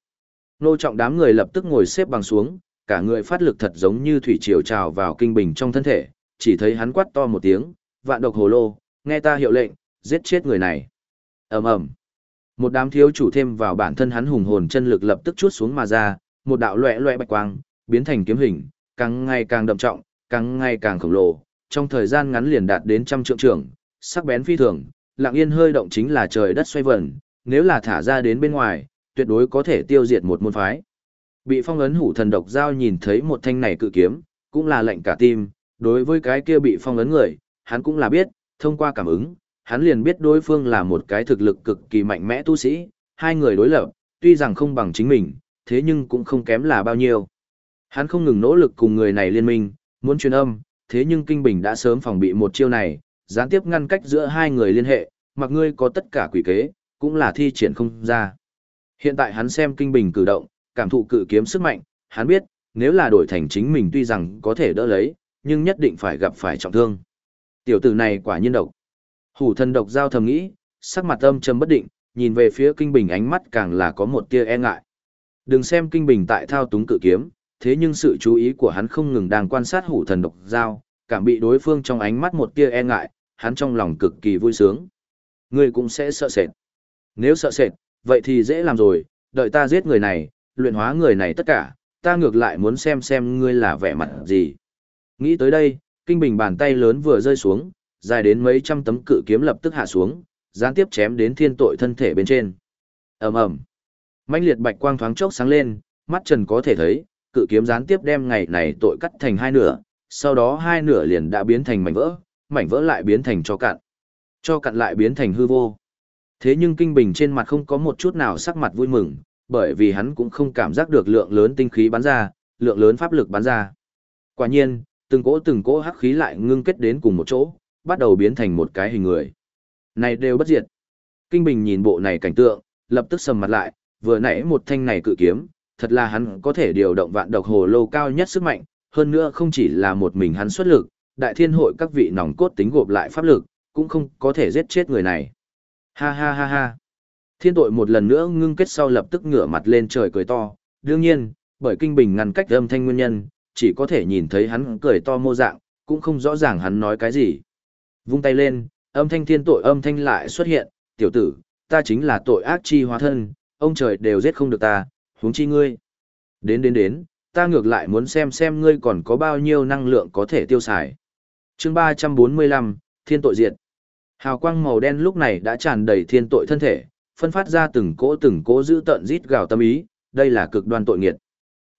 Nô trọng đám người lập tức ngồi xếp bằng xuống, cả người phát lực thật giống như thủy triều trào vào Kinh Bình trong thân thể, chỉ thấy hắn quát to một tiếng, vạn độc hồ lô, nghe ta hiệu lệnh, giết chết người này. ầm ầm Một đám thiếu chủ thêm vào bản thân hắn hùng hồn chân lực lập tức chút xuống mà ra, một đạo loẹ loẹ bạch quang, biến thành kiếm hình, càng ngày càng đậm trọng, càng ngày càng khổng lồ, trong thời gian ngắn liền đạt đến trăm trượng trưởng, sắc bén phi thường, lặng yên hơi động chính là trời đất xoay vần, nếu là thả ra đến bên ngoài, tuyệt đối có thể tiêu diệt một môn phái. Bị phong ấn hủ thần độc giao nhìn thấy một thanh này cự kiếm, cũng là lệnh cả tim, đối với cái kia bị phong ấn người, hắn cũng là biết, thông qua cảm ứng, hắn liền biết đối phương là một cái thực lực cực kỳ mạnh mẽ tu sĩ, hai người đối lập, tuy rằng không bằng chính mình, thế nhưng cũng không kém là bao nhiêu. Hắn không ngừng nỗ lực cùng người này liên minh, muốn truyền âm, thế nhưng Kinh Bình đã sớm phòng bị một chiêu này, gián tiếp ngăn cách giữa hai người liên hệ, mặc ngươi có tất cả quỷ kế, cũng là thi triển không ra. Hiện tại hắn xem Kinh Bình cử động, cảm thụ cự kiếm sức mạnh, hắn biết, nếu là đổi thành chính mình tuy rằng có thể đỡ lấy, nhưng nhất định phải gặp phải trọng thương. Tiểu tử này quả nhiên độc. Hủ thần độc giao thầm nghĩ, sắc mặt âm trầm bất định, nhìn về phía Kinh Bình ánh mắt càng là có một tia e ngại. Đừng xem Kinh Bình tại thao túng cự kiếm, thế nhưng sự chú ý của hắn không ngừng đang quan sát hủ thần độc giao, cảm bị đối phương trong ánh mắt một tia e ngại, hắn trong lòng cực kỳ vui sướng. Ngươi cũng sẽ sợ sệt. Nếu sợ sệt, vậy thì dễ làm rồi, đợi ta giết người này, luyện hóa người này tất cả, ta ngược lại muốn xem xem ngươi là vẻ mặt gì. Nghĩ tới đây, kinh bình bàn tay lớn vừa rơi xuống, dài đến mấy trăm tấm cự kiếm lập tức hạ xuống, gián tiếp chém đến thiên tội thân thể bên trên. ầm ầm, mãnh liệt bạch quang thoáng chốc sáng lên, mắt trần có thể thấy, cự kiếm gián tiếp đem ngày này tội cắt thành hai nửa, sau đó hai nửa liền đã biến thành mảnh vỡ, mảnh vỡ lại biến thành cho cạn, cho cạn lại biến thành hư vô. Thế nhưng kinh bình trên mặt không có một chút nào sắc mặt vui mừng, bởi vì hắn cũng không cảm giác được lượng lớn tinh khí bắn ra, lượng lớn pháp lực bắn ra. Quả nhiên, từng cỗ từng cỗ hắc khí lại ngưng kết đến cùng một chỗ, bắt đầu biến thành một cái hình người. Này đều bất diệt. Kinh Bình nhìn bộ này cảnh tượng, lập tức sầm mặt lại, vừa nãy một thanh này cự kiếm, thật là hắn có thể điều động vạn độc hồ lô cao nhất sức mạnh, hơn nữa không chỉ là một mình hắn xuất lực, đại thiên hội các vị nòng cốt tính gộp lại pháp lực, cũng không có thể giết chết người này. Ha ha ha ha. Thiên tội một lần nữa ngưng kết sau lập tức ngửa mặt lên trời cười to, đương nhiên, bởi kinh bình ngăn cách âm thanh nguyên nhân, chỉ có thể nhìn thấy hắn cười to mô dạng, cũng không rõ ràng hắn nói cái gì. Vung tay lên, âm thanh thiên tội âm thanh lại xuất hiện, tiểu tử, ta chính là tội ác chi hóa thân, ông trời đều giết không được ta, huống chi ngươi. Đến đến đến, ta ngược lại muốn xem xem ngươi còn có bao nhiêu năng lượng có thể tiêu xài. chương 345, thiên tội diệt. Hào quang màu đen lúc này đã tràn đầy thiên tội thân thể, phân phát ra từng cỗ từng cỗ giữ tận rít gào tâm ý, đây là cực đoan tội nghiệt.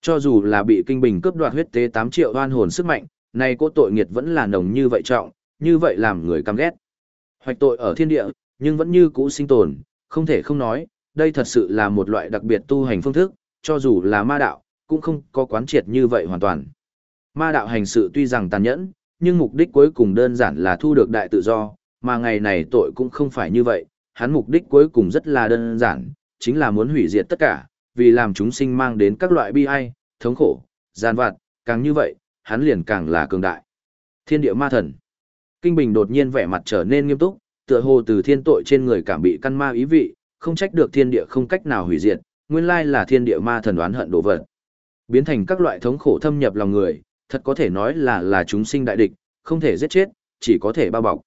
Cho dù là bị kinh bình cướp đoạt huyết tế 8 triệu oan hồn sức mạnh, này cỗ tội nghiệt vẫn là nồng như vậy trọng, như vậy làm người căm ghét. Hoạch tội ở thiên địa, nhưng vẫn như cũ sinh tồn, không thể không nói, đây thật sự là một loại đặc biệt tu hành phương thức, cho dù là ma đạo, cũng không có quán triệt như vậy hoàn toàn. Ma đạo hành sự tuy rằng tàn nhẫn, nhưng mục đích cuối cùng đơn giản là thu được đại tự do, mà ngày này tội cũng không phải như vậy, hắn mục đích cuối cùng rất là đơn giản, chính là muốn hủy diệt tất cả, vì làm chúng sinh mang đến các loại bi ai, thống khổ, gian vặt, càng như vậy, hắn liền càng là cường đại. Thiên địa ma thần. Kinh Bình đột nhiên vẻ mặt trở nên nghiêm túc, tựa hồ từ thiên tội trên người cảm bị căn ma ý vị, không trách được thiên địa không cách nào hủy diệt, nguyên lai là thiên địa ma thần đoán hận đồ vật. Biến thành các loại thống khổ thâm nhập lòng người, thật có thể nói là là chúng sinh đại địch, không thể giết chết, chỉ có thể bao bọc.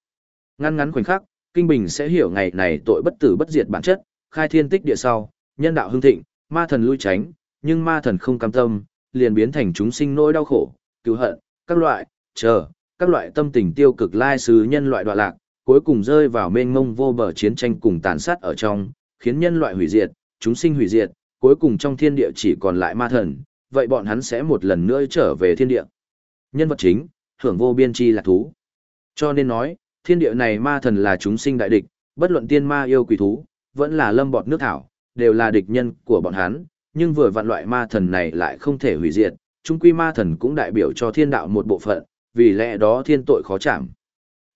Ngăn ngắn khoảnh khắc, Kinh Bình sẽ hiểu ngày này tội bất tử bất diệt bản chất, khai thiên tích địa sau, nhân đạo hưng thịnh, ma thần lui tránh, nhưng ma thần không cam tâm, liền biến thành chúng sinh nỗi đau khổ, cứu hận, các loại, chờ, các loại tâm tình tiêu cực lai sứ nhân loại đoạn lạc, cuối cùng rơi vào mênh mông vô bờ chiến tranh cùng tàn sát ở trong, khiến nhân loại hủy diệt, chúng sinh hủy diệt, cuối cùng trong thiên địa chỉ còn lại ma thần, vậy bọn hắn sẽ một lần nữa trở về thiên địa. Nhân vật chính, hưởng vô biên chi là thú. Cho nên nói, thiên địa này ma thần là chúng sinh đại địch, bất luận tiên ma yêu quỷ thú, vẫn là lâm bọt nước thảo, đều là địch nhân của bọn hắn, nhưng vừa vạn loại ma thần này lại không thể hủy diệt, chung quy ma thần cũng đại biểu cho thiên đạo một bộ phận, vì lẽ đó thiên tội khó chạm.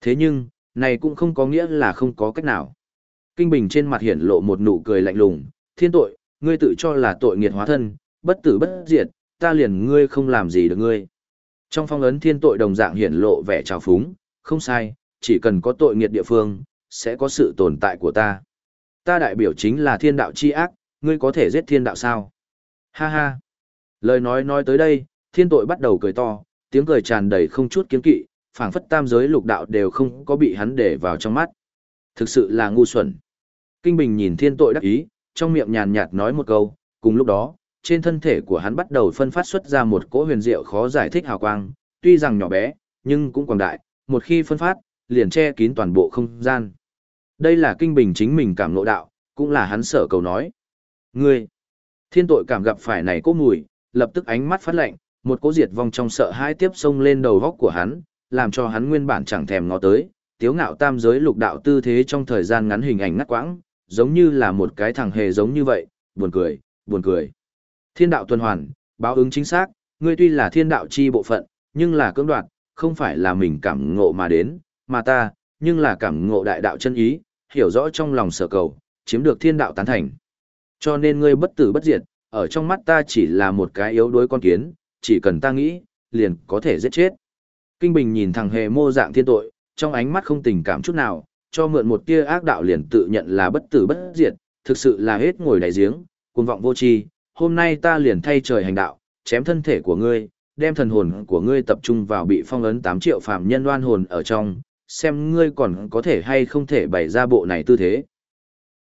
Thế nhưng, này cũng không có nghĩa là không có cách nào. Kinh Bình trên mặt hiển lộ một nụ cười lạnh lùng, thiên tội, ngươi tự cho là tội nghiệt hóa thân, bất tử bất diệt, ta liền ngươi không làm gì được ngươi. Trong phong ấn thiên tội đồng dạng hiển lộ vẻ trào phúng, không sai, chỉ cần có tội nghiệt địa phương, sẽ có sự tồn tại của ta. Ta đại biểu chính là thiên đạo chi ác, ngươi có thể giết thiên đạo sao? Ha ha! Lời nói nói tới đây, thiên tội bắt đầu cười to, tiếng cười tràn đầy không chút kiến kỵ, phảng phất tam giới lục đạo đều không có bị hắn để vào trong mắt. Thực sự là ngu xuẩn. Kinh Bình nhìn thiên tội đắc ý, trong miệng nhàn nhạt nói một câu, cùng lúc đó, trên thân thể của hắn bắt đầu phân phát xuất ra một cỗ huyền diệu khó giải thích hào quang, tuy rằng nhỏ bé, nhưng cũng quảng đại, một khi phân phát, liền che kín toàn bộ không gian. Đây là kinh bình chính mình cảm ngộ đạo, cũng là hắn sở cầu nói. Ngươi, thiên tội cảm gặp phải này cỗ mùi, lập tức ánh mắt phát lạnh, một cỗ diệt vong trong sợ hãi tiếp xông lên đầu góc của hắn, làm cho hắn nguyên bản chẳng thèm ngó tới, tiếu ngạo tam giới lục đạo tư thế trong thời gian ngắn hình ảnh ngắt quãng, giống như là một cái thằng hề giống như vậy, buồn cười, buồn cười. Thiên đạo tuần hoàn, báo ứng chính xác, ngươi tuy là thiên đạo chi bộ phận, nhưng là cưỡng đoạt, không phải là mình cảm ngộ mà đến, mà ta, nhưng là cảm ngộ đại đạo chân ý, hiểu rõ trong lòng sở cầu, chiếm được thiên đạo tán thành. Cho nên ngươi bất tử bất diệt, ở trong mắt ta chỉ là một cái yếu đuối con kiến, chỉ cần ta nghĩ, liền có thể giết chết. Kinh Bình nhìn thằng hề mô dạng thiên tội, trong ánh mắt không tình cảm chút nào, cho mượn một tia ác đạo liền tự nhận là bất tử bất diệt, thực sự là hết ngồi đại giếng, cuồng vọng vô tri, hôm nay ta liền thay trời hành đạo, chém thân thể của ngươi, đem thần hồn của ngươi tập trung vào bị phong ấn 8 triệu phàm nhân đoan hồn ở trong, xem ngươi còn có thể hay không thể bày ra bộ này tư thế.